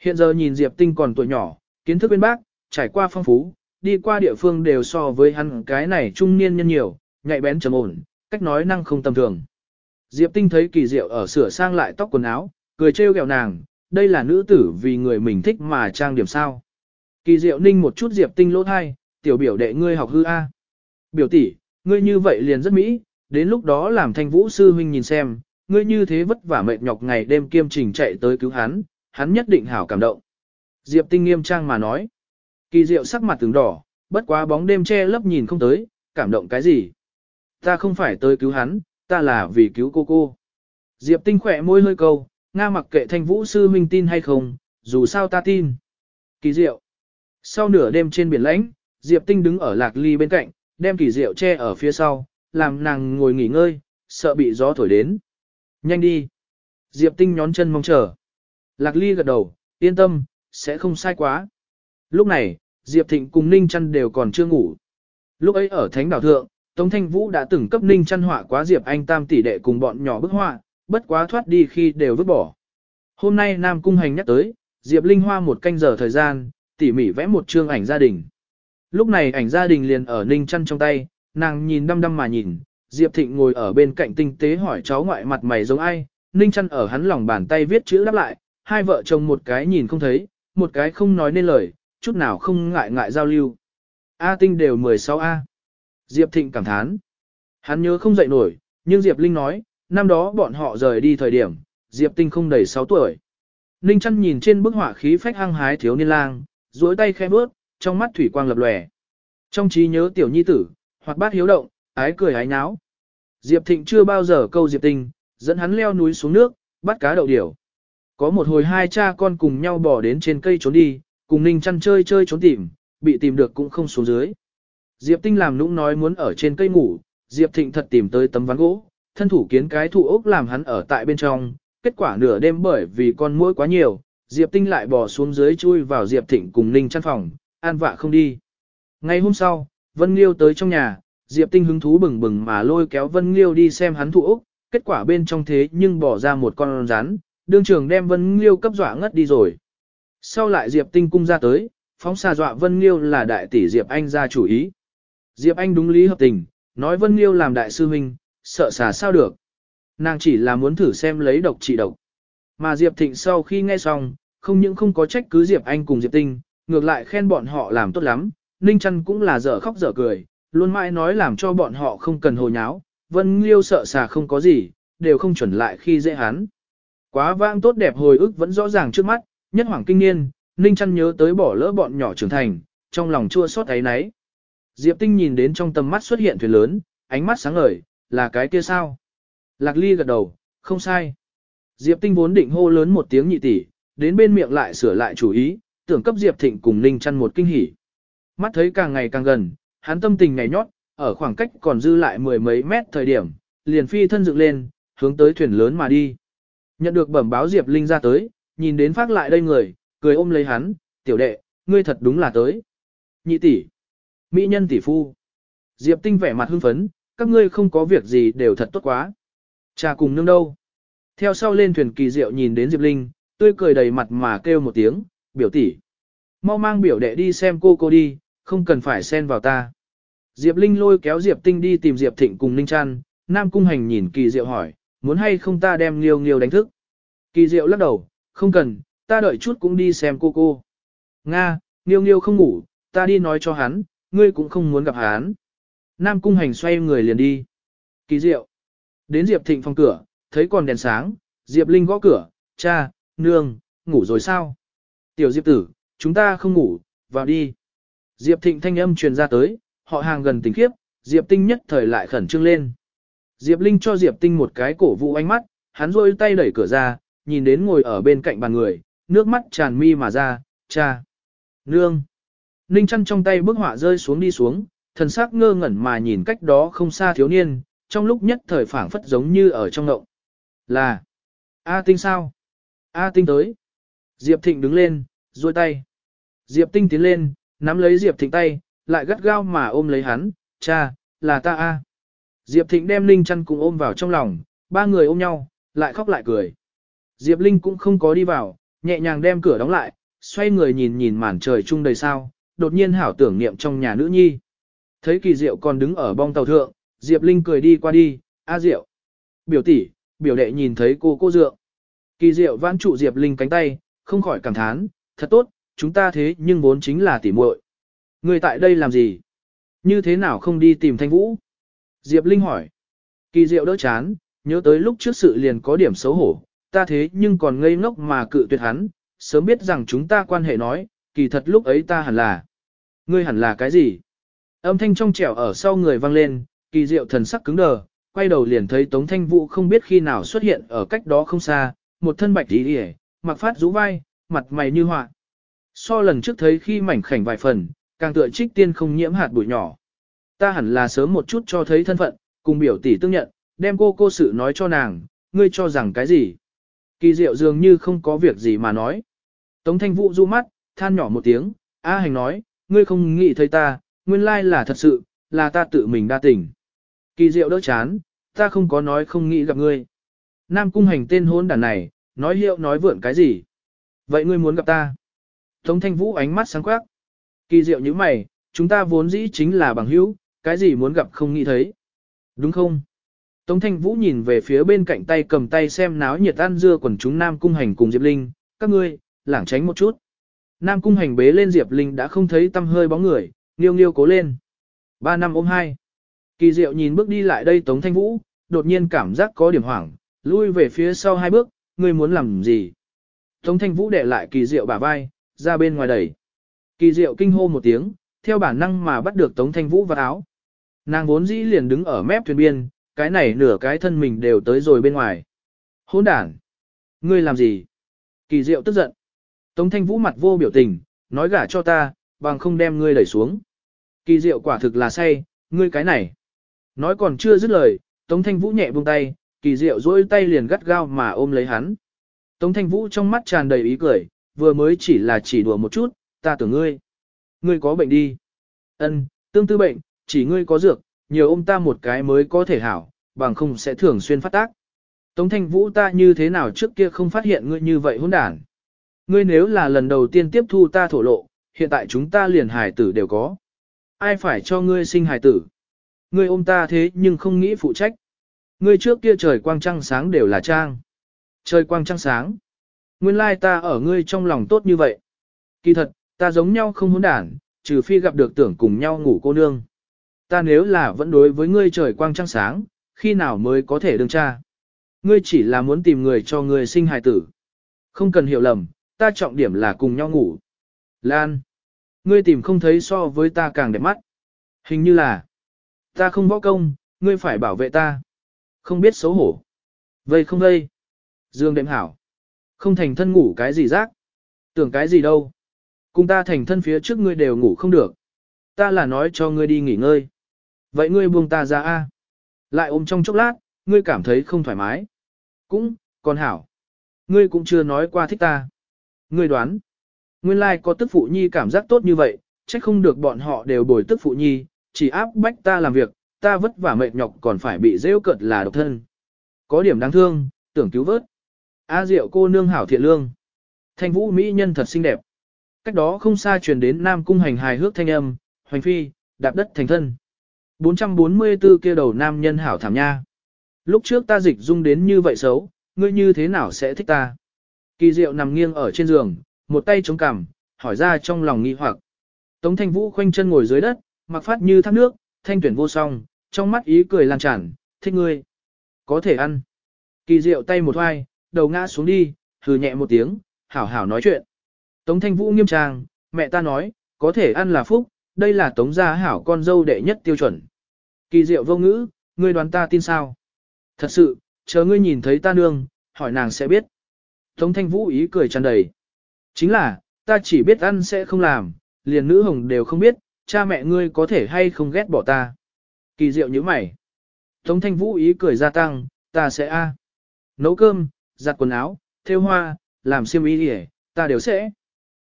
Hiện giờ nhìn Diệp Tinh còn tuổi nhỏ, kiến thức bên bác, trải qua phong phú, đi qua địa phương đều so với hắn cái này trung niên nhân nhiều, nhạy bén trầm ổn, cách nói năng không tầm thường. Diệp Tinh thấy kỳ diệu ở sửa sang lại tóc quần áo, cười trêu ghẹo nàng, đây là nữ tử vì người mình thích mà trang điểm sao. Kỳ diệu ninh một chút Diệp Tinh lỗ thai, tiểu biểu đệ ngươi học hư A. Biểu tỷ, ngươi như vậy liền rất mỹ, đến lúc đó làm thanh vũ sư huynh nhìn xem, ngươi như thế vất vả mệt nhọc ngày đêm kiêm trình chạy tới cứu hắn, hắn nhất định hảo cảm động. Diệp Tinh nghiêm trang mà nói. Kỳ diệu sắc mặt tướng đỏ, bất quá bóng đêm che lấp nhìn không tới, cảm động cái gì. Ta không phải tới cứu hắn, ta là vì cứu cô cô. Diệp Tinh khỏe môi hơi câu, Nga mặc kệ thanh vũ sư huynh tin hay không, dù sao ta tin. Kỳ diệu. Sau nửa đêm trên biển lãnh, Diệp Tinh đứng ở lạc ly bên cạnh, đem kỳ diệu che ở phía sau, làm nàng ngồi nghỉ ngơi, sợ bị gió thổi đến. Nhanh đi. Diệp Tinh nhón chân mong chờ. Lạc ly gật đầu, yên tâm, sẽ không sai quá. Lúc này, Diệp Thịnh cùng Ninh Trăn đều còn chưa ngủ. Lúc ấy ở Thánh Đảo Thượng, Tống Thanh Vũ đã từng cấp Ninh Trăn họa quá Diệp Anh Tam tỷ đệ cùng bọn nhỏ bức họa, bất quá thoát đi khi đều vứt bỏ. Hôm nay Nam Cung Hành nhắc tới, Diệp Linh Hoa một canh giờ thời gian, tỉ mỉ vẽ một chương ảnh gia đình. Lúc này ảnh gia đình liền ở Ninh Trăn trong tay, nàng nhìn đăm đăm mà nhìn, Diệp Thịnh ngồi ở bên cạnh tinh tế hỏi cháu ngoại mặt mày giống ai, Ninh Trăn ở hắn lòng bàn tay viết chữ đáp lại, hai vợ chồng một cái nhìn không thấy, một cái không nói nên lời, chút nào không ngại ngại giao lưu. A tinh đều 16A. Diệp Thịnh cảm thán. Hắn nhớ không dậy nổi, nhưng Diệp Linh nói, năm đó bọn họ rời đi thời điểm, Diệp Tinh không đầy 6 tuổi. Ninh chăn nhìn trên bức họa khí phách hăng hái thiếu niên lang, duỗi tay khẽ bước, trong mắt thủy quang lập lòe. Trong trí nhớ tiểu nhi tử, hoặc bát hiếu động, ái cười ái náo. Diệp Thịnh chưa bao giờ câu Diệp Tinh, dẫn hắn leo núi xuống nước, bắt cá đậu điểu. Có một hồi hai cha con cùng nhau bỏ đến trên cây trốn đi, cùng Ninh chăn chơi chơi trốn tìm, bị tìm được cũng không xuống dưới. Diệp Tinh làm nũng nói muốn ở trên cây ngủ, Diệp Thịnh thật tìm tới tấm ván gỗ, thân thủ kiến cái thụ ốc làm hắn ở tại bên trong, kết quả nửa đêm bởi vì con muỗi quá nhiều, Diệp Tinh lại bò xuống dưới chui vào Diệp Thịnh cùng Ninh chăn phòng, an vạ không đi. Ngày hôm sau, Vân Liêu tới trong nhà, Diệp Tinh hứng thú bừng bừng mà lôi kéo Vân Liêu đi xem hắn thụ ốc, kết quả bên trong thế nhưng bỏ ra một con rắn, đương trường đem Vân Liêu cấp dọa ngất đi rồi. Sau lại Diệp Tinh cung ra tới, phóng xa dọa Vân Liêu là đại tỷ Diệp Anh ra chủ ý. Diệp Anh đúng lý hợp tình, nói Vân Liêu làm đại sư huynh, sợ xà sao được. Nàng chỉ là muốn thử xem lấy độc trị độc. Mà Diệp Thịnh sau khi nghe xong, không những không có trách cứ Diệp Anh cùng Diệp Tinh, ngược lại khen bọn họ làm tốt lắm, Ninh Trăn cũng là dở khóc dở cười, luôn mãi nói làm cho bọn họ không cần hồ nháo, Vân Liêu sợ xà không có gì, đều không chuẩn lại khi dễ hắn. Quá vãng tốt đẹp hồi ức vẫn rõ ràng trước mắt, nhất hoàng kinh niên, Ninh Chăn nhớ tới bỏ lỡ bọn nhỏ trưởng thành, trong lòng chua xót ấy nấy. Diệp Tinh nhìn đến trong tầm mắt xuất hiện thuyền lớn, ánh mắt sáng ngời, là cái kia sao? Lạc Ly gật đầu, không sai. Diệp Tinh vốn định hô lớn một tiếng nhị tỷ, đến bên miệng lại sửa lại chủ ý, tưởng cấp Diệp Thịnh cùng Ninh Chăn một kinh hỉ. Mắt thấy càng ngày càng gần, hắn tâm tình ngày nhót, ở khoảng cách còn dư lại mười mấy mét thời điểm, liền phi thân dựng lên, hướng tới thuyền lớn mà đi. Nhận được bẩm báo Diệp Linh ra tới, nhìn đến phát lại đây người, cười ôm lấy hắn, tiểu đệ, ngươi thật đúng là tới. Nhị tỷ, mỹ nhân tỷ phu. Diệp Tinh vẻ mặt hưng phấn, các ngươi không có việc gì đều thật tốt quá. Cha cùng nương đâu. Theo sau lên thuyền kỳ diệu nhìn đến Diệp Linh, tươi cười đầy mặt mà kêu một tiếng, biểu tỷ. Mau mang biểu đệ đi xem cô cô đi, không cần phải xen vào ta. Diệp Linh lôi kéo Diệp Tinh đi tìm Diệp Thịnh cùng Ninh Trăn, Nam Cung Hành nhìn kỳ diệu hỏi, muốn hay không ta đem Nghiêu Nghiêu đánh thức. Kỳ diệu lắc đầu, không cần, ta đợi chút cũng đi xem cô cô. Nga, Nghiêu Nghiêu không ngủ, ta đi nói cho hắn, ngươi cũng không muốn gặp hắn. Nam Cung Hành xoay người liền đi. Kỳ diệu. Đến Diệp Thịnh phòng cửa, thấy còn đèn sáng, Diệp Linh gõ cửa, cha, nương, ngủ rồi sao? Tiểu Diệp tử, chúng ta không ngủ, vào đi. Diệp Thịnh thanh âm truyền ra tới, họ hàng gần tình khiếp, Diệp Tinh nhất thời lại khẩn trương lên. Diệp Linh cho Diệp Tinh một cái cổ vũ ánh mắt, hắn rôi tay đẩy cửa ra, nhìn đến ngồi ở bên cạnh bàn người, nước mắt tràn mi mà ra, cha, nương. Ninh chăn trong tay bức họa rơi xuống đi xuống, thần sắc ngơ ngẩn mà nhìn cách đó không xa thiếu niên, trong lúc nhất thời phảng phất giống như ở trong ngộng. Là, A Tinh sao? A Tinh tới. Diệp Thịnh đứng lên, duỗi tay. Diệp Tinh tiến lên, nắm lấy Diệp Thịnh tay, lại gắt gao mà ôm lấy hắn, cha, là ta A. Diệp Thịnh đem Ninh chăn cùng ôm vào trong lòng, ba người ôm nhau, lại khóc lại cười. Diệp Linh cũng không có đi vào, nhẹ nhàng đem cửa đóng lại, xoay người nhìn nhìn màn trời chung đầy sao, đột nhiên hảo tưởng niệm trong nhà nữ nhi. Thấy kỳ diệu còn đứng ở bong tàu thượng, Diệp Linh cười đi qua đi, A diệu. Biểu tỷ, biểu đệ nhìn thấy cô cô dượng. Kỳ diệu vãn trụ Diệp Linh cánh tay, không khỏi cảm thán, thật tốt, chúng ta thế nhưng vốn chính là tỉ muội. Người tại đây làm gì? Như thế nào không đi tìm thanh vũ? Diệp Linh hỏi. Kỳ diệu đỡ chán, nhớ tới lúc trước sự liền có điểm xấu hổ, ta thế nhưng còn ngây ngốc mà cự tuyệt hắn, sớm biết rằng chúng ta quan hệ nói, kỳ thật lúc ấy ta hẳn là. Ngươi hẳn là cái gì? Âm thanh trong trẻo ở sau người vang lên, kỳ diệu thần sắc cứng đờ, quay đầu liền thấy Tống Thanh Vũ không biết khi nào xuất hiện ở cách đó không xa, một thân bạch tí hề, mặc phát rũ vai, mặt mày như họa. So lần trước thấy khi mảnh khảnh vài phần, càng tựa trích tiên không nhiễm hạt bụi nhỏ. Ta hẳn là sớm một chút cho thấy thân phận, cùng biểu tỷ tương nhận, đem cô cô sự nói cho nàng, ngươi cho rằng cái gì. Kỳ diệu dường như không có việc gì mà nói. Tống thanh vũ du mắt, than nhỏ một tiếng, A hành nói, ngươi không nghĩ thấy ta, nguyên lai là thật sự, là ta tự mình đa tình. Kỳ diệu đỡ chán, ta không có nói không nghĩ gặp ngươi. Nam cung hành tên hôn đàn này, nói hiệu nói vượn cái gì. Vậy ngươi muốn gặp ta? Tống thanh vũ ánh mắt sáng quắc. Kỳ diệu như mày, chúng ta vốn dĩ chính là bằng hữu, cái gì muốn gặp không nghĩ thấy. Đúng không? Tống thanh vũ nhìn về phía bên cạnh tay cầm tay xem náo nhiệt ăn dưa quần chúng Nam cung hành cùng Diệp Linh, các ngươi, lảng tránh một chút. Nam cung hành bế lên Diệp Linh đã không thấy tâm hơi bóng người, nghiêu nghiêu cố lên. Ba năm ôm hai. Kỳ diệu nhìn bước đi lại đây Tống Thanh Vũ, đột nhiên cảm giác có điểm hoảng, lui về phía sau hai bước, ngươi muốn làm gì? Tống Thanh Vũ để lại kỳ diệu bả vai, ra bên ngoài đẩy. Kỳ diệu kinh hô một tiếng, theo bản năng mà bắt được Tống Thanh Vũ vào áo. Nàng vốn dĩ liền đứng ở mép thuyền biên, cái này nửa cái thân mình đều tới rồi bên ngoài. Hỗn đản! Ngươi làm gì? Kỳ diệu tức giận. Tống Thanh Vũ mặt vô biểu tình, nói gả cho ta, bằng không đem ngươi đẩy xuống. Kỳ diệu quả thực là say, ngươi cái này. Nói còn chưa dứt lời, Tống Thanh Vũ nhẹ buông tay, kỳ diệu dỗi tay liền gắt gao mà ôm lấy hắn. Tống Thanh Vũ trong mắt tràn đầy ý cười, vừa mới chỉ là chỉ đùa một chút, ta tưởng ngươi. Ngươi có bệnh đi. Ân, tương tư bệnh, chỉ ngươi có dược, nhiều ôm ta một cái mới có thể hảo, bằng không sẽ thường xuyên phát tác. Tống Thanh Vũ ta như thế nào trước kia không phát hiện ngươi như vậy hỗn đản. Ngươi nếu là lần đầu tiên tiếp thu ta thổ lộ, hiện tại chúng ta liền hài tử đều có. Ai phải cho ngươi sinh hài tử? Ngươi ôm ta thế nhưng không nghĩ phụ trách. Ngươi trước kia trời quang trăng sáng đều là trang. Trời quang trăng sáng. Nguyên lai ta ở ngươi trong lòng tốt như vậy. Kỳ thật, ta giống nhau không hỗn đản, trừ phi gặp được tưởng cùng nhau ngủ cô nương. Ta nếu là vẫn đối với ngươi trời quang trăng sáng, khi nào mới có thể đương cha. Ngươi chỉ là muốn tìm người cho ngươi sinh hài tử. Không cần hiểu lầm, ta trọng điểm là cùng nhau ngủ. Lan, ngươi tìm không thấy so với ta càng đẹp mắt. Hình như là, ta không võ công, ngươi phải bảo vệ ta. Không biết xấu hổ. Vây không vây. Dương đệm hảo. Không thành thân ngủ cái gì rác. Tưởng cái gì đâu. Cùng ta thành thân phía trước ngươi đều ngủ không được. Ta là nói cho ngươi đi nghỉ ngơi. Vậy ngươi buông ta ra a. Lại ôm trong chốc lát, ngươi cảm thấy không thoải mái. Cũng, còn hảo. Ngươi cũng chưa nói qua thích ta. Ngươi đoán. Nguyên lai like có tức phụ nhi cảm giác tốt như vậy, trách không được bọn họ đều bồi tức phụ nhi, chỉ áp bách ta làm việc, ta vất vả mệt nhọc còn phải bị rêu cợt là độc thân. Có điểm đáng thương, tưởng cứu vớt. A Diệu cô nương hảo thiện lương. Thanh vũ mỹ nhân thật xinh đẹp. Cách đó không xa truyền đến Nam cung hành hài hước thanh âm, hoành phi, đạp đất thành thân. 444 kia đầu nam nhân hảo thảm nha. Lúc trước ta dịch dung đến như vậy xấu, ngươi như thế nào sẽ thích ta? Kỳ diệu nằm nghiêng ở trên giường, một tay chống cằm, hỏi ra trong lòng nghi hoặc. Tống thanh vũ khoanh chân ngồi dưới đất, mặc phát như thác nước, thanh tuyển vô song, trong mắt ý cười lan tràn, thích ngươi. Có thể ăn. Kỳ diệu tay một hoai, đầu ngã xuống đi, hừ nhẹ một tiếng, hảo hảo nói chuyện. Tống thanh vũ nghiêm trang, mẹ ta nói, có thể ăn là phúc, đây là tống gia hảo con dâu đệ nhất tiêu chuẩn. Kỳ diệu vô ngữ, ngươi đoán ta tin sao? Thật sự, chờ ngươi nhìn thấy ta nương, hỏi nàng sẽ biết. Tống thanh vũ ý cười tràn đầy. Chính là, ta chỉ biết ăn sẽ không làm, liền nữ hồng đều không biết, cha mẹ ngươi có thể hay không ghét bỏ ta. Kỳ diệu như mày. Tống thanh vũ ý cười gia tăng, ta sẽ a Nấu cơm, giặt quần áo, thêu hoa, làm xiêm y ta đều sẽ.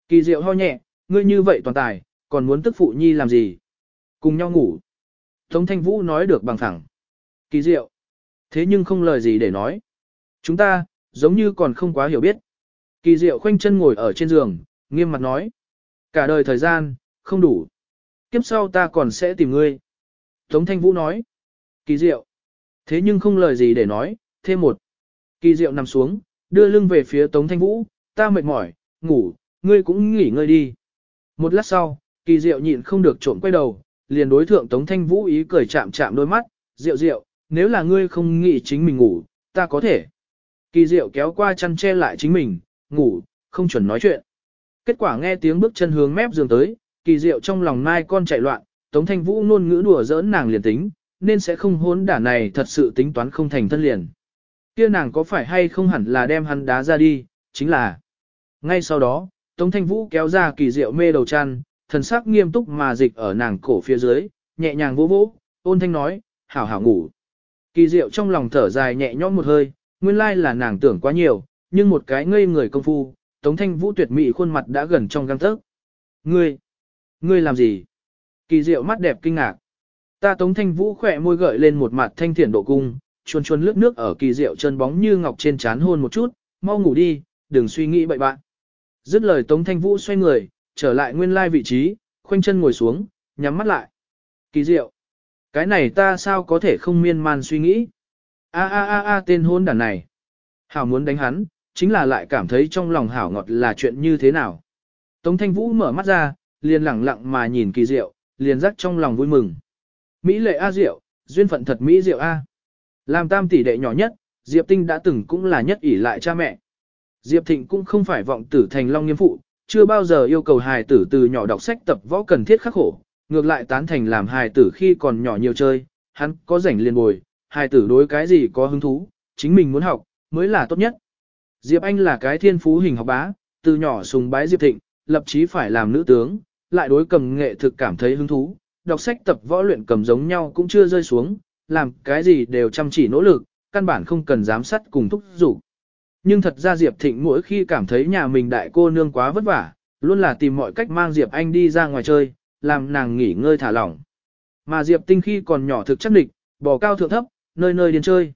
Kỳ diệu ho nhẹ, ngươi như vậy toàn tài, còn muốn tức phụ nhi làm gì? Cùng nhau ngủ. Tống thanh vũ nói được bằng thẳng. Kỳ diệu. Thế nhưng không lời gì để nói. Chúng ta, giống như còn không quá hiểu biết. Kỳ diệu khoanh chân ngồi ở trên giường, nghiêm mặt nói. Cả đời thời gian, không đủ. Kiếp sau ta còn sẽ tìm ngươi. Tống thanh vũ nói. Kỳ diệu. Thế nhưng không lời gì để nói, thêm một. Kỳ diệu nằm xuống, đưa lưng về phía Tống thanh vũ, ta mệt mỏi, ngủ, ngươi cũng nghỉ ngơi đi. Một lát sau, kỳ diệu nhịn không được trộm quay đầu, liền đối thượng Tống thanh vũ ý cười chạm chạm đôi mắt, diệu diệu, nếu là ngươi không nghĩ chính mình ngủ, ta có thể. Kỳ diệu kéo qua chăn che lại chính mình, ngủ, không chuẩn nói chuyện. Kết quả nghe tiếng bước chân hướng mép giường tới, kỳ diệu trong lòng mai con chạy loạn, Tống Thanh Vũ nôn ngữ đùa giỡn nàng liền tính, nên sẽ không hốn đả này thật sự tính toán không thành thân liền. Kia nàng có phải hay không hẳn là đem hắn đá ra đi, chính là. Ngay sau đó, Tống Thanh Vũ kéo ra kỳ diệu mê đầu chăn, thần sắc nghiêm túc mà dịch ở nàng cổ phía dưới, nhẹ nhàng vỗ vỗ, ôn thanh nói, hảo hảo ngủ. Kỳ diệu trong lòng thở dài nhẹ nhõm một hơi, nguyên lai là nàng tưởng quá nhiều, nhưng một cái ngây người công phu, Tống Thanh Vũ tuyệt mỹ khuôn mặt đã gần trong găng tấc. Ngươi, ngươi làm gì? Kỳ diệu mắt đẹp kinh ngạc. Ta Tống Thanh Vũ khỏe môi gợi lên một mặt thanh thiện độ cung, chuồn chuồn lướt nước ở kỳ diệu chân bóng như ngọc trên trán hôn một chút, mau ngủ đi, đừng suy nghĩ bậy bạn. Dứt lời Tống Thanh Vũ xoay người, trở lại nguyên lai vị trí, khoanh chân ngồi xuống, nhắm mắt lại. Kỳ diệu. Cái này ta sao có thể không miên man suy nghĩ. A a a a tên hôn đàn này. Hảo muốn đánh hắn, chính là lại cảm thấy trong lòng hảo ngọt là chuyện như thế nào. Tống thanh vũ mở mắt ra, liền lẳng lặng mà nhìn kỳ diệu, liền rắc trong lòng vui mừng. Mỹ lệ A diệu, duyên phận thật Mỹ diệu A. Làm tam tỷ đệ nhỏ nhất, Diệp Tinh đã từng cũng là nhất ỷ lại cha mẹ. Diệp Thịnh cũng không phải vọng tử thành long nghiêm phụ, chưa bao giờ yêu cầu hài tử từ nhỏ đọc sách tập võ cần thiết khắc khổ, ngược lại tán thành làm hài tử khi còn nhỏ nhiều chơi, hắn có rảnh liền bồi, hài tử đối cái gì có hứng thú, chính mình muốn học, mới là tốt nhất. Diệp Anh là cái thiên phú hình học bá, từ nhỏ sùng bái Diệp Thịnh, lập chí phải làm nữ tướng, lại đối cầm nghệ thực cảm thấy hứng thú, đọc sách tập võ luyện cầm giống nhau cũng chưa rơi xuống, làm cái gì đều chăm chỉ nỗ lực, căn bản không cần giám sát cùng thúc giục. Nhưng thật ra Diệp Thịnh mỗi khi cảm thấy nhà mình đại cô nương quá vất vả, luôn là tìm mọi cách mang Diệp Anh đi ra ngoài chơi, làm nàng nghỉ ngơi thả lỏng. Mà Diệp Tinh khi còn nhỏ thực chắc địch, bò cao thượng thấp, nơi nơi điên chơi.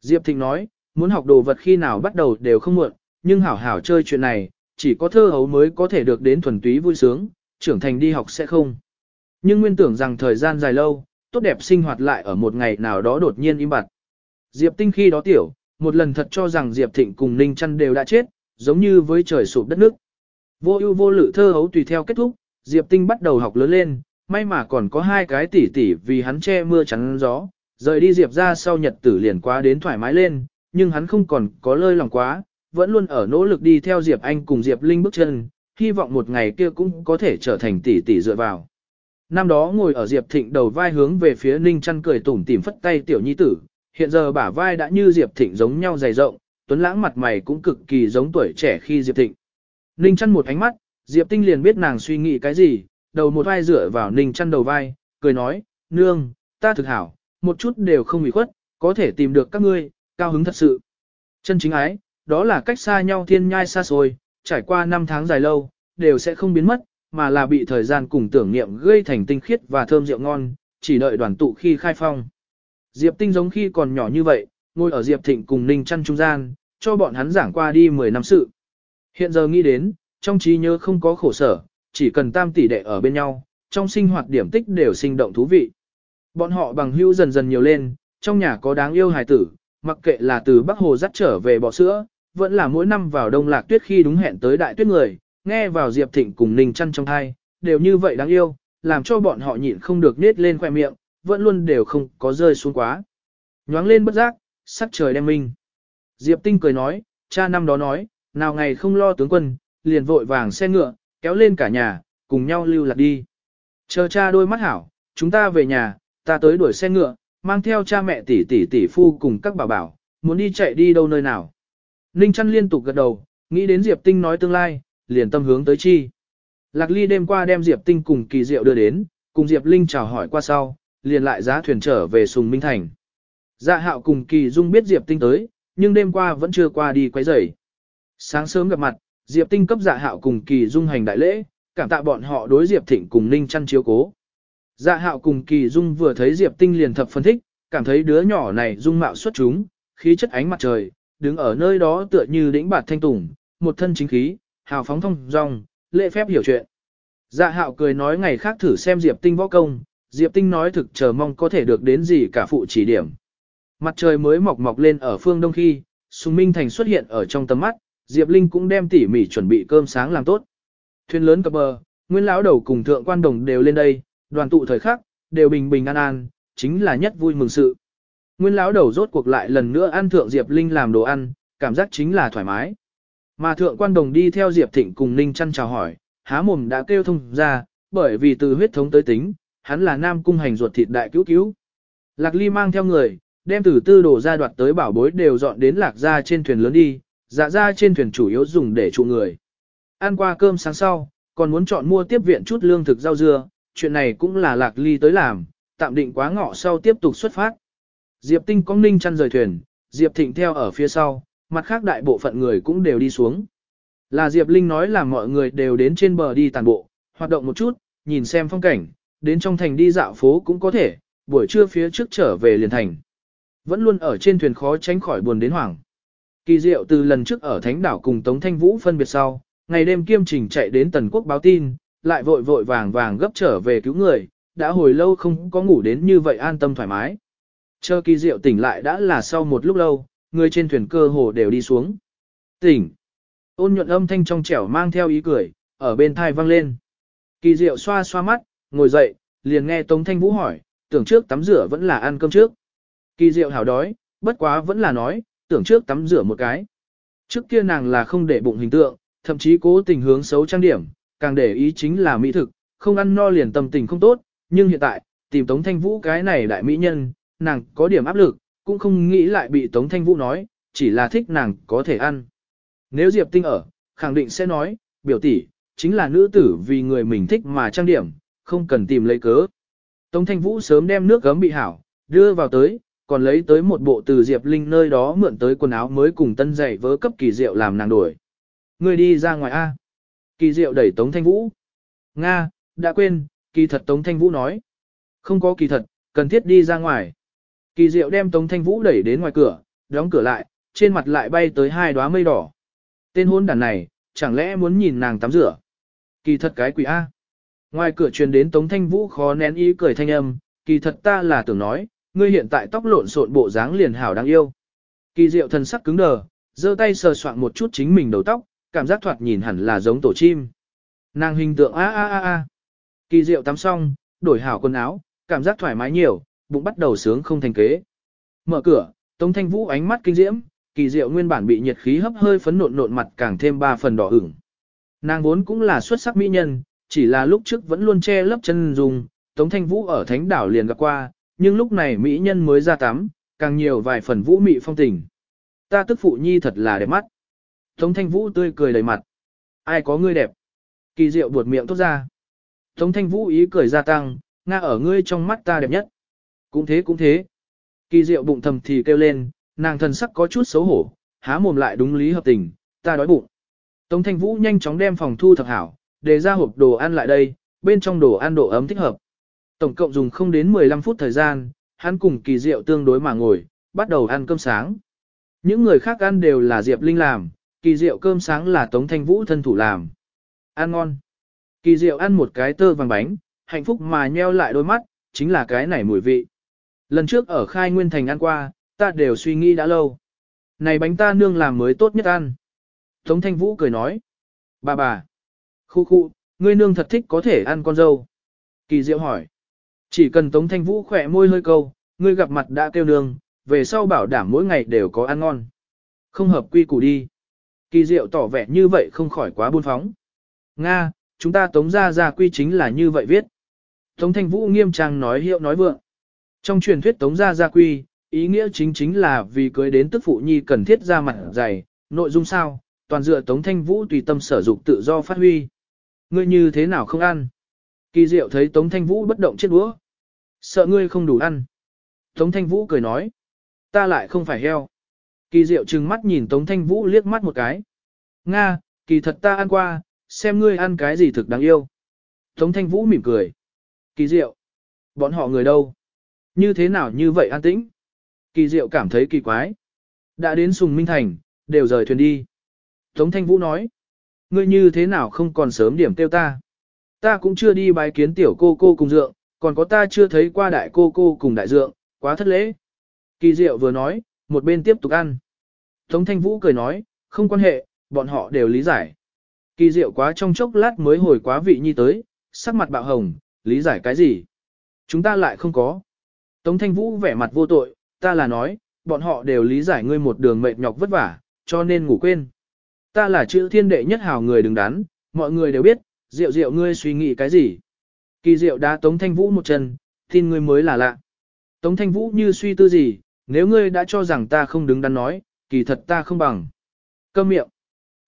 Diệp Thịnh nói, muốn học đồ vật khi nào bắt đầu đều không muộn, nhưng hảo hảo chơi chuyện này, chỉ có thơ hấu mới có thể được đến thuần túy vui sướng, trưởng thành đi học sẽ không. Nhưng nguyên tưởng rằng thời gian dài lâu, tốt đẹp sinh hoạt lại ở một ngày nào đó đột nhiên im bặt. Diệp Tinh khi đó tiểu, một lần thật cho rằng Diệp Thịnh cùng Ninh Trăn đều đã chết, giống như với trời sụp đất nước. Vô ưu vô lự thơ hấu tùy theo kết thúc, Diệp Tinh bắt đầu học lớn lên, may mà còn có hai cái tỷ tỷ vì hắn che mưa chắn gió, rời đi Diệp ra sau nhật tử liền quá đến thoải mái lên, nhưng hắn không còn có lơi lòng quá, vẫn luôn ở nỗ lực đi theo Diệp Anh cùng Diệp Linh bước chân, hy vọng một ngày kia cũng có thể trở thành tỷ tỷ dựa vào. Năm đó ngồi ở Diệp Thịnh đầu vai hướng về phía Ninh Trăn cười tủm tỉm phất tay tiểu nhi tử, hiện giờ bả vai đã như Diệp Thịnh giống nhau dày rộng, tuấn lãng mặt mày cũng cực kỳ giống tuổi trẻ khi Diệp Thịnh. Ninh chăn một ánh mắt, Diệp Tinh liền biết nàng suy nghĩ cái gì, đầu một vai dựa vào Ninh chăn đầu vai, cười nói, nương, ta thực hảo, một chút đều không bị khuất, có thể tìm được các ngươi, cao hứng thật sự. Chân chính ái, đó là cách xa nhau thiên nhai xa xôi, trải qua năm tháng dài lâu, đều sẽ không biến mất, mà là bị thời gian cùng tưởng niệm gây thành tinh khiết và thơm rượu ngon, chỉ đợi đoàn tụ khi khai phong. Diệp Tinh giống khi còn nhỏ như vậy, ngồi ở Diệp Thịnh cùng Ninh Trăn trung gian, cho bọn hắn giảng qua đi 10 năm sự. Hiện giờ nghĩ đến, trong trí nhớ không có khổ sở, chỉ cần tam tỷ đệ ở bên nhau, trong sinh hoạt điểm tích đều sinh động thú vị. Bọn họ bằng hữu dần dần nhiều lên, trong nhà có đáng yêu hài tử, mặc kệ là từ Bắc Hồ dắt trở về bò sữa, vẫn là mỗi năm vào đông lạc tuyết khi đúng hẹn tới đại tuyết người, nghe vào Diệp Thịnh cùng Ninh chăn trong thai, đều như vậy đáng yêu, làm cho bọn họ nhịn không được nết lên khoe miệng, vẫn luôn đều không có rơi xuống quá. Nhoáng lên bất giác, sắc trời đem minh. Diệp Tinh cười nói, cha năm đó nói, nào ngày không lo tướng quân, liền vội vàng xe ngựa, kéo lên cả nhà, cùng nhau lưu lạc đi. Chờ cha đôi mắt hảo, chúng ta về nhà, ta tới đuổi xe ngựa, mang theo cha mẹ tỷ tỷ tỷ phu cùng các bà bảo, muốn đi chạy đi đâu nơi nào. Ninh chăn liên tục gật đầu, nghĩ đến Diệp Tinh nói tương lai, liền tâm hướng tới chi. Lạc Ly đêm qua đem Diệp Tinh cùng kỳ diệu đưa đến, cùng Diệp Linh chào hỏi qua sau, liền lại giá thuyền trở về Sùng Minh Thành. Dạ hạo cùng kỳ dung biết Diệp Tinh tới, nhưng đêm qua vẫn chưa qua đi quấy rầy. Sáng sớm gặp mặt, Diệp Tinh cấp dạ hạo cùng kỳ dung hành đại lễ, cảm tạ bọn họ đối Diệp Thịnh cùng Ninh chăn chiếu cố. Dạ hạo cùng kỳ dung vừa thấy Diệp Tinh liền thập phân thích, cảm thấy đứa nhỏ này dung mạo xuất chúng, khí chất ánh mặt trời, đứng ở nơi đó tựa như đĩnh bạt thanh tùng, một thân chính khí, hào phóng thông dong, lễ phép hiểu chuyện. Dạ hạo cười nói ngày khác thử xem Diệp Tinh võ công, Diệp Tinh nói thực chờ mong có thể được đến gì cả phụ chỉ điểm. Mặt trời mới mọc mọc lên ở phương đông khi, Sùng Minh Thành xuất hiện ở trong tầm mắt, Diệp Linh cũng đem tỉ mỉ chuẩn bị cơm sáng làm tốt. Thuyền lớn cập bờ, Nguyên lão đầu cùng thượng quan đồng đều lên đây, đoàn tụ thời khắc, đều bình bình an an, chính là nhất vui mừng sự. Nguyên lão đầu rốt cuộc lại lần nữa ăn thượng Diệp Linh làm đồ ăn, cảm giác chính là thoải mái. Mà thượng quan đồng đi theo Diệp Thịnh cùng Ninh chăn chào hỏi, há mồm đã kêu thông ra, bởi vì từ huyết thống tới tính, hắn là nam cung hành ruột thịt đại cứu cứu. Lạc Ly mang theo người, đem từ tư đồ ra đoạt tới bảo bối đều dọn đến lạc ra trên thuyền lớn đi, dạ ra trên thuyền chủ yếu dùng để trụ người. Ăn qua cơm sáng sau, còn muốn chọn mua tiếp viện chút lương thực rau dưa, chuyện này cũng là lạc ly tới làm, tạm định quá ngọ sau tiếp tục xuất phát. Diệp Tinh có ninh chăn rời thuyền, Diệp Thịnh theo ở phía sau, mặt khác đại bộ phận người cũng đều đi xuống. Là Diệp Linh nói là mọi người đều đến trên bờ đi tàn bộ, hoạt động một chút, nhìn xem phong cảnh, đến trong thành đi dạo phố cũng có thể, buổi trưa phía trước trở về liền thành. Vẫn luôn ở trên thuyền khó tránh khỏi buồn đến hoảng. Kỳ diệu từ lần trước ở Thánh đảo cùng Tống Thanh Vũ phân biệt sau, ngày đêm kiêm trình chạy đến Tần Quốc báo tin, lại vội vội vàng vàng gấp trở về cứu người, đã hồi lâu không có ngủ đến như vậy an tâm thoải mái. Chờ kỳ diệu tỉnh lại đã là sau một lúc lâu, người trên thuyền cơ hồ đều đi xuống. Tỉnh. Ôn nhuận âm thanh trong trẻo mang theo ý cười, ở bên thai vang lên. Kỳ diệu xoa xoa mắt, ngồi dậy, liền nghe Tống Thanh Vũ hỏi, tưởng trước tắm rửa vẫn là ăn cơm trước. Kỳ diệu hảo đói, bất quá vẫn là nói, tưởng trước tắm rửa một cái. Trước kia nàng là không để bụng hình tượng, thậm chí cố tình hướng xấu trang điểm, càng để ý chính là mỹ thực, không ăn no liền tâm tình không tốt, nhưng hiện tại, tìm Tống Thanh Vũ cái này đại mỹ nhân, nàng có điểm áp lực, cũng không nghĩ lại bị Tống Thanh Vũ nói, chỉ là thích nàng có thể ăn. Nếu Diệp Tinh ở, khẳng định sẽ nói, biểu tỷ chính là nữ tử vì người mình thích mà trang điểm, không cần tìm lấy cớ. Tống Thanh Vũ sớm đem nước gấm bị hảo, đưa vào tới, còn lấy tới một bộ từ Diệp Linh nơi đó mượn tới quần áo mới cùng tân giày vớ cấp kỳ diệu làm nàng đổi. Người đi ra ngoài A. Kỳ diệu đẩy Tống Thanh Vũ. Nga, đã quên, kỳ thật Tống Thanh Vũ nói. Không có kỳ thật, cần thiết đi ra ngoài. Kỳ diệu đem Tống Thanh Vũ đẩy đến ngoài cửa, đóng cửa lại, trên mặt lại bay tới hai đóa mây đỏ. Tên hôn đàn này, chẳng lẽ muốn nhìn nàng tắm rửa? Kỳ thật cái quỷ A. Ngoài cửa truyền đến Tống Thanh Vũ khó nén ý cười thanh âm, kỳ thật ta là tưởng nói, ngươi hiện tại tóc lộn xộn bộ dáng liền hảo đáng yêu. Kỳ diệu thần sắc cứng đờ, giơ tay sờ soạn một chút chính mình đầu tóc, cảm giác thoạt nhìn hẳn là giống tổ chim. Nàng hình tượng a a a a. Kỳ diệu tắm xong, đổi hảo quần áo, cảm giác thoải mái nhiều, bụng bắt đầu sướng không thành kế. Mở cửa, Tống Thanh Vũ ánh mắt kinh diễm, kỳ diệu nguyên bản bị nhiệt khí hấp hơi phấn nộn nộn mặt càng thêm ba phần đỏ ửng. Nàng vốn cũng là xuất sắc mỹ nhân, chỉ là lúc trước vẫn luôn che lấp chân dung, Tống Thanh Vũ ở Thánh đảo liền gặp qua, nhưng lúc này mỹ nhân mới ra tắm, càng nhiều vài phần vũ mị phong tình. Ta tức phụ nhi thật là đẹp mắt. Tống Thanh Vũ tươi cười đầy mặt. Ai có ngươi đẹp? Kỳ diệu buột miệng tốt ra. Tống Thanh Vũ ý cười gia tăng, nga ở ngươi trong mắt ta đẹp nhất. Cũng thế cũng thế. Kỳ diệu bụng thầm thì kêu lên, nàng thần sắc có chút xấu hổ, há mồm lại đúng lý hợp tình, ta đói bụng. Tống Thanh Vũ nhanh chóng đem phòng thu thập hảo, đề ra hộp đồ ăn lại đây, bên trong đồ ăn độ ấm thích hợp. Tổng cộng dùng không đến 15 phút thời gian, hắn cùng kỳ diệu tương đối mà ngồi, bắt đầu ăn cơm sáng. Những người khác ăn đều là Diệp Linh làm, kỳ diệu cơm sáng là Tống Thanh Vũ thân thủ làm. Ăn ngon. Kỳ diệu ăn một cái tơ vàng bánh, hạnh phúc mà nheo lại đôi mắt, chính là cái này mùi vị. Lần trước ở khai nguyên thành ăn qua, ta đều suy nghĩ đã lâu. Này bánh ta nương làm mới tốt nhất ăn. Tống Thanh Vũ cười nói. Bà bà. Khu khu, ngươi nương thật thích có thể ăn con dâu. Kỳ diệu hỏi. Chỉ cần Tống Thanh Vũ khỏe môi hơi câu, ngươi gặp mặt đã kêu nương, về sau bảo đảm mỗi ngày đều có ăn ngon. Không hợp quy củ đi. Kỳ diệu tỏ vẻ như vậy không khỏi quá buôn phóng. Nga, chúng ta tống ra ra quy chính là như vậy viết. Tống thanh vũ nghiêm trang nói hiệu nói vượng. Trong truyền thuyết tống ra ra quy, ý nghĩa chính chính là vì cưới đến tức phụ nhi cần thiết ra mặt dày, nội dung sao, toàn dựa tống thanh vũ tùy tâm sở dục tự do phát huy. Ngươi như thế nào không ăn? Kỳ diệu thấy tống thanh vũ bất động chết đũa. Sợ ngươi không đủ ăn. Tống thanh vũ cười nói. Ta lại không phải heo. Kỳ diệu trừng mắt nhìn tống thanh vũ liếc mắt một cái. Nga, kỳ thật ta ăn qua, xem ngươi ăn cái gì thực đáng yêu. Tống thanh vũ mỉm cười. Kỳ diệu. Bọn họ người đâu? Như thế nào như vậy an tĩnh? Kỳ diệu cảm thấy kỳ quái. Đã đến Sùng Minh Thành, đều rời thuyền đi. Tống Thanh Vũ nói, ngươi như thế nào không còn sớm điểm tiêu ta. Ta cũng chưa đi bái kiến tiểu cô cô cùng dượng, còn có ta chưa thấy qua đại cô cô cùng đại dượng, quá thất lễ. Kỳ diệu vừa nói, một bên tiếp tục ăn. Tống Thanh Vũ cười nói, không quan hệ, bọn họ đều lý giải. Kỳ diệu quá trong chốc lát mới hồi quá vị nhi tới, sắc mặt bạo hồng, lý giải cái gì? Chúng ta lại không có. Tống Thanh Vũ vẻ mặt vô tội, ta là nói, bọn họ đều lý giải ngươi một đường mệt nhọc vất vả, cho nên ngủ quên. Ta là chữ thiên đệ nhất hào người đứng đắn, mọi người đều biết, Diệu Diệu ngươi suy nghĩ cái gì. Kỳ Diệu đã Tống Thanh Vũ một chân, tin ngươi mới là lạ. Tống Thanh Vũ như suy tư gì, nếu ngươi đã cho rằng ta không đứng đắn nói, kỳ thật ta không bằng. Câm miệng.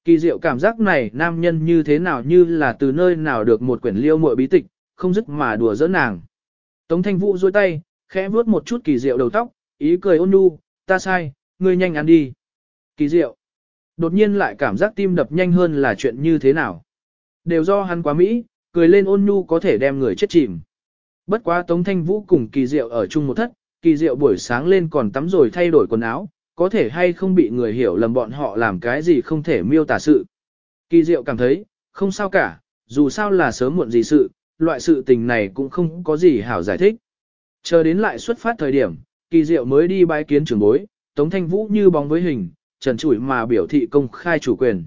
Kỳ Diệu cảm giác này nam nhân như thế nào như là từ nơi nào được một quyển liêu muội bí tịch, không dứt mà đùa giỡn nàng. Tống Thanh Vũ duỗi tay, khẽ vuốt một chút Kỳ Diệu đầu tóc, ý cười ôn nhu, ta sai, ngươi nhanh ăn đi. Kỳ Diệu. Đột nhiên lại cảm giác tim đập nhanh hơn là chuyện như thế nào. Đều do hắn quá Mỹ, cười lên ôn nhu có thể đem người chết chìm. Bất quá Tống Thanh Vũ cùng kỳ diệu ở chung một thất, kỳ diệu buổi sáng lên còn tắm rồi thay đổi quần áo, có thể hay không bị người hiểu lầm bọn họ làm cái gì không thể miêu tả sự. Kỳ diệu cảm thấy, không sao cả, dù sao là sớm muộn gì sự, loại sự tình này cũng không có gì hảo giải thích. Chờ đến lại xuất phát thời điểm, kỳ diệu mới đi bái kiến trưởng bối, Tống Thanh Vũ như bóng với hình, trần trụi mà biểu thị công khai chủ quyền.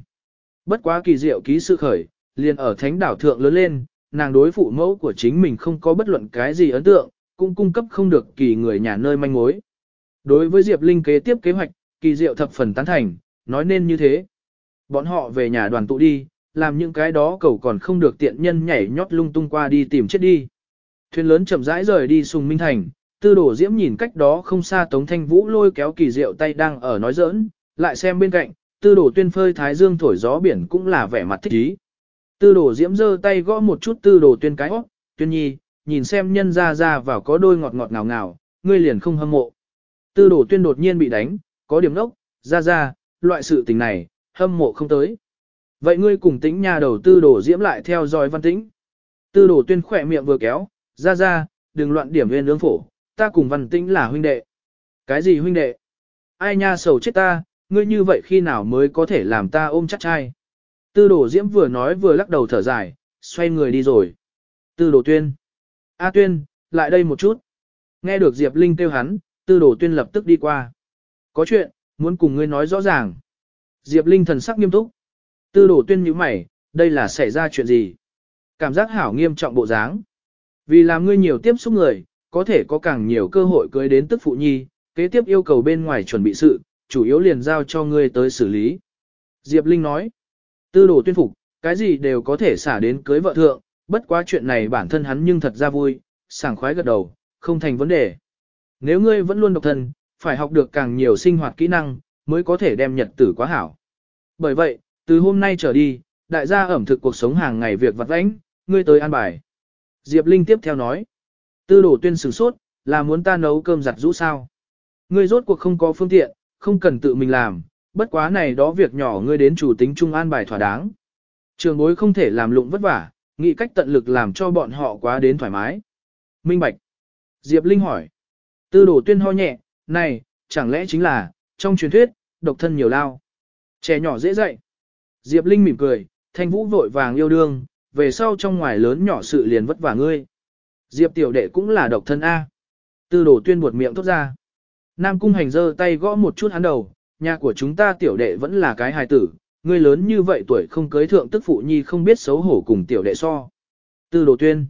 Bất quá kỳ diệu ký sự khởi, liền ở thánh đảo thượng lớn lên, nàng đối phụ mẫu của chính mình không có bất luận cái gì ấn tượng, cũng cung cấp không được kỳ người nhà nơi manh mối. Đối với Diệp Linh kế tiếp kế hoạch, kỳ diệu thập phần tán thành, nói nên như thế. Bọn họ về nhà đoàn tụ đi, làm những cái đó cầu còn không được tiện nhân nhảy nhót lung tung qua đi tìm chết đi. Thuyền lớn chậm rãi rời đi Sùng Minh Thành, tư đổ diễm nhìn cách đó không xa Tống Thanh Vũ lôi kéo kỳ diệu tay đang ở nói giỡn, lại xem bên cạnh, tư đồ tuyên phơi thái dương thổi gió biển cũng là vẻ mặt thích ý. Tư đồ diễm giơ tay gõ một chút tư đồ tuyên cái óc, tuyên nhi, nhìn xem nhân ra ra vào có đôi ngọt ngọt ngào ngào, ngươi liền không hâm mộ. Tư đồ tuyên đột nhiên bị đánh, có điểm đốc, ra ra, loại sự tình này, hâm mộ không tới. Vậy ngươi cùng tĩnh nhà đầu tư đồ diễm lại theo dõi văn tĩnh. Tư đồ tuyên khỏe miệng vừa kéo, ra ra, đừng loạn điểm viên ướng phổ, ta cùng văn tĩnh là huynh đệ. Cái gì huynh đệ? Ai nha sầu chết ta, ngươi như vậy khi nào mới có thể làm ta ôm chắc trai. Tư đồ diễm vừa nói vừa lắc đầu thở dài, xoay người đi rồi. Tư đồ tuyên. A tuyên, lại đây một chút. Nghe được Diệp Linh kêu hắn, tư đồ tuyên lập tức đi qua. Có chuyện, muốn cùng ngươi nói rõ ràng. Diệp Linh thần sắc nghiêm túc. Tư đồ tuyên nhíu mày, đây là xảy ra chuyện gì? Cảm giác hảo nghiêm trọng bộ dáng. Vì làm ngươi nhiều tiếp xúc người, có thể có càng nhiều cơ hội cưới đến tức phụ nhi, kế tiếp yêu cầu bên ngoài chuẩn bị sự, chủ yếu liền giao cho ngươi tới xử lý. Diệp Linh nói, tư đồ tuyên phục, cái gì đều có thể xả đến cưới vợ thượng, bất quá chuyện này bản thân hắn nhưng thật ra vui, sảng khoái gật đầu, không thành vấn đề. Nếu ngươi vẫn luôn độc thân, phải học được càng nhiều sinh hoạt kỹ năng, mới có thể đem nhật tử quá hảo. Bởi vậy, từ hôm nay trở đi, đại gia ẩm thực cuộc sống hàng ngày việc vặt vãnh, ngươi tới an bài. Diệp Linh tiếp theo nói, tư đồ tuyên sửng sốt, là muốn ta nấu cơm giặt rũ sao. Ngươi rốt cuộc không có phương tiện, không cần tự mình làm, bất quá này đó việc nhỏ ngươi đến chủ tính trung an bài thỏa đáng. Trường bối không thể làm lụng vất vả, nghĩ cách tận lực làm cho bọn họ quá đến thoải mái. Minh Bạch. Diệp Linh hỏi. Tư đổ tuyên ho nhẹ, này, chẳng lẽ chính là, trong truyền thuyết, độc thân nhiều lao. Trẻ nhỏ dễ dạy. Diệp Linh mỉm cười, thanh vũ vội vàng yêu đương, về sau trong ngoài lớn nhỏ sự liền vất vả ngươi. Diệp tiểu đệ cũng là độc thân A. Tư đổ tuyên buột miệng thốt ra. Nam cung hành giơ tay gõ một chút hắn đầu, nhà của chúng ta tiểu đệ vẫn là cái hài tử, người lớn như vậy tuổi không cưới thượng tức phụ nhi không biết xấu hổ cùng tiểu đệ so. Tư đồ tuyên.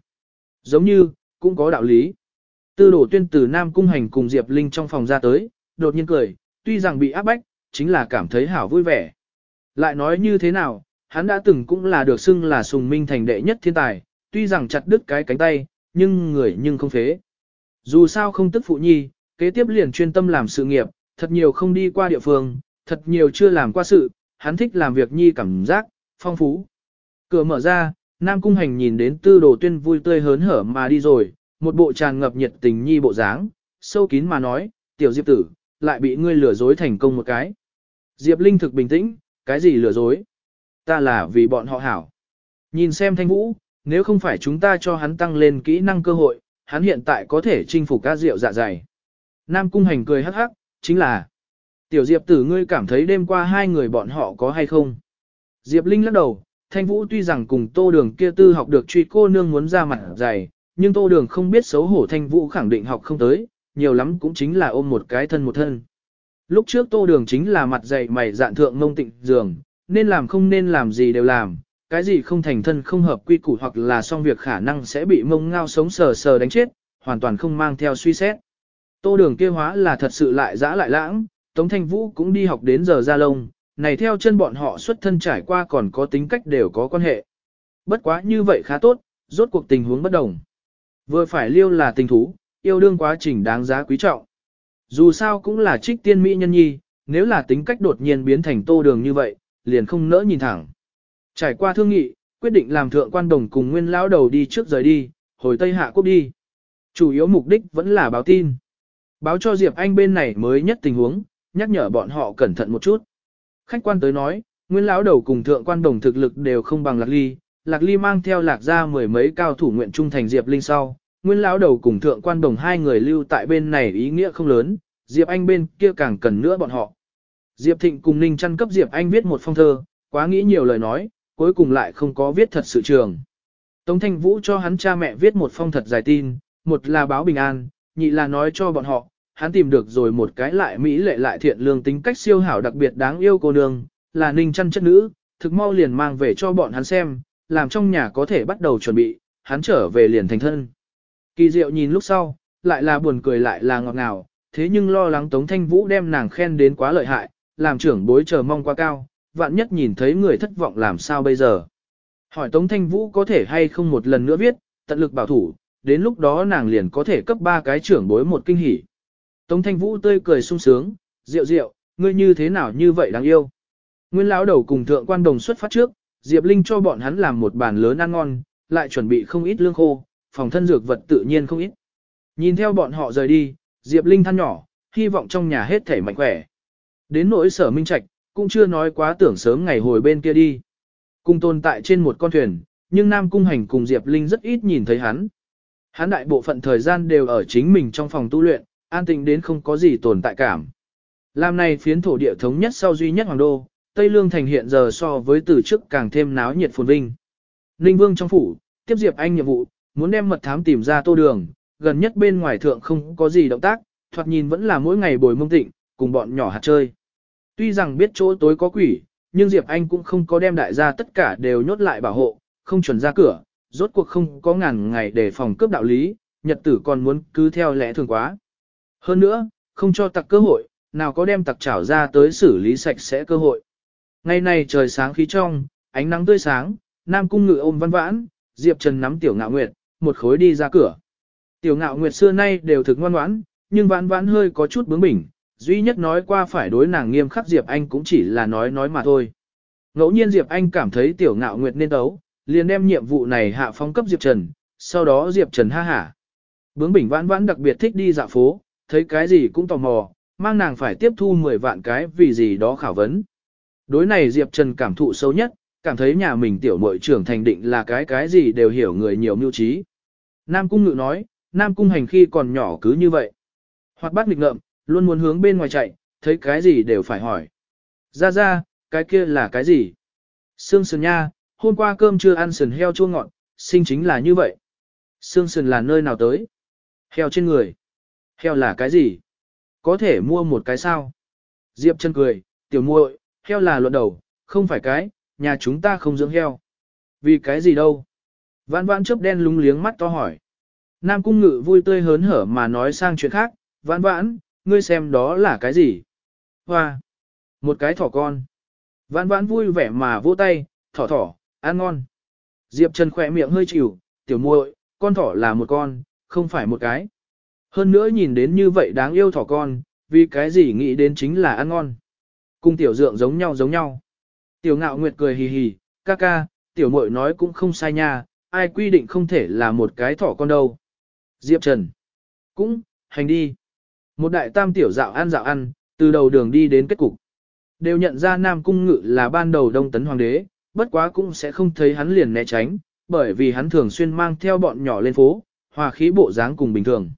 Giống như, cũng có đạo lý. Tư đồ tuyên từ Nam cung hành cùng Diệp Linh trong phòng ra tới, đột nhiên cười, tuy rằng bị áp bách, chính là cảm thấy hảo vui vẻ. Lại nói như thế nào, hắn đã từng cũng là được xưng là sùng minh thành đệ nhất thiên tài, tuy rằng chặt đứt cái cánh tay, nhưng người nhưng không phế. Dù sao không tức phụ nhi, kế tiếp liền chuyên tâm làm sự nghiệp, thật nhiều không đi qua địa phương, thật nhiều chưa làm qua sự, hắn thích làm việc nhi cảm giác, phong phú. Cửa mở ra, Nam Cung Hành nhìn đến tư đồ tuyên vui tươi hớn hở mà đi rồi, một bộ tràn ngập nhiệt tình nhi bộ dáng, sâu kín mà nói, tiểu diệp tử, lại bị ngươi lừa dối thành công một cái. Diệp Linh thực bình tĩnh, cái gì lừa dối? Ta là vì bọn họ hảo. Nhìn xem thanh vũ, nếu không phải chúng ta cho hắn tăng lên kỹ năng cơ hội, hắn hiện tại có thể chinh phục ca rượu dạ dày. Nam Cung Hành cười hắc hắc, chính là Tiểu Diệp tử ngươi cảm thấy đêm qua hai người bọn họ có hay không? Diệp Linh lắc đầu, Thanh Vũ tuy rằng cùng Tô Đường kia tư học được truy cô nương muốn ra mặt dày, nhưng Tô Đường không biết xấu hổ Thanh Vũ khẳng định học không tới, nhiều lắm cũng chính là ôm một cái thân một thân. Lúc trước Tô Đường chính là mặt dày mày dạn thượng mông tịnh giường, nên làm không nên làm gì đều làm, cái gì không thành thân không hợp quy củ hoặc là xong việc khả năng sẽ bị mông ngao sống sờ sờ đánh chết, hoàn toàn không mang theo suy xét. Tô Đường kia hóa là thật sự lại dã lại lãng, Tống Thanh Vũ cũng đi học đến giờ ra lông, này theo chân bọn họ xuất thân trải qua còn có tính cách đều có quan hệ. Bất quá như vậy khá tốt, rốt cuộc tình huống bất đồng. Vừa phải liêu là tình thú, yêu đương quá trình đáng giá quý trọng. Dù sao cũng là trích tiên mỹ nhân nhi, nếu là tính cách đột nhiên biến thành tô đường như vậy, liền không nỡ nhìn thẳng. Trải qua thương nghị, quyết định làm thượng quan đồng cùng nguyên lão đầu đi trước rời đi, hồi Tây Hạ Quốc đi. Chủ yếu mục đích vẫn là báo tin. Báo cho Diệp Anh bên này mới nhất tình huống, nhắc nhở bọn họ cẩn thận một chút. Khách quan tới nói, nguyên lão đầu cùng thượng quan đồng thực lực đều không bằng lạc ly, lạc ly mang theo lạc gia mười mấy cao thủ nguyện trung thành Diệp Linh sau. Nguyên lão đầu cùng thượng quan đồng hai người lưu tại bên này ý nghĩa không lớn, Diệp Anh bên kia càng cần nữa bọn họ. Diệp Thịnh cùng Ninh chăn cấp Diệp Anh viết một phong thơ, quá nghĩ nhiều lời nói, cuối cùng lại không có viết thật sự trường. Tống Thanh Vũ cho hắn cha mẹ viết một phong thật dài tin, một là báo bình an, nhị là nói cho bọn họ, hắn tìm được rồi một cái lại mỹ lệ lại thiện lương tính cách siêu hảo đặc biệt đáng yêu cô nương, là ninh chân chất nữ, thực mau liền mang về cho bọn hắn xem, làm trong nhà có thể bắt đầu chuẩn bị, hắn trở về liền thành thân. Kỳ diệu nhìn lúc sau, lại là buồn cười lại là ngọt ngào, thế nhưng lo lắng Tống Thanh Vũ đem nàng khen đến quá lợi hại, làm trưởng bối chờ mong quá cao, vạn nhất nhìn thấy người thất vọng làm sao bây giờ. Hỏi Tống Thanh Vũ có thể hay không một lần nữa viết, tận lực bảo thủ, đến lúc đó nàng liền có thể cấp ba cái trưởng bối một kinh hỉ. Tống Thanh Vũ tươi cười sung sướng, rượu rượu, ngươi như thế nào như vậy đáng yêu. Nguyên lão đầu cùng thượng quan đồng xuất phát trước, Diệp Linh cho bọn hắn làm một bàn lớn ăn ngon, lại chuẩn bị không ít lương khô, phòng thân dược vật tự nhiên không ít. Nhìn theo bọn họ rời đi, Diệp Linh than nhỏ, hy vọng trong nhà hết thể mạnh khỏe. Đến nỗi sở minh trạch, cũng chưa nói quá tưởng sớm ngày hồi bên kia đi. Cùng tồn tại trên một con thuyền, nhưng Nam Cung Hành cùng Diệp Linh rất ít nhìn thấy hắn. Hắn đại bộ phận thời gian đều ở chính mình trong phòng tu luyện, an tĩnh đến không có gì tồn tại cảm. Làm này phiến thổ địa thống nhất sau duy nhất hoàng đô, Tây Lương thành hiện giờ so với từ trước càng thêm náo nhiệt phồn vinh. Ninh Vương trong phủ, tiếp Diệp Anh nhiệm vụ, muốn đem mật thám tìm ra tô đường, gần nhất bên ngoài thượng không có gì động tác, thoạt nhìn vẫn là mỗi ngày bồi mông tịnh, cùng bọn nhỏ hạt chơi. Tuy rằng biết chỗ tối có quỷ, nhưng Diệp Anh cũng không có đem đại gia tất cả đều nhốt lại bảo hộ, không chuẩn ra cửa, rốt cuộc không có ngàn ngày để phòng cướp đạo lý, nhật tử còn muốn cứ theo lẽ thường quá. Hơn nữa, không cho tặc cơ hội, nào có đem tặc trảo ra tới xử lý sạch sẽ cơ hội. Ngày này trời sáng khí trong, ánh nắng tươi sáng, Nam Cung Ngự ôm văn vãn, Diệp Trần nắm Tiểu Ngạo Nguyệt, một khối đi ra cửa. Tiểu Ngạo Nguyệt xưa nay đều thực ngoan ngoãn, nhưng vãn vãn hơi có chút bướng bỉnh, duy nhất nói qua phải đối nàng nghiêm khắc Diệp Anh cũng chỉ là nói nói mà thôi. Ngẫu nhiên Diệp Anh cảm thấy Tiểu Ngạo Nguyệt nên đấu, liền đem nhiệm vụ này hạ phong cấp Diệp Trần, sau đó Diệp Trần ha hả. Bướng bỉnh vãn vãn đặc biệt thích đi dạo phố, thấy cái gì cũng tò mò, mang nàng phải tiếp thu 10 vạn cái vì gì đó khảo vấn. Đối này Diệp Trần cảm thụ sâu nhất, cảm thấy nhà mình tiểu muội trưởng thành định là cái cái gì đều hiểu người nhiều mưu trí. Nam Cung Ngự nói, Nam Cung hành khi còn nhỏ cứ như vậy. Hoặc bắt nghịch ngợm, luôn muốn hướng bên ngoài chạy, thấy cái gì đều phải hỏi. Ra ra, cái kia là cái gì? Sương sườn nha, hôm qua cơm chưa ăn sườn heo chua ngọt, sinh chính là như vậy. Sương sườn là nơi nào tới? Heo trên người. Heo là cái gì? Có thể mua một cái sao? Diệp chân cười, tiểu muội, heo là luận đầu, không phải cái, nhà chúng ta không dưỡng heo. Vì cái gì đâu? Vãn vãn chớp đen lúng liếng mắt to hỏi. Nam cung ngự vui tươi hớn hở mà nói sang chuyện khác, vãn vãn, ngươi xem đó là cái gì? Hoa! Một cái thỏ con. Vãn vãn vui vẻ mà vỗ tay, thỏ thỏ, ăn ngon. Diệp Trần khỏe miệng hơi chịu, tiểu muội, con thỏ là một con, không phải một cái. Hơn nữa nhìn đến như vậy đáng yêu thỏ con, vì cái gì nghĩ đến chính là ăn ngon. Cùng tiểu dượng giống nhau giống nhau. Tiểu ngạo nguyệt cười hì hì, ca ca, tiểu muội nói cũng không sai nha, ai quy định không thể là một cái thỏ con đâu. Diệp Trần. Cũng, hành đi. Một đại tam tiểu dạo ăn dạo ăn, từ đầu đường đi đến kết cục. Đều nhận ra Nam Cung Ngự là ban đầu đông tấn hoàng đế, bất quá cũng sẽ không thấy hắn liền né tránh, bởi vì hắn thường xuyên mang theo bọn nhỏ lên phố, hòa khí bộ dáng cùng bình thường.